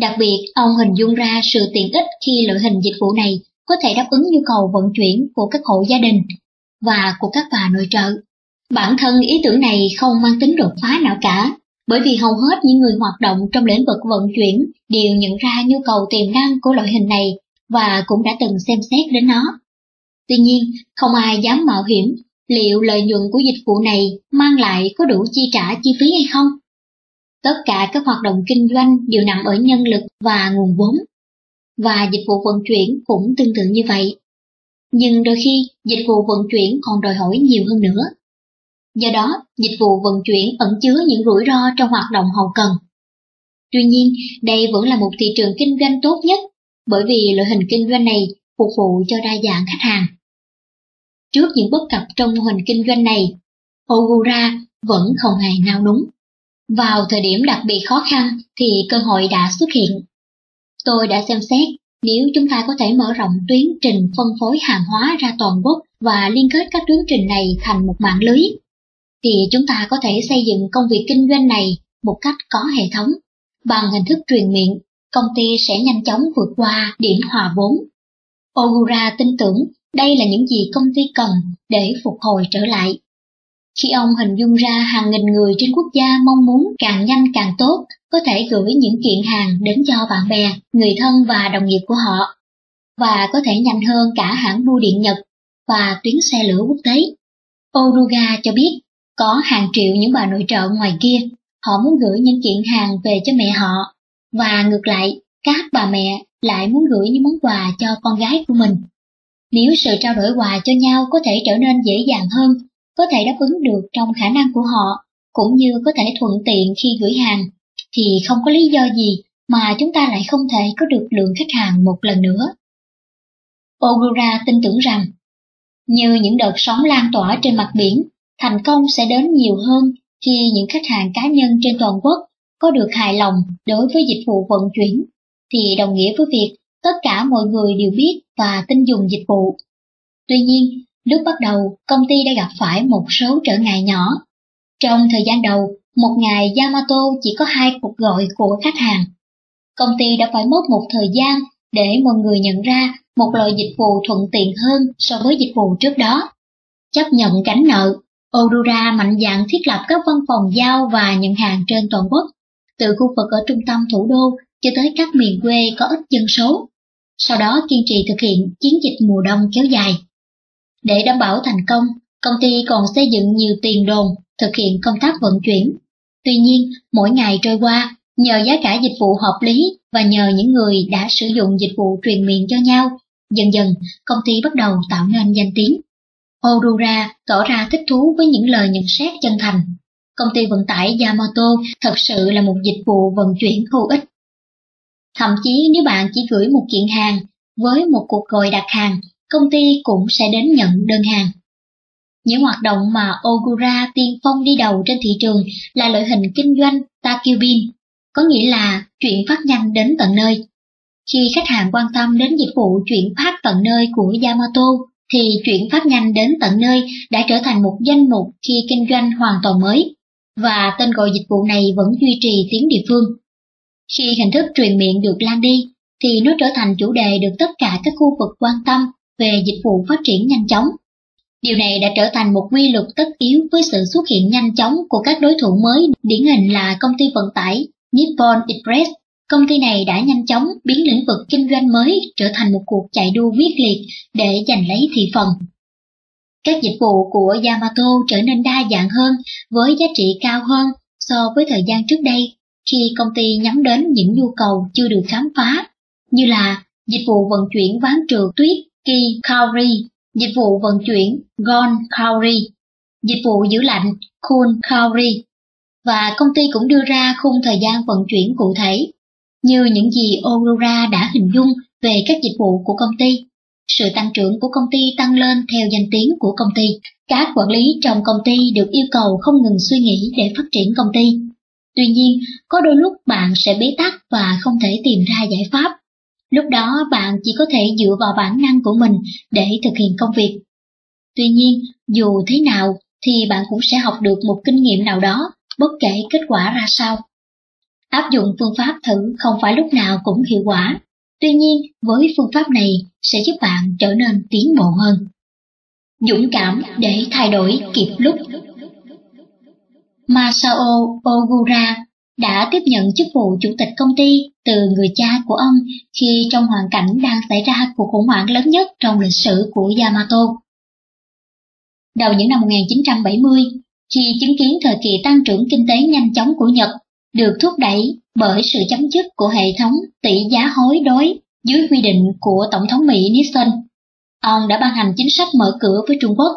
Đặc biệt, ông hình dung ra sự tiện ích khi loại hình dịch vụ này có thể đáp ứng nhu cầu vận chuyển của các hộ gia đình và của các bà nội trợ. Bản thân ý tưởng này không mang tính đột phá nào cả, bởi vì hầu hết những người hoạt động trong lĩnh vực vận chuyển đều nhận ra nhu cầu tiềm năng của loại hình này và cũng đã từng xem xét đến nó. Tuy nhiên, không ai dám mạo hiểm liệu lợi nhuận của dịch vụ này mang lại có đủ chi trả chi phí hay không? Tất cả các hoạt động kinh doanh đều nằm ở nhân lực và nguồn vốn. Và dịch vụ vận chuyển cũng tương tự như vậy. Nhưng đôi khi dịch vụ vận chuyển còn đòi hỏi nhiều hơn nữa. Do đó, dịch vụ vận chuyển ẩn chứa những rủi ro trong hoạt động hậu cần. Tuy nhiên, đây vẫn là một thị trường kinh doanh tốt nhất, bởi vì loại hình kinh doanh này phục vụ cho đa dạng khách hàng. Trước những bất cập trong mô hình kinh doanh này, Ogura vẫn không hề nao núng. Vào thời điểm đặc biệt khó khăn thì cơ hội đã xuất hiện. Tôi đã xem xét nếu chúng ta có thể mở rộng tuyến trình phân phối hàng hóa ra toàn quốc và liên kết các tuyến trình này thành một mạng lưới, thì chúng ta có thể xây dựng công việc kinh doanh này một cách có hệ thống. Bằng hình thức truyền miệng, công ty sẽ nhanh chóng vượt qua điểm hòa vốn. Ogura tin tưởng đây là những gì công ty cần để phục hồi trở lại. Khi ông hình dung ra hàng nghìn người trên quốc gia mong muốn càng nhanh càng tốt, có thể gửi những kiện hàng đến cho bạn bè, người thân và đồng nghiệp của họ, và có thể nhanh hơn cả hãng bưu điện Nhật và tuyến xe lửa quốc tế. Oruga cho biết có hàng triệu những bà nội trợ ngoài kia, họ muốn gửi những kiện hàng về cho mẹ họ, và ngược lại, các bà mẹ lại muốn gửi những món quà cho con gái của mình. Nếu sự trao đổi quà cho nhau có thể trở nên dễ dàng hơn, có thể đáp ứng được trong khả năng của họ, cũng như có thể thuận tiện khi gửi hàng, thì không có lý do gì mà chúng ta lại không thể có được lượng khách hàng một lần nữa. Ogura tin tưởng rằng, như những đợt sóng lan tỏa trên mặt biển, thành công sẽ đến nhiều hơn khi những khách hàng cá nhân trên toàn quốc có được hài lòng đối với dịch vụ vận chuyển, thì đồng nghĩa với việc tất cả mọi người đều biết và tin dùng dịch vụ. Tuy nhiên, lúc bắt đầu, công ty đã gặp phải một số trở ngại nhỏ. Trong thời gian đầu, một ngày Yamato chỉ có hai cuộc gọi của khách hàng. Công ty đã phải mất một thời gian để mọi người nhận ra một loại dịch vụ thuận tiện hơn so với dịch vụ trước đó. Chấp nhận gánh nợ, Odura mạnh dạn thiết lập các văn phòng giao và nhận hàng trên toàn quốc, từ khu vực ở trung tâm thủ đô cho tới các miền quê có ít dân số. Sau đó kiên trì thực hiện chiến dịch mùa đông kéo dài. Để đảm bảo thành công, công ty còn xây dựng nhiều tiền đồn thực hiện công tác vận chuyển. Tuy nhiên, mỗi ngày trôi qua, nhờ giá cả dịch vụ hợp lý và nhờ những người đã sử dụng dịch vụ truyền miệng cho nhau, dần dần công ty bắt đầu tạo nên danh tiếng. Aurora tỏ ra thích thú với những lời nhận xét chân thành. Công ty vận tải Yamato thật sự là một dịch vụ vận chuyển hữu ích. Thậm chí nếu bạn chỉ gửi một kiện hàng với một cuộc gọi đặt hàng, công ty cũng sẽ đến nhận đơn hàng. Những hoạt động mà Ogura tiên phong đi đầu trên thị trường là loại hình kinh doanh Takubin, có nghĩa là chuyển phát nhanh đến tận nơi. Khi khách hàng quan tâm đến dịch vụ chuyển phát tận nơi của Yamato, thì chuyển phát nhanh đến tận nơi đã trở thành một danh mục khi kinh doanh hoàn toàn mới, và tên gọi dịch vụ này vẫn duy trì tiếng địa phương. Khi hình thức truyền miệng được lan đi, thì nó trở thành chủ đề được tất cả các khu vực quan tâm về dịch vụ phát triển nhanh chóng. Điều này đã trở thành một quy luật tất yếu với sự xuất hiện nhanh chóng của các đối thủ mới, điển hình là công ty vận tải Nippon Express. Công ty này đã nhanh chóng biến lĩnh vực kinh doanh mới trở thành một cuộc chạy đua quyết liệt để giành lấy thị phần. Các dịch vụ của Yamato trở nên đa dạng hơn với giá trị cao hơn so với thời gian trước đây khi công ty nhắm đến những nhu cầu chưa được khám phá, như là dịch vụ vận chuyển ván trượt tuyết Ki Kauri, dịch vụ vận chuyển Gon Kauri, dịch vụ giữ lạnh Cool Kauri, và công ty cũng đưa ra khung thời gian vận chuyển cụ thể, như những gì Aurora đã hình dung về các dịch vụ của công ty. Sự tăng trưởng của công ty tăng lên theo danh tiếng của công ty. Các quản lý trong công ty được yêu cầu không ngừng suy nghĩ để phát triển công ty. Tuy nhiên, có đôi lúc bạn sẽ bế tắc và không thể tìm ra giải pháp. Lúc đó bạn chỉ có thể dựa vào bản năng của mình để thực hiện công việc. Tuy nhiên, dù thế nào thì bạn cũng sẽ học được một kinh nghiệm nào đó, bất kể kết quả ra sao. Áp dụng phương pháp thử không phải lúc nào cũng hiệu quả, tuy nhiên với phương pháp này sẽ giúp bạn trở nên tiến bộ hơn. Dũng cảm để thay đổi kịp lúc Masao Ogura đã tiếp nhận chức vụ chủ tịch công ty từ người cha của ông khi trong hoàn cảnh đang xảy ra cuộc khủng hoảng lớn nhất trong lịch sử của Yamato. Đầu những năm 1970, khi chứng kiến thời kỳ tăng trưởng kinh tế nhanh chóng của Nhật được thúc đẩy bởi sự chấm dứt của hệ thống tỷ giá hối đối dưới quy định của Tổng thống Mỹ Nixon, ông đã ban hành chính sách mở cửa với Trung Quốc.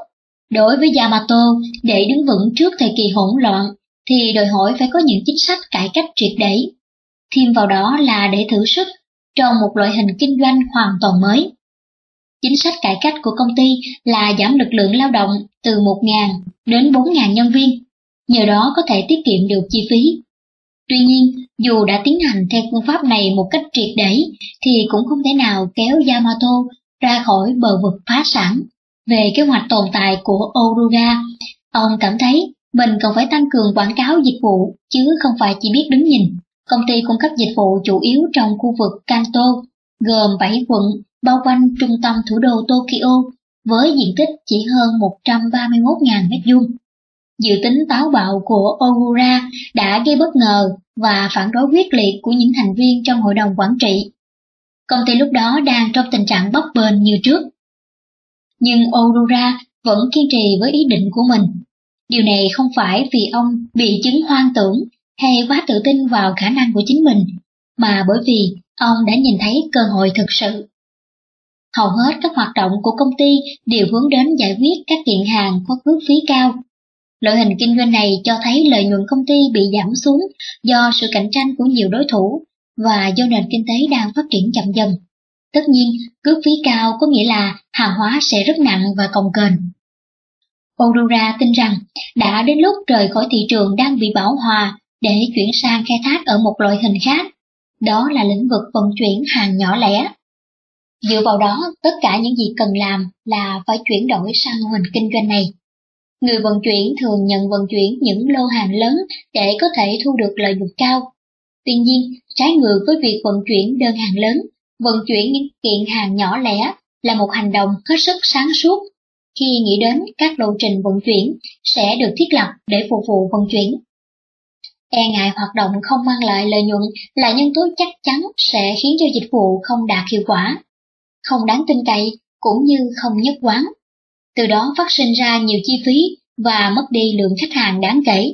Đối với Yamato, để đứng vững trước thời kỳ hỗn loạn, thì đòi hỏi phải có những chính sách cải cách triệt để. Thêm vào đó là để thử sức trong một loại hình kinh doanh hoàn toàn mới. Chính sách cải cách của công ty là giảm lực lượng lao động từ 1.000 đến 4.000 nhân viên, nhờ đó có thể tiết kiệm được chi phí. Tuy nhiên, dù đã tiến hành theo phương pháp này một cách triệt để, thì cũng không thể nào kéo Yamato ra khỏi bờ vực phá sản. Về kế hoạch tồn tại của Oruga, ông cảm thấy mình cần phải tăng cường quảng cáo dịch vụ, chứ không phải chỉ biết đứng nhìn. Công ty cung cấp dịch vụ chủ yếu trong khu vực Kanto, gồm 7 quận bao quanh trung tâm thủ đô Tokyo, với diện tích chỉ hơn 131.000 m2 dự tính táo bạo của Ogura đã gây bất ngờ và phản đối quyết liệt của những thành viên trong hội đồng quản trị. Công ty lúc đó đang trong tình trạng bấp bênh như trước. Nhưng Ogura vẫn kiên trì với ý định của mình. Điều này không phải vì ông bị chứng hoang tưởng hay quá tự tin vào khả năng của chính mình, mà bởi vì ông đã nhìn thấy cơ hội thực sự. Hầu hết các hoạt động của công ty đều hướng đến giải quyết các kiện hàng có cước phí cao. Loại hình kinh doanh này cho thấy lợi nhuận công ty bị giảm xuống do sự cạnh tranh của nhiều đối thủ và do nền kinh tế đang phát triển chậm dần. Tất nhiên, cước phí cao có nghĩa là hàng hóa sẽ rất nặng và cồng kềnh. Aurora tin rằng đã đến lúc rời khỏi thị trường đang bị bảo hòa để chuyển sang khai thác ở một loại hình khác, đó là lĩnh vực vận chuyển hàng nhỏ lẻ. Dựa vào đó, tất cả những gì cần làm là phải chuyển đổi sang mô hình kinh doanh này. Người vận chuyển thường nhận vận chuyển những lô hàng lớn để có thể thu được lợi nhuận cao. Tuy nhiên, trái ngược với việc vận chuyển đơn hàng lớn, vận chuyển những kiện hàng nhỏ lẻ là một hành động hết sức sáng suốt khi nghĩ đến các lộ trình vận chuyển sẽ được thiết lập để phục vụ vận chuyển. E ngại hoạt động không mang lại lợi nhuận là nhân tố chắc chắn sẽ khiến cho dịch vụ không đạt hiệu quả, không đáng tin cậy cũng như không nhất quán. Từ đó phát sinh ra nhiều chi phí và mất đi lượng khách hàng đáng kể.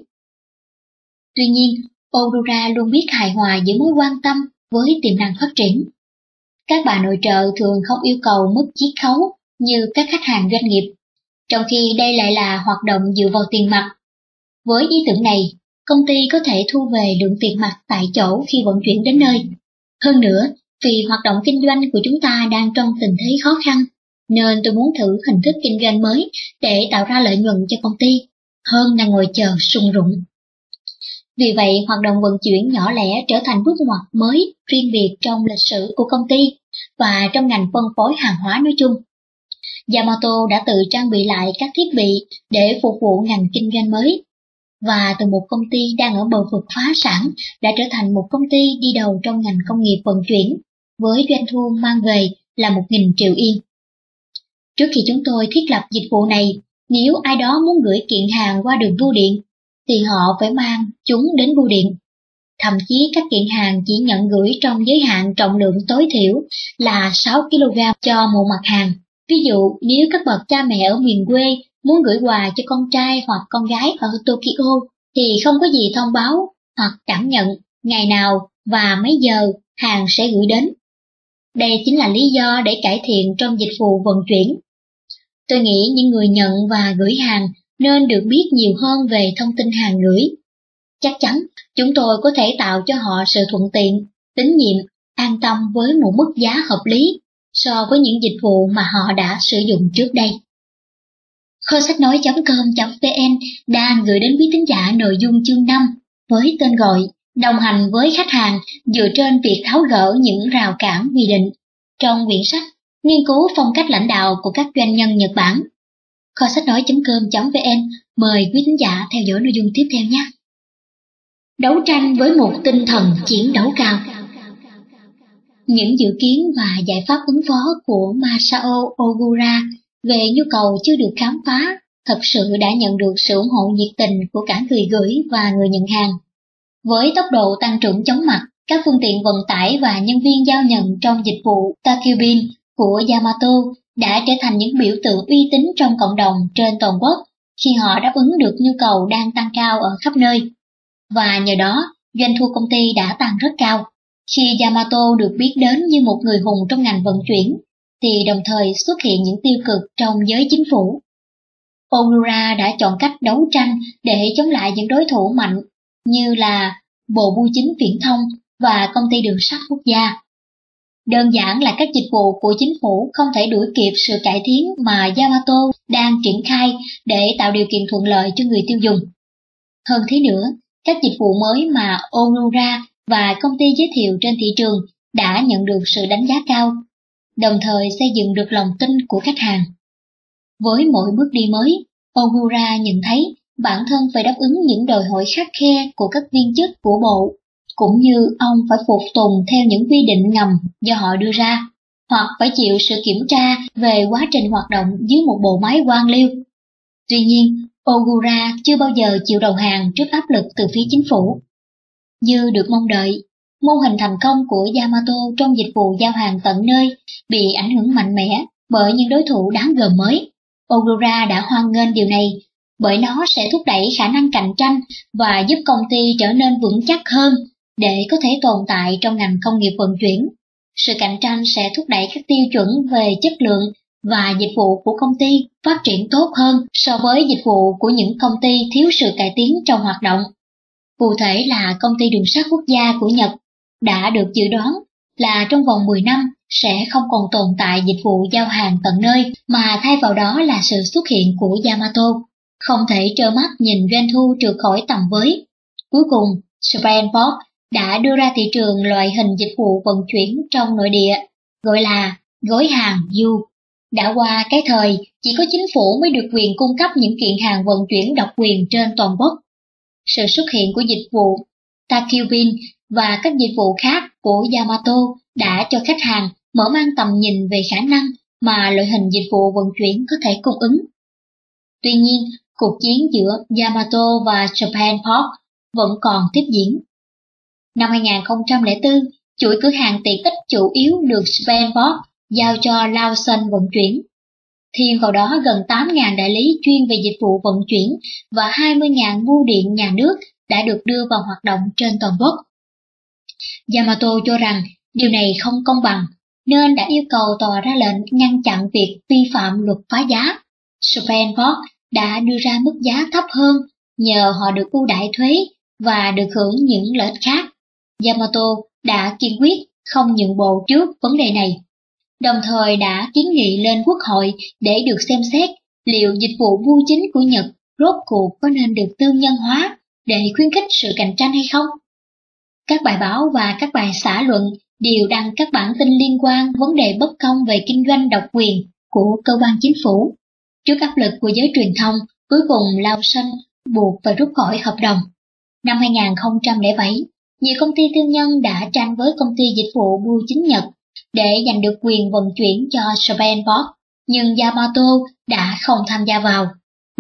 Tuy nhiên, Aurora luôn biết hài hòa giữa mối quan tâm với tiềm năng phát triển. Các bà nội trợ thường không yêu cầu mức chiết khấu như các khách hàng doanh nghiệp, trong khi đây lại là hoạt động dựa vào tiền mặt. Với ý tưởng này, công ty có thể thu về lượng tiền mặt tại chỗ khi vận chuyển đến nơi. Hơn nữa, vì hoạt động kinh doanh của chúng ta đang trong tình thế khó khăn, nên tôi muốn thử hình thức kinh doanh mới để tạo ra lợi nhuận cho công ty, hơn là ngồi chờ sung rụng. Vì vậy, hoạt động vận chuyển nhỏ lẻ trở thành bước ngoặt mới riêng biệt trong lịch sử của công ty và trong ngành phân phối hàng hóa nói chung. Yamato đã tự trang bị lại các thiết bị để phục vụ ngành kinh doanh mới. Và từ một công ty đang ở bờ vực phá sản đã trở thành một công ty đi đầu trong ngành công nghiệp vận chuyển, với doanh thu mang về là 1.000 triệu yên. Trước khi chúng tôi thiết lập dịch vụ này, nếu ai đó muốn gửi kiện hàng qua đường bưu điện, thì họ phải mang chúng đến bưu điện. Thậm chí các kiện hàng chỉ nhận gửi trong giới hạn trọng lượng tối thiểu là 6 kg cho một mặt hàng. Ví dụ, nếu các bậc cha mẹ ở miền quê muốn gửi quà cho con trai hoặc con gái ở Tokyo, thì không có gì thông báo hoặc cảm nhận ngày nào và mấy giờ hàng sẽ gửi đến. Đây chính là lý do để cải thiện trong dịch vụ vận chuyển. Tôi nghĩ những người nhận và gửi hàng nên được biết nhiều hơn về thông tin hàng gửi. Chắc chắn chúng tôi có thể tạo cho họ sự thuận tiện, tín nhiệm, an tâm với một mức giá hợp lý so với những dịch vụ mà họ đã sử dụng trước đây. Kho sách nói.com.vn đang gửi đến quý tín giả nội dung chương 5 với tên gọi Đồng hành với khách hàng dựa trên việc tháo gỡ những rào cản quy định trong quyển sách Nghiên cứu phong cách lãnh đạo của các doanh nhân Nhật Bản. Kho sách nói.com.vn mời quý thính giả theo dõi nội dung tiếp theo nhé. Đấu tranh với một tinh thần chiến đấu cao những dự kiến và giải pháp ứng phó của Masao Ogura về nhu cầu chưa được khám phá thật sự đã nhận được sự ủng hộ nhiệt tình của cả người gửi và người nhận hàng. Với tốc độ tăng trưởng chóng mặt, các phương tiện vận tải và nhân viên giao nhận trong dịch vụ Takubin của Yamato đã trở thành những biểu tượng uy tín trong cộng đồng trên toàn quốc khi họ đáp ứng được nhu cầu đang tăng cao ở khắp nơi. Và nhờ đó, doanh thu công ty đã tăng rất cao. Khi Yamato được biết đến như một người hùng trong ngành vận chuyển, thì đồng thời xuất hiện những tiêu cực trong giới chính phủ. Ogura đã chọn cách đấu tranh để chống lại những đối thủ mạnh như là Bộ Bưu chính Viễn thông và Công ty Đường sắt Quốc gia. Đơn giản là các dịch vụ của chính phủ không thể đuổi kịp sự cải tiến mà Yamato đang triển khai để tạo điều kiện thuận lợi cho người tiêu dùng. Hơn thế nữa, các dịch vụ mới mà Onura và công ty giới thiệu trên thị trường đã nhận được sự đánh giá cao, đồng thời xây dựng được lòng tin của khách hàng. Với mỗi bước đi mới, Onura nhận thấy bản thân phải đáp ứng những đòi hỏi khắc khe của các viên chức của bộ, cũng như ông phải phục tùng theo những quy định ngầm do họ đưa ra, hoặc phải chịu sự kiểm tra về quá trình hoạt động dưới một bộ máy quan liêu. Tuy nhiên, Ogura chưa bao giờ chịu đầu hàng trước áp lực từ phía chính phủ. Như được mong đợi, mô hình thành công của Yamato trong dịch vụ giao hàng tận nơi bị ảnh hưởng mạnh mẽ bởi những đối thủ đáng gờm mới. Ogura đã hoan nghênh điều này bởi nó sẽ thúc đẩy khả năng cạnh tranh và giúp công ty trở nên vững chắc hơn để có thể tồn tại trong ngành công nghiệp vận chuyển. Sự cạnh tranh sẽ thúc đẩy các tiêu chuẩn về chất lượng và dịch vụ của công ty phát triển tốt hơn so với dịch vụ của những công ty thiếu sự cải tiến trong hoạt động. Cụ thể là công ty đường sắt quốc gia của Nhật đã được dự đoán là trong vòng 10 năm sẽ không còn tồn tại dịch vụ giao hàng tận nơi mà thay vào đó là sự xuất hiện của Yamato. Không thể trơ mắt nhìn doanh thu trượt khỏi tầm với. Cuối cùng, Spanport đã đưa ra thị trường loại hình dịch vụ vận chuyển trong nội địa, gọi là gói hàng du. Đã qua cái thời, chỉ có chính phủ mới được quyền cung cấp những kiện hàng vận chuyển độc quyền trên toàn quốc. Sự xuất hiện của dịch vụ Takubin và các dịch vụ khác của Yamato đã cho khách hàng mở mang tầm nhìn về khả năng mà loại hình dịch vụ vận chuyển có thể cung ứng. Tuy nhiên, cuộc chiến giữa Yamato và Japan Post vẫn còn tiếp diễn. Năm 2004, chuỗi cửa hàng tiện ích chủ yếu được Svenborg giao cho Lawson vận chuyển. Thêm vào đó gần 8.000 đại lý chuyên về dịch vụ vận chuyển và 20.000 bưu điện nhà nước đã được đưa vào hoạt động trên toàn quốc. Yamato cho rằng điều này không công bằng, nên đã yêu cầu tòa ra lệnh ngăn chặn việc vi phạm luật phá giá. Svenborg đã đưa ra mức giá thấp hơn nhờ họ được ưu đãi thuế và được hưởng những lợi ích khác. Yamato đã kiên quyết không nhượng bộ trước vấn đề này, đồng thời đã kiến nghị lên quốc hội để được xem xét liệu dịch vụ bưu chính của Nhật rốt cuộc có nên được tư nhân hóa để khuyến khích sự cạnh tranh hay không. Các bài báo và các bài xã luận đều đăng các bản tin liên quan vấn đề bất công về kinh doanh độc quyền của cơ quan chính phủ. Trước áp lực của giới truyền thông, cuối cùng Lao Sanh buộc phải rút khỏi hợp đồng. Năm 2007, nhiều công ty tư nhân đã tranh với công ty dịch vụ bưu chính Nhật để giành được quyền vận chuyển cho Spanport, nhưng Yamato đã không tham gia vào,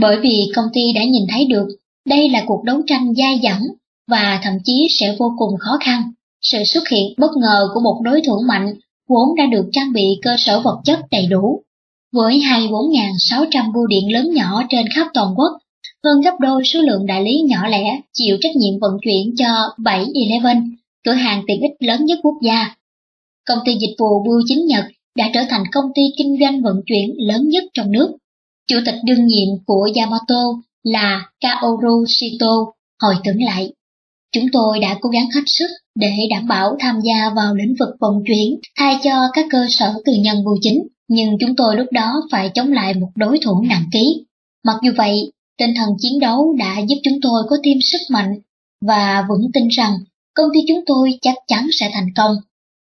bởi vì công ty đã nhìn thấy được đây là cuộc đấu tranh dai dẳng và thậm chí sẽ vô cùng khó khăn. Sự xuất hiện bất ngờ của một đối thủ mạnh vốn đã được trang bị cơ sở vật chất đầy đủ. Với 24.600 bưu điện lớn nhỏ trên khắp toàn quốc, hơn gấp đôi số lượng đại lý nhỏ lẻ chịu trách nhiệm vận chuyển cho 7-Eleven, cửa hàng tiện ích lớn nhất quốc gia. Công ty dịch vụ bưu chính Nhật đã trở thành công ty kinh doanh vận chuyển lớn nhất trong nước. Chủ tịch đương nhiệm của Yamato là Kaoru Shito hồi tưởng lại. Chúng tôi đã cố gắng hết sức để đảm bảo tham gia vào lĩnh vực vận chuyển thay cho các cơ sở tư nhân bưu chính, nhưng chúng tôi lúc đó phải chống lại một đối thủ nặng ký. Mặc dù vậy, tinh thần chiến đấu đã giúp chúng tôi có thêm sức mạnh và vững tin rằng công ty chúng tôi chắc chắn sẽ thành công.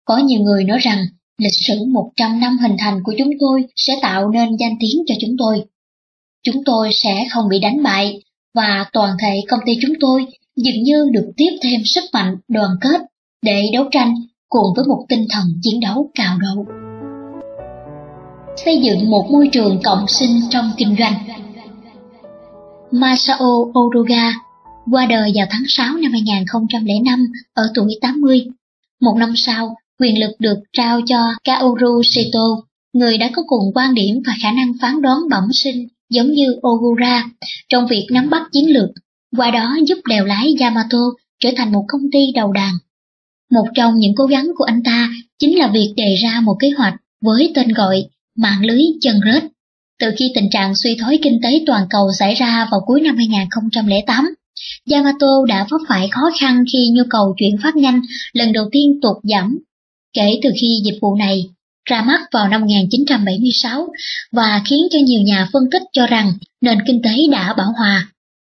Có nhiều người nói rằng lịch sử 100 năm hình thành của chúng tôi sẽ tạo nên danh tiếng cho chúng tôi. Chúng tôi sẽ không bị đánh bại và toàn thể công ty chúng tôi dường như được tiếp thêm sức mạnh đoàn kết để đấu tranh cùng với một tinh thần chiến đấu cao độ. Xây dựng một môi trường cộng sinh trong kinh doanh Masao Oroga qua đời vào tháng 6 năm 2005 ở tuổi 80. Một năm sau, quyền lực được trao cho Kaoru Shito, người đã có cùng quan điểm và khả năng phán đoán bẩm sinh giống như Ogura trong việc nắm bắt chiến lược, qua đó giúp đèo lái Yamato trở thành một công ty đầu đàn. Một trong những cố gắng của anh ta chính là việc đề ra một kế hoạch với tên gọi mạng lưới chân rết. Từ khi tình trạng suy thoái kinh tế toàn cầu xảy ra vào cuối năm 2008, Yamato đã vấp phải khó khăn khi nhu cầu chuyển phát nhanh lần đầu tiên tụt giảm. Kể từ khi dịch vụ này ra mắt vào năm 1976 và khiến cho nhiều nhà phân tích cho rằng nền kinh tế đã bão hòa.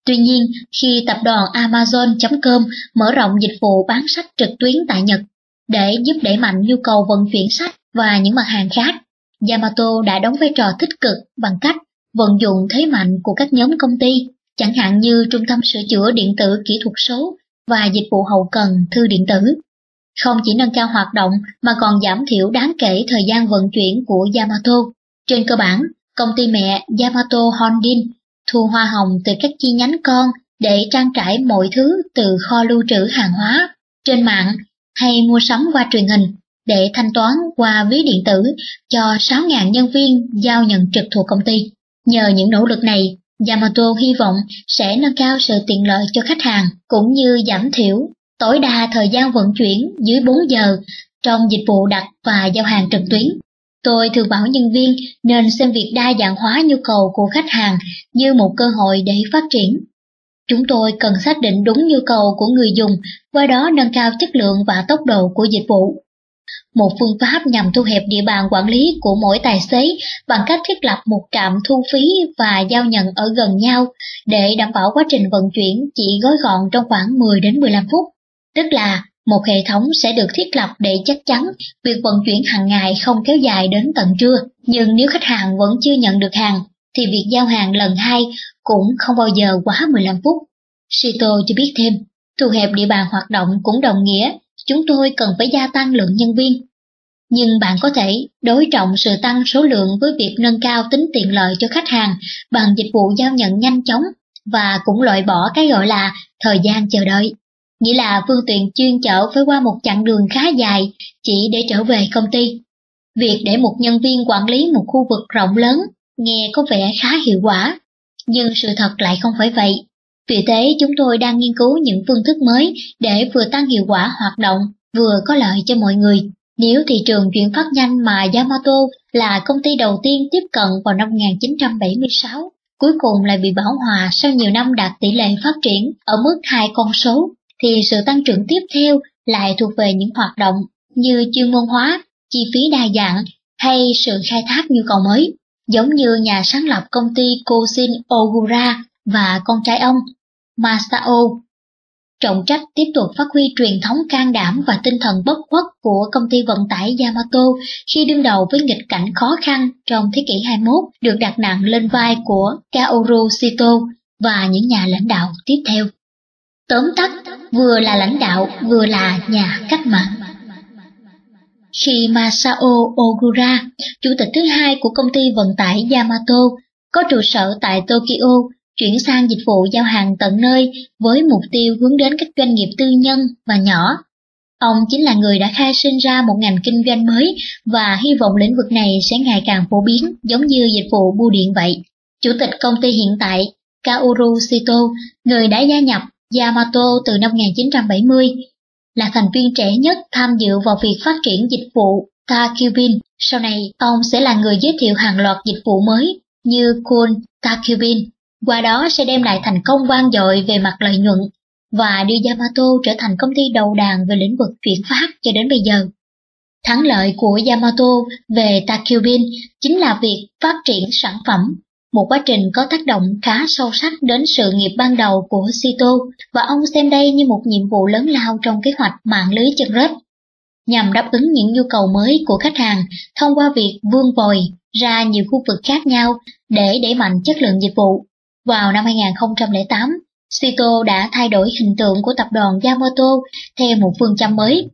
Tuy nhiên, khi tập đoàn Amazon.com mở rộng dịch vụ bán sách trực tuyến tại Nhật để giúp đẩy mạnh nhu cầu vận chuyển sách và những mặt hàng khác, Yamato đã đóng vai trò tích cực bằng cách vận dụng thế mạnh của các nhóm công ty, chẳng hạn như trung tâm sửa chữa điện tử kỹ thuật số và dịch vụ hậu cần thư điện tử. Không chỉ nâng cao hoạt động mà còn giảm thiểu đáng kể thời gian vận chuyển của Yamato. Trên cơ bản, công ty mẹ Yamato Holding thu hoa hồng từ các chi nhánh con để trang trải mọi thứ từ kho lưu trữ hàng hóa trên mạng hay mua sắm qua truyền hình để thanh toán qua ví điện tử cho 6.000 nhân viên giao nhận trực thuộc công ty. Nhờ những nỗ lực này, Yamato hy vọng sẽ nâng cao sự tiện lợi cho khách hàng cũng như giảm thiểu tối đa thời gian vận chuyển dưới 4 giờ trong dịch vụ đặt và giao hàng trực tuyến. Tôi thường bảo nhân viên nên xem việc đa dạng hóa nhu cầu của khách hàng như một cơ hội để phát triển. Chúng tôi cần xác định đúng nhu cầu của người dùng, qua đó nâng cao chất lượng và tốc độ của dịch vụ. Một phương pháp nhằm thu hẹp địa bàn quản lý của mỗi tài xế bằng cách thiết lập một trạm thu phí và giao nhận ở gần nhau để đảm bảo quá trình vận chuyển chỉ gói gọn trong khoảng 10 đến 15 phút. Tức là một hệ thống sẽ được thiết lập để chắc chắn việc vận chuyển hàng ngày không kéo dài đến tận trưa. Nhưng nếu khách hàng vẫn chưa nhận được hàng, thì việc giao hàng lần hai cũng không bao giờ quá 15 phút. Shito cho biết thêm, thu hẹp địa bàn hoạt động cũng đồng nghĩa chúng tôi cần phải gia tăng lượng nhân viên. Nhưng bạn có thể đối trọng sự tăng số lượng với việc nâng cao tính tiện lợi cho khách hàng bằng dịch vụ giao nhận nhanh chóng và cũng loại bỏ cái gọi là thời gian chờ đợi. Nghĩa là phương tiện chuyên chở phải qua một chặng đường khá dài chỉ để trở về công ty. Việc để một nhân viên quản lý một khu vực rộng lớn nghe có vẻ khá hiệu quả, nhưng sự thật lại không phải vậy. Vì thế chúng tôi đang nghiên cứu những phương thức mới để vừa tăng hiệu quả hoạt động, vừa có lợi cho mọi người. Nếu thị trường chuyển phát nhanh mà Yamato là công ty đầu tiên tiếp cận vào năm 1976, cuối cùng lại bị bảo hòa sau nhiều năm đạt tỷ lệ phát triển ở mức hai con số, thì sự tăng trưởng tiếp theo lại thuộc về những hoạt động như chuyên môn hóa, chi phí đa dạng hay sự khai thác nhu cầu mới, giống như nhà sáng lập công ty Kosin Ogura và con trai ông Masao trọng trách tiếp tục phát huy truyền thống can đảm và tinh thần bất khuất của công ty vận tải Yamato khi đương đầu với nghịch cảnh khó khăn trong thế kỷ 21 được đặt nặng lên vai của Kaoru Sito và những nhà lãnh đạo tiếp theo. Tóm tắt, vừa là lãnh đạo vừa là nhà cách mạng. Khi Masao Ogura, chủ tịch thứ hai của công ty vận tải Yamato, có trụ sở tại Tokyo chuyển sang dịch vụ giao hàng tận nơi với mục tiêu hướng đến các doanh nghiệp tư nhân và nhỏ. Ông chính là người đã khai sinh ra một ngành kinh doanh mới và hy vọng lĩnh vực này sẽ ngày càng phổ biến giống như dịch vụ bưu điện vậy. Chủ tịch công ty hiện tại, Kaoru Sito, người đã gia nhập Yamato từ năm 1970, là thành viên trẻ nhất tham dự vào việc phát triển dịch vụ Takubin. Sau này, ông sẽ là người giới thiệu hàng loạt dịch vụ mới như Kun Takubin qua đó sẽ đem lại thành công vang dội về mặt lợi nhuận và đưa Yamato trở thành công ty đầu đàn về lĩnh vực chuyển phát cho đến bây giờ. Thắng lợi của Yamato về Takubin chính là việc phát triển sản phẩm, một quá trình có tác động khá sâu sắc đến sự nghiệp ban đầu của Sito và ông xem đây như một nhiệm vụ lớn lao trong kế hoạch mạng lưới chân rết. Nhằm đáp ứng những nhu cầu mới của khách hàng thông qua việc vươn vòi ra nhiều khu vực khác nhau để đẩy mạnh chất lượng dịch vụ. Vào năm 2008, Sito đã thay đổi hình tượng của tập đoàn Yamato theo một phương châm mới,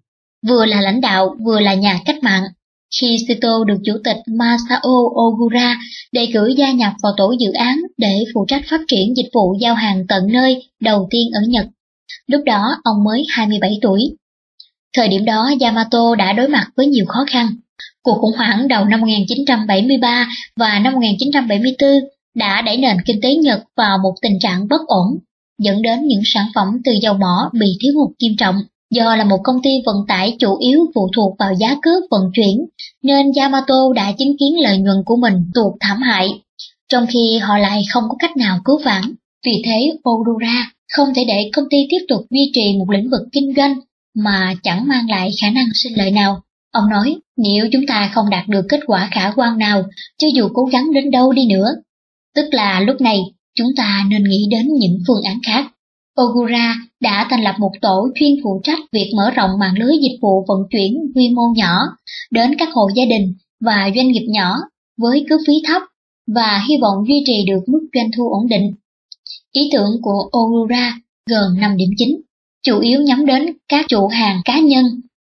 vừa là lãnh đạo vừa là nhà cách mạng. Khi Sito được chủ tịch Masao Ogura đề cử gia nhập vào tổ dự án để phụ trách phát triển dịch vụ giao hàng tận nơi đầu tiên ở Nhật. Lúc đó ông mới 27 tuổi. Thời điểm đó Yamato đã đối mặt với nhiều khó khăn. Cuộc khủng hoảng đầu năm 1973 và năm 1974 đã đẩy nền kinh tế Nhật vào một tình trạng bất ổn, dẫn đến những sản phẩm từ dầu mỏ bị thiếu hụt nghiêm trọng. Do là một công ty vận tải chủ yếu phụ thuộc vào giá cước vận chuyển, nên Yamato đã chứng kiến lợi nhuận của mình tuột thảm hại, trong khi họ lại không có cách nào cứu vãn. Vì thế, Odura không thể để công ty tiếp tục duy trì một lĩnh vực kinh doanh mà chẳng mang lại khả năng sinh lợi nào. Ông nói, nếu chúng ta không đạt được kết quả khả quan nào, cho dù cố gắng đến đâu đi nữa, Tức là lúc này chúng ta nên nghĩ đến những phương án khác. Ogura đã thành lập một tổ chuyên phụ trách việc mở rộng mạng lưới dịch vụ vận chuyển quy mô nhỏ đến các hộ gia đình và doanh nghiệp nhỏ với cước phí thấp và hy vọng duy trì được mức doanh thu ổn định. Ý tưởng của Ogura gồm 5 điểm chính, chủ yếu nhắm đến các chủ hàng cá nhân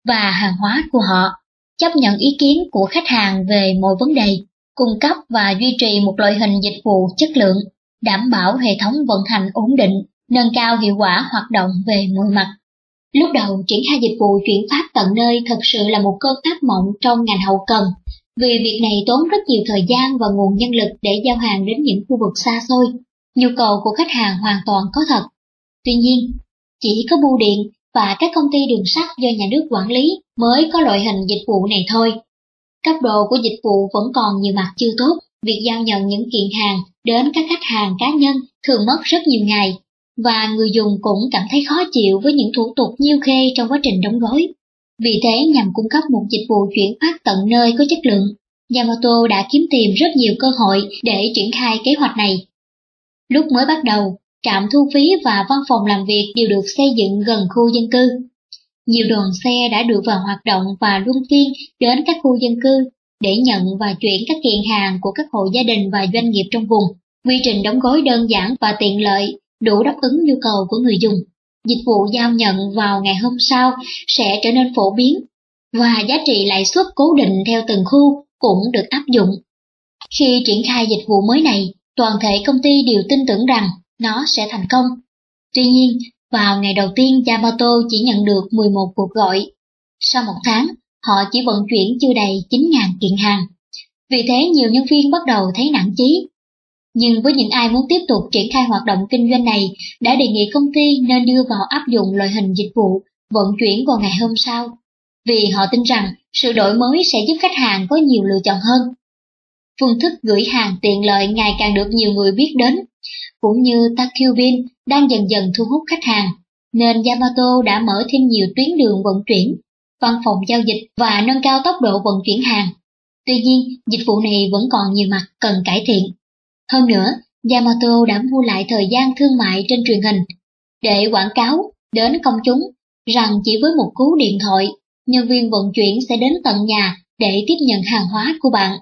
và hàng hóa của họ, chấp nhận ý kiến của khách hàng về mọi vấn đề cung cấp và duy trì một loại hình dịch vụ chất lượng, đảm bảo hệ thống vận hành ổn định, nâng cao hiệu quả hoạt động về mọi mặt. Lúc đầu triển khai dịch vụ chuyển phát tận nơi thật sự là một cơn ác mộng trong ngành hậu cần, vì việc này tốn rất nhiều thời gian và nguồn nhân lực để giao hàng đến những khu vực xa xôi. Nhu cầu của khách hàng hoàn toàn có thật. Tuy nhiên, chỉ có bưu điện và các công ty đường sắt do nhà nước quản lý mới có loại hình dịch vụ này thôi. Cấp độ của dịch vụ vẫn còn nhiều mặt chưa tốt, việc giao nhận những kiện hàng đến các khách hàng cá nhân thường mất rất nhiều ngày, và người dùng cũng cảm thấy khó chịu với những thủ tục nhiêu khê trong quá trình đóng gói. Vì thế nhằm cung cấp một dịch vụ chuyển phát tận nơi có chất lượng, Yamato đã kiếm tìm rất nhiều cơ hội để triển khai kế hoạch này. Lúc mới bắt đầu, trạm thu phí và văn phòng làm việc đều được xây dựng gần khu dân cư. Nhiều đoàn xe đã được vào hoạt động và luân phiên đến các khu dân cư để nhận và chuyển các kiện hàng của các hộ gia đình và doanh nghiệp trong vùng. Quy trình đóng gói đơn giản và tiện lợi, đủ đáp ứng nhu cầu của người dùng. Dịch vụ giao nhận vào ngày hôm sau sẽ trở nên phổ biến và giá trị lãi suất cố định theo từng khu cũng được áp dụng. Khi triển khai dịch vụ mới này, toàn thể công ty đều tin tưởng rằng nó sẽ thành công. Tuy nhiên, vào ngày đầu tiên Yamato chỉ nhận được 11 cuộc gọi. Sau một tháng, họ chỉ vận chuyển chưa đầy 9.000 kiện hàng. Vì thế nhiều nhân viên bắt đầu thấy nản chí. Nhưng với những ai muốn tiếp tục triển khai hoạt động kinh doanh này, đã đề nghị công ty nên đưa vào áp dụng loại hình dịch vụ vận chuyển vào ngày hôm sau. Vì họ tin rằng sự đổi mới sẽ giúp khách hàng có nhiều lựa chọn hơn. Phương thức gửi hàng tiện lợi ngày càng được nhiều người biết đến, cũng như Takubin đang dần dần thu hút khách hàng, nên Yamato đã mở thêm nhiều tuyến đường vận chuyển, văn phòng giao dịch và nâng cao tốc độ vận chuyển hàng. Tuy nhiên, dịch vụ này vẫn còn nhiều mặt cần cải thiện. Hơn nữa, Yamato đã mua lại thời gian thương mại trên truyền hình để quảng cáo đến công chúng rằng chỉ với một cú điện thoại, nhân viên vận chuyển sẽ đến tận nhà để tiếp nhận hàng hóa của bạn.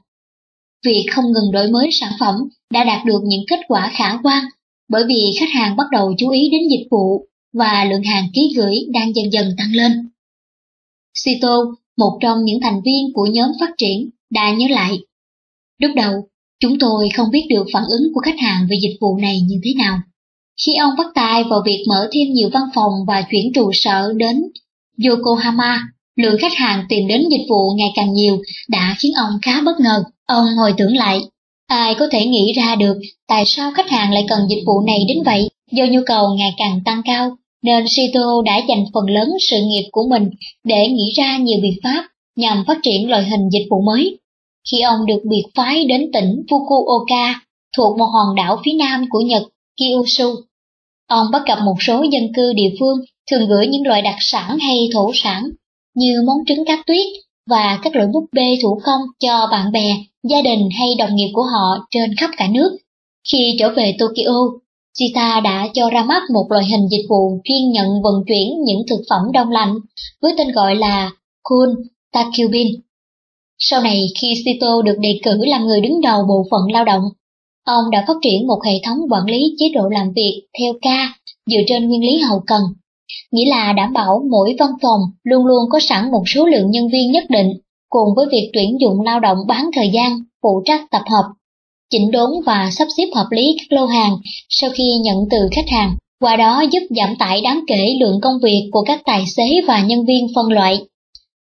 Việc không ngừng đổi mới sản phẩm đã đạt được những kết quả khả quan bởi vì khách hàng bắt đầu chú ý đến dịch vụ và lượng hàng ký gửi đang dần dần tăng lên. Sito, một trong những thành viên của nhóm phát triển, đã nhớ lại. Lúc đầu, chúng tôi không biết được phản ứng của khách hàng về dịch vụ này như thế nào. Khi ông bắt tay vào việc mở thêm nhiều văn phòng và chuyển trụ sở đến Yokohama, lượng khách hàng tìm đến dịch vụ ngày càng nhiều đã khiến ông khá bất ngờ. Ông hồi tưởng lại, ai có thể nghĩ ra được tại sao khách hàng lại cần dịch vụ này đến vậy do nhu cầu ngày càng tăng cao, nên Shito đã dành phần lớn sự nghiệp của mình để nghĩ ra nhiều biện pháp nhằm phát triển loại hình dịch vụ mới. Khi ông được biệt phái đến tỉnh Fukuoka, thuộc một hòn đảo phía nam của Nhật, Kyushu, ông bắt gặp một số dân cư địa phương thường gửi những loại đặc sản hay thổ sản như món trứng cá tuyết và các loại búp bê thủ công cho bạn bè, gia đình hay đồng nghiệp của họ trên khắp cả nước. Khi trở về Tokyo, Sita đã cho ra mắt một loại hình dịch vụ chuyên nhận vận chuyển những thực phẩm đông lạnh với tên gọi là Kun Takubin. Sau này khi Sito được đề cử làm người đứng đầu bộ phận lao động, ông đã phát triển một hệ thống quản lý chế độ làm việc theo ca dựa trên nguyên lý hậu cần nghĩa là đảm bảo mỗi văn phòng luôn luôn có sẵn một số lượng nhân viên nhất định, cùng với việc tuyển dụng lao động bán thời gian, phụ trách tập hợp, chỉnh đốn và sắp xếp hợp lý các lô hàng sau khi nhận từ khách hàng, qua đó giúp giảm tải đáng kể lượng công việc của các tài xế và nhân viên phân loại.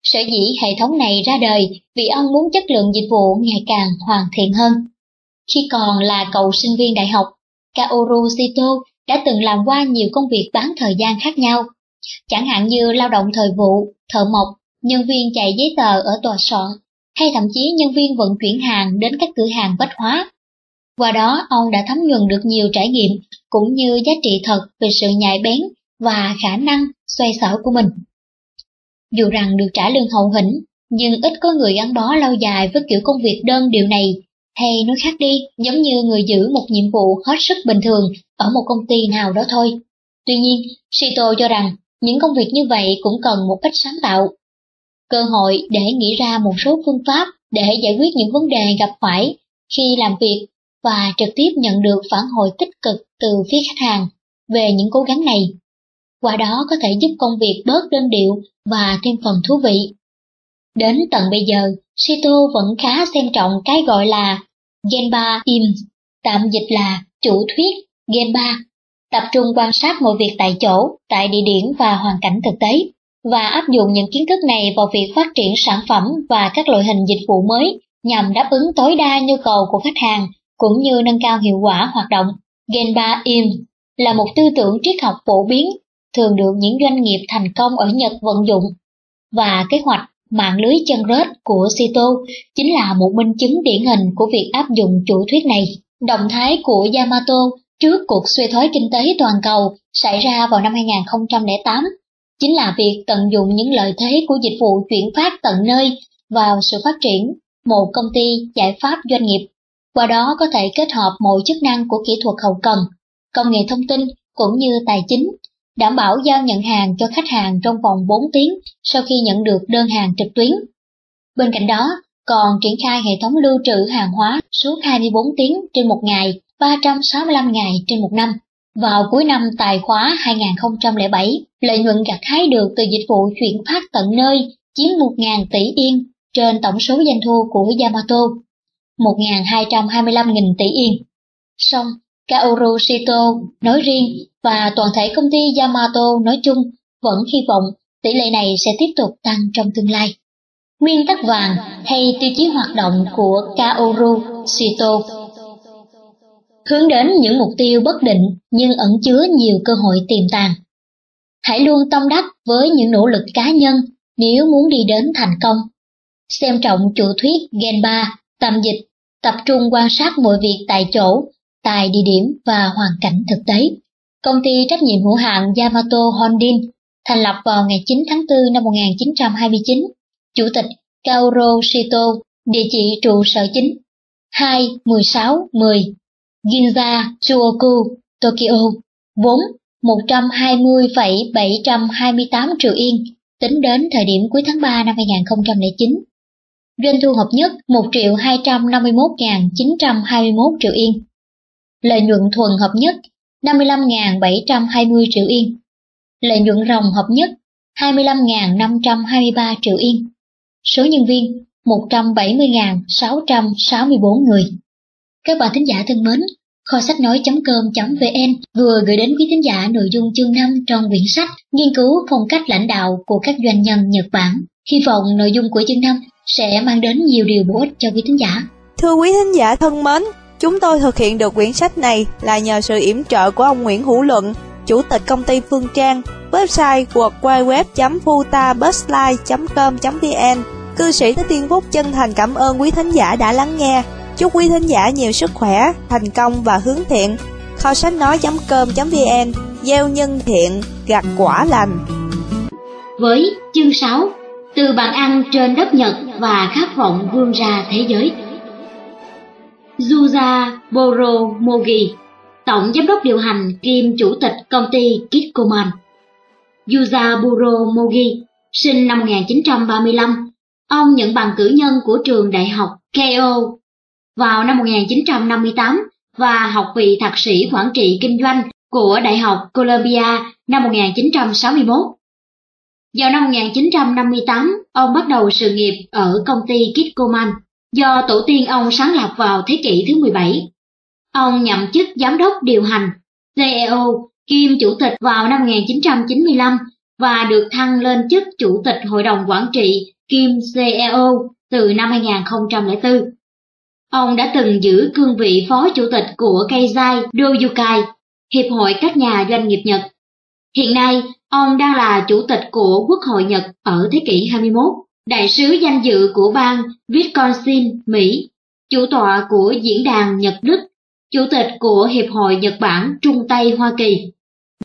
Sở dĩ hệ thống này ra đời vì ông muốn chất lượng dịch vụ ngày càng hoàn thiện hơn. Khi còn là cậu sinh viên đại học, Kaoru Sito đã từng làm qua nhiều công việc bán thời gian khác nhau, chẳng hạn như lao động thời vụ, thợ mộc, nhân viên chạy giấy tờ ở tòa soạn, hay thậm chí nhân viên vận chuyển hàng đến các cửa hàng bách hóa. Qua đó, ông đã thấm nhuần được nhiều trải nghiệm cũng như giá trị thật về sự nhạy bén và khả năng xoay sở của mình. Dù rằng được trả lương hậu hĩnh, nhưng ít có người gắn bó lâu dài với kiểu công việc đơn điều này hay nói khác đi, giống như người giữ một nhiệm vụ hết sức bình thường ở một công ty nào đó thôi. Tuy nhiên, Shito cho rằng những công việc như vậy cũng cần một cách sáng tạo. Cơ hội để nghĩ ra một số phương pháp để giải quyết những vấn đề gặp phải khi làm việc và trực tiếp nhận được phản hồi tích cực từ phía khách hàng về những cố gắng này. Qua đó có thể giúp công việc bớt đơn điệu và thêm phần thú vị. Đến tận bây giờ, Sito vẫn khá xem trọng cái gọi là Genba Im, tạm dịch là chủ thuyết Genba, tập trung quan sát mọi việc tại chỗ, tại địa điểm và hoàn cảnh thực tế, và áp dụng những kiến thức này vào việc phát triển sản phẩm và các loại hình dịch vụ mới nhằm đáp ứng tối đa nhu cầu của khách hàng cũng như nâng cao hiệu quả hoạt động. Genba Im là một tư tưởng triết học phổ biến, thường được những doanh nghiệp thành công ở Nhật vận dụng, và kế hoạch mạng lưới chân rết của Sito chính là một minh chứng điển hình của việc áp dụng chủ thuyết này. Động thái của Yamato trước cuộc suy thoái kinh tế toàn cầu xảy ra vào năm 2008 chính là việc tận dụng những lợi thế của dịch vụ chuyển phát tận nơi vào sự phát triển một công ty giải pháp doanh nghiệp, qua đó có thể kết hợp mọi chức năng của kỹ thuật hậu cần, công nghệ thông tin cũng như tài chính, đảm bảo giao nhận hàng cho khách hàng trong vòng 4 tiếng sau khi nhận được đơn hàng trực tuyến. Bên cạnh đó, còn triển khai hệ thống lưu trữ hàng hóa suốt 24 tiếng trên một ngày, 365 ngày trên một năm. Vào cuối năm tài khóa 2007, lợi nhuận gặt hái được từ dịch vụ chuyển phát tận nơi chiếm 1.000 tỷ yên trên tổng số doanh thu của Yamato, 1.225.000 tỷ yên. Song, Kaoru Shito nói riêng và toàn thể công ty Yamato nói chung vẫn hy vọng tỷ lệ này sẽ tiếp tục tăng trong tương lai. Nguyên tắc vàng hay tiêu chí hoạt động của Kaoru Shito hướng đến những mục tiêu bất định nhưng ẩn chứa nhiều cơ hội tiềm tàng. Hãy luôn tâm đắc với những nỗ lực cá nhân nếu muốn đi đến thành công xem trọng chủ thuyết Genba, tầm dịch, tập trung quan sát mọi việc tại chỗ, tại địa điểm và hoàn cảnh thực tế. Công ty trách nhiệm hữu hạn Yamato Holding thành lập vào ngày 9 tháng 4 năm 1929. Chủ tịch Kaoru Shito, địa chỉ trụ sở chính 2 16 10 Ginza Chuoku, Tokyo. Vốn 120,728 triệu yên tính đến thời điểm cuối tháng 3 năm 2009 doanh thu hợp nhất 1 triệu 251.921 triệu yên. Lợi nhuận thuần hợp nhất 55.720 triệu yên. Lợi nhuận ròng hợp nhất 25.523 triệu yên. Số nhân viên 170.664 người. Các bạn thính giả thân mến, kho sách nói.com.vn vừa gửi đến quý thính giả nội dung chương 5 trong quyển sách Nghiên cứu phong cách lãnh đạo của các doanh nhân Nhật Bản. Hy vọng nội dung của chương 5 sẽ mang đến nhiều điều bổ ích cho quý thính giả. Thưa quý thính giả thân mến, chúng tôi thực hiện được quyển sách này là nhờ sự yểm trợ của ông Nguyễn Hữu Luận, chủ tịch công ty Phương Trang, website www.futabusline.com.vn. Cư sĩ Thế Tiên Phúc chân thành cảm ơn quý thính giả đã lắng nghe. Chúc quý thính giả nhiều sức khỏe, thành công và hướng thiện. Kho sách nói.com.vn Gieo nhân thiện, gặt quả lành. Với chương 6 từ bàn ăn trên đất Nhật và khát vọng vươn ra thế giới. Yuza Boromogi, tổng giám đốc điều hành kiêm chủ tịch công ty Kitcoman. Yuza Boromogi, sinh năm 1935, ông nhận bằng cử nhân của trường đại học Keio vào năm 1958 và học vị thạc sĩ quản trị kinh doanh của Đại học Columbia năm 1961. Vào năm 1958, ông bắt đầu sự nghiệp ở công ty Kitcoman do tổ tiên ông sáng lập vào thế kỷ thứ 17. Ông nhậm chức giám đốc điều hành CEO kiêm chủ tịch vào năm 1995 và được thăng lên chức chủ tịch hội đồng quản trị kiêm CEO từ năm 2004. Ông đã từng giữ cương vị phó chủ tịch của Keizai Doyukai, Hiệp hội các nhà doanh nghiệp Nhật. Hiện nay, Ông đang là chủ tịch của Quốc hội Nhật ở thế kỷ 21, đại sứ danh dự của bang Wisconsin, Mỹ, chủ tọa của Diễn đàn Nhật-Đức, chủ tịch của Hiệp hội Nhật Bản Trung Tây Hoa Kỳ,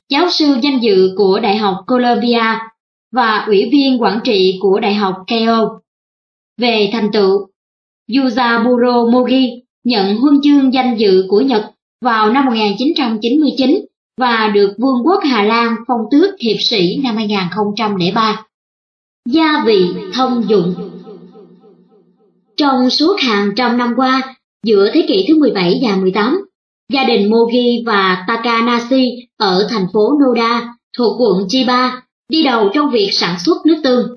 giáo sư danh dự của Đại học Columbia và ủy viên quản trị của Đại học Keio. Về thành tựu, Yuzaburo Mogi nhận huân chương danh dự của Nhật vào năm 1999 và được Vương quốc Hà Lan phong tước hiệp sĩ năm 2003. Gia vị thông dụng Trong suốt hàng trăm năm qua, giữa thế kỷ thứ 17 và 18, gia đình Mogi và Takanashi ở thành phố Noda thuộc quận Chiba đi đầu trong việc sản xuất nước tương.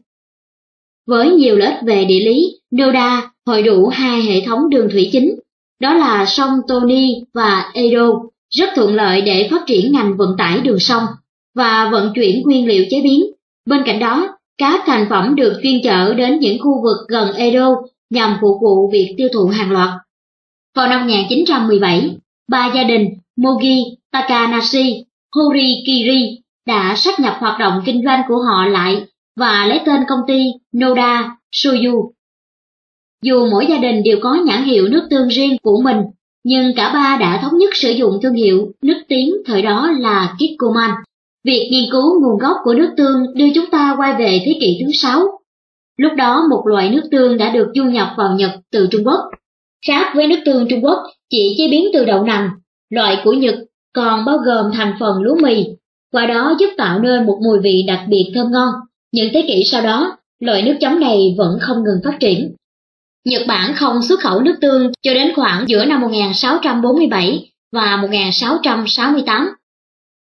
Với nhiều lợi ích về địa lý, Noda hội đủ hai hệ thống đường thủy chính, đó là sông Toni và Edo, rất thuận lợi để phát triển ngành vận tải đường sông và vận chuyển nguyên liệu chế biến. Bên cạnh đó, các thành phẩm được chuyên chở đến những khu vực gần Edo nhằm phục vụ việc tiêu thụ hàng loạt. Vào năm 1917, ba gia đình Mogi, Takanashi, Horikiri đã sáp nhập hoạt động kinh doanh của họ lại và lấy tên công ty Noda Soyu. Dù mỗi gia đình đều có nhãn hiệu nước tương riêng của mình, nhưng cả ba đã thống nhất sử dụng thương hiệu nước tiếng thời đó là Kikkoman. Việc nghiên cứu nguồn gốc của nước tương đưa chúng ta quay về thế kỷ thứ 6. Lúc đó một loại nước tương đã được du nhập vào Nhật từ Trung Quốc. Khác với nước tương Trung Quốc chỉ chế biến từ đậu nành, loại của Nhật còn bao gồm thành phần lúa mì, qua đó giúp tạo nên một mùi vị đặc biệt thơm ngon. Những thế kỷ sau đó, loại nước chấm này vẫn không ngừng phát triển. Nhật Bản không xuất khẩu nước tương cho đến khoảng giữa năm 1647 và 1668.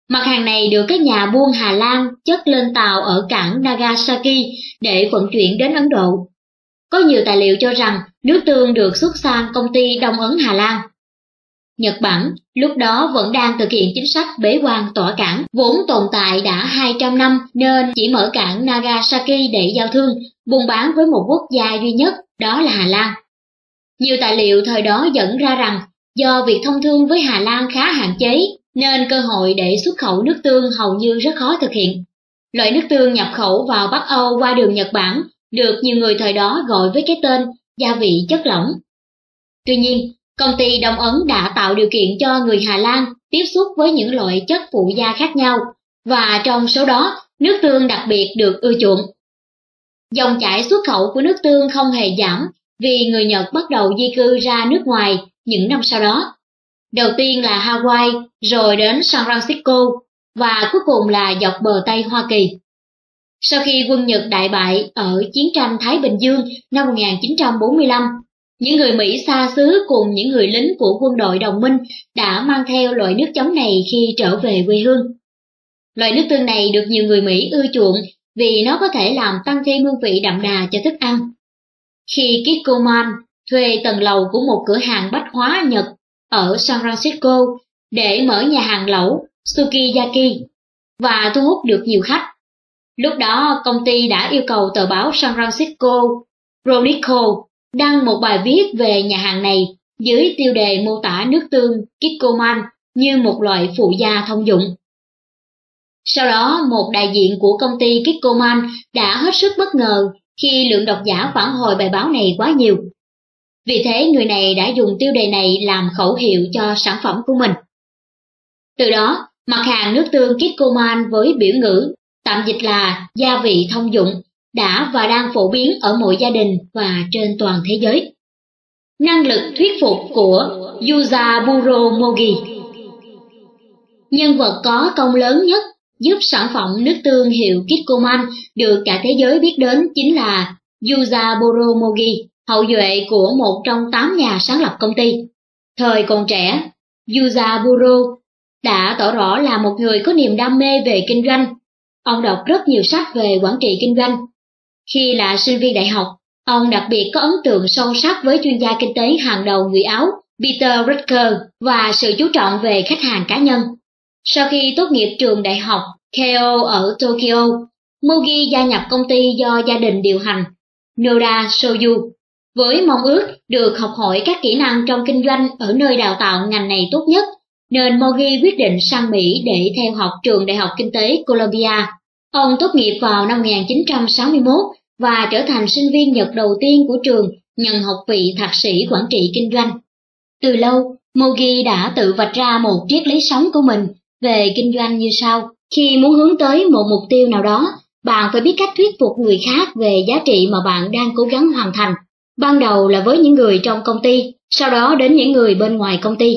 Mặt hàng này được các nhà buôn Hà Lan chất lên tàu ở cảng Nagasaki để vận chuyển đến Ấn Độ. Có nhiều tài liệu cho rằng nước tương được xuất sang công ty Đông Ấn Hà Lan. Nhật Bản lúc đó vẫn đang thực hiện chính sách bế quan tỏa cảng, vốn tồn tại đã 200 năm nên chỉ mở cảng Nagasaki để giao thương, buôn bán với một quốc gia duy nhất, đó là Hà Lan. Nhiều tài liệu thời đó dẫn ra rằng do việc thông thương với Hà Lan khá hạn chế nên cơ hội để xuất khẩu nước tương hầu như rất khó thực hiện. Loại nước tương nhập khẩu vào Bắc Âu qua đường Nhật Bản được nhiều người thời đó gọi với cái tên gia vị chất lỏng. Tuy nhiên, công ty Đông Ấn đã tạo điều kiện cho người Hà Lan tiếp xúc với những loại chất phụ gia khác nhau, và trong số đó, nước tương đặc biệt được ưa chuộng. Dòng chảy xuất khẩu của nước tương không hề giảm vì người Nhật bắt đầu di cư ra nước ngoài những năm sau đó. Đầu tiên là Hawaii, rồi đến San Francisco, và cuối cùng là dọc bờ Tây Hoa Kỳ. Sau khi quân Nhật đại bại ở chiến tranh Thái Bình Dương năm 1945, những người Mỹ xa xứ cùng những người lính của quân đội đồng minh đã mang theo loại nước chấm này khi trở về quê hương. Loại nước tương này được nhiều người Mỹ ưa chuộng vì nó có thể làm tăng thêm hương vị đậm đà cho thức ăn. Khi Kikoman thuê tầng lầu của một cửa hàng bách hóa Nhật ở San Francisco để mở nhà hàng lẩu Sukiyaki và thu hút được nhiều khách. Lúc đó công ty đã yêu cầu tờ báo San Francisco Chronicle đăng một bài viết về nhà hàng này dưới tiêu đề mô tả nước tương Kikkoman như một loại phụ gia thông dụng. Sau đó, một đại diện của công ty Kikkoman đã hết sức bất ngờ khi lượng độc giả phản hồi bài báo này quá nhiều. Vì thế người này đã dùng tiêu đề này làm khẩu hiệu cho sản phẩm của mình. Từ đó, mặt hàng nước tương Kikkoman với biểu ngữ tạm dịch là gia vị thông dụng đã và đang phổ biến ở mỗi gia đình và trên toàn thế giới. Năng lực thuyết phục của Yuzaburo Mogi Nhân vật có công lớn nhất giúp sản phẩm nước tương hiệu Kikkoman được cả thế giới biết đến chính là Yuzaburo Mogi, hậu duệ của một trong tám nhà sáng lập công ty. Thời còn trẻ, Yuzaburo đã tỏ rõ là một người có niềm đam mê về kinh doanh. Ông đọc rất nhiều sách về quản trị kinh doanh khi là sinh viên đại học, ông đặc biệt có ấn tượng sâu sắc với chuyên gia kinh tế hàng đầu người Áo Peter Drucker và sự chú trọng về khách hàng cá nhân. Sau khi tốt nghiệp trường đại học Keio ở Tokyo, Mugi gia nhập công ty do gia đình điều hành, Noda Soyu, với mong ước được học hỏi các kỹ năng trong kinh doanh ở nơi đào tạo ngành này tốt nhất, nên Mogi quyết định sang Mỹ để theo học trường Đại học Kinh tế Columbia. Ông tốt nghiệp vào năm 1961 và trở thành sinh viên Nhật đầu tiên của trường nhận học vị thạc sĩ quản trị kinh doanh. Từ lâu, Mogi đã tự vạch ra một triết lý sống của mình về kinh doanh như sau. Khi muốn hướng tới một mục tiêu nào đó, bạn phải biết cách thuyết phục người khác về giá trị mà bạn đang cố gắng hoàn thành. Ban đầu là với những người trong công ty, sau đó đến những người bên ngoài công ty.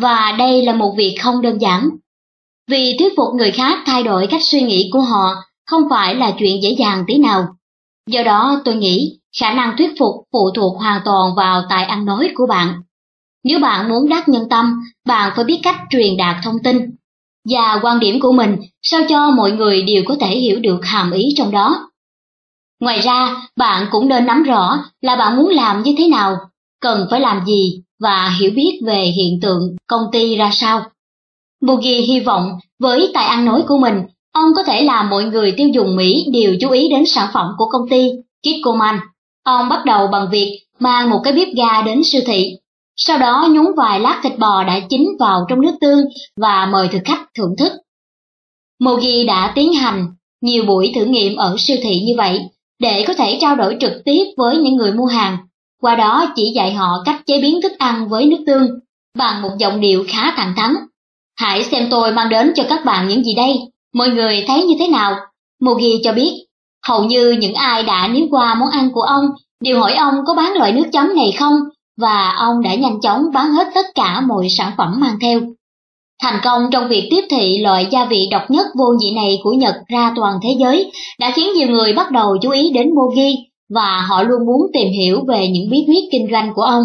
Và đây là một việc không đơn giản, vì thuyết phục người khác thay đổi cách suy nghĩ của họ không phải là chuyện dễ dàng tí nào. Do đó tôi nghĩ khả năng thuyết phục phụ thuộc hoàn toàn vào tài ăn nói của bạn. Nếu bạn muốn đắc nhân tâm, bạn phải biết cách truyền đạt thông tin và quan điểm của mình sao cho mọi người đều có thể hiểu được hàm ý trong đó. Ngoài ra, bạn cũng nên nắm rõ là bạn muốn làm như thế nào, cần phải làm gì và hiểu biết về hiện tượng công ty ra sao. Mugi hy vọng với tài ăn nói của mình, ông có thể làm mọi người tiêu dùng Mỹ đều chú ý đến sản phẩm của công ty Kitcoman. Ông bắt đầu bằng việc mang một cái bếp ga đến siêu thị, sau đó nhúng vài lát thịt bò đã chín vào trong nước tương và mời thực khách thưởng thức. Mogi đã tiến hành nhiều buổi thử nghiệm ở siêu thị như vậy để có thể trao đổi trực tiếp với những người mua hàng, qua đó chỉ dạy họ cách chế biến thức ăn với nước tương bằng một giọng điệu khá thẳng thắn. Hãy xem tôi mang đến cho các bạn những gì đây, mọi người thấy như thế nào? Mugi cho biết, hầu như những ai đã nếm qua món ăn của ông đều hỏi ông có bán loại nước chấm này không, và ông đã nhanh chóng bán hết tất cả mọi sản phẩm mang theo. Thành công trong việc tiếp thị loại gia vị độc nhất vô nhị này của Nhật ra toàn thế giới đã khiến nhiều người bắt đầu chú ý đến Mogi và họ luôn muốn tìm hiểu về những bí quyết kinh doanh của ông.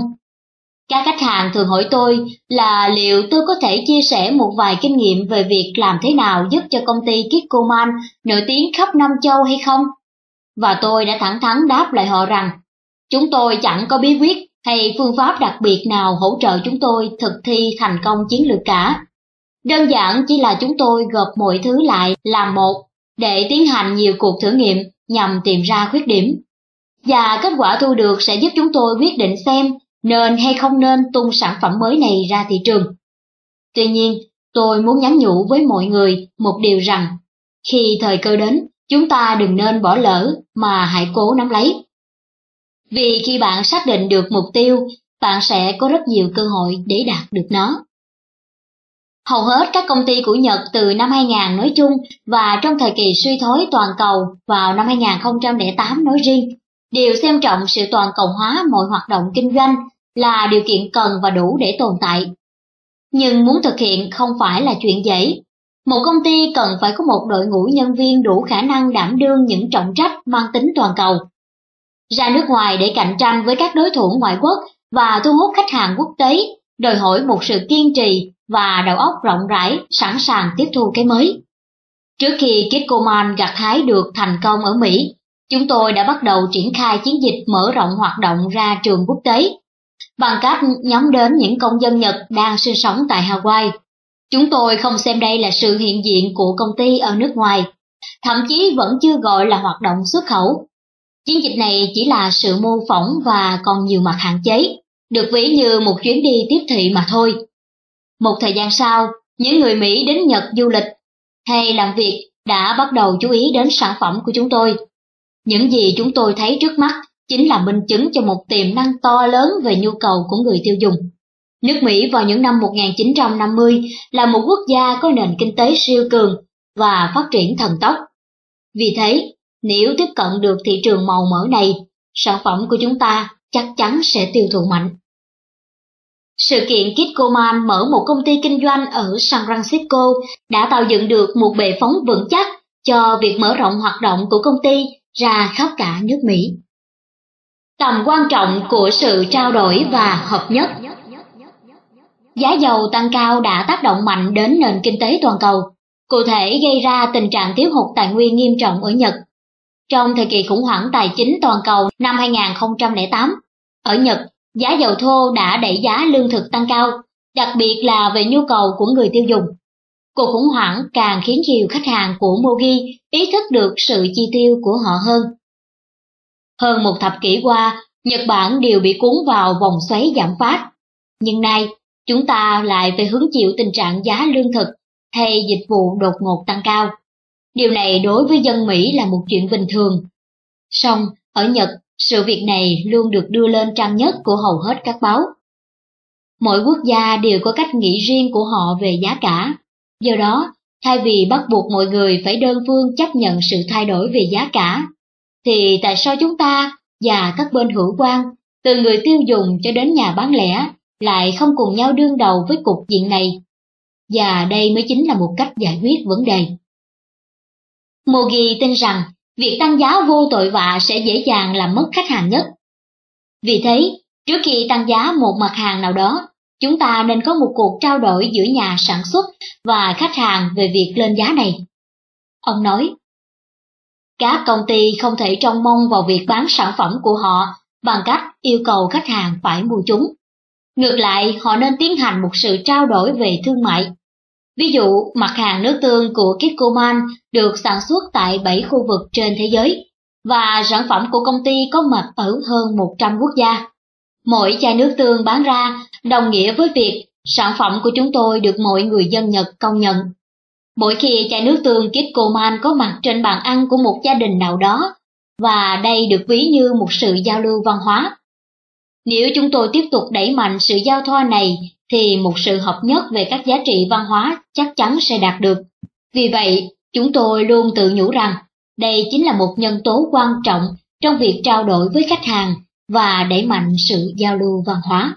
Các khách hàng thường hỏi tôi là liệu tôi có thể chia sẻ một vài kinh nghiệm về việc làm thế nào giúp cho công ty Kikkoman nổi tiếng khắp Nam Châu hay không? Và tôi đã thẳng thắn đáp lại họ rằng, chúng tôi chẳng có bí quyết hay phương pháp đặc biệt nào hỗ trợ chúng tôi thực thi thành công chiến lược cả. Đơn giản chỉ là chúng tôi gộp mọi thứ lại làm một để tiến hành nhiều cuộc thử nghiệm nhằm tìm ra khuyết điểm. Và kết quả thu được sẽ giúp chúng tôi quyết định xem nên hay không nên tung sản phẩm mới này ra thị trường. Tuy nhiên, tôi muốn nhắn nhủ với mọi người một điều rằng, khi thời cơ đến, chúng ta đừng nên bỏ lỡ mà hãy cố nắm lấy. Vì khi bạn xác định được mục tiêu, bạn sẽ có rất nhiều cơ hội để đạt được nó. Hầu hết các công ty của Nhật từ năm 2000 nói chung và trong thời kỳ suy thoái toàn cầu vào năm 2008 nói riêng, đều xem trọng sự toàn cầu hóa mọi hoạt động kinh doanh là điều kiện cần và đủ để tồn tại. Nhưng muốn thực hiện không phải là chuyện dễ. Một công ty cần phải có một đội ngũ nhân viên đủ khả năng đảm đương những trọng trách mang tính toàn cầu. Ra nước ngoài để cạnh tranh với các đối thủ ngoại quốc và thu hút khách hàng quốc tế, đòi hỏi một sự kiên trì và đầu óc rộng rãi, sẵn sàng tiếp thu cái mới. Trước khi Kitcoman gặt hái được thành công ở Mỹ, chúng tôi đã bắt đầu triển khai chiến dịch mở rộng hoạt động ra trường quốc tế bằng cách nhắm đến những công dân Nhật đang sinh sống tại Hawaii. Chúng tôi không xem đây là sự hiện diện của công ty ở nước ngoài, thậm chí vẫn chưa gọi là hoạt động xuất khẩu. Chiến dịch này chỉ là sự mô phỏng và còn nhiều mặt hạn chế, được ví như một chuyến đi tiếp thị mà thôi. Một thời gian sau, những người Mỹ đến Nhật du lịch hay làm việc đã bắt đầu chú ý đến sản phẩm của chúng tôi. Những gì chúng tôi thấy trước mắt chính là minh chứng cho một tiềm năng to lớn về nhu cầu của người tiêu dùng. Nước Mỹ vào những năm 1950 là một quốc gia có nền kinh tế siêu cường và phát triển thần tốc. Vì thế, nếu tiếp cận được thị trường màu mỡ này, sản phẩm của chúng ta chắc chắn sẽ tiêu thụ mạnh. Sự kiện Kitcoman mở một công ty kinh doanh ở San Francisco đã tạo dựng được một bệ phóng vững chắc cho việc mở rộng hoạt động của công ty ra khắp cả nước Mỹ. Tầm quan trọng của sự trao đổi và hợp nhất Giá dầu tăng cao đã tác động mạnh đến nền kinh tế toàn cầu, cụ thể gây ra tình trạng thiếu hụt tài nguyên nghiêm trọng ở Nhật. Trong thời kỳ khủng hoảng tài chính toàn cầu năm 2008, ở Nhật, giá dầu thô đã đẩy giá lương thực tăng cao, đặc biệt là về nhu cầu của người tiêu dùng. Cuộc khủng hoảng càng khiến nhiều khách hàng của Mogi ý thức được sự chi tiêu của họ hơn. Hơn một thập kỷ qua, Nhật Bản đều bị cuốn vào vòng xoáy giảm phát. Nhưng nay, chúng ta lại phải hứng chịu tình trạng giá lương thực hay dịch vụ đột ngột tăng cao. Điều này đối với dân Mỹ là một chuyện bình thường. Song, ở Nhật, sự việc này luôn được đưa lên trang nhất của hầu hết các báo. Mỗi quốc gia đều có cách nghĩ riêng của họ về giá cả. Do đó, thay vì bắt buộc mọi người phải đơn phương chấp nhận sự thay đổi về giá cả, thì tại sao chúng ta và các bên hữu quan, từ người tiêu dùng cho đến nhà bán lẻ, lại không cùng nhau đương đầu với cục diện này? Và đây mới chính là một cách giải quyết vấn đề. Mogi tin rằng việc tăng giá vô tội vạ sẽ dễ dàng làm mất khách hàng nhất. Vì thế, trước khi tăng giá một mặt hàng nào đó, chúng ta nên có một cuộc trao đổi giữa nhà sản xuất và khách hàng về việc lên giá này. Ông nói, các công ty không thể trông mong vào việc bán sản phẩm của họ bằng cách yêu cầu khách hàng phải mua chúng. Ngược lại, họ nên tiến hành một sự trao đổi về thương mại. Ví dụ, mặt hàng nước tương của Kikkoman được sản xuất tại 7 khu vực trên thế giới, và sản phẩm của công ty có mặt ở hơn 100 quốc gia. Mỗi chai nước tương bán ra đồng nghĩa với việc sản phẩm của chúng tôi được mọi người dân Nhật công nhận. Mỗi khi chai nước tương Kikkoman có mặt trên bàn ăn của một gia đình nào đó, và đây được ví như một sự giao lưu văn hóa. Nếu chúng tôi tiếp tục đẩy mạnh sự giao thoa này, thì một sự hợp nhất về các giá trị văn hóa chắc chắn sẽ đạt được. Vì vậy, chúng tôi luôn tự nhủ rằng đây chính là một nhân tố quan trọng trong việc trao đổi với khách hàng và đẩy mạnh sự giao lưu văn hóa.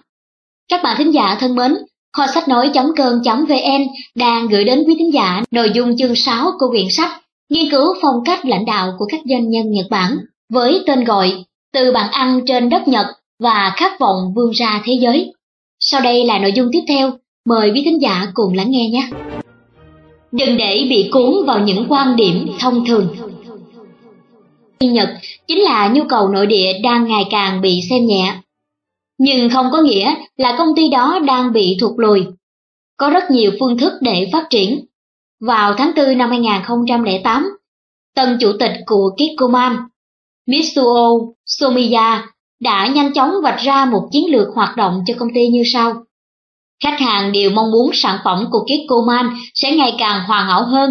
Các bạn thính giả thân mến, kho sách nói.cơn.vn đang gửi đến quý thính giả nội dung chương 6 của quyển sách Nghiên cứu phong cách lãnh đạo của các doanh nhân Nhật Bản với tên gọi Từ bàn ăn trên đất Nhật và khát vọng vươn ra thế giới. Sau đây là nội dung tiếp theo, mời quý thính giả cùng lắng nghe nhé. Đừng để bị cuốn vào những quan điểm thông thường. Nhật chính là nhu cầu nội địa đang ngày càng bị xem nhẹ. Nhưng không có nghĩa là công ty đó đang bị thụt lùi. Có rất nhiều phương thức để phát triển. Vào tháng 4 năm 2008, tân chủ tịch của Kikkoman, Mitsuo Somiya đã nhanh chóng vạch ra một chiến lược hoạt động cho công ty như sau. Khách hàng đều mong muốn sản phẩm của Kikkoman sẽ ngày càng hoàn hảo hơn,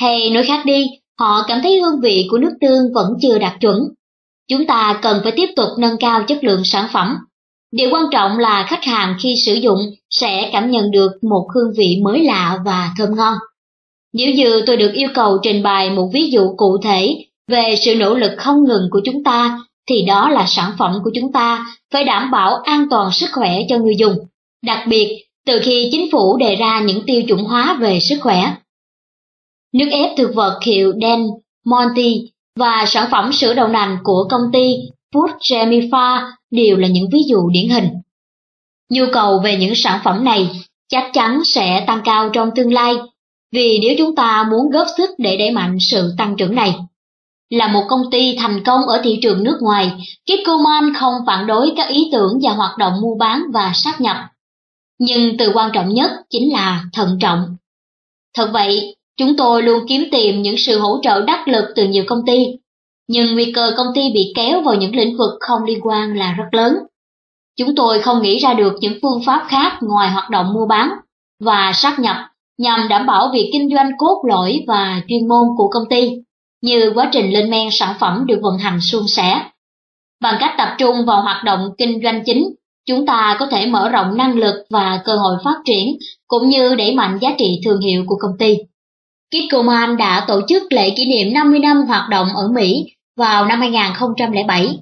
hay nói khác đi, họ cảm thấy hương vị của nước tương vẫn chưa đạt chuẩn. Chúng ta cần phải tiếp tục nâng cao chất lượng sản phẩm. Điều quan trọng là khách hàng khi sử dụng sẽ cảm nhận được một hương vị mới lạ và thơm ngon. Nếu như tôi được yêu cầu trình bày một ví dụ cụ thể về sự nỗ lực không ngừng của chúng ta, thì đó là sản phẩm của chúng ta phải đảm bảo an toàn sức khỏe cho người dùng, đặc biệt từ khi chính phủ đề ra những tiêu chuẩn hóa về sức khỏe. Nước ép thực vật hiệu Den Monty và sản phẩm sữa đậu nành của công ty Food Jemifa đều là những ví dụ điển hình. Nhu cầu về những sản phẩm này chắc chắn sẽ tăng cao trong tương lai, vì nếu chúng ta muốn góp sức để đẩy mạnh sự tăng trưởng này. Là một công ty thành công ở thị trường nước ngoài, Kikkoman không phản đối các ý tưởng và hoạt động mua bán và sát nhập. Nhưng từ quan trọng nhất chính là thận trọng. Thật vậy, chúng tôi luôn kiếm tìm những sự hỗ trợ đắc lực từ nhiều công ty, nhưng nguy cơ công ty bị kéo vào những lĩnh vực không liên quan là rất lớn. Chúng tôi không nghĩ ra được những phương pháp khác ngoài hoạt động mua bán và sát nhập nhằm đảm bảo việc kinh doanh cốt lõi và chuyên môn của công ty như quá trình lên men sản phẩm được vận hành suôn sẻ. Bằng cách tập trung vào hoạt động kinh doanh chính, chúng ta có thể mở rộng năng lực và cơ hội phát triển, cũng như đẩy mạnh giá trị thương hiệu của công ty. Kikkoman đã tổ chức lễ kỷ niệm 50 năm hoạt động ở Mỹ vào năm 2007.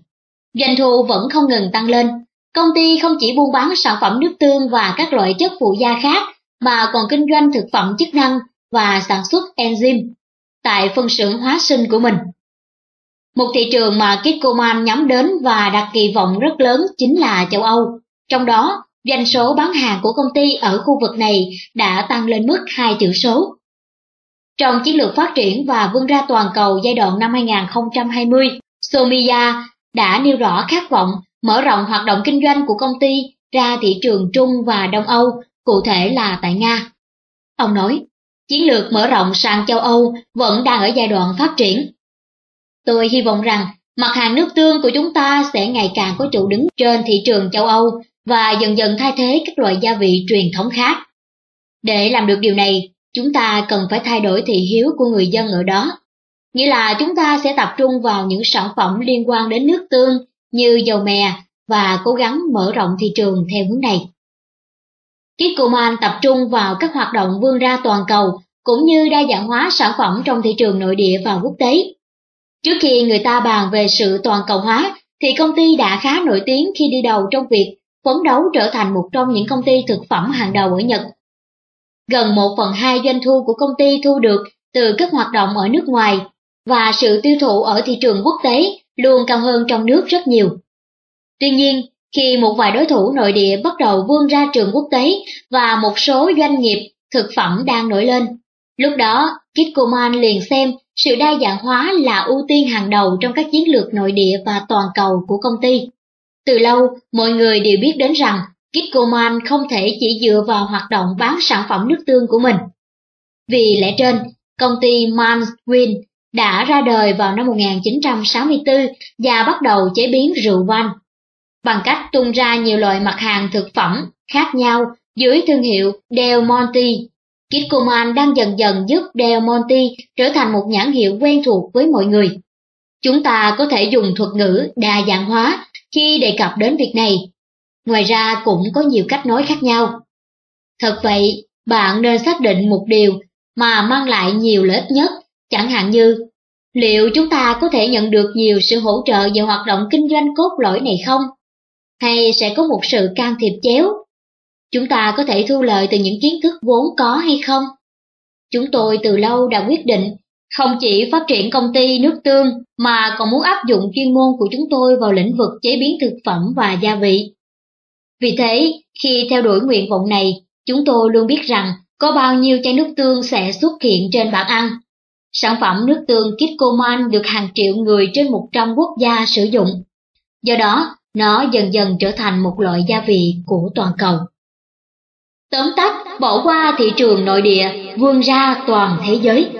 Doanh thu vẫn không ngừng tăng lên. Công ty không chỉ buôn bán sản phẩm nước tương và các loại chất phụ gia khác, mà còn kinh doanh thực phẩm chức năng và sản xuất enzyme tại phân xưởng hóa sinh của mình. Một thị trường mà Kikkoman nhắm đến và đặt kỳ vọng rất lớn chính là châu Âu. Trong đó, doanh số bán hàng của công ty ở khu vực này đã tăng lên mức hai chữ số. Trong chiến lược phát triển và vươn ra toàn cầu giai đoạn năm 2020, Somiya đã nêu rõ khát vọng mở rộng hoạt động kinh doanh của công ty ra thị trường Trung và Đông Âu, cụ thể là tại Nga. Ông nói, chiến lược mở rộng sang châu Âu vẫn đang ở giai đoạn phát triển. Tôi hy vọng rằng mặt hàng nước tương của chúng ta sẽ ngày càng có trụ đứng trên thị trường châu Âu và dần dần thay thế các loại gia vị truyền thống khác. Để làm được điều này, chúng ta cần phải thay đổi thị hiếu của người dân ở đó. Nghĩa là chúng ta sẽ tập trung vào những sản phẩm liên quan đến nước tương như dầu mè và cố gắng mở rộng thị trường theo hướng này. Kikkoman tập trung vào các hoạt động vươn ra toàn cầu cũng như đa dạng hóa sản phẩm trong thị trường nội địa và quốc tế. Trước khi người ta bàn về sự toàn cầu hóa, thì công ty đã khá nổi tiếng khi đi đầu trong việc phấn đấu trở thành một trong những công ty thực phẩm hàng đầu ở Nhật. Gần một phần hai doanh thu của công ty thu được từ các hoạt động ở nước ngoài và sự tiêu thụ ở thị trường quốc tế luôn cao hơn trong nước rất nhiều. Tuy nhiên, khi một vài đối thủ nội địa bắt đầu vươn ra trường quốc tế và một số doanh nghiệp thực phẩm đang nổi lên, lúc đó Kitcoman liền xem sự đa dạng hóa là ưu tiên hàng đầu trong các chiến lược nội địa và toàn cầu của công ty. Từ lâu, mọi người đều biết đến rằng Kitcoman không thể chỉ dựa vào hoạt động bán sản phẩm nước tương của mình. Vì lẽ trên, công ty Manswin đã ra đời vào năm 1964 và bắt đầu chế biến rượu vang. Bằng cách tung ra nhiều loại mặt hàng thực phẩm khác nhau dưới thương hiệu Del Monte, Kitcoman đang dần dần giúp Del Monte trở thành một nhãn hiệu quen thuộc với mọi người. Chúng ta có thể dùng thuật ngữ đa dạng hóa khi đề cập đến việc này. Ngoài ra cũng có nhiều cách nói khác nhau. Thật vậy, bạn nên xác định một điều mà mang lại nhiều lợi ích nhất, chẳng hạn như liệu chúng ta có thể nhận được nhiều sự hỗ trợ về hoạt động kinh doanh cốt lõi này không? Hay sẽ có một sự can thiệp chéo? Chúng ta có thể thu lợi từ những kiến thức vốn có hay không? Chúng tôi từ lâu đã quyết định không chỉ phát triển công ty nước tương mà còn muốn áp dụng chuyên môn của chúng tôi vào lĩnh vực chế biến thực phẩm và gia vị. Vì thế, khi theo đuổi nguyện vọng này, chúng tôi luôn biết rằng có bao nhiêu chai nước tương sẽ xuất hiện trên bảng ăn. Sản phẩm nước tương Kitcoman được hàng triệu người trên 100 quốc gia sử dụng. Do đó, nó dần dần trở thành một loại gia vị của toàn cầu. Tóm tắt, bỏ qua thị trường nội địa, vươn ra toàn thế giới.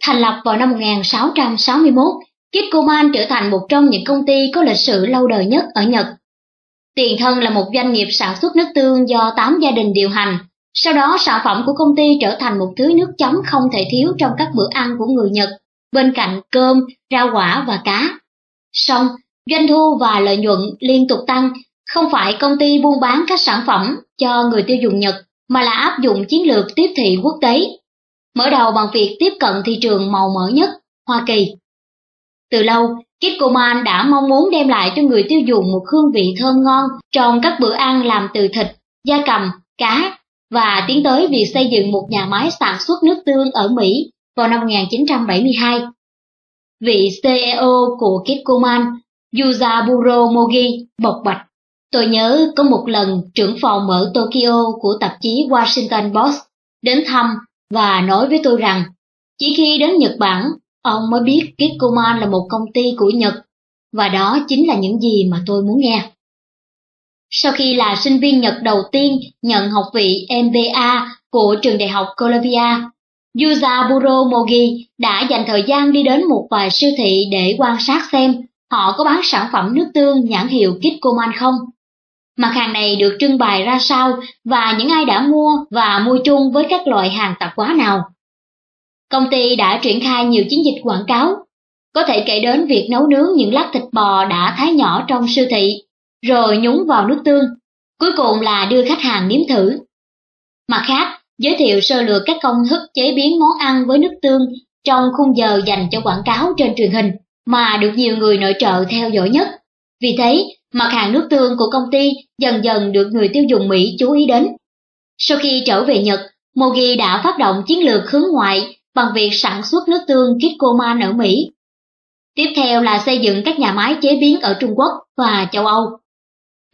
Thành lập vào năm 1661, Kitcoman trở thành một trong những công ty có lịch sử lâu đời nhất ở Nhật. Tiền thân là một doanh nghiệp sản xuất nước tương do 8 gia đình điều hành. Sau đó sản phẩm của công ty trở thành một thứ nước chấm không thể thiếu trong các bữa ăn của người Nhật, bên cạnh cơm, rau quả và cá. Song, doanh thu và lợi nhuận liên tục tăng, không phải công ty buôn bán các sản phẩm cho người tiêu dùng Nhật, mà là áp dụng chiến lược tiếp thị quốc tế mở đầu bằng việc tiếp cận thị trường màu mỡ nhất, Hoa Kỳ. Từ lâu, Kitcoman đã mong muốn đem lại cho người tiêu dùng một hương vị thơm ngon trong các bữa ăn làm từ thịt, da cầm, cá và tiến tới việc xây dựng một nhà máy sản xuất nước tương ở Mỹ vào năm 1972. Vị CEO của Kitcoman, Yuzaburo Mogi, bộc bạch. Tôi nhớ có một lần trưởng phòng ở Tokyo của tạp chí Washington Post đến thăm và nói với tôi rằng chỉ khi đến Nhật Bản, ông mới biết Kikkoman là một công ty của Nhật, và đó chính là những gì mà tôi muốn nghe. Sau khi là sinh viên Nhật đầu tiên nhận học vị MBA của trường đại học Columbia, Yuzaburo Mogi đã dành thời gian đi đến một vài siêu thị để quan sát xem họ có bán sản phẩm nước tương nhãn hiệu Kikkoman không. Mặt hàng này được trưng bày ra sao và những ai đã mua và mua chung với các loại hàng tạp hóa nào. Công ty đã triển khai nhiều chiến dịch quảng cáo, có thể kể đến việc nấu nướng những lát thịt bò đã thái nhỏ trong siêu thị, rồi nhúng vào nước tương, cuối cùng là đưa khách hàng nếm thử. Mặt khác, giới thiệu sơ lược các công thức chế biến món ăn với nước tương trong khung giờ dành cho quảng cáo trên truyền hình mà được nhiều người nội trợ theo dõi nhất. Vì thế, mặt hàng nước tương của công ty dần dần được người tiêu dùng Mỹ chú ý đến. Sau khi trở về Nhật, Mogi đã phát động chiến lược hướng ngoại bằng việc sản xuất nước tương Kikkoman ở Mỹ. Tiếp theo là xây dựng các nhà máy chế biến ở Trung Quốc và châu Âu.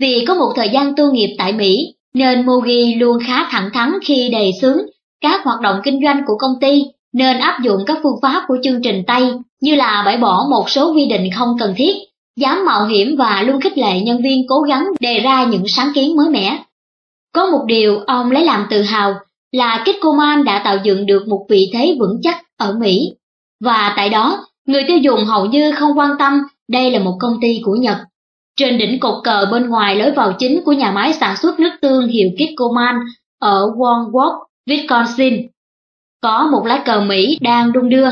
Vì có một thời gian tu nghiệp tại Mỹ, nên Mogi luôn khá thẳng thắn khi đề xướng các hoạt động kinh doanh của công ty nên áp dụng các phương pháp của chương trình Tây như là bãi bỏ một số quy định không cần thiết dám mạo hiểm và luôn khích lệ nhân viên cố gắng đề ra những sáng kiến mới mẻ. Có một điều ông lấy làm tự hào là Kitcoman đã tạo dựng được một vị thế vững chắc ở Mỹ. Và tại đó, người tiêu dùng hầu như không quan tâm đây là một công ty của Nhật. Trên đỉnh cột cờ bên ngoài lối vào chính của nhà máy sản xuất nước tương hiệu Kitcoman ở Walworth, Wisconsin, có một lá cờ Mỹ đang đung đưa,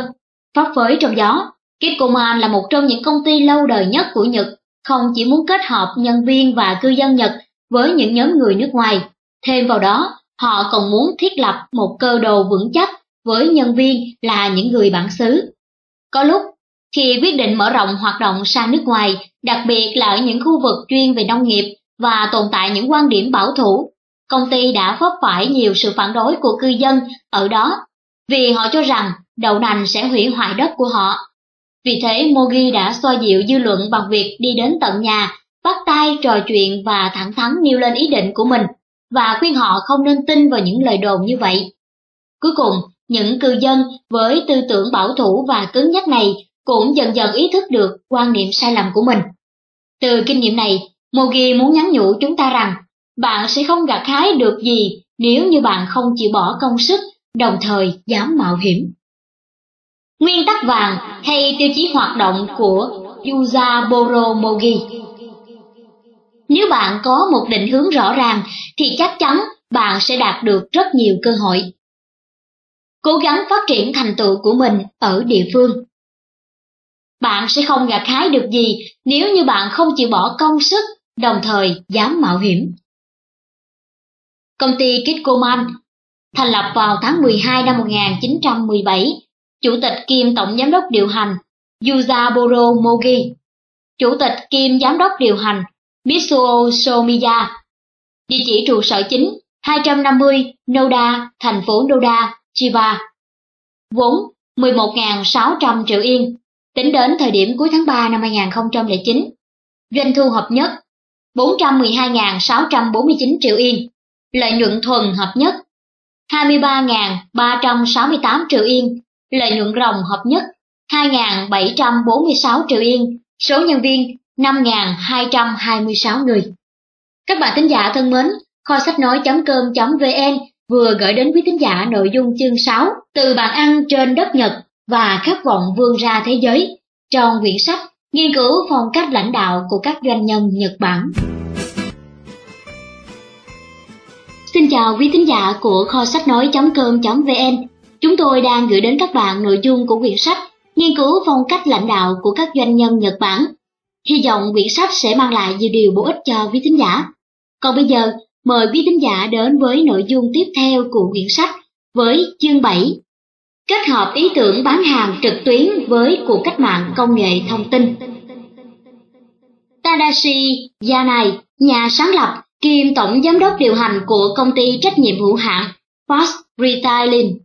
phấp phới trong gió. Kikkoman là một trong những công ty lâu đời nhất của Nhật, không chỉ muốn kết hợp nhân viên và cư dân Nhật với những nhóm người nước ngoài. Thêm vào đó, họ còn muốn thiết lập một cơ đồ vững chắc với nhân viên là những người bản xứ. Có lúc, khi quyết định mở rộng hoạt động sang nước ngoài, đặc biệt là ở những khu vực chuyên về nông nghiệp và tồn tại những quan điểm bảo thủ, công ty đã vấp phải nhiều sự phản đối của cư dân ở đó vì họ cho rằng đậu nành sẽ hủy hoại đất của họ vì thế Mogi đã xoa dịu dư luận bằng việc đi đến tận nhà, bắt tay trò chuyện và thẳng thắn nêu lên ý định của mình, và khuyên họ không nên tin vào những lời đồn như vậy. Cuối cùng, những cư dân với tư tưởng bảo thủ và cứng nhắc này cũng dần dần ý thức được quan niệm sai lầm của mình. Từ kinh nghiệm này, Mogi muốn nhắn nhủ chúng ta rằng bạn sẽ không gặt hái được gì nếu như bạn không chịu bỏ công sức, đồng thời dám mạo hiểm. Nguyên tắc vàng hay tiêu chí hoạt động của Yuza Mogi Nếu bạn có một định hướng rõ ràng thì chắc chắn bạn sẽ đạt được rất nhiều cơ hội. Cố gắng phát triển thành tựu của mình ở địa phương. Bạn sẽ không gặt hái được gì nếu như bạn không chịu bỏ công sức, đồng thời dám mạo hiểm. Công ty Kitcoman thành lập vào tháng 12 năm 1917, chủ tịch kiêm tổng giám đốc điều hành Yuzaburo Mogi, chủ tịch kiêm giám đốc điều hành Mitsuo Somiya. Địa chỉ trụ sở chính 250 Noda, thành phố Noda, Chiba. Vốn 11.600 triệu yên, tính đến thời điểm cuối tháng 3 năm 2009. Doanh thu hợp nhất 412.649 triệu yên, lợi nhuận thuần hợp nhất 23.368 triệu yên, lợi nhuận ròng hợp nhất 2.746 triệu yên, số nhân viên 5.226 người. Các bạn thính giả thân mến, kho sách nói.com.vn vừa gửi đến quý thính giả nội dung chương 6 từ bàn ăn trên đất Nhật và khát vọng vươn ra thế giới trong quyển sách nghiên cứu phong cách lãnh đạo của các doanh nhân Nhật Bản. Xin chào quý thính giả của kho sách nói.com.vn. Chúng tôi đang gửi đến các bạn nội dung của quyển sách nghiên cứu phong cách lãnh đạo của các doanh nhân Nhật Bản. Hy vọng quyển sách sẽ mang lại nhiều điều bổ ích cho quý thính giả. Còn bây giờ, mời quý thính giả đến với nội dung tiếp theo của quyển sách với chương 7. Kết hợp ý tưởng bán hàng trực tuyến với cuộc cách mạng công nghệ thông tin. Tadashi Yanai, nhà sáng lập kiêm tổng giám đốc điều hành của công ty trách nhiệm hữu hạn Fast Retailing.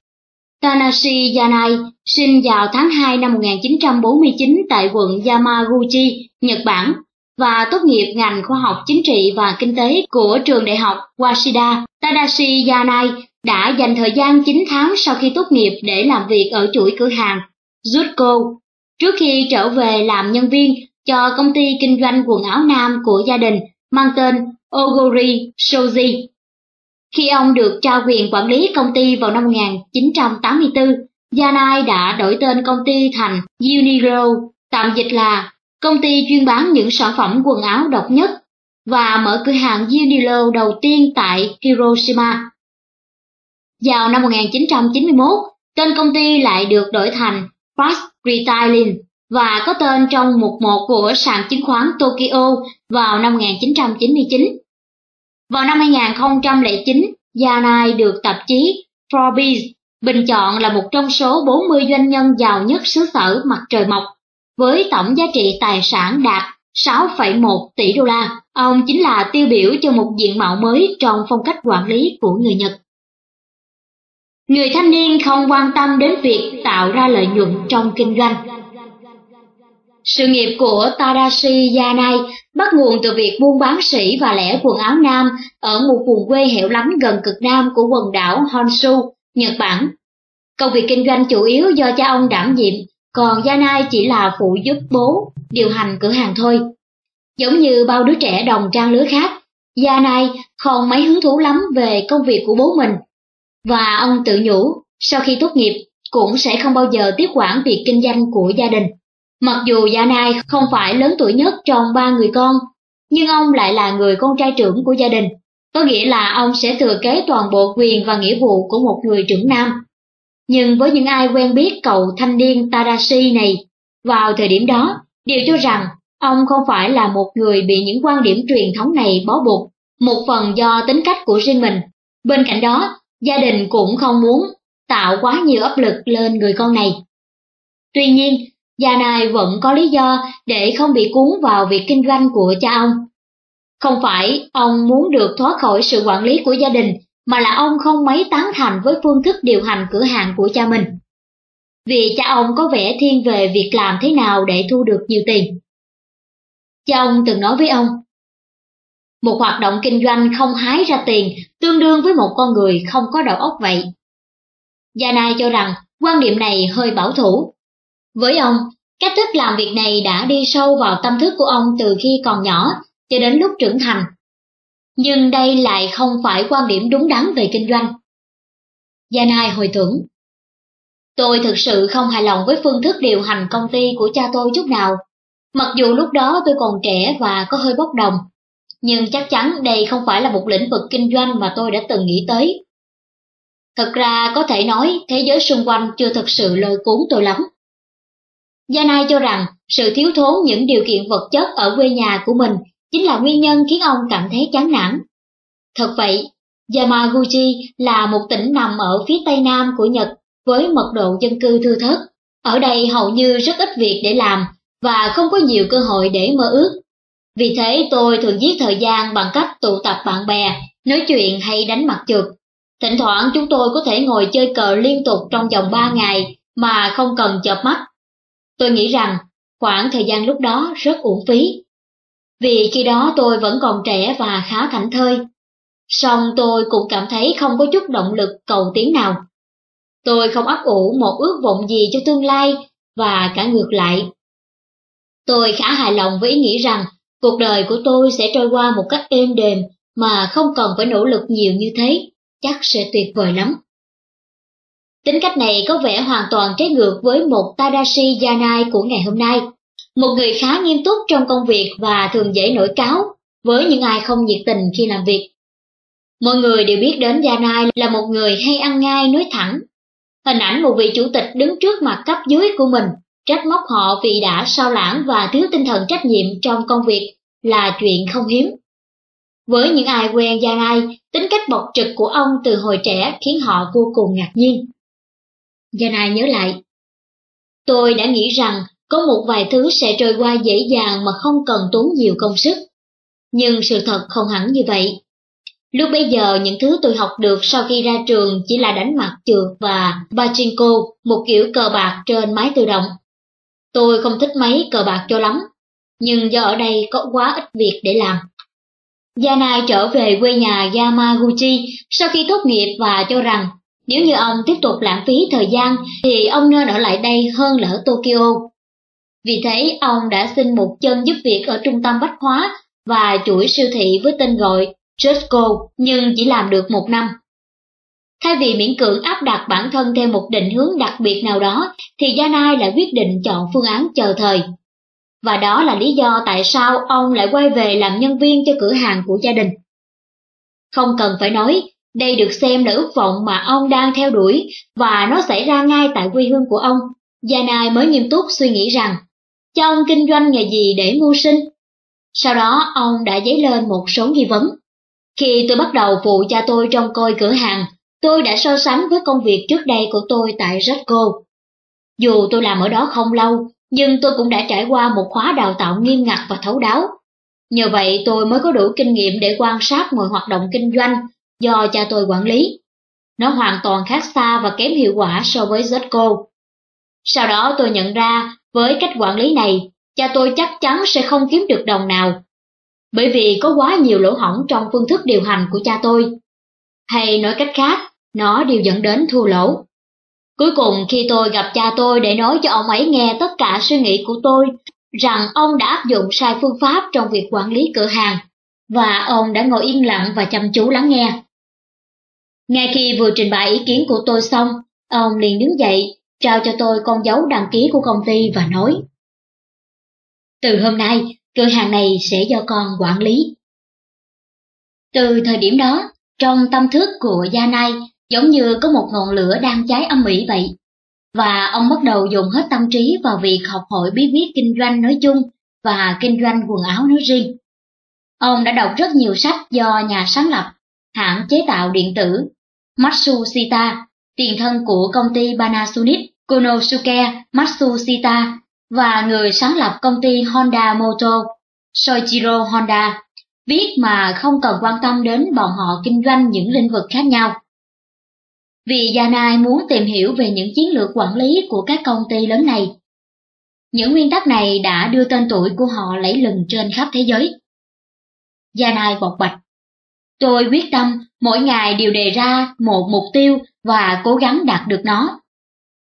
Tanashi Yanai sinh vào tháng 2 năm 1949 tại quận Yamaguchi, Nhật Bản và tốt nghiệp ngành khoa học chính trị và kinh tế của trường đại học Waseda. Tadashi Yanai đã dành thời gian 9 tháng sau khi tốt nghiệp để làm việc ở chuỗi cửa hàng Jutco trước khi trở về làm nhân viên cho công ty kinh doanh quần áo nam của gia đình mang tên Oguri Shoji. Khi ông được trao quyền quản lý công ty vào năm 1984, Yanai đã đổi tên công ty thành Uniqlo, tạm dịch là công ty chuyên bán những sản phẩm quần áo độc nhất và mở cửa hàng Uniqlo đầu tiên tại Hiroshima. Vào năm 1991, tên công ty lại được đổi thành Fast Retailing và có tên trong mục một của sàn chứng khoán Tokyo vào năm 1999. Vào năm 2009, Yanai được tạp chí Forbes bình chọn là một trong số 40 doanh nhân giàu nhất xứ sở mặt trời mọc, với tổng giá trị tài sản đạt 6,1 tỷ đô la. Ông chính là tiêu biểu cho một diện mạo mới trong phong cách quản lý của người Nhật. Người thanh niên không quan tâm đến việc tạo ra lợi nhuận trong kinh doanh sự nghiệp của Tadashi Yanai bắt nguồn từ việc buôn bán sỉ và lẻ quần áo nam ở một vùng quê hẻo lánh gần cực nam của quần đảo Honshu, Nhật Bản. Công việc kinh doanh chủ yếu do cha ông đảm nhiệm, còn Yanai chỉ là phụ giúp bố điều hành cửa hàng thôi. Giống như bao đứa trẻ đồng trang lứa khác, Yanai không mấy hứng thú lắm về công việc của bố mình. Và ông tự nhủ, sau khi tốt nghiệp, cũng sẽ không bao giờ tiếp quản việc kinh doanh của gia đình. Mặc dù gia nai không phải lớn tuổi nhất trong ba người con, nhưng ông lại là người con trai trưởng của gia đình, có nghĩa là ông sẽ thừa kế toàn bộ quyền và nghĩa vụ của một người trưởng nam. Nhưng với những ai quen biết cậu thanh niên Tadashi này, vào thời điểm đó, đều cho rằng ông không phải là một người bị những quan điểm truyền thống này bó buộc, một phần do tính cách của riêng mình. Bên cạnh đó, gia đình cũng không muốn tạo quá nhiều áp lực lên người con này. Tuy nhiên, Gia Nai vẫn có lý do để không bị cuốn vào việc kinh doanh của cha ông. Không phải ông muốn được thoát khỏi sự quản lý của gia đình, mà là ông không mấy tán thành với phương thức điều hành cửa hàng của cha mình. Vì cha ông có vẻ thiên về việc làm thế nào để thu được nhiều tiền. Cha ông từng nói với ông, một hoạt động kinh doanh không hái ra tiền tương đương với một con người không có đầu óc vậy. Gia Nai cho rằng quan điểm này hơi bảo thủ, với ông, cách thức làm việc này đã đi sâu vào tâm thức của ông từ khi còn nhỏ, cho đến lúc trưởng thành. Nhưng đây lại không phải quan điểm đúng đắn về kinh doanh. Janai hồi tưởng. Tôi thực sự không hài lòng với phương thức điều hành công ty của cha tôi chút nào. Mặc dù lúc đó tôi còn trẻ và có hơi bốc đồng, nhưng chắc chắn đây không phải là một lĩnh vực kinh doanh mà tôi đã từng nghĩ tới. Thật ra có thể nói thế giới xung quanh chưa thực sự lôi cuốn tôi lắm gia nai cho rằng sự thiếu thốn những điều kiện vật chất ở quê nhà của mình chính là nguyên nhân khiến ông cảm thấy chán nản. Thật vậy, Yamaguchi là một tỉnh nằm ở phía tây nam của Nhật với mật độ dân cư thưa thớt. Ở đây hầu như rất ít việc để làm và không có nhiều cơ hội để mơ ước. Vì thế tôi thường giết thời gian bằng cách tụ tập bạn bè, nói chuyện hay đánh mặt trượt. Thỉnh thoảng chúng tôi có thể ngồi chơi cờ liên tục trong vòng 3 ngày mà không cần chợp mắt. Tôi nghĩ rằng khoảng thời gian lúc đó rất uổng phí. Vì khi đó tôi vẫn còn trẻ và khá thảnh thơi. Song tôi cũng cảm thấy không có chút động lực cầu tiến nào. Tôi không ấp ủ một ước vọng gì cho tương lai và cả ngược lại. Tôi khá hài lòng với ý nghĩ rằng cuộc đời của tôi sẽ trôi qua một cách êm đềm mà không cần phải nỗ lực nhiều như thế, chắc sẽ tuyệt vời lắm. Tính cách này có vẻ hoàn toàn trái ngược với một Tadashi Yanai của ngày hôm nay, một người khá nghiêm túc trong công việc và thường dễ nổi cáo với những ai không nhiệt tình khi làm việc. Mọi người đều biết đến Yanai là một người hay ăn ngay nói thẳng. Hình ảnh một vị chủ tịch đứng trước mặt cấp dưới của mình, trách móc họ vì đã sao lãng và thiếu tinh thần trách nhiệm trong công việc là chuyện không hiếm. Với những ai quen Yanai, tính cách bộc trực của ông từ hồi trẻ khiến họ vô cùng ngạc nhiên. Yanai nhớ lại. Tôi đã nghĩ rằng có một vài thứ sẽ trôi qua dễ dàng mà không cần tốn nhiều công sức. Nhưng sự thật không hẳn như vậy. Lúc bấy giờ những thứ tôi học được sau khi ra trường chỉ là đánh mặt trượt và pachinko, một kiểu cờ bạc trên máy tự động. Tôi không thích mấy cờ bạc cho lắm, nhưng do ở đây có quá ít việc để làm. Yana trở về quê nhà Yamaguchi sau khi tốt nghiệp và cho rằng nếu như ông tiếp tục lãng phí thời gian thì ông nên ở lại đây hơn là ở Tokyo. Vì thế ông đã xin một chân giúp việc ở trung tâm bách hóa và chuỗi siêu thị với tên gọi Justco nhưng chỉ làm được một năm. Thay vì miễn cưỡng áp đặt bản thân theo một định hướng đặc biệt nào đó, thì Janai lại quyết định chọn phương án chờ thời. Và đó là lý do tại sao ông lại quay về làm nhân viên cho cửa hàng của gia đình. Không cần phải nói, đây được xem là ước vọng mà ông đang theo đuổi và nó xảy ra ngay tại quê hương của ông. Yanai mới nghiêm túc suy nghĩ rằng, cho ông kinh doanh nghề gì để mưu sinh? Sau đó ông đã dấy lên một số nghi vấn. Khi tôi bắt đầu phụ cha tôi trong coi cửa hàng, tôi đã so sánh với công việc trước đây của tôi tại Retco. Dù tôi làm ở đó không lâu, nhưng tôi cũng đã trải qua một khóa đào tạo nghiêm ngặt và thấu đáo. Nhờ vậy tôi mới có đủ kinh nghiệm để quan sát mọi hoạt động kinh doanh do cha tôi quản lý. Nó hoàn toàn khác xa và kém hiệu quả so với Zetco. Sau đó tôi nhận ra, với cách quản lý này, cha tôi chắc chắn sẽ không kiếm được đồng nào. Bởi vì có quá nhiều lỗ hỏng trong phương thức điều hành của cha tôi. Hay nói cách khác, nó đều dẫn đến thua lỗ. Cuối cùng khi tôi gặp cha tôi để nói cho ông ấy nghe tất cả suy nghĩ của tôi, rằng ông đã áp dụng sai phương pháp trong việc quản lý cửa hàng, và ông đã ngồi yên lặng và chăm chú lắng nghe. Ngay khi vừa trình bày ý kiến của tôi xong, ông liền đứng dậy, trao cho tôi con dấu đăng ký của công ty và nói. Từ hôm nay, cửa hàng này sẽ do con quản lý. Từ thời điểm đó, trong tâm thức của Gia Nai giống như có một ngọn lửa đang cháy âm ỉ vậy. Và ông bắt đầu dùng hết tâm trí vào việc học hỏi bí quyết kinh doanh nói chung và kinh doanh quần áo nói riêng. Ông đã đọc rất nhiều sách do nhà sáng lập, hãng chế tạo điện tử Matsushita, tiền thân của công ty Panasonic, Konosuke Matsushita và người sáng lập công ty Honda Motor, Soichiro Honda, biết mà không cần quan tâm đến bọn họ kinh doanh những lĩnh vực khác nhau. Vì Yanai muốn tìm hiểu về những chiến lược quản lý của các công ty lớn này. Những nguyên tắc này đã đưa tên tuổi của họ lẫy lừng trên khắp thế giới. Yanai bộc bạch. Tôi quyết tâm mỗi ngày đều đề ra một mục tiêu và cố gắng đạt được nó.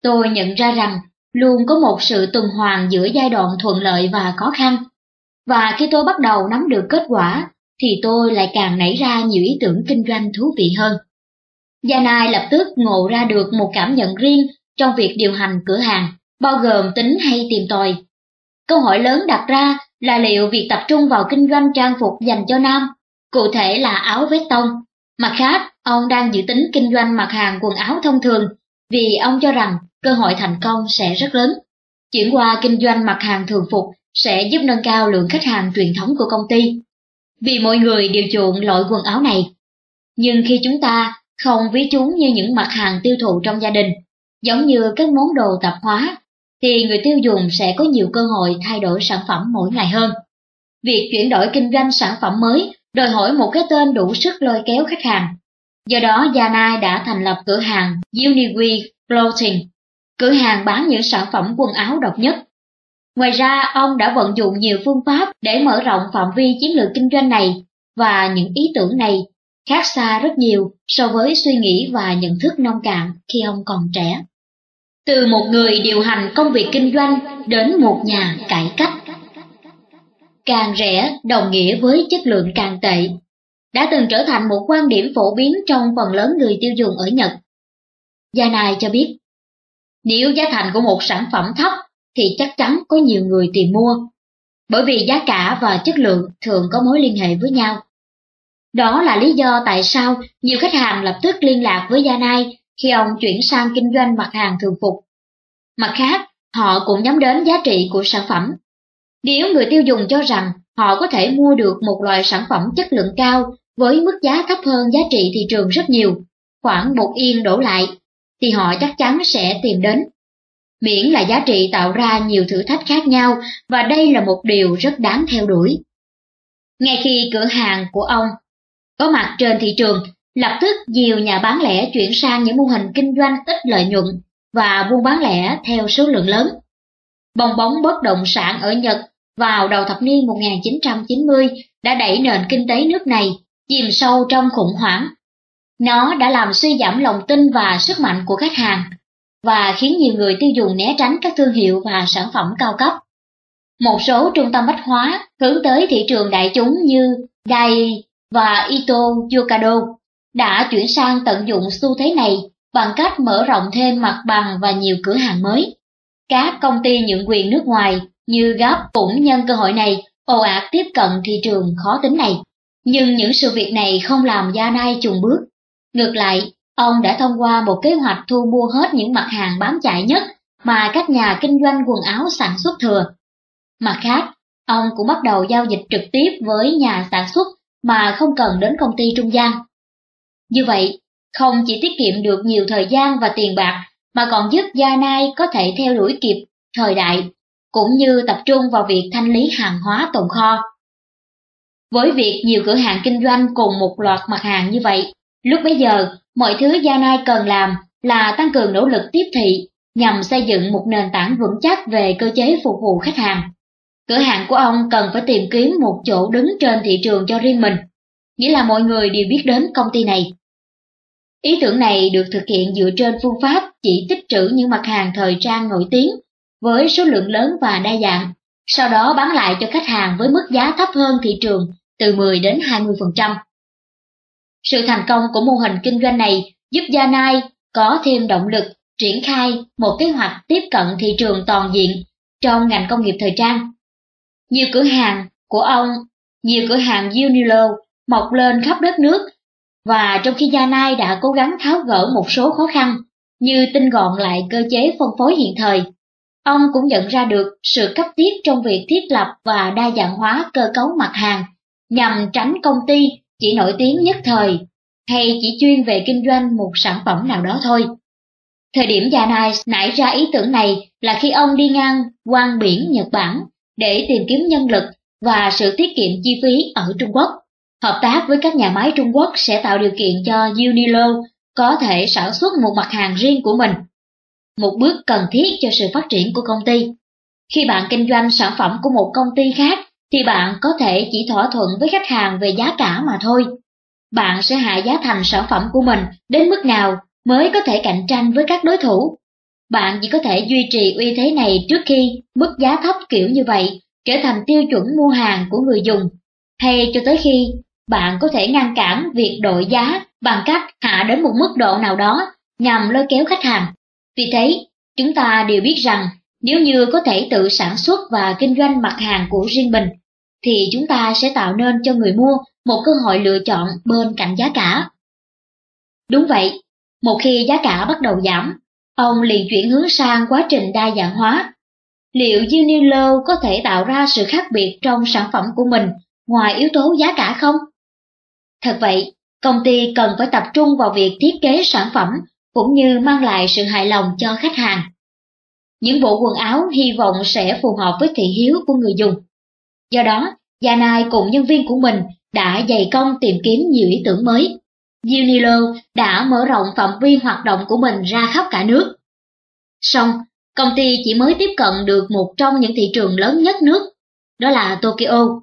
Tôi nhận ra rằng luôn có một sự tuần hoàn giữa giai đoạn thuận lợi và khó khăn. và khi tôi bắt đầu nắm được kết quả, thì tôi lại càng nảy ra nhiều ý tưởng kinh doanh thú vị hơn. Janai lập tức ngộ ra được một cảm nhận riêng trong việc điều hành cửa hàng, bao gồm tính hay tìm tòi. Câu hỏi lớn đặt ra là liệu việc tập trung vào kinh doanh trang phục dành cho nam, cụ thể là áo vest tông. Mặt khác, ông đang dự tính kinh doanh mặt hàng quần áo thông thường vì ông cho rằng cơ hội thành công sẽ rất lớn. Chuyển qua kinh doanh mặt hàng thường phục sẽ giúp nâng cao lượng khách hàng truyền thống của công ty. Vì mọi người đều chuộng loại quần áo này. Nhưng khi chúng ta không ví chúng như những mặt hàng tiêu thụ trong gia đình, giống như các món đồ tạp hóa, thì người tiêu dùng sẽ có nhiều cơ hội thay đổi sản phẩm mỗi ngày hơn. Việc chuyển đổi kinh doanh sản phẩm mới đòi hỏi một cái tên đủ sức lôi kéo khách hàng. Do đó Yanai đã thành lập cửa hàng Uniwe Clothing, cửa hàng bán những sản phẩm quần áo độc nhất. Ngoài ra, ông đã vận dụng nhiều phương pháp để mở rộng phạm vi chiến lược kinh doanh này, và những ý tưởng này khác xa rất nhiều so với suy nghĩ và nhận thức nông cạn khi ông còn trẻ. Từ một người điều hành công việc kinh doanh đến một nhà cải cách. Càng rẻ đồng nghĩa với chất lượng càng tệ, đã từng trở thành một quan điểm phổ biến trong phần lớn người tiêu dùng ở Nhật. Gia Nai cho biết, nếu giá thành của một sản phẩm thấp thì chắc chắn có nhiều người tìm mua, bởi vì giá cả và chất lượng thường có mối liên hệ với nhau. Đó là lý do tại sao nhiều khách hàng lập tức liên lạc với Yanai khi ông chuyển sang kinh doanh mặt hàng thường phục. Mặt khác, họ cũng nhắm đến giá trị của sản phẩm. Nếu người tiêu dùng cho rằng họ có thể mua được một loại sản phẩm chất lượng cao với mức giá thấp hơn giá trị thị trường rất nhiều, khoảng một yên đổ lại, thì họ chắc chắn sẽ tìm đến. Miễn là giá trị tạo ra nhiều thử thách khác nhau và đây là một điều rất đáng theo đuổi. Ngay khi cửa hàng của ông có mặt trên thị trường, lập tức nhiều nhà bán lẻ chuyển sang những mô hình kinh doanh ít lợi nhuận và buôn bán lẻ theo số lượng lớn. Bong bóng bất động sản ở Nhật vào đầu thập niên 1990 đã đẩy nền kinh tế nước này chìm sâu trong khủng hoảng. Nó đã làm suy giảm lòng tin và sức mạnh của khách hàng và khiến nhiều người tiêu dùng né tránh các thương hiệu và sản phẩm cao cấp. Một số trung tâm bách hóa hướng tới thị trường đại chúng như Dai và Ito Yokado đã chuyển sang tận dụng xu thế này bằng cách mở rộng thêm mặt bằng và nhiều cửa hàng mới. Các công ty nhượng quyền nước ngoài như Gap cũng nhân cơ hội này ồ ạt tiếp cận thị trường khó tính này. Nhưng những sự việc này không làm Gia Nai chùng bước. Ngược lại, ông đã thông qua một kế hoạch thu mua hết những mặt hàng bán chạy nhất mà các nhà kinh doanh quần áo sản xuất thừa. Mặt khác, ông cũng bắt đầu giao dịch trực tiếp với nhà sản xuất mà không cần đến công ty trung gian. Như vậy, không chỉ tiết kiệm được nhiều thời gian và tiền bạc, mà còn giúp Gia Nai có thể theo đuổi kịp thời đại, cũng như tập trung vào việc thanh lý hàng hóa tồn kho. Với việc nhiều cửa hàng kinh doanh cùng một loạt mặt hàng như vậy, lúc bấy giờ, mọi thứ Gia Nai cần làm là tăng cường nỗ lực tiếp thị nhằm xây dựng một nền tảng vững chắc về cơ chế phục vụ khách hàng. Cửa hàng của ông cần phải tìm kiếm một chỗ đứng trên thị trường cho riêng mình, nghĩa là mọi người đều biết đến công ty này. Ý tưởng này được thực hiện dựa trên phương pháp chỉ tích trữ những mặt hàng thời trang nổi tiếng với số lượng lớn và đa dạng, sau đó bán lại cho khách hàng với mức giá thấp hơn thị trường từ 10 đến 20%. Sự thành công của mô hình kinh doanh này giúp Yanai có thêm động lực triển khai một kế hoạch tiếp cận thị trường toàn diện trong ngành công nghiệp thời trang. Nhiều cửa hàng của ông, nhiều cửa hàng Uniqlo mọc lên khắp đất nước và trong khi Gia Nai đã cố gắng tháo gỡ một số khó khăn, như tinh gọn lại cơ chế phân phối hiện thời, ông cũng nhận ra được sự cấp thiết trong việc thiết lập và đa dạng hóa cơ cấu mặt hàng, nhằm tránh công ty chỉ nổi tiếng nhất thời, hay chỉ chuyên về kinh doanh một sản phẩm nào đó thôi. Thời điểm già Nai nảy ra ý tưởng này là khi ông đi ngang quang biển Nhật Bản để tìm kiếm nhân lực và sự tiết kiệm chi phí ở Trung Quốc. Hợp tác với các nhà máy Trung Quốc sẽ tạo điều kiện cho Uniqlo có thể sản xuất một mặt hàng riêng của mình. Một bước cần thiết cho sự phát triển của công ty. Khi bạn kinh doanh sản phẩm của một công ty khác, thì bạn có thể chỉ thỏa thuận với khách hàng về giá cả mà thôi. Bạn sẽ hạ giá thành sản phẩm của mình đến mức nào mới có thể cạnh tranh với các đối thủ. Bạn chỉ có thể duy trì uy thế này trước khi mức giá thấp kiểu như vậy trở thành tiêu chuẩn mua hàng của người dùng, hay cho tới khi bạn có thể ngăn cản việc đội giá bằng cách hạ đến một mức độ nào đó nhằm lôi kéo khách hàng. Vì thế, chúng ta đều biết rằng nếu như có thể tự sản xuất và kinh doanh mặt hàng của riêng mình, thì chúng ta sẽ tạo nên cho người mua một cơ hội lựa chọn bên cạnh giá cả. Đúng vậy, một khi giá cả bắt đầu giảm, ông liền chuyển hướng sang quá trình đa dạng hóa. Liệu Unilever có thể tạo ra sự khác biệt trong sản phẩm của mình ngoài yếu tố giá cả không? Thật vậy, công ty cần phải tập trung vào việc thiết kế sản phẩm cũng như mang lại sự hài lòng cho khách hàng. Những bộ quần áo hy vọng sẽ phù hợp với thị hiếu của người dùng. Do đó, Gia Nai cùng nhân viên của mình đã dày công tìm kiếm nhiều ý tưởng mới. Unilever đã mở rộng phạm vi hoạt động của mình ra khắp cả nước. Song, công ty chỉ mới tiếp cận được một trong những thị trường lớn nhất nước, đó là Tokyo.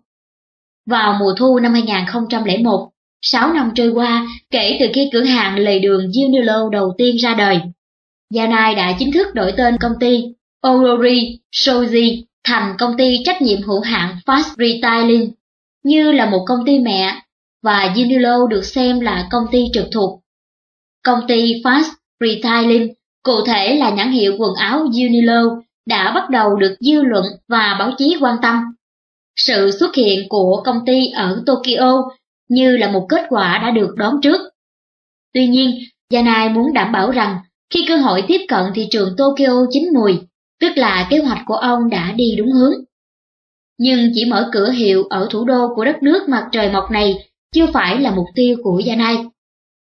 Vào mùa thu năm 2001, 6 năm trôi qua kể từ khi cửa hàng lề đường Unilo đầu tiên ra đời. Yanai đã chính thức đổi tên công ty Orori Shoji thành công ty trách nhiệm hữu hạn Fast Retailing, như là một công ty mẹ, và Unilo được xem là công ty trực thuộc. Công ty Fast Retailing, cụ thể là nhãn hiệu quần áo Unilo, đã bắt đầu được dư luận và báo chí quan tâm. Sự xuất hiện của công ty ở Tokyo như là một kết quả đã được đón trước. Tuy nhiên, Yanai muốn đảm bảo rằng khi cơ hội tiếp cận thị trường Tokyo chín mùi, tức là kế hoạch của ông đã đi đúng hướng. Nhưng chỉ mở cửa hiệu ở thủ đô của đất nước mặt trời mọc này chưa phải là mục tiêu của Yanai.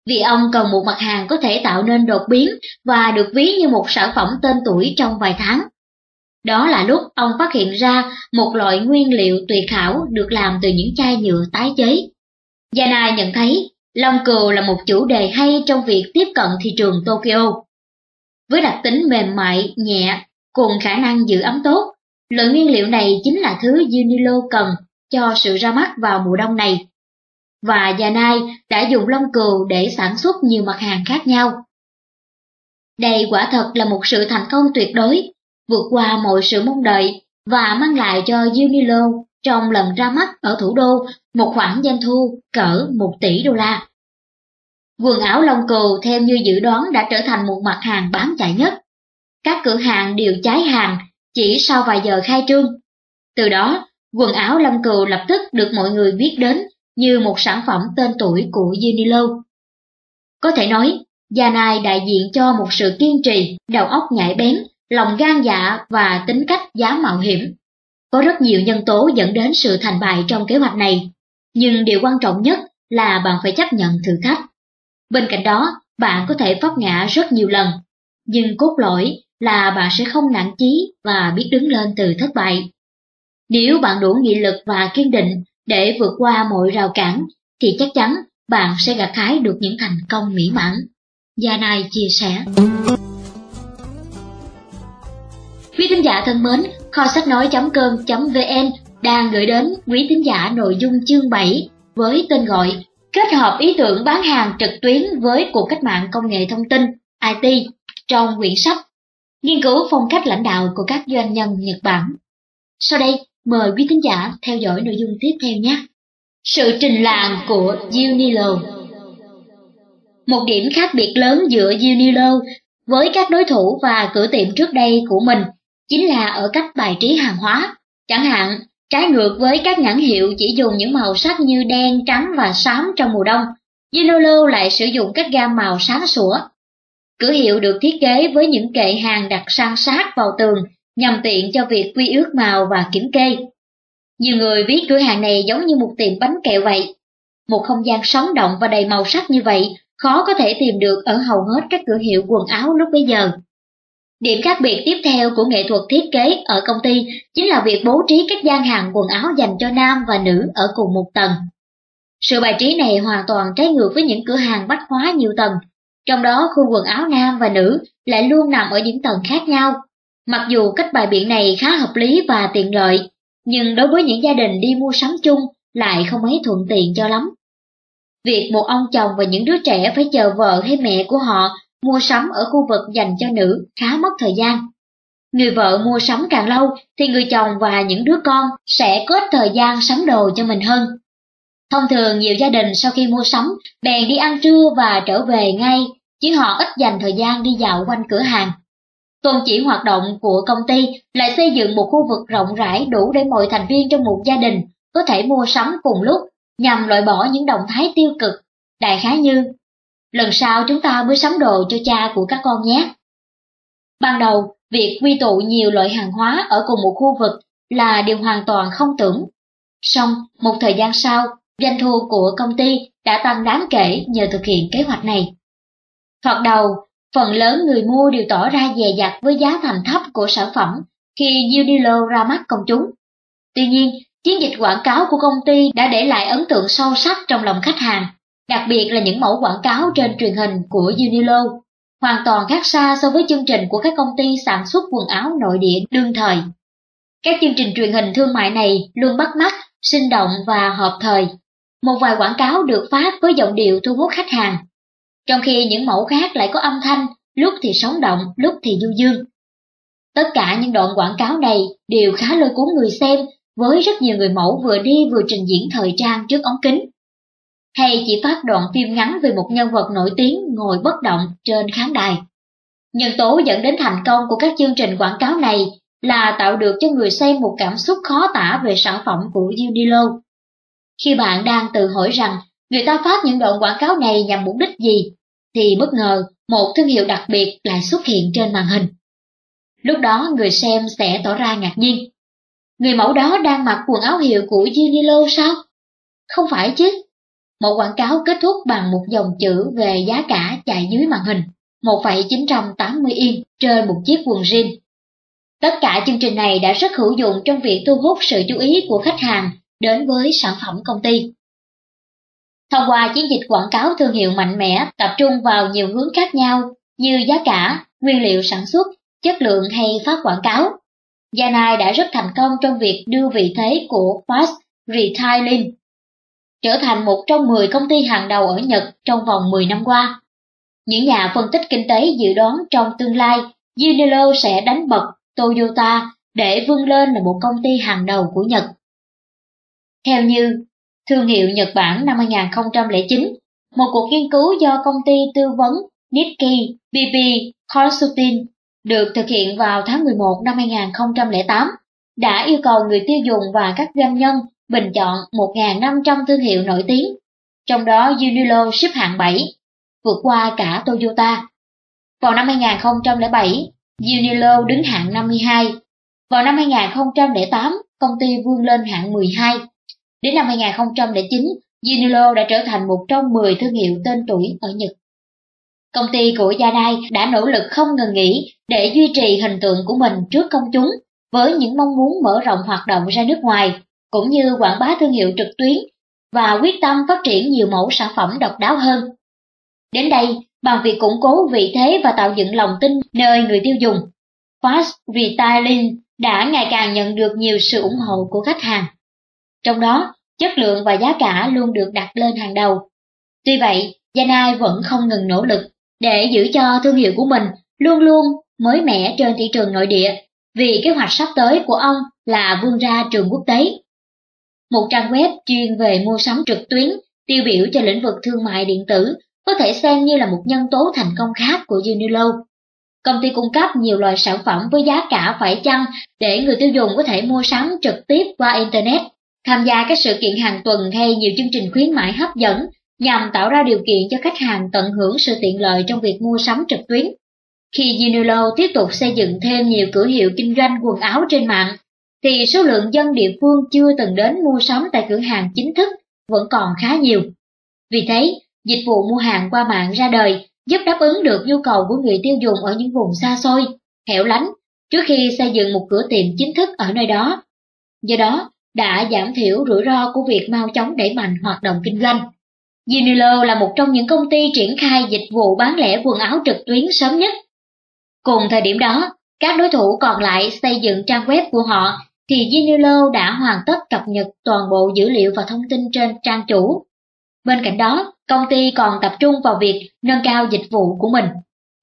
Vì ông cần một mặt hàng có thể tạo nên đột biến và được ví như một sản phẩm tên tuổi trong vài tháng. Đó là lúc ông phát hiện ra một loại nguyên liệu tuyệt khảo được làm từ những chai nhựa tái chế. Yanai nhận thấy Long cừu là một chủ đề hay trong việc tiếp cận thị trường Tokyo. Với đặc tính mềm mại, nhẹ, cùng khả năng giữ ấm tốt, loại nguyên liệu này chính là thứ Unilo cần cho sự ra mắt vào mùa đông này. Và Yanai đã dùng lông cừu để sản xuất nhiều mặt hàng khác nhau. Đây quả thật là một sự thành công tuyệt đối, vượt qua mọi sự mong đợi và mang lại cho Unilo trong lần ra mắt ở thủ đô một khoản doanh thu cỡ 1 tỷ đô la. Quần áo lông cừu theo như dự đoán đã trở thành một mặt hàng bán chạy nhất. Các cửa hàng đều cháy hàng chỉ sau vài giờ khai trương. Từ đó, quần áo lông cừu lập tức được mọi người biết đến như một sản phẩm tên tuổi của Unilever. Có thể nói, gia này đại diện cho một sự kiên trì, đầu óc nhạy bén, lòng gan dạ và tính cách dám mạo hiểm. Có rất nhiều nhân tố dẫn đến sự thành bại trong kế hoạch này, nhưng điều quan trọng nhất là bạn phải chấp nhận thử thách. Bên cạnh đó, bạn có thể vấp ngã rất nhiều lần, nhưng cốt lõi là bạn sẽ không nản chí và biết đứng lên từ thất bại. Nếu bạn đủ nghị lực và kiên định để vượt qua mọi rào cản, thì chắc chắn bạn sẽ gặt hái được những thành công mỹ mãn. Gia Nai chia sẻ. Quý thính giả thân mến, kho sách nói.com.vn đang gửi đến quý thính giả nội dung chương 7 với tên gọi kết hợp ý tưởng bán hàng trực tuyến với cuộc cách mạng công nghệ thông tin IT trong quyển sách Nghiên cứu phong cách lãnh đạo của các doanh nhân Nhật Bản. Sau đây, mời quý thính giả theo dõi nội dung tiếp theo nhé. Sự trình làng của Unilever Một điểm khác biệt lớn giữa Unilever với các đối thủ và cửa tiệm trước đây của mình chính là ở cách bài trí hàng hóa. Chẳng hạn, trái ngược với các nhãn hiệu chỉ dùng những màu sắc như đen, trắng và xám trong mùa đông, Ginolo lại sử dụng các gam màu sáng sủa. Cửa hiệu được thiết kế với những kệ hàng đặt san sát vào tường nhằm tiện cho việc quy ước màu và kiểm kê. Nhiều người ví cửa hàng này giống như một tiệm bánh kẹo vậy. Một không gian sống động và đầy màu sắc như vậy khó có thể tìm được ở hầu hết các cửa hiệu quần áo lúc bấy giờ. Điểm khác biệt tiếp theo của nghệ thuật thiết kế ở công ty chính là việc bố trí các gian hàng quần áo dành cho nam và nữ ở cùng một tầng. Sự bài trí này hoàn toàn trái ngược với những cửa hàng bách hóa nhiều tầng, trong đó khu quần áo nam và nữ lại luôn nằm ở những tầng khác nhau. Mặc dù cách bài biện này khá hợp lý và tiện lợi, nhưng đối với những gia đình đi mua sắm chung lại không mấy thuận tiện cho lắm. Việc một ông chồng và những đứa trẻ phải chờ vợ hay mẹ của họ mua sắm ở khu vực dành cho nữ khá mất thời gian. người vợ mua sắm càng lâu thì người chồng và những đứa con sẽ có ít thời gian sắm đồ cho mình hơn. Thông thường nhiều gia đình sau khi mua sắm bèn đi ăn trưa và trở về ngay, chứ họ ít dành thời gian đi dạo quanh cửa hàng. Tôn chỉ hoạt động của công ty lại xây dựng một khu vực rộng rãi đủ để mọi thành viên trong một gia đình có thể mua sắm cùng lúc nhằm loại bỏ những động thái tiêu cực, đại khái như lần sau chúng ta mới sắm đồ cho cha của các con nhé. Ban đầu, việc quy tụ nhiều loại hàng hóa ở cùng một khu vực là điều hoàn toàn không tưởng. Song, một thời gian sau, doanh thu của công ty đã tăng đáng kể nhờ thực hiện kế hoạch này. Thoạt đầu, phần lớn người mua đều tỏ ra dè dặt với giá thành thấp của sản phẩm khi Unilo ra mắt công chúng. Tuy nhiên, chiến dịch quảng cáo của công ty đã để lại ấn tượng sâu sắc trong lòng khách hàng, đặc biệt là những mẫu quảng cáo trên truyền hình của Unilo, hoàn toàn khác xa so với chương trình của các công ty sản xuất quần áo nội địa đương thời. Các chương trình truyền hình thương mại này luôn bắt mắt, sinh động và hợp thời. Một vài quảng cáo được phát với giọng điệu thu hút khách hàng, trong khi những mẫu khác lại có âm thanh, lúc thì sống động, lúc thì du dương. Tất cả những đoạn quảng cáo này đều khá lôi cuốn người xem với rất nhiều người mẫu vừa đi vừa trình diễn thời trang trước ống kính. Hay chỉ phát đoạn phim ngắn về một nhân vật nổi tiếng ngồi bất động trên khán đài. Nhân tố dẫn đến thành công của các chương trình quảng cáo này là tạo được cho người xem một cảm xúc khó tả về sản phẩm của Unilo. Khi bạn đang tự hỏi rằng người ta phát những đoạn quảng cáo này nhằm mục đích gì, thì bất ngờ một thương hiệu đặc biệt lại xuất hiện trên màn hình. Lúc đó người xem sẽ tỏ ra ngạc nhiên. Người mẫu đó đang mặc quần áo hiệu của Unilo sao? Không phải chứ. Một quảng cáo kết thúc bằng một dòng chữ về giá cả chạy dưới màn hình, 1,980 yên trên một chiếc quần jean. Tất cả chương trình này đã rất hữu dụng trong việc thu hút sự chú ý của khách hàng đến với sản phẩm công ty. Thông qua chiến dịch quảng cáo thương hiệu mạnh mẽ tập trung vào nhiều hướng khác nhau như giá cả, nguyên liệu sản xuất, chất lượng hay phát quảng cáo. Yanai đã rất thành công trong việc đưa vị thế của Fast Retailing trở thành một trong 10 công ty hàng đầu ở Nhật trong vòng 10 năm qua. Những nhà phân tích kinh tế dự đoán trong tương lai, Unilever sẽ đánh bật Toyota để vươn lên là một công ty hàng đầu của Nhật. Theo như thương hiệu Nhật Bản năm 2009, một cuộc nghiên cứu do công ty tư vấn Nikkei BB Consulting được thực hiện vào tháng 11 năm 2008 đã yêu cầu người tiêu dùng và các doanh nhân bình chọn 1.500 thương hiệu nổi tiếng, trong đó Unilo xếp hạng 7, vượt qua cả Toyota. Vào năm 2007, Unilo đứng hạng 52. Vào năm 2008, công ty vươn lên hạng 12. Đến năm 2009, Unilo đã trở thành một trong 10 thương hiệu tên tuổi ở Nhật. Công ty của Yadai đã nỗ lực không ngừng nghỉ để duy trì hình tượng của mình trước công chúng với những mong muốn mở rộng hoạt động ra nước ngoài, cũng như quảng bá thương hiệu trực tuyến và quyết tâm phát triển nhiều mẫu sản phẩm độc đáo hơn. Đến đây, bằng việc củng cố vị thế và tạo dựng lòng tin nơi người tiêu dùng, Fast Retailing đã ngày càng nhận được nhiều sự ủng hộ của khách hàng. Trong đó, chất lượng và giá cả luôn được đặt lên hàng đầu. Tuy vậy, Janai vẫn không ngừng nỗ lực để giữ cho thương hiệu của mình luôn luôn mới mẻ trên thị trường nội địa, vì kế hoạch sắp tới của ông là vươn ra trường quốc tế. Một trang web chuyên về mua sắm trực tuyến, tiêu biểu cho lĩnh vực thương mại điện tử, có thể xem như là một nhân tố thành công khác của Unilo. Công ty cung cấp nhiều loại sản phẩm với giá cả phải chăng để người tiêu dùng có thể mua sắm trực tiếp qua Internet, tham gia các sự kiện hàng tuần hay nhiều chương trình khuyến mãi hấp dẫn nhằm tạo ra điều kiện cho khách hàng tận hưởng sự tiện lợi trong việc mua sắm trực tuyến. Khi Uniqlo tiếp tục xây dựng thêm nhiều cửa hiệu kinh doanh quần áo trên mạng, thì số lượng dân địa phương chưa từng đến mua sắm tại cửa hàng chính thức vẫn còn khá nhiều. Vì thế, dịch vụ mua hàng qua mạng ra đời giúp đáp ứng được nhu cầu của người tiêu dùng ở những vùng xa xôi, hẻo lánh, trước khi xây dựng một cửa tiệm chính thức ở nơi đó. Do đó, đã giảm thiểu rủi ro của việc mau chóng đẩy mạnh hoạt động kinh doanh. Unilever là một trong những công ty triển khai dịch vụ bán lẻ quần áo trực tuyến sớm nhất. Cùng thời điểm đó, các đối thủ còn lại xây dựng trang web của họ thì Unilever đã hoàn tất cập nhật toàn bộ dữ liệu và thông tin trên trang chủ. Bên cạnh đó, công ty còn tập trung vào việc nâng cao dịch vụ của mình,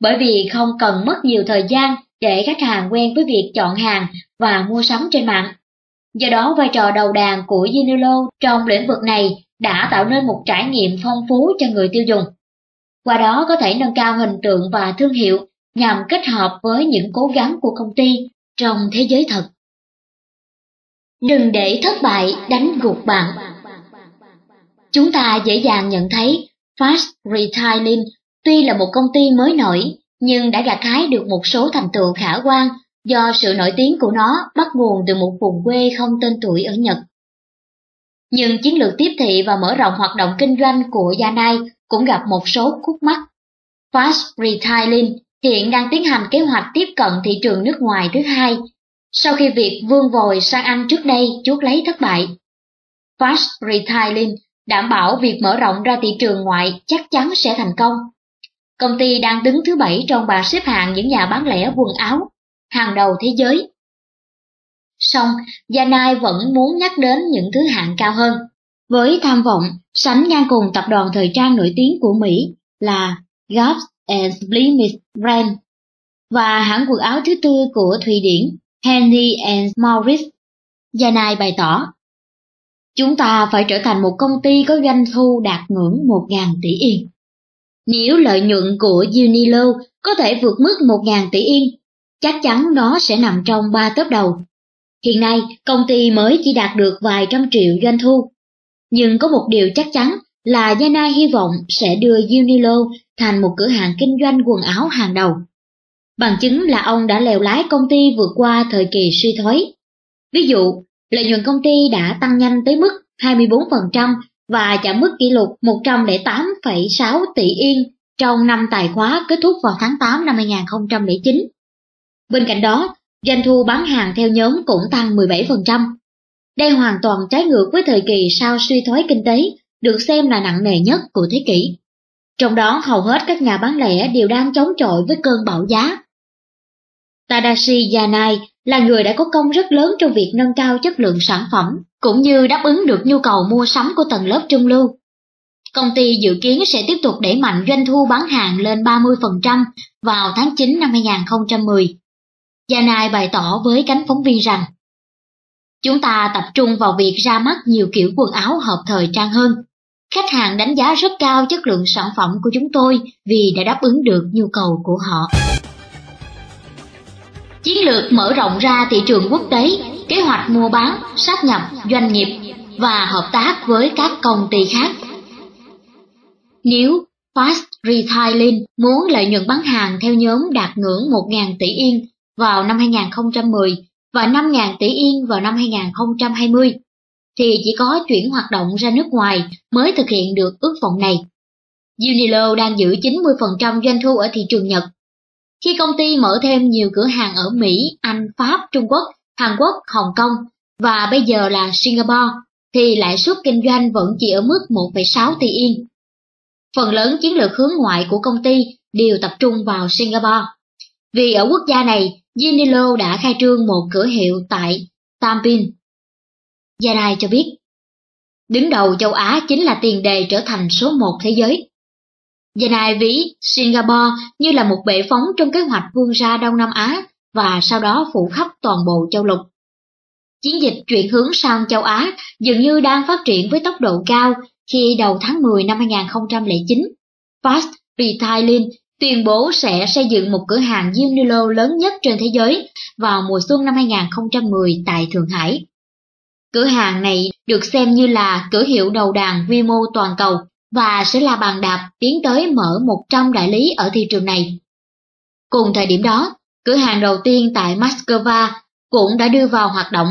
bởi vì không cần mất nhiều thời gian để khách hàng quen với việc chọn hàng và mua sắm trên mạng. Do đó vai trò đầu đàn của Uniqlo trong lĩnh vực này đã tạo nên một trải nghiệm phong phú cho người tiêu dùng. Qua đó có thể nâng cao hình tượng và thương hiệu nhằm kết hợp với những cố gắng của công ty trong thế giới thật. Đừng để thất bại đánh gục bạn. Chúng ta dễ dàng nhận thấy Fast Retailing tuy là một công ty mới nổi nhưng đã gặt hái được một số thành tựu khả quan do sự nổi tiếng của nó bắt nguồn từ một vùng quê không tên tuổi ở Nhật. Nhưng chiến lược tiếp thị và mở rộng hoạt động kinh doanh của Yanai cũng gặp một số khúc mắc. Fast Retailing hiện đang tiến hành kế hoạch tiếp cận thị trường nước ngoài thứ hai, sau khi việc vương vòi sang Anh trước đây chuốt lấy thất bại. Fast Retailing đảm bảo việc mở rộng ra thị trường ngoại chắc chắn sẽ thành công. Công ty đang đứng thứ bảy trong bảng xếp hạng những nhà bán lẻ quần áo hàng đầu thế giới. Song, Nai vẫn muốn nhắc đến những thứ hạng cao hơn, với tham vọng sánh ngang cùng tập đoàn thời trang nổi tiếng của Mỹ là Gap and Smith Brand và hãng quần áo thứ tư của Thụy Điển Henry and Maurice. Janai bày tỏ, chúng ta phải trở thành một công ty có doanh thu đạt ngưỡng 1.000 tỷ yên. Nếu lợi nhuận của Uniqlo có thể vượt mức 1.000 tỷ yên, chắc chắn nó sẽ nằm trong ba tớp đầu. Hiện nay, công ty mới chỉ đạt được vài trăm triệu doanh thu. Nhưng có một điều chắc chắn là Yana hy vọng sẽ đưa Uniqlo thành một cửa hàng kinh doanh quần áo hàng đầu. Bằng chứng là ông đã lèo lái công ty vượt qua thời kỳ suy thoái. Ví dụ, lợi nhuận công ty đã tăng nhanh tới mức 24% và chạm mức kỷ lục 108,6 tỷ yên trong năm tài khóa kết thúc vào tháng 8 năm 2009. Bên cạnh đó, doanh thu bán hàng theo nhóm cũng tăng 17%. Đây hoàn toàn trái ngược với thời kỳ sau suy thoái kinh tế, được xem là nặng nề nhất của thế kỷ. Trong đó hầu hết các nhà bán lẻ đều đang chống chọi với cơn bão giá. Tadashi Yanai là người đã có công rất lớn trong việc nâng cao chất lượng sản phẩm, cũng như đáp ứng được nhu cầu mua sắm của tầng lớp trung lưu. Công ty dự kiến sẽ tiếp tục đẩy mạnh doanh thu bán hàng lên 30% vào tháng 9 năm 2010. Yanai bày tỏ với cánh phóng viên rằng Chúng ta tập trung vào việc ra mắt nhiều kiểu quần áo hợp thời trang hơn. Khách hàng đánh giá rất cao chất lượng sản phẩm của chúng tôi vì đã đáp ứng được nhu cầu của họ. Chiến lược mở rộng ra thị trường quốc tế, kế hoạch mua bán, sát nhập, doanh nghiệp và hợp tác với các công ty khác. Nếu Fast Retailing muốn lợi nhuận bán hàng theo nhóm đạt ngưỡng 1.000 tỷ yên vào năm 2010 và 5.000 tỷ yên vào năm 2020, thì chỉ có chuyển hoạt động ra nước ngoài mới thực hiện được ước vọng này. Uniqlo đang giữ 90% doanh thu ở thị trường Nhật. Khi công ty mở thêm nhiều cửa hàng ở Mỹ, Anh, Pháp, Trung Quốc, Hàn Quốc, Hồng Kông và bây giờ là Singapore, thì lãi suất kinh doanh vẫn chỉ ở mức 1,6 tỷ yên. Phần lớn chiến lược hướng ngoại của công ty đều tập trung vào Singapore. Vì ở quốc gia này, Ginilo đã khai trương một cửa hiệu tại Tampin. Gia cho biết, đứng đầu châu Á chính là tiền đề trở thành số một thế giới. Gia ví Singapore như là một bệ phóng trong kế hoạch vươn ra Đông Nam Á và sau đó phủ khắp toàn bộ châu lục. Chiến dịch chuyển hướng sang châu Á dường như đang phát triển với tốc độ cao khi đầu tháng 10 năm 2009, Fast Retailing tuyên bố sẽ xây dựng một cửa hàng Uniqlo lớn nhất trên thế giới vào mùa xuân năm 2010 tại Thượng Hải. Cửa hàng này được xem như là cửa hiệu đầu đàn quy mô toàn cầu và sẽ là bàn đạp tiến tới mở 100 đại lý ở thị trường này. Cùng thời điểm đó, cửa hàng đầu tiên tại Moscow cũng đã đưa vào hoạt động.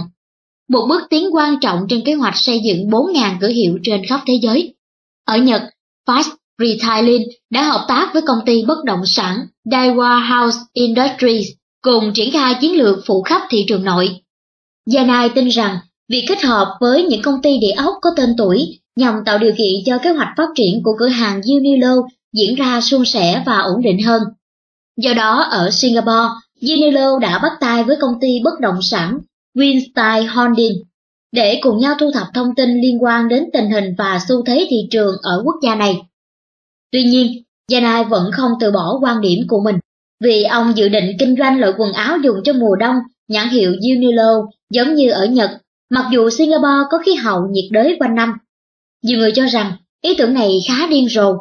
Một bước tiến quan trọng trên kế hoạch xây dựng 4.000 cửa hiệu trên khắp thế giới. Ở Nhật, Fast Retailing đã hợp tác với công ty bất động sản Daiwa House Industries cùng triển khai chiến lược phụ khắp thị trường nội. Gia Nai tin rằng việc kết hợp với những công ty địa ốc có tên tuổi nhằm tạo điều kiện cho kế hoạch phát triển của cửa hàng Uniqlo diễn ra suôn sẻ và ổn định hơn. Do đó, ở Singapore, Uniqlo đã bắt tay với công ty bất động sản Winstyle Holding để cùng nhau thu thập thông tin liên quan đến tình hình và xu thế thị trường ở quốc gia này. Tuy nhiên, Janai vẫn không từ bỏ quan điểm của mình. vì ông dự định kinh doanh loại quần áo dùng cho mùa đông nhãn hiệu Uniqlo giống như ở Nhật, mặc dù Singapore có khí hậu nhiệt đới quanh năm. Nhiều người cho rằng ý tưởng này khá điên rồ,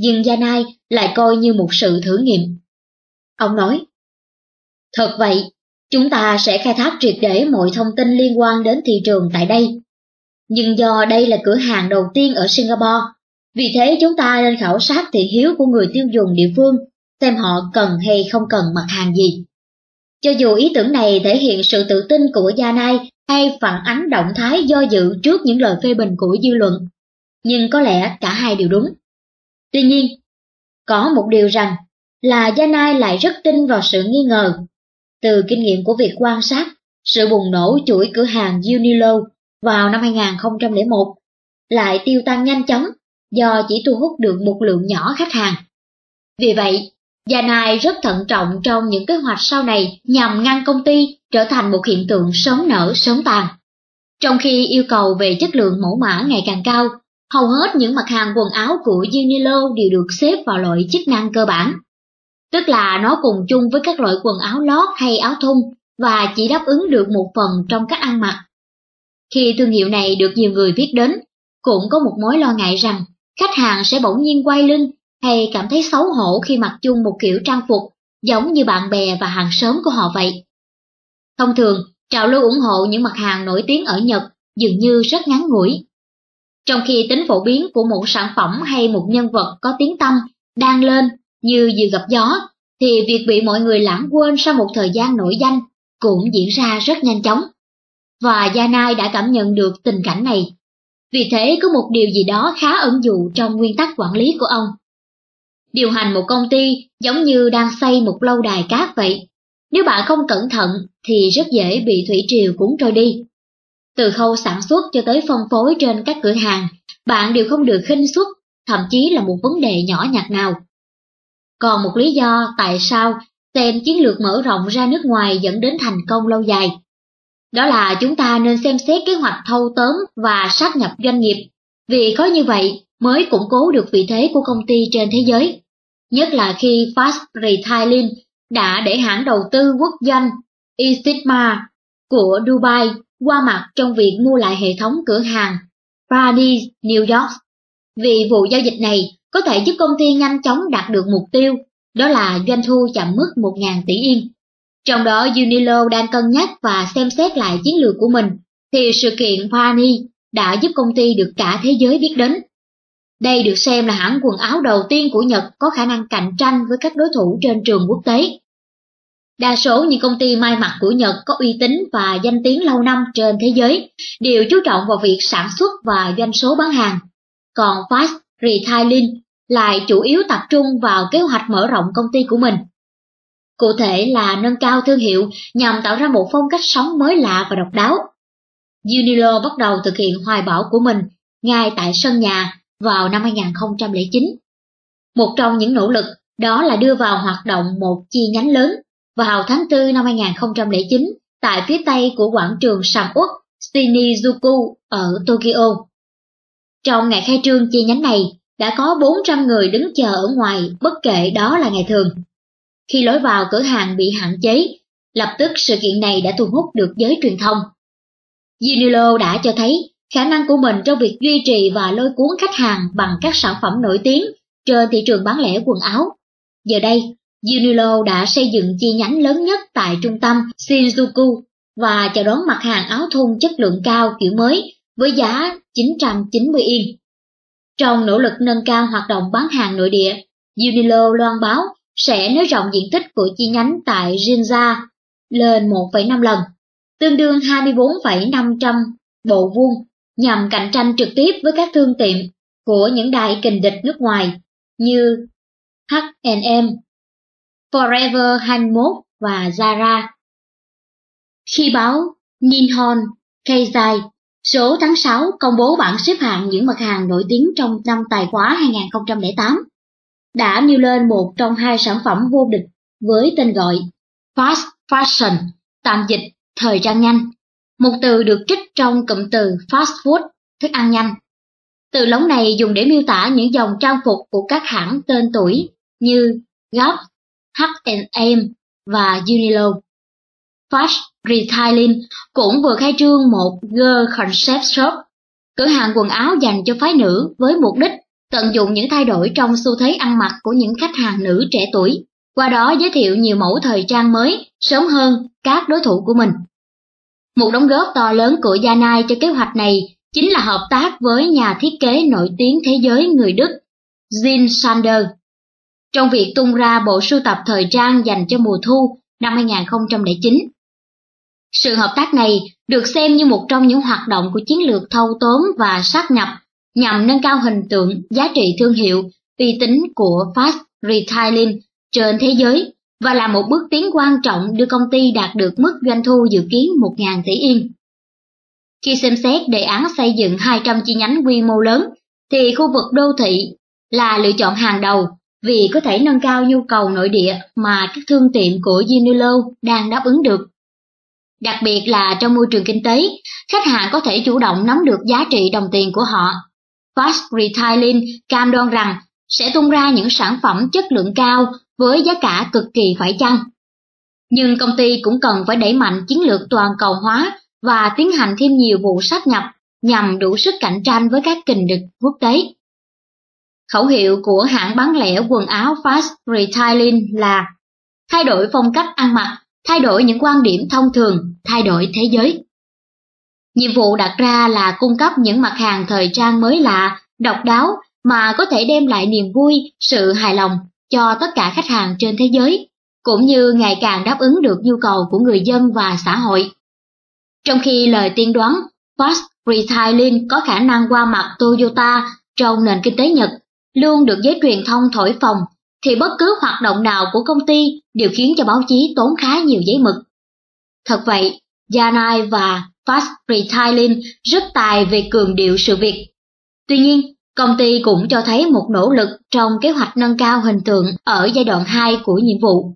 nhưng Yanai lại coi như một sự thử nghiệm. Ông nói, Thật vậy, chúng ta sẽ khai thác triệt để mọi thông tin liên quan đến thị trường tại đây. Nhưng do đây là cửa hàng đầu tiên ở Singapore, vì thế chúng ta nên khảo sát thị hiếu của người tiêu dùng địa phương, xem họ cần hay không cần mặt hàng gì. Cho dù ý tưởng này thể hiện sự tự tin của Gia Nai hay phản ánh động thái do dự trước những lời phê bình của dư luận, nhưng có lẽ cả hai đều đúng. Tuy nhiên, có một điều rằng là Gia Nai lại rất tin vào sự nghi ngờ. Từ kinh nghiệm của việc quan sát sự bùng nổ chuỗi cửa hàng Uniqlo vào năm 2001 lại tiêu tan nhanh chóng do chỉ thu hút được một lượng nhỏ khách hàng. Vì vậy, Yanai rất thận trọng trong những kế hoạch sau này nhằm ngăn công ty trở thành một hiện tượng sớm nở sớm tàn. Trong khi yêu cầu về chất lượng mẫu mã ngày càng cao, hầu hết những mặt hàng quần áo của Uniqlo đều được xếp vào loại chức năng cơ bản. Tức là nó cùng chung với các loại quần áo lót hay áo thun và chỉ đáp ứng được một phần trong cách ăn mặc. Khi thương hiệu này được nhiều người biết đến, cũng có một mối lo ngại rằng khách hàng sẽ bỗng nhiên quay lưng hay cảm thấy xấu hổ khi mặc chung một kiểu trang phục giống như bạn bè và hàng xóm của họ vậy. Thông thường, trào lưu ủng hộ những mặt hàng nổi tiếng ở Nhật dường như rất ngắn ngủi. Trong khi tính phổ biến của một sản phẩm hay một nhân vật có tiếng tâm đang lên như vừa gặp gió, thì việc bị mọi người lãng quên sau một thời gian nổi danh cũng diễn ra rất nhanh chóng. Và Yanai đã cảm nhận được tình cảnh này. Vì thế có một điều gì đó khá ẩn dụ trong nguyên tắc quản lý của ông. Điều hành một công ty giống như đang xây một lâu đài cát vậy. Nếu bạn không cẩn thận thì rất dễ bị thủy triều cuốn trôi đi. Từ khâu sản xuất cho tới phân phối trên các cửa hàng, bạn đều không được khinh suất, thậm chí là một vấn đề nhỏ nhặt nào. Còn một lý do tại sao xem chiến lược mở rộng ra nước ngoài dẫn đến thành công lâu dài. Đó là chúng ta nên xem xét kế hoạch thâu tóm và sát nhập doanh nghiệp, vì có như vậy mới củng cố được vị thế của công ty trên thế giới. Nhất là khi Fast Retailing đã để hãng đầu tư quốc doanh Istigma của Dubai qua mặt trong việc mua lại hệ thống cửa hàng Paradise New York. Vì vụ giao dịch này có thể giúp công ty nhanh chóng đạt được mục tiêu, đó là doanh thu chạm mức 1.000 tỷ yên. Trong đó Unilo đang cân nhắc và xem xét lại chiến lược của mình, thì sự kiện Pani đã giúp công ty được cả thế giới biết đến. Đây được xem là hãng quần áo đầu tiên của Nhật có khả năng cạnh tranh với các đối thủ trên trường quốc tế. Đa số những công ty may mặc của Nhật có uy tín và danh tiếng lâu năm trên thế giới đều chú trọng vào việc sản xuất và doanh số bán hàng. Còn Fast Retailing lại chủ yếu tập trung vào kế hoạch mở rộng công ty của mình. Cụ thể là nâng cao thương hiệu nhằm tạo ra một phong cách sống mới lạ và độc đáo. Unilo bắt đầu thực hiện hoài bão của mình ngay tại sân nhà vào năm 2009. Một trong những nỗ lực đó là đưa vào hoạt động một chi nhánh lớn vào tháng 4 năm 2009 tại phía tây của quảng trường sầm uất Shinjuku ở Tokyo. Trong ngày khai trương chi nhánh này, đã có 400 người đứng chờ ở ngoài bất kể đó là ngày thường. Khi lối vào cửa hàng bị hạn chế, lập tức sự kiện này đã thu hút được giới truyền thông. Unilo đã cho thấy khả năng của mình trong việc duy trì và lôi cuốn khách hàng bằng các sản phẩm nổi tiếng trên thị trường bán lẻ quần áo. Giờ đây, Unilo đã xây dựng chi nhánh lớn nhất tại trung tâm Shinjuku và chào đón mặt hàng áo thun chất lượng cao kiểu mới với giá 990 yên. Trong nỗ lực nâng cao hoạt động bán hàng nội địa, Unilo loan báo sẽ nới rộng diện tích của chi nhánh tại Ginza lên 1,5 lần, tương đương 24,500 bộ vuông, nhằm cạnh tranh trực tiếp với các thương tiệm của những đại kình địch nước ngoài như H&M, Forever 21 và Zara. Khi báo Ninhon Keizai Số tháng 6 công bố bảng xếp hạng những mặt hàng nổi tiếng trong năm tài khóa 2008, đã nêu lên một trong hai sản phẩm vô địch với tên gọi Fast Fashion, tạm dịch thời trang nhanh, một từ được trích trong cụm từ fast food, thức ăn nhanh. Từ lóng này dùng để miêu tả những dòng trang phục của các hãng tên tuổi như Gap, H&M và Uniqlo. Fast Retailing cũng vừa khai trương một Girl Concept Shop, cửa hàng quần áo dành cho phái nữ với mục đích tận dụng những thay đổi trong xu thế ăn mặc của những khách hàng nữ trẻ tuổi, qua đó giới thiệu nhiều mẫu thời trang mới sớm hơn các đối thủ của mình. Một đóng góp to lớn của Janai cho kế hoạch này chính là hợp tác với nhà thiết kế nổi tiếng thế giới người Đức Jean Sander trong việc tung ra bộ sưu tập thời trang dành cho mùa thu năm 2009. Sự hợp tác này được xem như một trong những hoạt động của chiến lược thâu tóm và sát nhập nhằm nâng cao hình tượng, giá trị thương hiệu, uy tín của Fast Retailing trên thế giới và là một bước tiến quan trọng đưa công ty đạt được mức doanh thu dự kiến 1.000 tỷ yên. Khi xem xét đề án xây dựng 200 chi nhánh quy mô lớn, thì khu vực đô thị là lựa chọn hàng đầu vì có thể nâng cao nhu cầu nội địa mà các thương tiệm của Uniqlo đang đáp ứng được. Đặc biệt là trong môi trường kinh tế, khách hàng có thể chủ động nắm được giá trị đồng tiền của họ. Fast Retailing cam đoan rằng sẽ tung ra những sản phẩm chất lượng cao với giá cả cực kỳ phải chăng. Nhưng công ty cũng cần phải đẩy mạnh chiến lược toàn cầu hóa và tiến hành thêm nhiều vụ sát nhập nhằm đủ sức cạnh tranh với các kình địch quốc tế. Khẩu hiệu của hãng bán lẻ quần áo Fast Retailing là thay đổi phong cách ăn mặc, thay đổi những quan điểm thông thường, thay đổi thế giới. Nhiệm vụ đặt ra là cung cấp những mặt hàng thời trang mới lạ, độc đáo mà có thể đem lại niềm vui, sự hài lòng cho tất cả khách hàng trên thế giới, cũng như ngày càng đáp ứng được nhu cầu của người dân và xã hội. Trong khi lời tiên đoán Fast Retailing có khả năng qua mặt Toyota trong nền kinh tế Nhật luôn được giới truyền thông thổi phồng, thì bất cứ hoạt động nào của công ty đều khiến cho báo chí tốn khá nhiều giấy mực. Thật vậy, Yanai và Fast Retailing rất tài về cường điệu sự việc. Tuy nhiên, công ty cũng cho thấy một nỗ lực trong kế hoạch nâng cao hình tượng ở giai đoạn 2 của nhiệm vụ.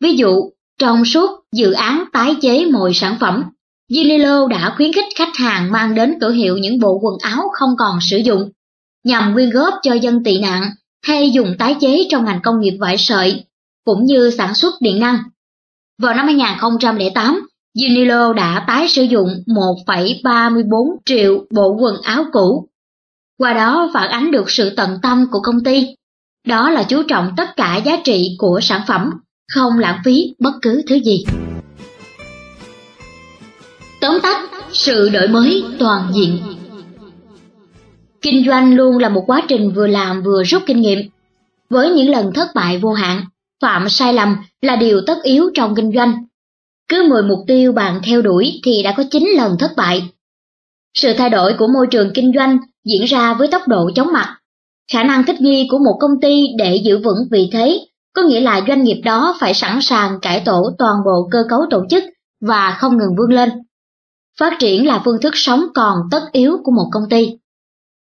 Ví dụ, trong suốt dự án tái chế mọi sản phẩm, Uniqlo đã khuyến khích khách hàng mang đến cửa hiệu những bộ quần áo không còn sử dụng, nhằm quyên góp cho dân tị nạn hay dùng tái chế trong ngành công nghiệp vải sợi, cũng như sản xuất điện năng. Vào năm 2008, Uniqlo đã tái sử dụng 1,34 triệu bộ quần áo cũ. Qua đó phản ánh được sự tận tâm của công ty. Đó là chú trọng tất cả giá trị của sản phẩm, không lãng phí bất cứ thứ gì. Tóm tắt, sự đổi mới toàn diện. Kinh doanh luôn là một quá trình vừa làm vừa rút kinh nghiệm. Với những lần thất bại vô hạn, phạm sai lầm là điều tất yếu trong kinh doanh. Cứ 10 mục tiêu bạn theo đuổi thì đã có 9 lần thất bại. Sự thay đổi của môi trường kinh doanh diễn ra với tốc độ chóng mặt. Khả năng thích nghi của một công ty để giữ vững vị thế có nghĩa là doanh nghiệp đó phải sẵn sàng cải tổ toàn bộ cơ cấu tổ chức và không ngừng vươn lên. Phát triển là phương thức sống còn tất yếu của một công ty.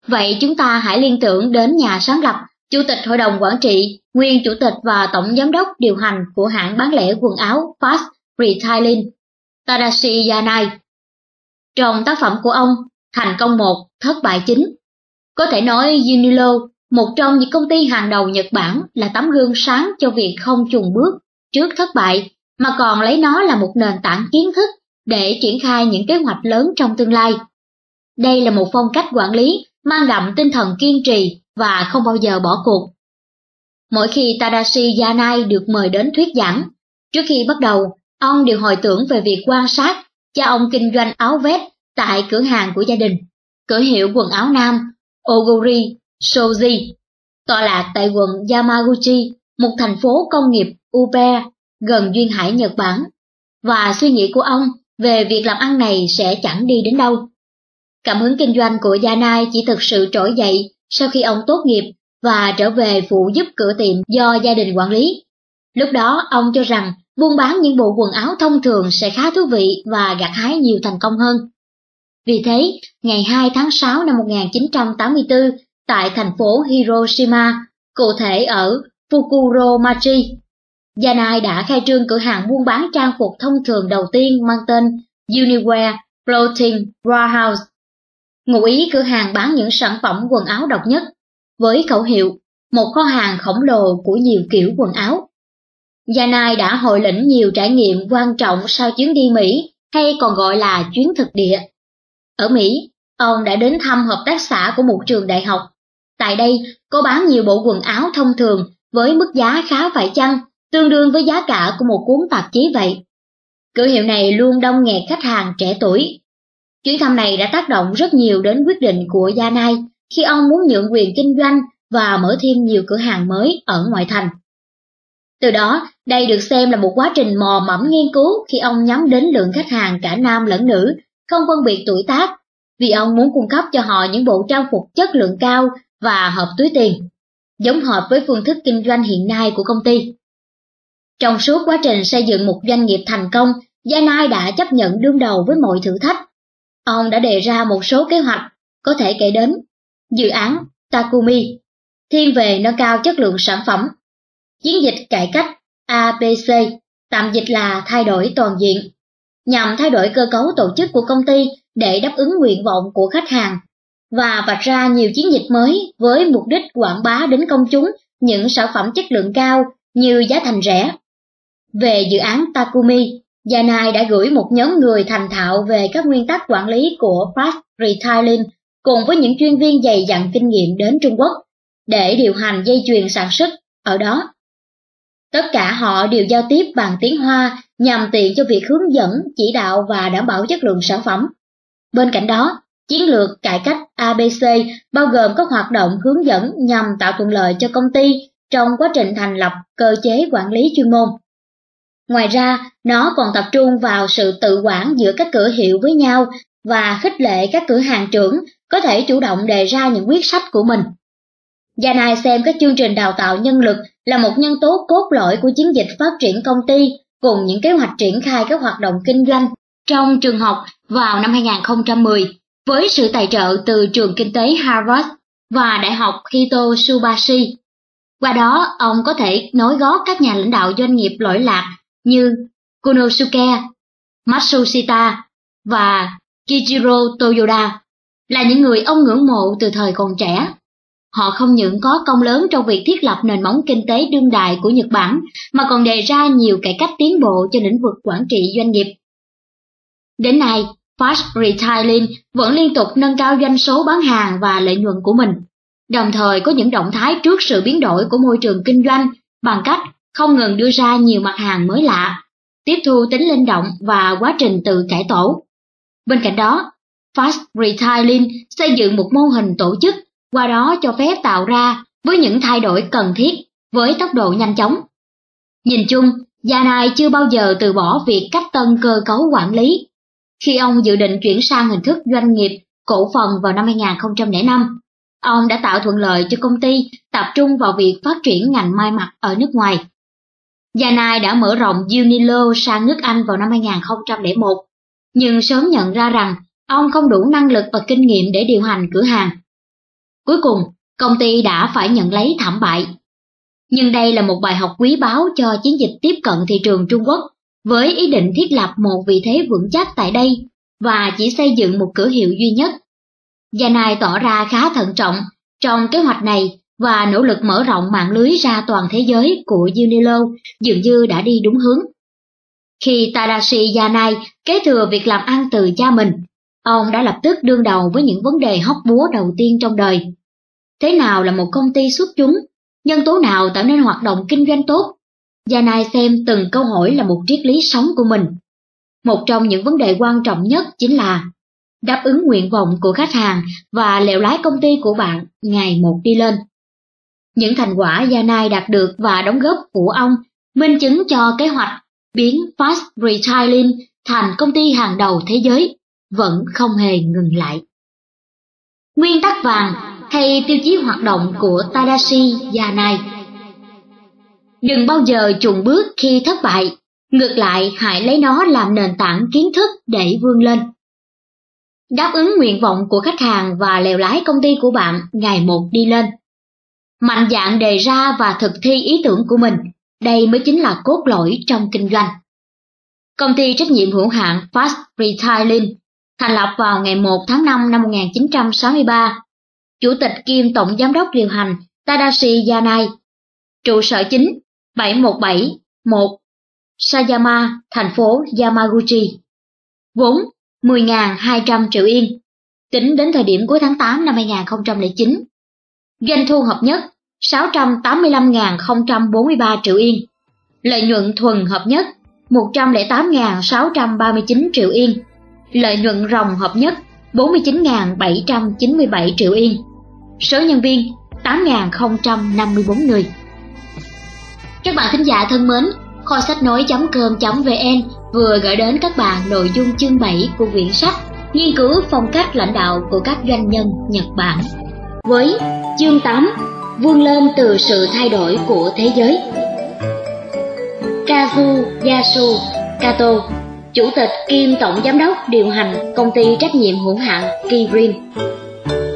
Vậy chúng ta hãy liên tưởng đến nhà sáng lập, chủ tịch hội đồng quản trị, nguyên chủ tịch và tổng giám đốc điều hành của hãng bán lẻ quần áo Fast Retailing, Tadashi Yanai. Trong tác phẩm của ông, Thành công một, thất bại chính. Có thể nói Uniqlo, một trong những công ty hàng đầu Nhật Bản là tấm gương sáng cho việc không chùn bước trước thất bại, mà còn lấy nó là một nền tảng kiến thức để triển khai những kế hoạch lớn trong tương lai. Đây là một phong cách quản lý mang đậm tinh thần kiên trì và không bao giờ bỏ cuộc. Mỗi khi Tadashi Yanai được mời đến thuyết giảng, trước khi bắt đầu, ông đều hồi tưởng về việc quan sát cha ông kinh doanh áo vest tại cửa hàng của gia đình, cửa hiệu quần áo nam Oguri Shoji, tọa lạc tại quận Yamaguchi, một thành phố công nghiệp Ube gần duyên hải Nhật Bản, và suy nghĩ của ông về việc làm ăn này sẽ chẳng đi đến đâu. Cảm hứng kinh doanh của Yanai chỉ thực sự trỗi dậy sau khi ông tốt nghiệp và trở về phụ giúp cửa tiệm do gia đình quản lý. Lúc đó ông cho rằng buôn bán những bộ quần áo thông thường sẽ khá thú vị và gặt hái nhiều thành công hơn. Vì thế, ngày 2 tháng 6 năm 1984, tại thành phố Hiroshima, cụ thể ở Fukuromachi, Yanai đã khai trương cửa hàng buôn bán trang phục thông thường đầu tiên mang tên Uniwear Clothing Warehouse ngụ ý cửa hàng bán những sản phẩm quần áo độc nhất, với khẩu hiệu một kho hàng khổng lồ của nhiều kiểu quần áo. Yanai đã hội lĩnh nhiều trải nghiệm quan trọng sau chuyến đi Mỹ hay còn gọi là chuyến thực địa. Ở Mỹ, ông đã đến thăm hợp tác xã của một trường đại học. Tại đây, có bán nhiều bộ quần áo thông thường với mức giá khá phải chăng, tương đương với giá cả của một cuốn tạp chí vậy. Cửa hiệu này luôn đông nghẹt khách hàng trẻ tuổi. Chuyến thăm này đã tác động rất nhiều đến quyết định của Gia Nai khi ông muốn nhượng quyền kinh doanh và mở thêm nhiều cửa hàng mới ở ngoại thành. Từ đó, đây được xem là một quá trình mò mẫm nghiên cứu khi ông nhắm đến lượng khách hàng cả nam lẫn nữ, không phân biệt tuổi tác, vì ông muốn cung cấp cho họ những bộ trang phục chất lượng cao và hợp túi tiền, giống hợp với phương thức kinh doanh hiện nay của công ty. Trong suốt quá trình xây dựng một doanh nghiệp thành công, gia nai đã chấp nhận đương đầu với mọi thử thách. Ông đã đề ra một số kế hoạch, có thể kể đến dự án Takumi, thiên về nâng cao chất lượng sản phẩm, chiến dịch cải cách ABC tạm dịch là thay đổi toàn diện, nhằm thay đổi cơ cấu tổ chức của công ty để đáp ứng nguyện vọng của khách hàng và vạch ra nhiều chiến dịch mới với mục đích quảng bá đến công chúng những sản phẩm chất lượng cao như giá thành rẻ. Về dự án Takumi, Yanai đã gửi một nhóm người thành thạo về các nguyên tắc quản lý của Fast Retailing cùng với những chuyên viên dày dặn kinh nghiệm đến Trung Quốc để điều hành dây chuyền sản xuất ở đó. Tất cả họ đều giao tiếp bằng tiếng Hoa nhằm tiện cho việc hướng dẫn, chỉ đạo và đảm bảo chất lượng sản phẩm. Bên cạnh đó, chiến lược cải cách ABC bao gồm các hoạt động hướng dẫn nhằm tạo thuận lợi cho công ty trong quá trình thành lập cơ chế quản lý chuyên môn. Ngoài ra, nó còn tập trung vào sự tự quản giữa các cửa hiệu với nhau và khích lệ các cửa hàng trưởng có thể chủ động đề ra những quyết sách của mình. Janai xem các chương trình đào tạo nhân lực là một nhân tố cốt lõi của chiến dịch phát triển công ty cùng những kế hoạch triển khai các hoạt động kinh doanh trong trường học vào năm 2010 với sự tài trợ từ trường kinh tế Harvard và Đại học Hitotsubashi. Qua đó, ông có thể nối gót các nhà lãnh đạo doanh nghiệp lỗi lạc như Kunosuke, Matsushita và Kijiro Toyoda là những người ông ngưỡng mộ từ thời còn trẻ. Họ không những có công lớn trong việc thiết lập nền móng kinh tế đương đại của Nhật Bản, mà còn đề ra nhiều cải cách tiến bộ cho lĩnh vực quản trị doanh nghiệp. Đến nay, Fast Retailing vẫn liên tục nâng cao doanh số bán hàng và lợi nhuận của mình, đồng thời có những động thái trước sự biến đổi của môi trường kinh doanh bằng cách không ngừng đưa ra nhiều mặt hàng mới lạ, tiếp thu tính linh động và quá trình tự cải tổ. Bên cạnh đó, Fast Retailing xây dựng một mô hình tổ chức, qua đó cho phép tạo ra với những thay đổi cần thiết với tốc độ nhanh chóng. Nhìn chung, gia này chưa bao giờ từ bỏ việc cách tân cơ cấu quản lý. Khi ông dự định chuyển sang hình thức doanh nghiệp cổ phần vào năm 2005, ông đã tạo thuận lợi cho công ty tập trung vào việc phát triển ngành may mặc ở nước ngoài. Gia Yanai đã mở rộng Unilo sang nước Anh vào năm 2001, nhưng sớm nhận ra rằng ông không đủ năng lực và kinh nghiệm để điều hành cửa hàng. Cuối cùng, công ty đã phải nhận lấy thảm bại. Nhưng đây là một bài học quý báu cho chiến dịch tiếp cận thị trường Trung Quốc, với ý định thiết lập một vị thế vững chắc tại đây và chỉ xây dựng một cửa hiệu duy nhất. Yanai tỏ ra khá thận trọng trong kế hoạch này và nỗ lực mở rộng mạng lưới ra toàn thế giới của Unilo dường như đã đi đúng hướng. Khi Tadashi Yanai kế thừa việc làm ăn từ cha mình, ông đã lập tức đương đầu với những vấn đề hóc búa đầu tiên trong đời. Thế nào là một công ty xuất chúng? Nhân tố nào tạo nên hoạt động kinh doanh tốt? Gia Nai xem từng câu hỏi là một triết lý sống của mình. Một trong những vấn đề quan trọng nhất chính là đáp ứng nguyện vọng của khách hàng và lèo lái công ty của bạn ngày một đi lên. Những thành quả Gia Nai đạt được và đóng góp của ông minh chứng cho kế hoạch biến Fast Retailing thành công ty hàng đầu thế giới vẫn không hề ngừng lại. Nguyên tắc vàng hay tiêu chí hoạt động của Tadashi Yanai Đừng bao giờ chùn bước khi thất bại, ngược lại hãy lấy nó làm nền tảng kiến thức để vươn lên. Đáp ứng nguyện vọng của khách hàng và lèo lái công ty của bạn ngày một đi lên. Mạnh dạn đề ra và thực thi ý tưởng của mình, đây mới chính là cốt lõi trong kinh doanh. Công ty trách nhiệm hữu hạn Fast Retailing thành lập vào ngày 1 tháng 5 năm 1963. Chủ tịch kiêm tổng giám đốc điều hành Tadashi Yanai. Trụ sở chính 717 1. Sayama, thành phố Yamaguchi. Vốn 10.200 triệu yên, tính đến thời điểm cuối tháng 8 năm 2009. Doanh thu hợp nhất 685.043 triệu yên. Lợi nhuận thuần hợp nhất 108.639 triệu yên. Lợi nhuận ròng hợp nhất 49.797 triệu yên. Số nhân viên 8.054 người. Các bạn thính giả thân mến, kho sách nói.com.vn vừa gửi đến các bạn nội dung chương 7 của quyển sách Nghiên cứu phong cách lãnh đạo của các doanh nhân Nhật Bản. Với chương 8 vươn lên từ sự thay đổi của thế giới. Kazu Yasu Kato, chủ tịch kiêm tổng giám đốc điều hành công ty trách nhiệm hữu hạn Kirin.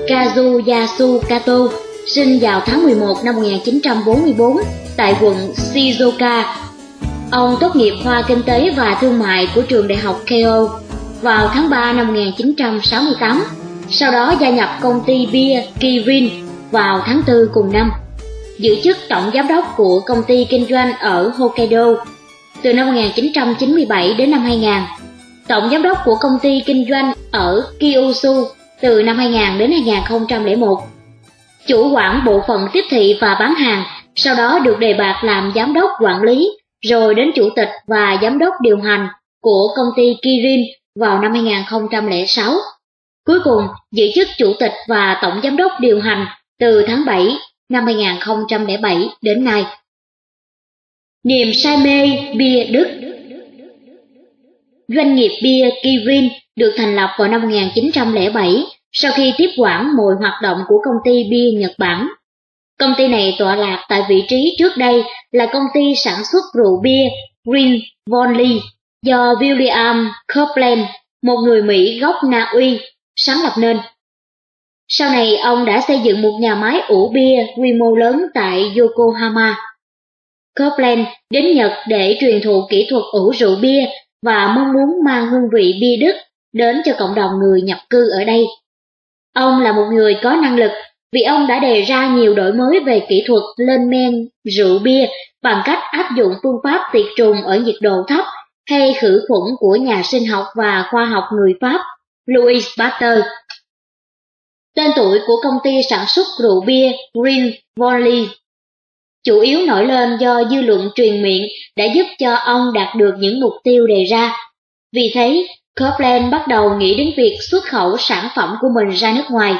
Kazu Yasu Kato sinh vào tháng 11 năm 1944 tại quận Shizuoka. Ông tốt nghiệp khoa kinh tế và thương mại của trường đại học Keio vào tháng 3 năm 1968, sau đó gia nhập công ty bia Kirin vào tháng 4 cùng năm. Giữ chức tổng giám đốc của công ty kinh doanh ở Hokkaido từ năm 1997 đến năm 2000. Tổng giám đốc của công ty kinh doanh ở Kyushu từ năm 2000 đến 2001. Chủ quản bộ phận tiếp thị và bán hàng, sau đó được đề bạt làm giám đốc quản lý, rồi đến chủ tịch và giám đốc điều hành của công ty Kirin vào năm 2006. Cuối cùng, giữ chức chủ tịch và tổng giám đốc điều hành từ tháng 7 năm 2007 đến nay. Niềm say mê bia Đức Doanh nghiệp bia Kirin được thành lập vào năm 1907 sau khi tiếp quản mọi hoạt động của công ty bia Nhật Bản. Công ty này tọa lạc tại vị trí trước đây là công ty sản xuất rượu bia Green Von Lee do William Copeland, một người Mỹ gốc Na Uy, sáng lập nên. Sau này ông đã xây dựng một nhà máy ủ bia quy mô lớn tại Yokohama. Copeland đến Nhật để truyền thụ kỹ thuật ủ rượu bia và mong muốn mang hương vị bia Đức đến cho cộng đồng người nhập cư ở đây. Ông là một người có năng lực vì ông đã đề ra nhiều đổi mới về kỹ thuật lên men rượu bia bằng cách áp dụng phương pháp tiệt trùng ở nhiệt độ thấp hay khử khuẩn của nhà sinh học và khoa học người Pháp, Louis Pasteur. Tên tuổi của công ty sản xuất rượu bia Green Valley chủ yếu nổi lên do dư luận truyền miệng đã giúp cho ông đạt được những mục tiêu đề ra. Vì thế, Copeland bắt đầu nghĩ đến việc xuất khẩu sản phẩm của mình ra nước ngoài,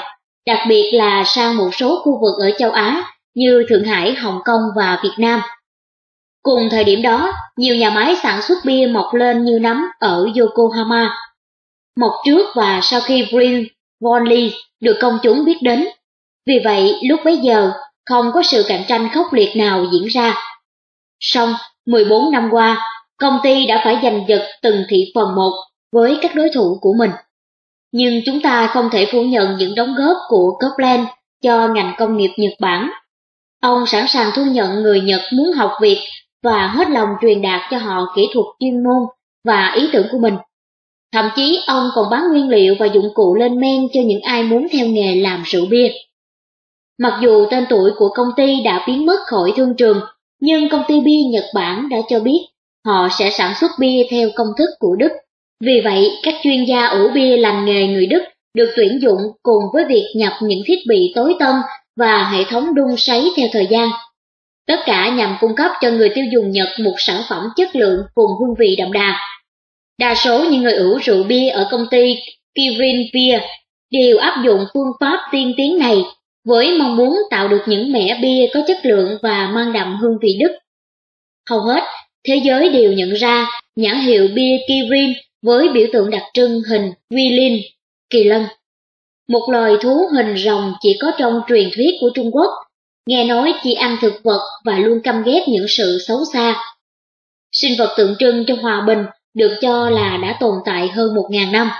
đặc biệt là sang một số khu vực ở châu Á như Thượng Hải, Hồng Kông và Việt Nam. Cùng thời điểm đó, nhiều nhà máy sản xuất bia mọc lên như nấm ở Yokohama. Mọc trước và sau khi Green Von Lee được công chúng biết đến. Vì vậy, lúc bấy giờ, không có sự cạnh tranh khốc liệt nào diễn ra. Song, 14 năm qua, công ty đã phải giành giật từng thị phần một với các đối thủ của mình. Nhưng chúng ta không thể phủ nhận những đóng góp của Copeland cho ngành công nghiệp Nhật Bản. Ông sẵn sàng thu nhận người Nhật muốn học việc và hết lòng truyền đạt cho họ kỹ thuật chuyên môn và ý tưởng của mình. Thậm chí ông còn bán nguyên liệu và dụng cụ lên men cho những ai muốn theo nghề làm rượu bia. Mặc dù tên tuổi của công ty đã biến mất khỏi thương trường, nhưng công ty bia Nhật Bản đã cho biết họ sẽ sản xuất bia theo công thức của Đức. Vì vậy, các chuyên gia ủ bia lành nghề người Đức được tuyển dụng cùng với việc nhập những thiết bị tối tân và hệ thống đun sấy theo thời gian. Tất cả nhằm cung cấp cho người tiêu dùng Nhật một sản phẩm chất lượng cùng hương vị đậm đà. Đa số những người ủ rượu bia ở công ty Kirin Beer đều áp dụng phương pháp tiên tiến này với mong muốn tạo được những mẻ bia có chất lượng và mang đậm hương vị Đức. Hầu hết, thế giới đều nhận ra nhãn hiệu bia Kirin với biểu tượng đặc trưng hình Wilin, kỳ lân. Một loài thú hình rồng chỉ có trong truyền thuyết của Trung Quốc, nghe nói chỉ ăn thực vật và luôn căm ghét những sự xấu xa. Sinh vật tượng trưng cho hòa bình được cho là đã tồn tại hơn 1.000 năm.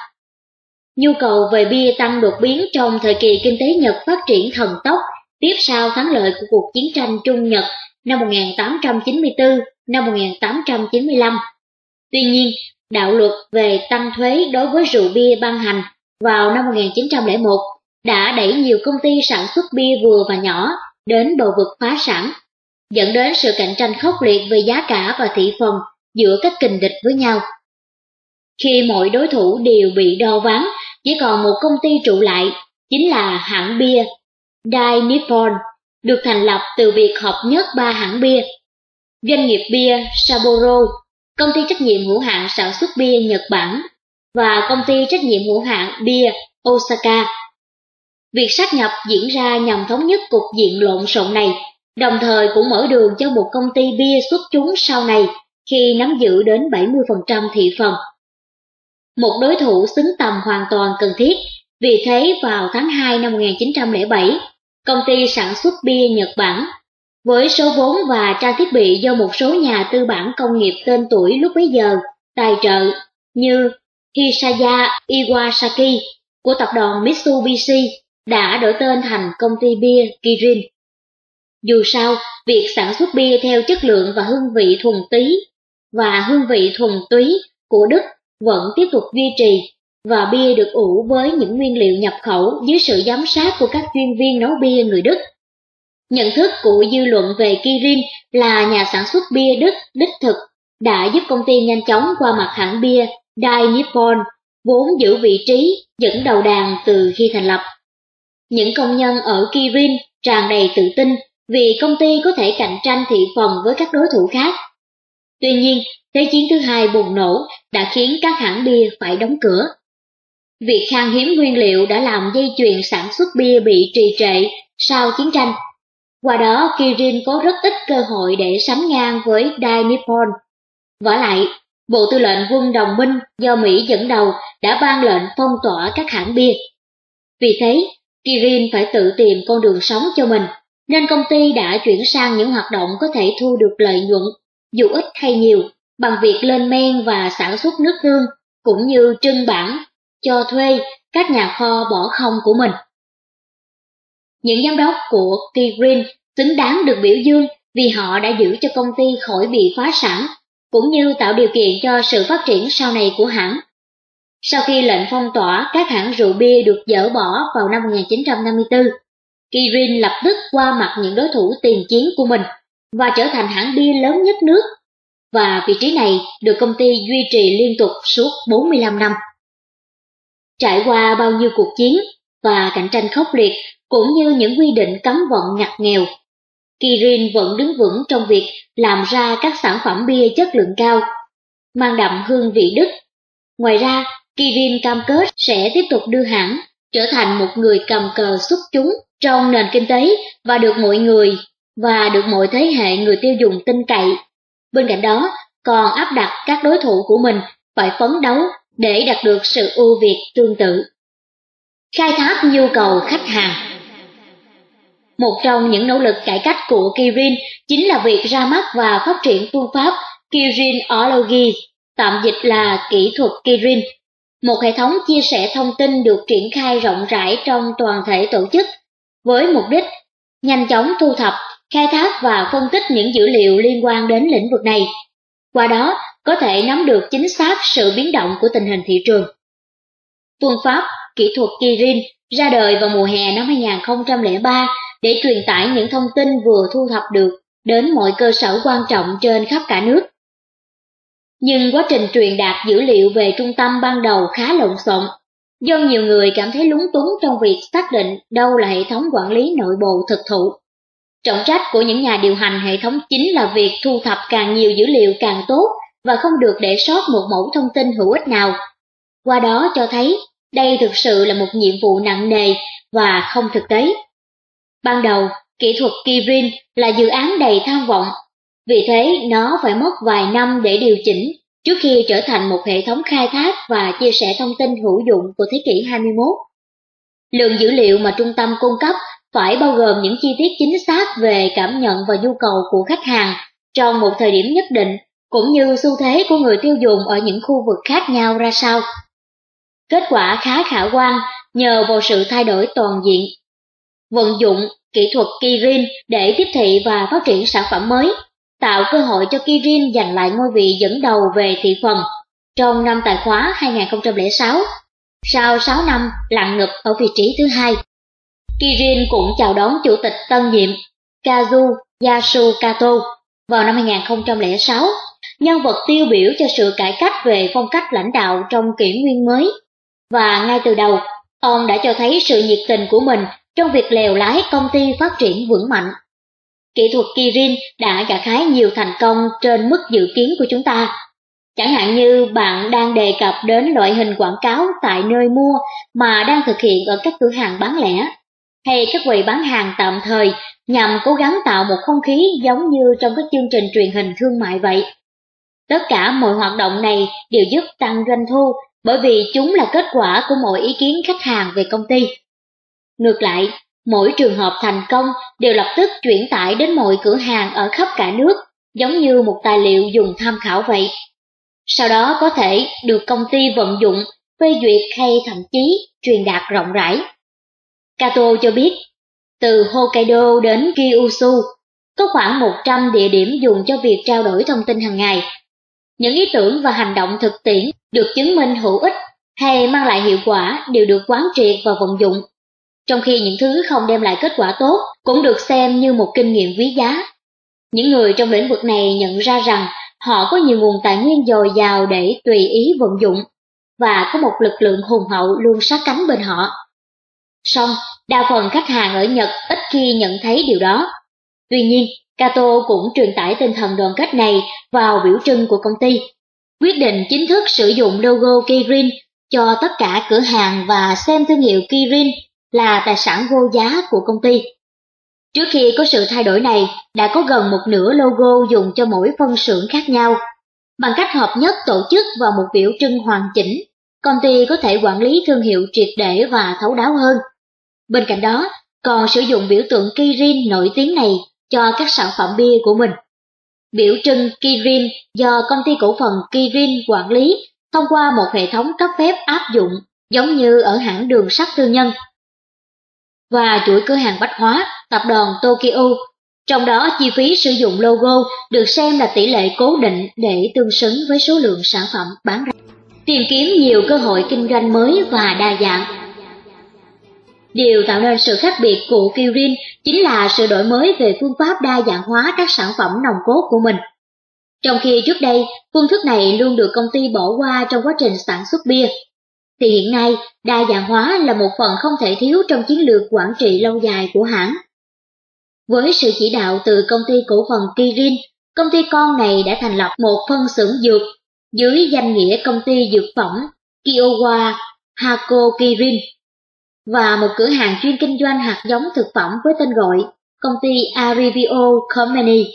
Nhu cầu về bia tăng đột biến trong thời kỳ kinh tế Nhật phát triển thần tốc tiếp sau thắng lợi của cuộc chiến tranh Trung Nhật năm 1894 năm 1895. Tuy nhiên, đạo luật về tăng thuế đối với rượu bia ban hành vào năm 1901 đã đẩy nhiều công ty sản xuất bia vừa và nhỏ đến bờ vực phá sản. dẫn đến sự cạnh tranh khốc liệt về giá cả và thị phần giữa các kình địch với nhau. Khi mọi đối thủ đều bị đo ván, chỉ còn một công ty trụ lại, chính là hãng bia Dai Nippon, được thành lập từ việc hợp nhất ba hãng bia. Doanh nghiệp bia Sapporo, công ty trách nhiệm hữu hạn sản xuất bia Nhật Bản và công ty trách nhiệm hữu hạn bia Osaka. Việc sát nhập diễn ra nhằm thống nhất cục diện lộn xộn này, đồng thời cũng mở đường cho một công ty bia xuất chúng sau này khi nắm giữ đến 70% thị phần. Một đối thủ xứng tầm hoàn toàn cần thiết, vì thế vào tháng 2 năm 1907, công ty sản xuất bia Nhật Bản, với số vốn và trang thiết bị do một số nhà tư bản công nghiệp tên tuổi lúc bấy giờ tài trợ như Hisaya Iwasaki của tập đoàn Mitsubishi đã đổi tên thành công ty bia Kirin. Dù sao, việc sản xuất bia theo chất lượng và hương vị thuần túy và hương vị thuần túy của Đức vẫn tiếp tục duy trì và bia được ủ với những nguyên liệu nhập khẩu dưới sự giám sát của các chuyên viên nấu bia người Đức. Nhận thức của dư luận về Kirin là nhà sản xuất bia Đức đích thực đã giúp công ty nhanh chóng qua mặt hãng bia Dai Nippon, vốn giữ vị trí dẫn đầu đàn từ khi thành lập. Những công nhân ở Kirin tràn đầy tự tin vì công ty có thể cạnh tranh thị phần với các đối thủ khác. Tuy nhiên, Thế chiến thứ hai bùng nổ đã khiến các hãng bia phải đóng cửa. Việc khan hiếm nguyên liệu đã làm dây chuyền sản xuất bia bị trì trệ sau chiến tranh. Qua đó, Kirin có rất ít cơ hội để sánh ngang với Dai Nippon. Vả lại, Bộ Tư lệnh quân đồng minh do Mỹ dẫn đầu đã ban lệnh phong tỏa các hãng bia. Vì thế, Kirin phải tự tìm con đường sống cho mình, nên công ty đã chuyển sang những hoạt động có thể thu được lợi nhuận, dù ít hay nhiều, bằng việc lên men và sản xuất nước tương, cũng như trưng bản, cho thuê các nhà kho bỏ không của mình. Những giám đốc của Kirin xứng đáng được biểu dương vì họ đã giữ cho công ty khỏi bị phá sản, cũng như tạo điều kiện cho sự phát triển sau này của hãng. Sau khi lệnh phong tỏa các hãng rượu bia được dỡ bỏ vào năm 1954, Kirin lập tức qua mặt những đối thủ tiền chiến của mình và trở thành hãng bia lớn nhất nước và vị trí này được công ty duy trì liên tục suốt 45 năm. Trải qua bao nhiêu cuộc chiến và cạnh tranh khốc liệt cũng như những quy định cấm vận ngặt nghèo, Kirin vẫn đứng vững trong việc làm ra các sản phẩm bia chất lượng cao, mang đậm hương vị Đức. Ngoài ra, Kirin cam kết sẽ tiếp tục đưa hãng trở thành một người cầm cờ xuất chúng trong nền kinh tế và được mọi người và được mọi thế hệ người tiêu dùng tin cậy. Bên cạnh đó, còn áp đặt các đối thủ của mình phải phấn đấu để đạt được sự ưu việt tương tự. Khai thác nhu cầu khách hàng. Một trong những nỗ lực cải cách của Kirin chính là việc ra mắt và phát triển phương pháp Kirinology, tạm dịch là kỹ thuật Kirin, một hệ thống chia sẻ thông tin được triển khai rộng rãi trong toàn thể tổ chức, với mục đích nhanh chóng thu thập khai thác và phân tích những dữ liệu liên quan đến lĩnh vực này. Qua đó, có thể nắm được chính xác sự biến động của tình hình thị trường. Phương pháp kỹ thuật Kirin ra đời vào mùa hè năm 2003 để truyền tải những thông tin vừa thu thập được đến mọi cơ sở quan trọng trên khắp cả nước. Nhưng quá trình truyền đạt dữ liệu về trung tâm ban đầu khá lộn xộn, do nhiều người cảm thấy lúng túng trong việc xác định đâu là hệ thống quản lý nội bộ thực thụ. Trọng trách của những nhà điều hành hệ thống chính là việc thu thập càng nhiều dữ liệu càng tốt và không được để sót một mẫu thông tin hữu ích nào. Qua đó cho thấy đây thực sự là một nhiệm vụ nặng nề và không thực tế. Ban đầu, kỹ thuật Kirin là dự án đầy tham vọng, vì thế nó phải mất vài năm để điều chỉnh trước khi trở thành một hệ thống khai thác và chia sẻ thông tin hữu dụng của thế kỷ 21. Lượng dữ liệu mà trung tâm cung cấp phải bao gồm những chi tiết chính xác về cảm nhận và nhu cầu của khách hàng trong một thời điểm nhất định, cũng như xu thế của người tiêu dùng ở những khu vực khác nhau ra sao. Kết quả khá khả quan nhờ vào sự thay đổi toàn diện. Vận dụng kỹ thuật Kirin để tiếp thị và phát triển sản phẩm mới, tạo cơ hội cho Kirin giành lại ngôi vị dẫn đầu về thị phần trong năm tài khóa 2006, sau 6 năm lặng ngập ở vị trí thứ hai. Kirin cũng chào đón chủ tịch tân nhiệm Kazu Yasu Kato vào năm 2006, nhân vật tiêu biểu cho sự cải cách về phong cách lãnh đạo trong kỷ nguyên mới. Và ngay từ đầu, ông đã cho thấy sự nhiệt tình của mình trong việc lèo lái công ty phát triển vững mạnh. Kỹ thuật Kirin đã gặt hái nhiều thành công trên mức dự kiến của chúng ta. Chẳng hạn như bạn đang đề cập đến loại hình quảng cáo tại nơi mua mà đang thực hiện ở các cửa hàng bán lẻ, hay các quầy bán hàng tạm thời nhằm cố gắng tạo một không khí giống như trong các chương trình truyền hình thương mại vậy. Tất cả mọi hoạt động này đều giúp tăng doanh thu bởi vì chúng là kết quả của mọi ý kiến khách hàng về công ty. Ngược lại, mỗi trường hợp thành công đều lập tức chuyển tải đến mọi cửa hàng ở khắp cả nước, giống như một tài liệu dùng tham khảo vậy. Sau đó có thể được công ty vận dụng, phê duyệt hay thậm chí truyền đạt rộng rãi. Kato cho biết, từ Hokkaido đến Kyushu, có khoảng 100 địa điểm dùng cho việc trao đổi thông tin hàng ngày. Những ý tưởng và hành động thực tiễn được chứng minh hữu ích hay mang lại hiệu quả đều được quán triệt và vận dụng trong khi những thứ không đem lại kết quả tốt cũng được xem như một kinh nghiệm quý giá. Những người trong lĩnh vực này nhận ra rằng họ có nhiều nguồn tài nguyên dồi dào để tùy ý vận dụng, và có một lực lượng hùng hậu luôn sát cánh bên họ. Song, đa phần khách hàng ở Nhật ít khi nhận thấy điều đó. Tuy nhiên, Kato cũng truyền tải tinh thần đoàn kết này vào biểu trưng của công ty. Quyết định chính thức sử dụng logo Kirin cho tất cả cửa hàng và xem thương hiệu Kirin là tài sản vô giá của công ty. Trước khi có sự thay đổi này, đã có gần một nửa logo dùng cho mỗi phân xưởng khác nhau. Bằng cách hợp nhất tổ chức vào một biểu trưng hoàn chỉnh, công ty có thể quản lý thương hiệu triệt để và thấu đáo hơn. Bên cạnh đó, còn sử dụng biểu tượng Kirin nổi tiếng này cho các sản phẩm bia của mình. Biểu trưng Kirin do công ty cổ phần Kirin quản lý thông qua một hệ thống cấp phép áp dụng giống như ở hãng đường sắt tư nhân và chuỗi cửa hàng bách hóa tập đoàn Tokyo. Trong đó chi phí sử dụng logo được xem là tỷ lệ cố định để tương xứng với số lượng sản phẩm bán ra. Tìm kiếm nhiều cơ hội kinh doanh mới và đa dạng. Điều tạo nên sự khác biệt của Kirin chính là sự đổi mới về phương pháp đa dạng hóa các sản phẩm nòng cốt của mình. Trong khi trước đây, phương thức này luôn được công ty bỏ qua trong quá trình sản xuất bia, thì hiện nay đa dạng hóa là một phần không thể thiếu trong chiến lược quản trị lâu dài của hãng. Với sự chỉ đạo từ công ty cổ phần Kirin, công ty con này đã thành lập một phân xưởng dược dưới danh nghĩa công ty dược phẩm Kiowa Hako Kirin và một cửa hàng chuyên kinh doanh hạt giống thực phẩm với tên gọi công ty Arivio Company.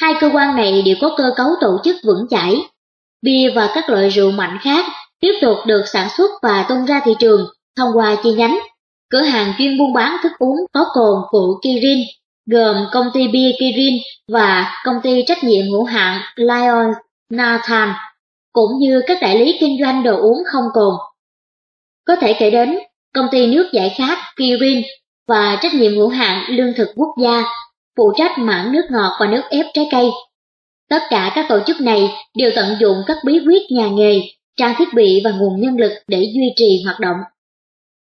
Hai cơ quan này đều có cơ cấu tổ chức vững chãi. Bia và các loại rượu mạnh khác tiếp tục được sản xuất và tung ra thị trường thông qua chi nhánh. Cửa hàng chuyên buôn bán thức uống có cồn của Kirin, gồm công ty bia Kirin và công ty trách nhiệm hữu hạn Lion Nathan, cũng như các đại lý kinh doanh đồ uống không cồn. Có thể kể đến công ty nước giải khát Kirin và trách nhiệm hữu hạn lương thực quốc gia, phụ trách mảng nước ngọt và nước ép trái cây. Tất cả các tổ chức này đều tận dụng các bí quyết nhà nghề trang thiết bị và nguồn nhân lực để duy trì hoạt động.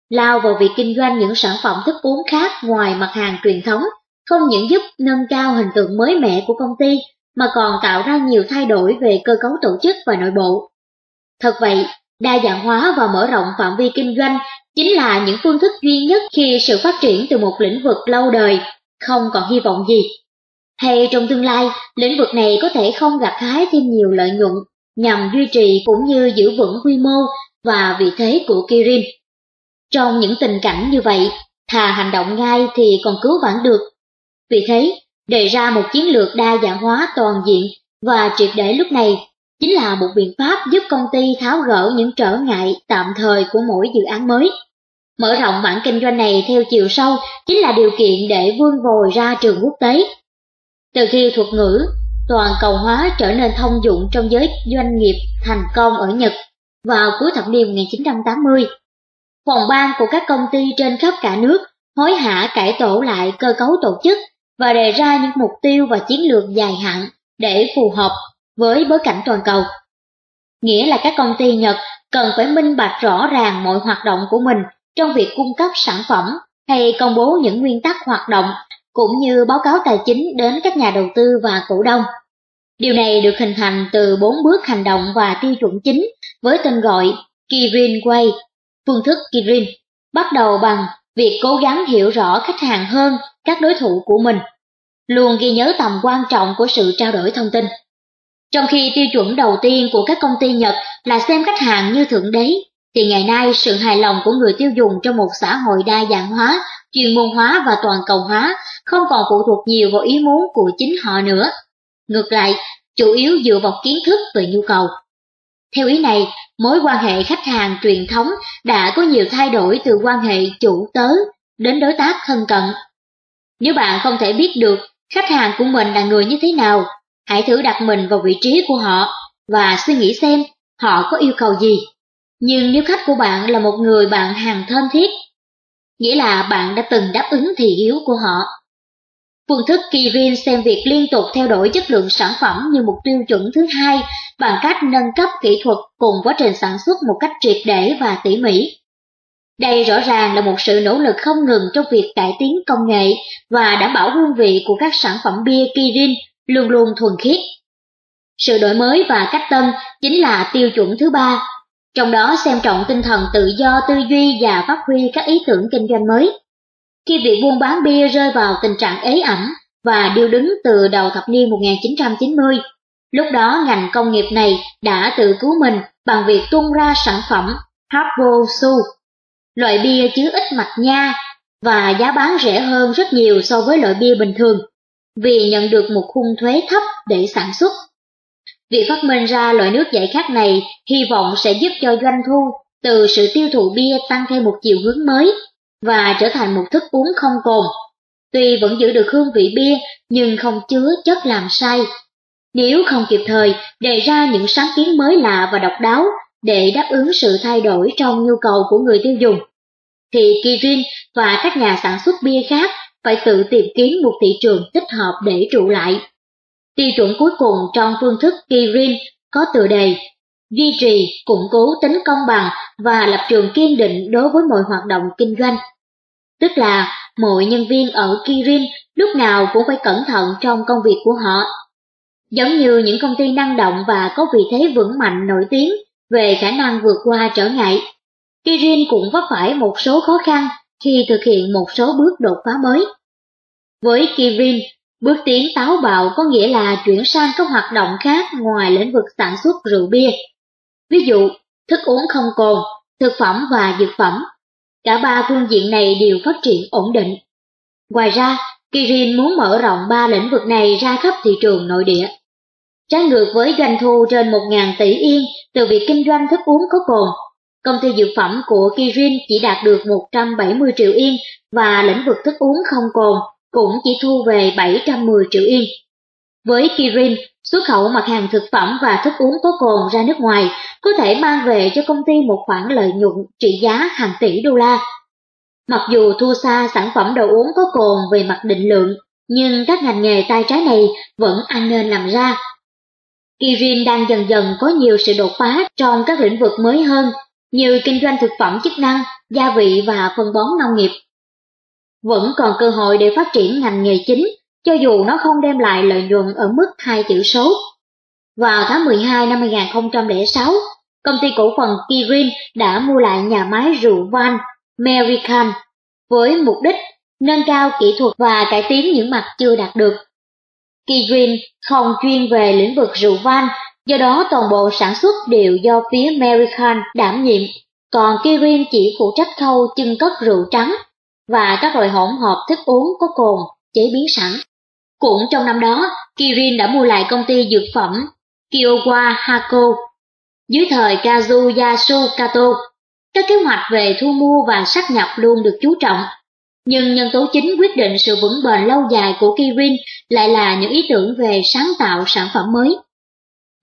Lao vào việc kinh doanh những sản phẩm thức uống khác ngoài mặt hàng truyền thống không những giúp nâng cao hình tượng mới mẻ của công ty mà còn tạo ra nhiều thay đổi về cơ cấu tổ chức và nội bộ. Thật vậy, đa dạng hóa và mở rộng phạm vi kinh doanh chính là những phương thức duy nhất khi sự phát triển từ một lĩnh vực lâu đời không còn hy vọng gì. Hay trong tương lai, lĩnh vực này có thể không gặt hái thêm nhiều lợi nhuận nhằm duy trì cũng như giữ vững quy mô và vị thế của Kirin. Trong những tình cảnh như vậy, thà hành động ngay thì còn cứu vãn được. Vì thế, đề ra một chiến lược đa dạng hóa toàn diện, và triệt để lúc này, chính là một biện pháp giúp công ty tháo gỡ những trở ngại tạm thời của mỗi dự án mới. Mở rộng mảng kinh doanh này theo chiều sâu chính là điều kiện để vươn vòi ra trường quốc tế. Từ khi thuật ngữ, toàn cầu hóa trở nên thông dụng trong giới doanh nghiệp thành công ở Nhật vào cuối thập niên 1980. Phòng ban của các công ty trên khắp cả nước hối hả cải tổ lại cơ cấu tổ chức và đề ra những mục tiêu và chiến lược dài hạn để phù hợp với bối cảnh toàn cầu. Nghĩa là các công ty Nhật cần phải minh bạch rõ ràng mọi hoạt động của mình trong việc cung cấp sản phẩm hay công bố những nguyên tắc hoạt động cũng như báo cáo tài chính đến các nhà đầu tư và cổ đông. Điều này được hình thành từ bốn bước hành động và tiêu chuẩn chính với tên gọi Kirin Way, phương thức Kirin, bắt đầu bằng việc cố gắng hiểu rõ khách hàng hơn các đối thủ của mình, luôn ghi nhớ tầm quan trọng của sự trao đổi thông tin. Trong khi tiêu chuẩn đầu tiên của các công ty Nhật là xem khách hàng như thượng đế, thì ngày nay sự hài lòng của người tiêu dùng trong một xã hội đa dạng hóa, chuyên môn hóa và toàn cầu hóa không còn phụ thuộc nhiều vào ý muốn của chính họ nữa. Ngược lại, chủ yếu dựa vào kiến thức về nhu cầu. Theo ý này, mối quan hệ khách hàng truyền thống đã có nhiều thay đổi từ quan hệ chủ tớ đến đối tác thân cận. Nếu bạn không thể biết được khách hàng của mình là người như thế nào, hãy thử đặt mình vào vị trí của họ và suy nghĩ xem họ có yêu cầu gì. Nhưng nếu khách của bạn là một người bạn hàng thân thiết, nghĩa là bạn đã từng đáp ứng thị hiếu của họ. Phương thức Kirin xem việc liên tục theo đuổi chất lượng sản phẩm như một tiêu chuẩn thứ hai bằng cách nâng cấp kỹ thuật cùng quá trình sản xuất một cách triệt để và tỉ mỉ. Đây rõ ràng là một sự nỗ lực không ngừng trong việc cải tiến công nghệ và đảm bảo hương vị của các sản phẩm bia Kirin luôn luôn thuần khiết. Sự đổi mới và cách tân chính là tiêu chuẩn thứ ba, trong đó xem trọng tinh thần tự do tư duy và phát huy các ý tưởng kinh doanh mới. Khi việc buôn bán bia rơi vào tình trạng ế ẩm và điêu đứng từ đầu thập niên 1990, lúc đó ngành công nghiệp này đã tự cứu mình bằng việc tung ra sản phẩm Harpo Su, loại bia chứa ít mạch nha và giá bán rẻ hơn rất nhiều so với loại bia bình thường vì nhận được một khung thuế thấp để sản xuất. Việc phát minh ra loại nước giải khát này hy vọng sẽ giúp cho doanh thu từ sự tiêu thụ bia tăng thêm một chiều hướng mới và trở thành một thức uống không cồn. Tuy vẫn giữ được hương vị bia nhưng không chứa chất làm say. Nếu không kịp thời đề ra những sáng kiến mới lạ và độc đáo để đáp ứng sự thay đổi trong nhu cầu của người tiêu dùng, thì Kirin và các nhà sản xuất bia khác phải tự tìm kiếm một thị trường thích hợp để trụ lại. Tiêu chuẩn cuối cùng trong phương thức Kirin có tựa đề duy trì, củng cố tính công bằng và lập trường kiên định đối với mọi hoạt động kinh doanh. Tức là mọi nhân viên ở Kirin lúc nào cũng phải cẩn thận trong công việc của họ. Giống như những công ty năng động và có vị thế vững mạnh nổi tiếng về khả năng vượt qua trở ngại, Kirin cũng vấp phải một số khó khăn khi thực hiện một số bước đột phá mới. Với Kirin, bước tiến táo bạo có nghĩa là chuyển sang các hoạt động khác ngoài lĩnh vực sản xuất rượu bia. Ví dụ, thức uống không cồn, thực phẩm và dược phẩm. Cả ba phương diện này đều phát triển ổn định. Ngoài ra, Kirin muốn mở rộng ba lĩnh vực này ra khắp thị trường nội địa. Trái ngược với doanh thu trên 1.000 tỷ yên từ việc kinh doanh thức uống có cồn, công ty dược phẩm của Kirin chỉ đạt được 170 triệu yên và lĩnh vực thức uống không cồn cũng chỉ thu về 710 triệu yên. Với Kirin, xuất khẩu mặt hàng thực phẩm và thức uống có cồn ra nước ngoài có thể mang về cho công ty một khoản lợi nhuận trị giá hàng tỷ đô la. Mặc dù thua xa sản phẩm đồ uống có cồn về mặt định lượng, nhưng các ngành nghề tay trái này vẫn ăn nên làm ra. Kirin đang dần dần có nhiều sự đột phá trong các lĩnh vực mới hơn, như kinh doanh thực phẩm chức năng, gia vị và phân bón nông nghiệp. Vẫn còn cơ hội để phát triển ngành nghề chính cho dù nó không đem lại lợi nhuận ở mức hai chữ số. Vào tháng 12 năm 2006, công ty cổ phần Kirin đã mua lại nhà máy rượu Van American với mục đích nâng cao kỹ thuật và cải tiến những mặt chưa đạt được. Kirin không chuyên về lĩnh vực rượu Van, do đó toàn bộ sản xuất đều do phía American đảm nhiệm, còn Kirin chỉ phụ trách khâu chân cất rượu trắng và các loại hỗn hợp thức uống có cồn chế biến sẵn. Cũng trong năm đó, Kirin đã mua lại công ty dược phẩm Kiowa Hako. Dưới thời Kazuyasu Kato, các kế hoạch về thu mua và sát nhập luôn được chú trọng. Nhưng nhân tố chính quyết định sự vững bền lâu dài của Kirin lại là những ý tưởng về sáng tạo sản phẩm mới.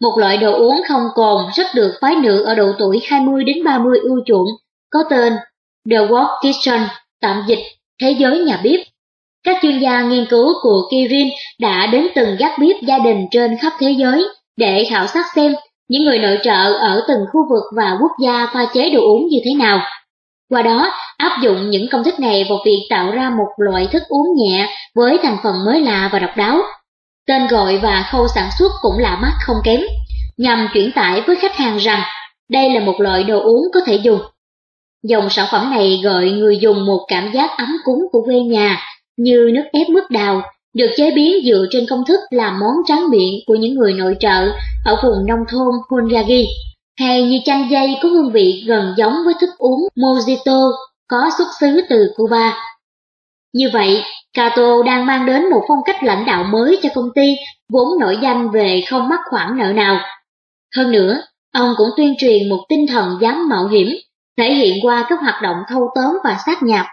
Một loại đồ uống không cồn rất được phái nữ ở độ tuổi 20 đến 30 ưa chuộng, có tên The World Kitchen, tạm dịch Thế giới nhà bếp. Các chuyên gia nghiên cứu của Kirin đã đến từng gác bếp gia đình trên khắp thế giới để khảo sát xem những người nội trợ ở từng khu vực và quốc gia pha chế đồ uống như thế nào. Qua đó, áp dụng những công thức này vào việc tạo ra một loại thức uống nhẹ với thành phần mới lạ và độc đáo. Tên gọi và khâu sản xuất cũng lạ mắt không kém, nhằm chuyển tải với khách hàng rằng đây là một loại đồ uống có thể dùng. Dòng sản phẩm này gợi người dùng một cảm giác ấm cúng của quê nhà, như nước ép mướp đào, được chế biến dựa trên công thức làm món tráng miệng của những người nội trợ ở vùng nông thôn Hunyagi, hay như chanh dây có hương vị gần giống với thức uống Mojito có xuất xứ từ Cuba. Như vậy, Cato đang mang đến một phong cách lãnh đạo mới cho công ty vốn nổi danh về không mắc khoản nợ nào. Hơn nữa, ông cũng tuyên truyền một tinh thần dám mạo hiểm, thể hiện qua các hoạt động thâu tóm và sát nhập,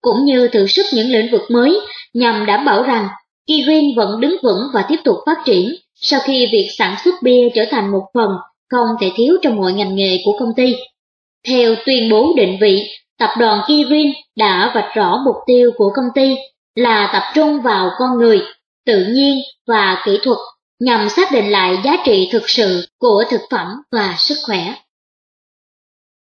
cũng như thử sức những lĩnh vực mới nhằm đảm bảo rằng Kirin vẫn đứng vững và tiếp tục phát triển sau khi việc sản xuất bia trở thành một phần không thể thiếu trong mọi ngành nghề của công ty. Theo tuyên bố định vị, tập đoàn Kirin đã vạch rõ mục tiêu của công ty là tập trung vào con người, tự nhiên và kỹ thuật nhằm xác định lại giá trị thực sự của thực phẩm và sức khỏe.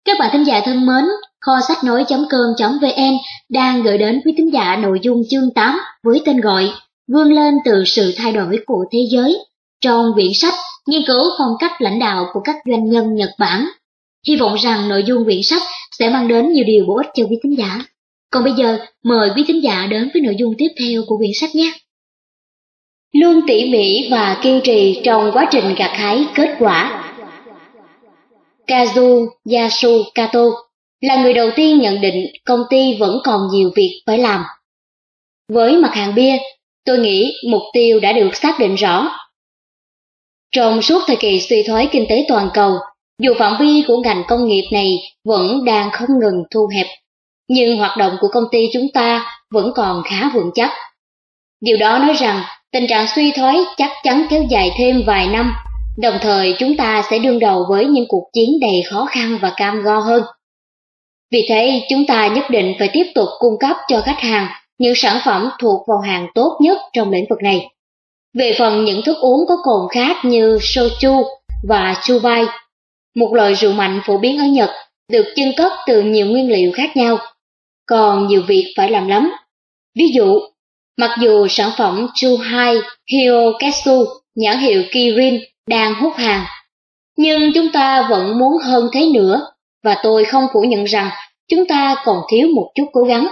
Các bạn thính giả thân mến, kho sách nói.com.vn đang gửi đến quý thính giả nội dung chương 8 với tên gọi Vươn lên từ sự thay đổi của thế giới trong quyển sách nghiên cứu phong cách lãnh đạo của các doanh nhân Nhật Bản. Hy vọng rằng nội dung quyển sách sẽ mang đến nhiều điều bổ ích cho quý thính giả. Còn bây giờ, mời quý thính giả đến với nội dung tiếp theo của quyển sách nhé. Luôn tỉ mỉ và kiên trì trong quá trình gặt hái kết quả. Kazu Yasu Kato là người đầu tiên nhận định công ty vẫn còn nhiều việc phải làm. Với mặt hàng bia, tôi nghĩ mục tiêu đã được xác định rõ. Trong suốt thời kỳ suy thoái kinh tế toàn cầu, dù phạm vi của ngành công nghiệp này vẫn đang không ngừng thu hẹp, nhưng hoạt động của công ty chúng ta vẫn còn khá vững chắc. Điều đó nói rằng tình trạng suy thoái chắc chắn kéo dài thêm vài năm, đồng thời chúng ta sẽ đương đầu với những cuộc chiến đầy khó khăn và cam go hơn. Vì thế, chúng ta nhất định phải tiếp tục cung cấp cho khách hàng những sản phẩm thuộc vào hàng tốt nhất trong lĩnh vực này. Về phần những thức uống có cồn khác như soju và chubai, một loại rượu mạnh phổ biến ở Nhật, được chưng cất từ nhiều nguyên liệu khác nhau. Còn nhiều việc phải làm lắm. Ví dụ, mặc dù sản phẩm Chuhai Hyoketsu nhãn hiệu Kirin đang hút hàng, nhưng chúng ta vẫn muốn hơn thế nữa, và tôi không phủ nhận rằng chúng ta còn thiếu một chút cố gắng.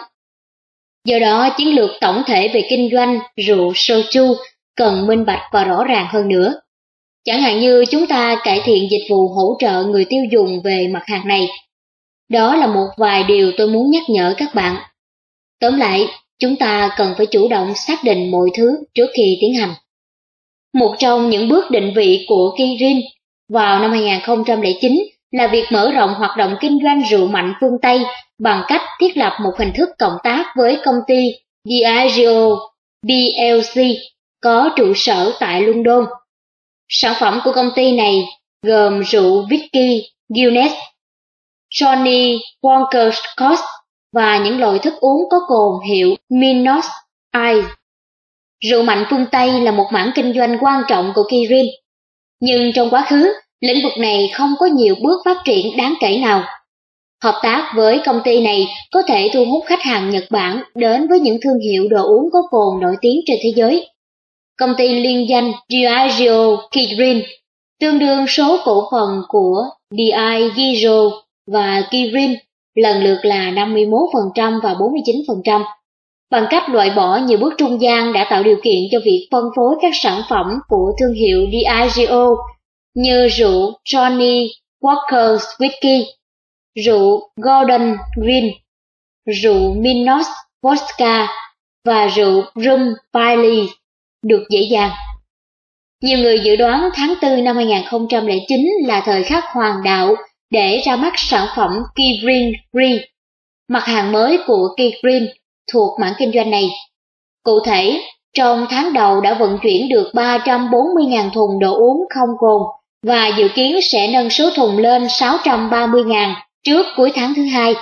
Do đó, chiến lược tổng thể về kinh doanh rượu soju cần minh bạch và rõ ràng hơn nữa. Chẳng hạn như chúng ta cải thiện dịch vụ hỗ trợ người tiêu dùng về mặt hàng này. Đó là một vài điều tôi muốn nhắc nhở các bạn. Tóm lại, chúng ta cần phải chủ động xác định mọi thứ trước khi tiến hành. Một trong những bước định vị của Kirin vào năm 2009 là việc mở rộng hoạt động kinh doanh rượu mạnh phương Tây bằng cách thiết lập một hình thức cộng tác với công ty Diageo PLC có trụ sở tại London. Sản phẩm của công ty này gồm rượu whisky Guinness, Johnny Walker Scott và những loại thức uống có cồn hiệu Minos Ice. Rượu mạnh phương Tây là một mảng kinh doanh quan trọng của Kirin, nhưng trong quá khứ, lĩnh vực này không có nhiều bước phát triển đáng kể nào. Hợp tác với công ty này có thể thu hút khách hàng Nhật Bản đến với những thương hiệu đồ uống có cồn nổi tiếng trên thế giới công ty liên danh Diageo Kirin, tương đương số cổ phần của Diageo và Kirin lần lượt là 51% và 49%. Bằng cách loại bỏ nhiều bước trung gian đã tạo điều kiện cho việc phân phối các sản phẩm của thương hiệu Diageo như rượu Johnny Walker Whisky, rượu Golden Green, rượu Minos Vodka và rượu Rum Bailey được dễ dàng. Nhiều người dự đoán tháng 4 năm 2009 là thời khắc hoàng đạo để ra mắt sản phẩm Keygreen Green, mặt hàng mới của Keygreen thuộc mảng kinh doanh này. Cụ thể, trong tháng đầu đã vận chuyển được 340.000 thùng đồ uống không cồn và dự kiến sẽ nâng số thùng lên 630.000 trước cuối tháng thứ hai.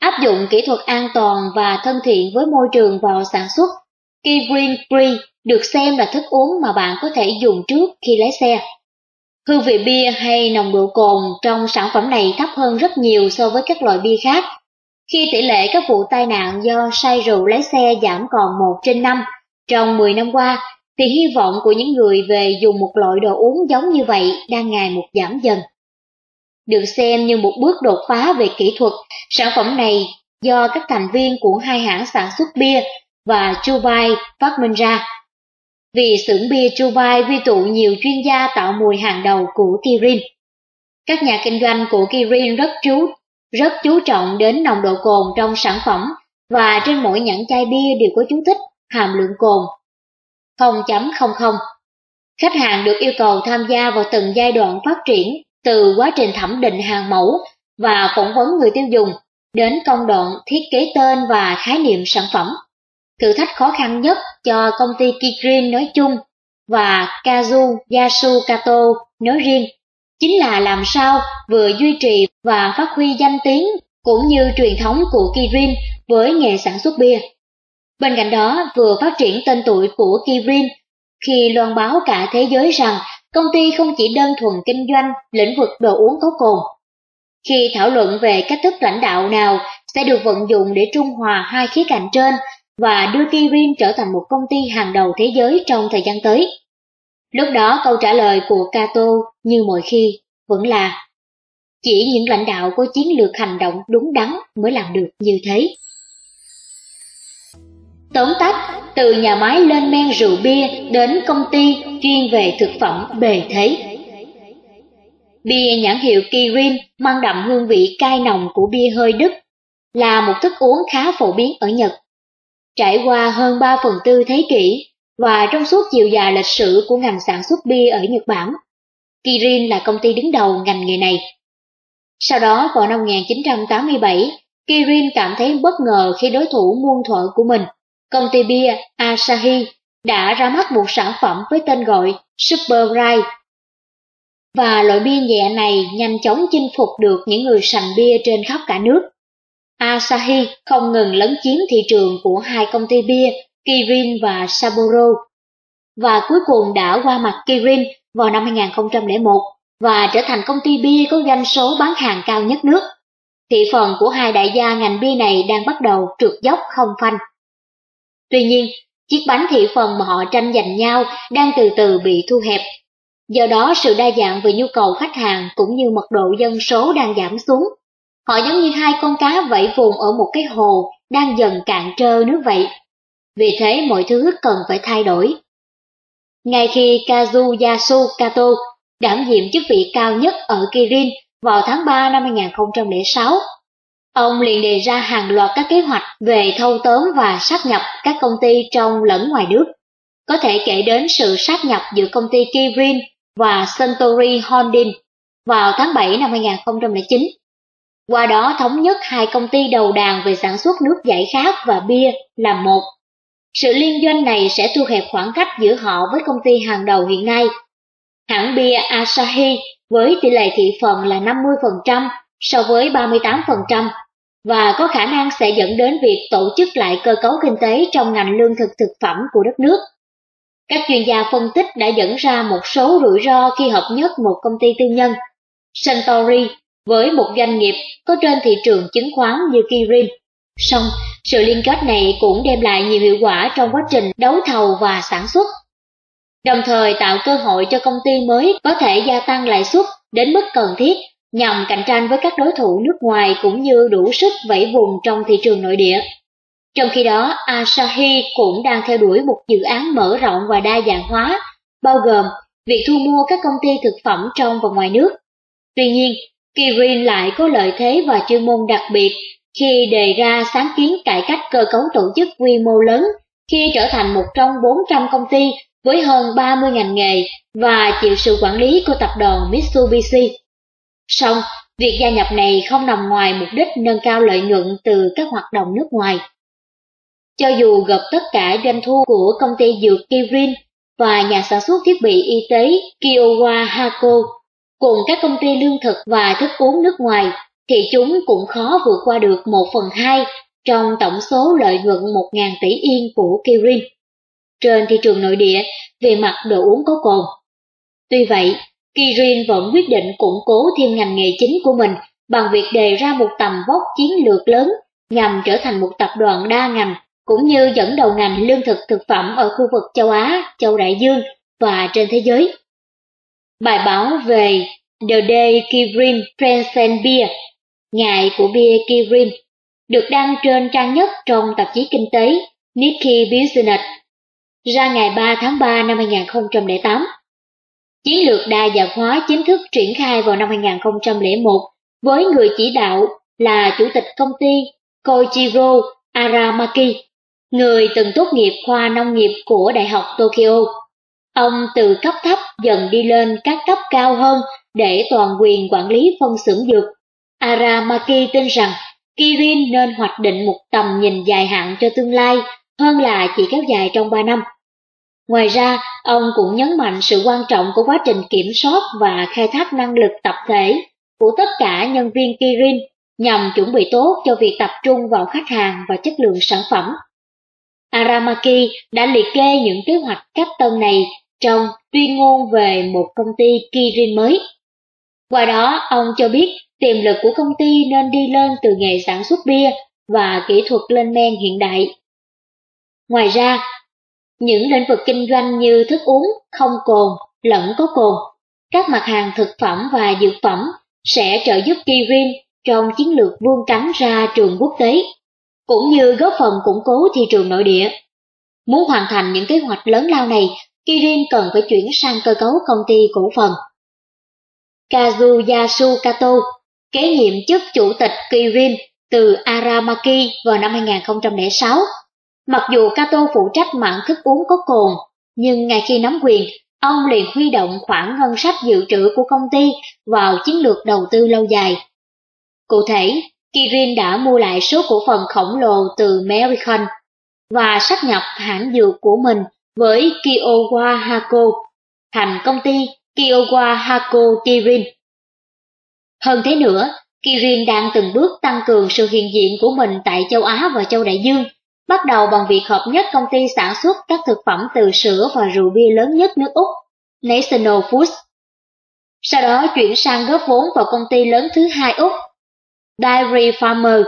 Áp dụng kỹ thuật an toàn và thân thiện với môi trường vào sản xuất, Keygreen Free được xem là thức uống mà bạn có thể dùng trước khi lái xe. Hương vị bia hay nồng độ cồn trong sản phẩm này thấp hơn rất nhiều so với các loại bia khác. Khi tỷ lệ các vụ tai nạn do say rượu lái xe giảm còn 1 trên 5 trong 10 năm qua, thì hy vọng của những người về dùng một loại đồ uống giống như vậy đang ngày một giảm dần. Được xem như một bước đột phá về kỹ thuật, sản phẩm này do các thành viên của hai hãng sản xuất bia và Chubai phát minh ra. Vì xưởng bia Chubai quy tụ nhiều chuyên gia tạo mùi hàng đầu của Kirin. Các nhà kinh doanh của Kirin rất chú rất chú trọng đến nồng độ cồn trong sản phẩm và trên mỗi nhãn chai bia đều có chú thích hàm lượng cồn 0.00. Khách hàng được yêu cầu tham gia vào từng giai đoạn phát triển, từ quá trình thẩm định hàng mẫu và phỏng vấn người tiêu dùng, đến công đoạn thiết kế tên và khái niệm sản phẩm. Thử thách khó khăn nhất cho công ty Kigreen nói chung và Kazu Yasukato nói riêng, chính là làm sao vừa duy trì và phát huy danh tiếng cũng như truyền thống của Kirin với nghề sản xuất bia. Bên cạnh đó, vừa phát triển tên tuổi của Kirin khi loan báo cả thế giới rằng công ty không chỉ đơn thuần kinh doanh lĩnh vực đồ uống có cồn. Khi thảo luận về cách thức lãnh đạo nào sẽ được vận dụng để trung hòa hai khía cạnh trên và đưa Kirin trở thành một công ty hàng đầu thế giới trong thời gian tới. Lúc đó câu trả lời của Kato như mọi khi vẫn là chỉ những lãnh đạo có chiến lược hành động đúng đắn mới làm được như thế. Tóm tắt, từ nhà máy lên men rượu bia đến công ty chuyên về thực phẩm bề thế. Bia nhãn hiệu Kirin mang đậm hương vị cay nồng của bia hơi Đức, là một thức uống khá phổ biến ở Nhật. Trải qua hơn 3 phần tư thế kỷ và trong suốt chiều dài lịch sử của ngành sản xuất bia ở Nhật Bản, Kirin là công ty đứng đầu ngành nghề này. Sau đó vào năm 1987, Kirin cảm thấy bất ngờ khi đối thủ muôn thuở của mình công ty bia Asahi đã ra mắt một sản phẩm với tên gọi Super Rye. Và loại bia nhẹ này nhanh chóng chinh phục được những người sành bia trên khắp cả nước. Asahi không ngừng lấn chiếm thị trường của hai công ty bia Kirin và Sapporo. Và cuối cùng đã qua mặt Kirin vào năm 2001 và trở thành công ty bia có doanh số bán hàng cao nhất nước. Thị phần của hai đại gia ngành bia này đang bắt đầu trượt dốc không phanh. Tuy nhiên, chiếc bánh thị phần mà họ tranh giành nhau đang từ từ bị thu hẹp. Do đó sự đa dạng về nhu cầu khách hàng cũng như mật độ dân số đang giảm xuống. Họ giống như hai con cá vẫy vùng ở một cái hồ đang dần cạn trơ nước vậy. Vì thế mọi thứ cần phải thay đổi. Ngay khi Kazuyasu Kato đảm nhiệm chức vị cao nhất ở Kirin vào tháng 3 năm 2006, Ông liền đề ra hàng loạt các kế hoạch về thâu tóm và sát nhập các công ty trong lẫn ngoài nước. Có thể kể đến sự sát nhập giữa công ty Kirin và Suntory Holding vào tháng 7 năm 2009. Qua đó thống nhất hai công ty đầu đàn về sản xuất nước giải khát và bia làm một. Sự liên doanh này sẽ thu hẹp khoảng cách giữa họ với công ty hàng đầu hiện nay. Hãng bia Asahi với tỷ lệ thị phần là 50% so với 38% và có khả năng sẽ dẫn đến việc tổ chức lại cơ cấu kinh tế trong ngành lương thực thực phẩm của đất nước. Các chuyên gia phân tích đã dẫn ra một số rủi ro khi hợp nhất một công ty tư nhân. Suntory với một doanh nghiệp có trên thị trường chứng khoán như Kirin. Song, sự liên kết này cũng đem lại nhiều hiệu quả trong quá trình đấu thầu và sản xuất. Đồng thời tạo cơ hội cho công ty mới có thể gia tăng lãi suất đến mức cần thiết nhằm cạnh tranh với các đối thủ nước ngoài cũng như đủ sức vẫy vùng trong thị trường nội địa. Trong khi đó, Asahi cũng đang theo đuổi một dự án mở rộng và đa dạng hóa, bao gồm việc thu mua các công ty thực phẩm trong và ngoài nước. Tuy nhiên, Kirin lại có lợi thế và chuyên môn đặc biệt khi đề ra sáng kiến cải cách cơ cấu tổ chức quy mô lớn khi trở thành một trong 400 công ty với hơn 30 ngành nghề và chịu sự quản lý của tập đoàn Mitsubishi. Song, việc gia nhập này không nằm ngoài mục đích nâng cao lợi nhuận từ các hoạt động nước ngoài. Cho dù gộp tất cả doanh thu của công ty dược Kirin và nhà sản xuất thiết bị y tế Kiowa Hako cùng các công ty lương thực và thức uống nước ngoài, thì chúng cũng khó vượt qua được 1 phần 2 trong tổng số lợi nhuận 1.000 tỷ yên của Kirin trên thị trường nội địa về mặt đồ uống có cồn. Tuy vậy, Kirin vẫn quyết định củng cố thêm ngành nghề chính của mình bằng việc đề ra một tầm vóc chiến lược lớn nhằm trở thành một tập đoàn đa ngành cũng như dẫn đầu ngành lương thực thực phẩm ở khu vực châu Á, châu Đại Dương và trên thế giới. Bài báo về The Day Kirin Transcend Beer, Ngày của bia Kirin, được đăng trên trang nhất trong tạp chí kinh tế Nikkei Business ra ngày 3 tháng 3 năm 2008. Chiến lược đa dạng hóa chính thức triển khai vào năm 2001 với người chỉ đạo là Chủ tịch công ty Koichiro Aramaki, người từng tốt nghiệp khoa nông nghiệp của Đại học Tokyo. Ông từ cấp thấp dần đi lên các cấp cao hơn để toàn quyền quản lý phân xưởng dược. Aramaki tin rằng Kirin nên hoạch định một tầm nhìn dài hạn cho tương lai hơn là chỉ kéo dài trong 3 năm. Ngoài ra, ông cũng nhấn mạnh sự quan trọng của quá trình kiểm soát và khai thác năng lực tập thể của tất cả nhân viên Kirin nhằm chuẩn bị tốt cho việc tập trung vào khách hàng và chất lượng sản phẩm. Aramaki đã liệt kê những kế hoạch cách tân này trong tuyên ngôn về một công ty Kirin mới. Qua đó, ông cho biết tiềm lực của công ty nên đi lên từ nghề sản xuất bia và kỹ thuật lên men hiện đại. Ngoài ra, những lĩnh vực kinh doanh như thức uống, không cồn, lẫn có cồn, các mặt hàng thực phẩm và dược phẩm sẽ trợ giúp Kirin trong chiến lược vươn cánh ra trường quốc tế, cũng như góp phần củng cố thị trường nội địa. Muốn hoàn thành những kế hoạch lớn lao này, Kirin cần phải chuyển sang cơ cấu công ty cổ phần. Kazuyasu Kato kế nhiệm chức chủ tịch Kirin từ Aramaki vào năm 2006. Mặc dù Kato phụ trách mảng thức uống có cồn, nhưng ngay khi nắm quyền, ông liền huy động khoản ngân sách dự trữ của công ty vào chiến lược đầu tư lâu dài. Cụ thể, Kirin đã mua lại số cổ phần khổng lồ từ American và sắp nhập hãng dược của mình với Kiowa Hako thành công ty Kiowa Hako Kirin. Hơn thế nữa, Kirin đang từng bước tăng cường sự hiện diện của mình tại châu Á và châu Đại Dương, bắt đầu bằng việc hợp nhất công ty sản xuất các thực phẩm từ sữa và rượu bia lớn nhất nước Úc, National Foods. Sau đó chuyển sang góp vốn vào công ty lớn thứ hai Úc, Dairy Farmer.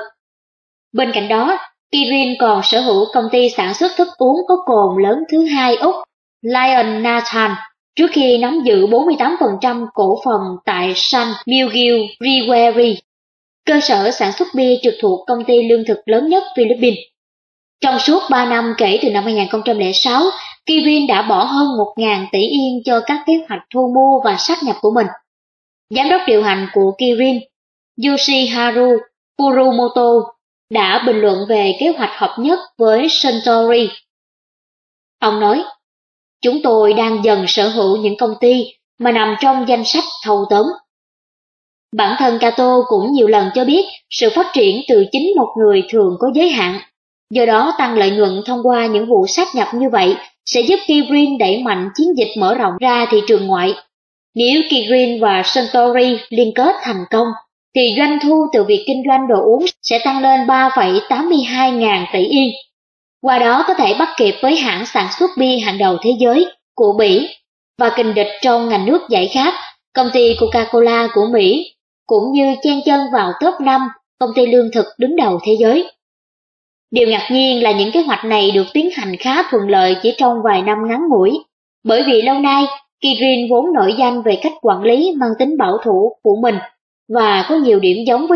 Bên cạnh đó, Kirin còn sở hữu công ty sản xuất thức uống có cồn lớn thứ hai Úc, Lion Nathan, trước khi nắm giữ 48% cổ phần tại San Miguel Brewery, cơ sở sản xuất bia trực thuộc công ty lương thực lớn nhất Philippines. Trong suốt 3 năm kể từ năm 2006, Kivin đã bỏ hơn 1.000 tỷ yên cho các kế hoạch thu mua và sát nhập của mình. Giám đốc điều hành của Kirin, Yoshiharu Furumoto, đã bình luận về kế hoạch hợp nhất với Suntory. Ông nói, chúng tôi đang dần sở hữu những công ty mà nằm trong danh sách thâu tóm. Bản thân Kato cũng nhiều lần cho biết sự phát triển từ chính một người thường có giới hạn. Do đó tăng lợi nhuận thông qua những vụ sát nhập như vậy sẽ giúp Kirin đẩy mạnh chiến dịch mở rộng ra thị trường ngoại. Nếu Kirin và Suntory liên kết thành công, thì doanh thu từ việc kinh doanh đồ uống sẽ tăng lên 3,82 ngàn tỷ yên. Qua đó có thể bắt kịp với hãng sản xuất bia hàng đầu thế giới của Bỉ và kình địch trong ngành nước giải khát, công ty Coca-Cola của Mỹ, cũng như chen chân vào top 5 công ty lương thực đứng đầu thế giới. Điều ngạc nhiên là những kế hoạch này được tiến hành khá thuận lợi chỉ trong vài năm ngắn ngủi, bởi vì lâu nay Kirin vốn nổi danh về cách quản lý mang tính bảo thủ của mình và có nhiều điểm giống với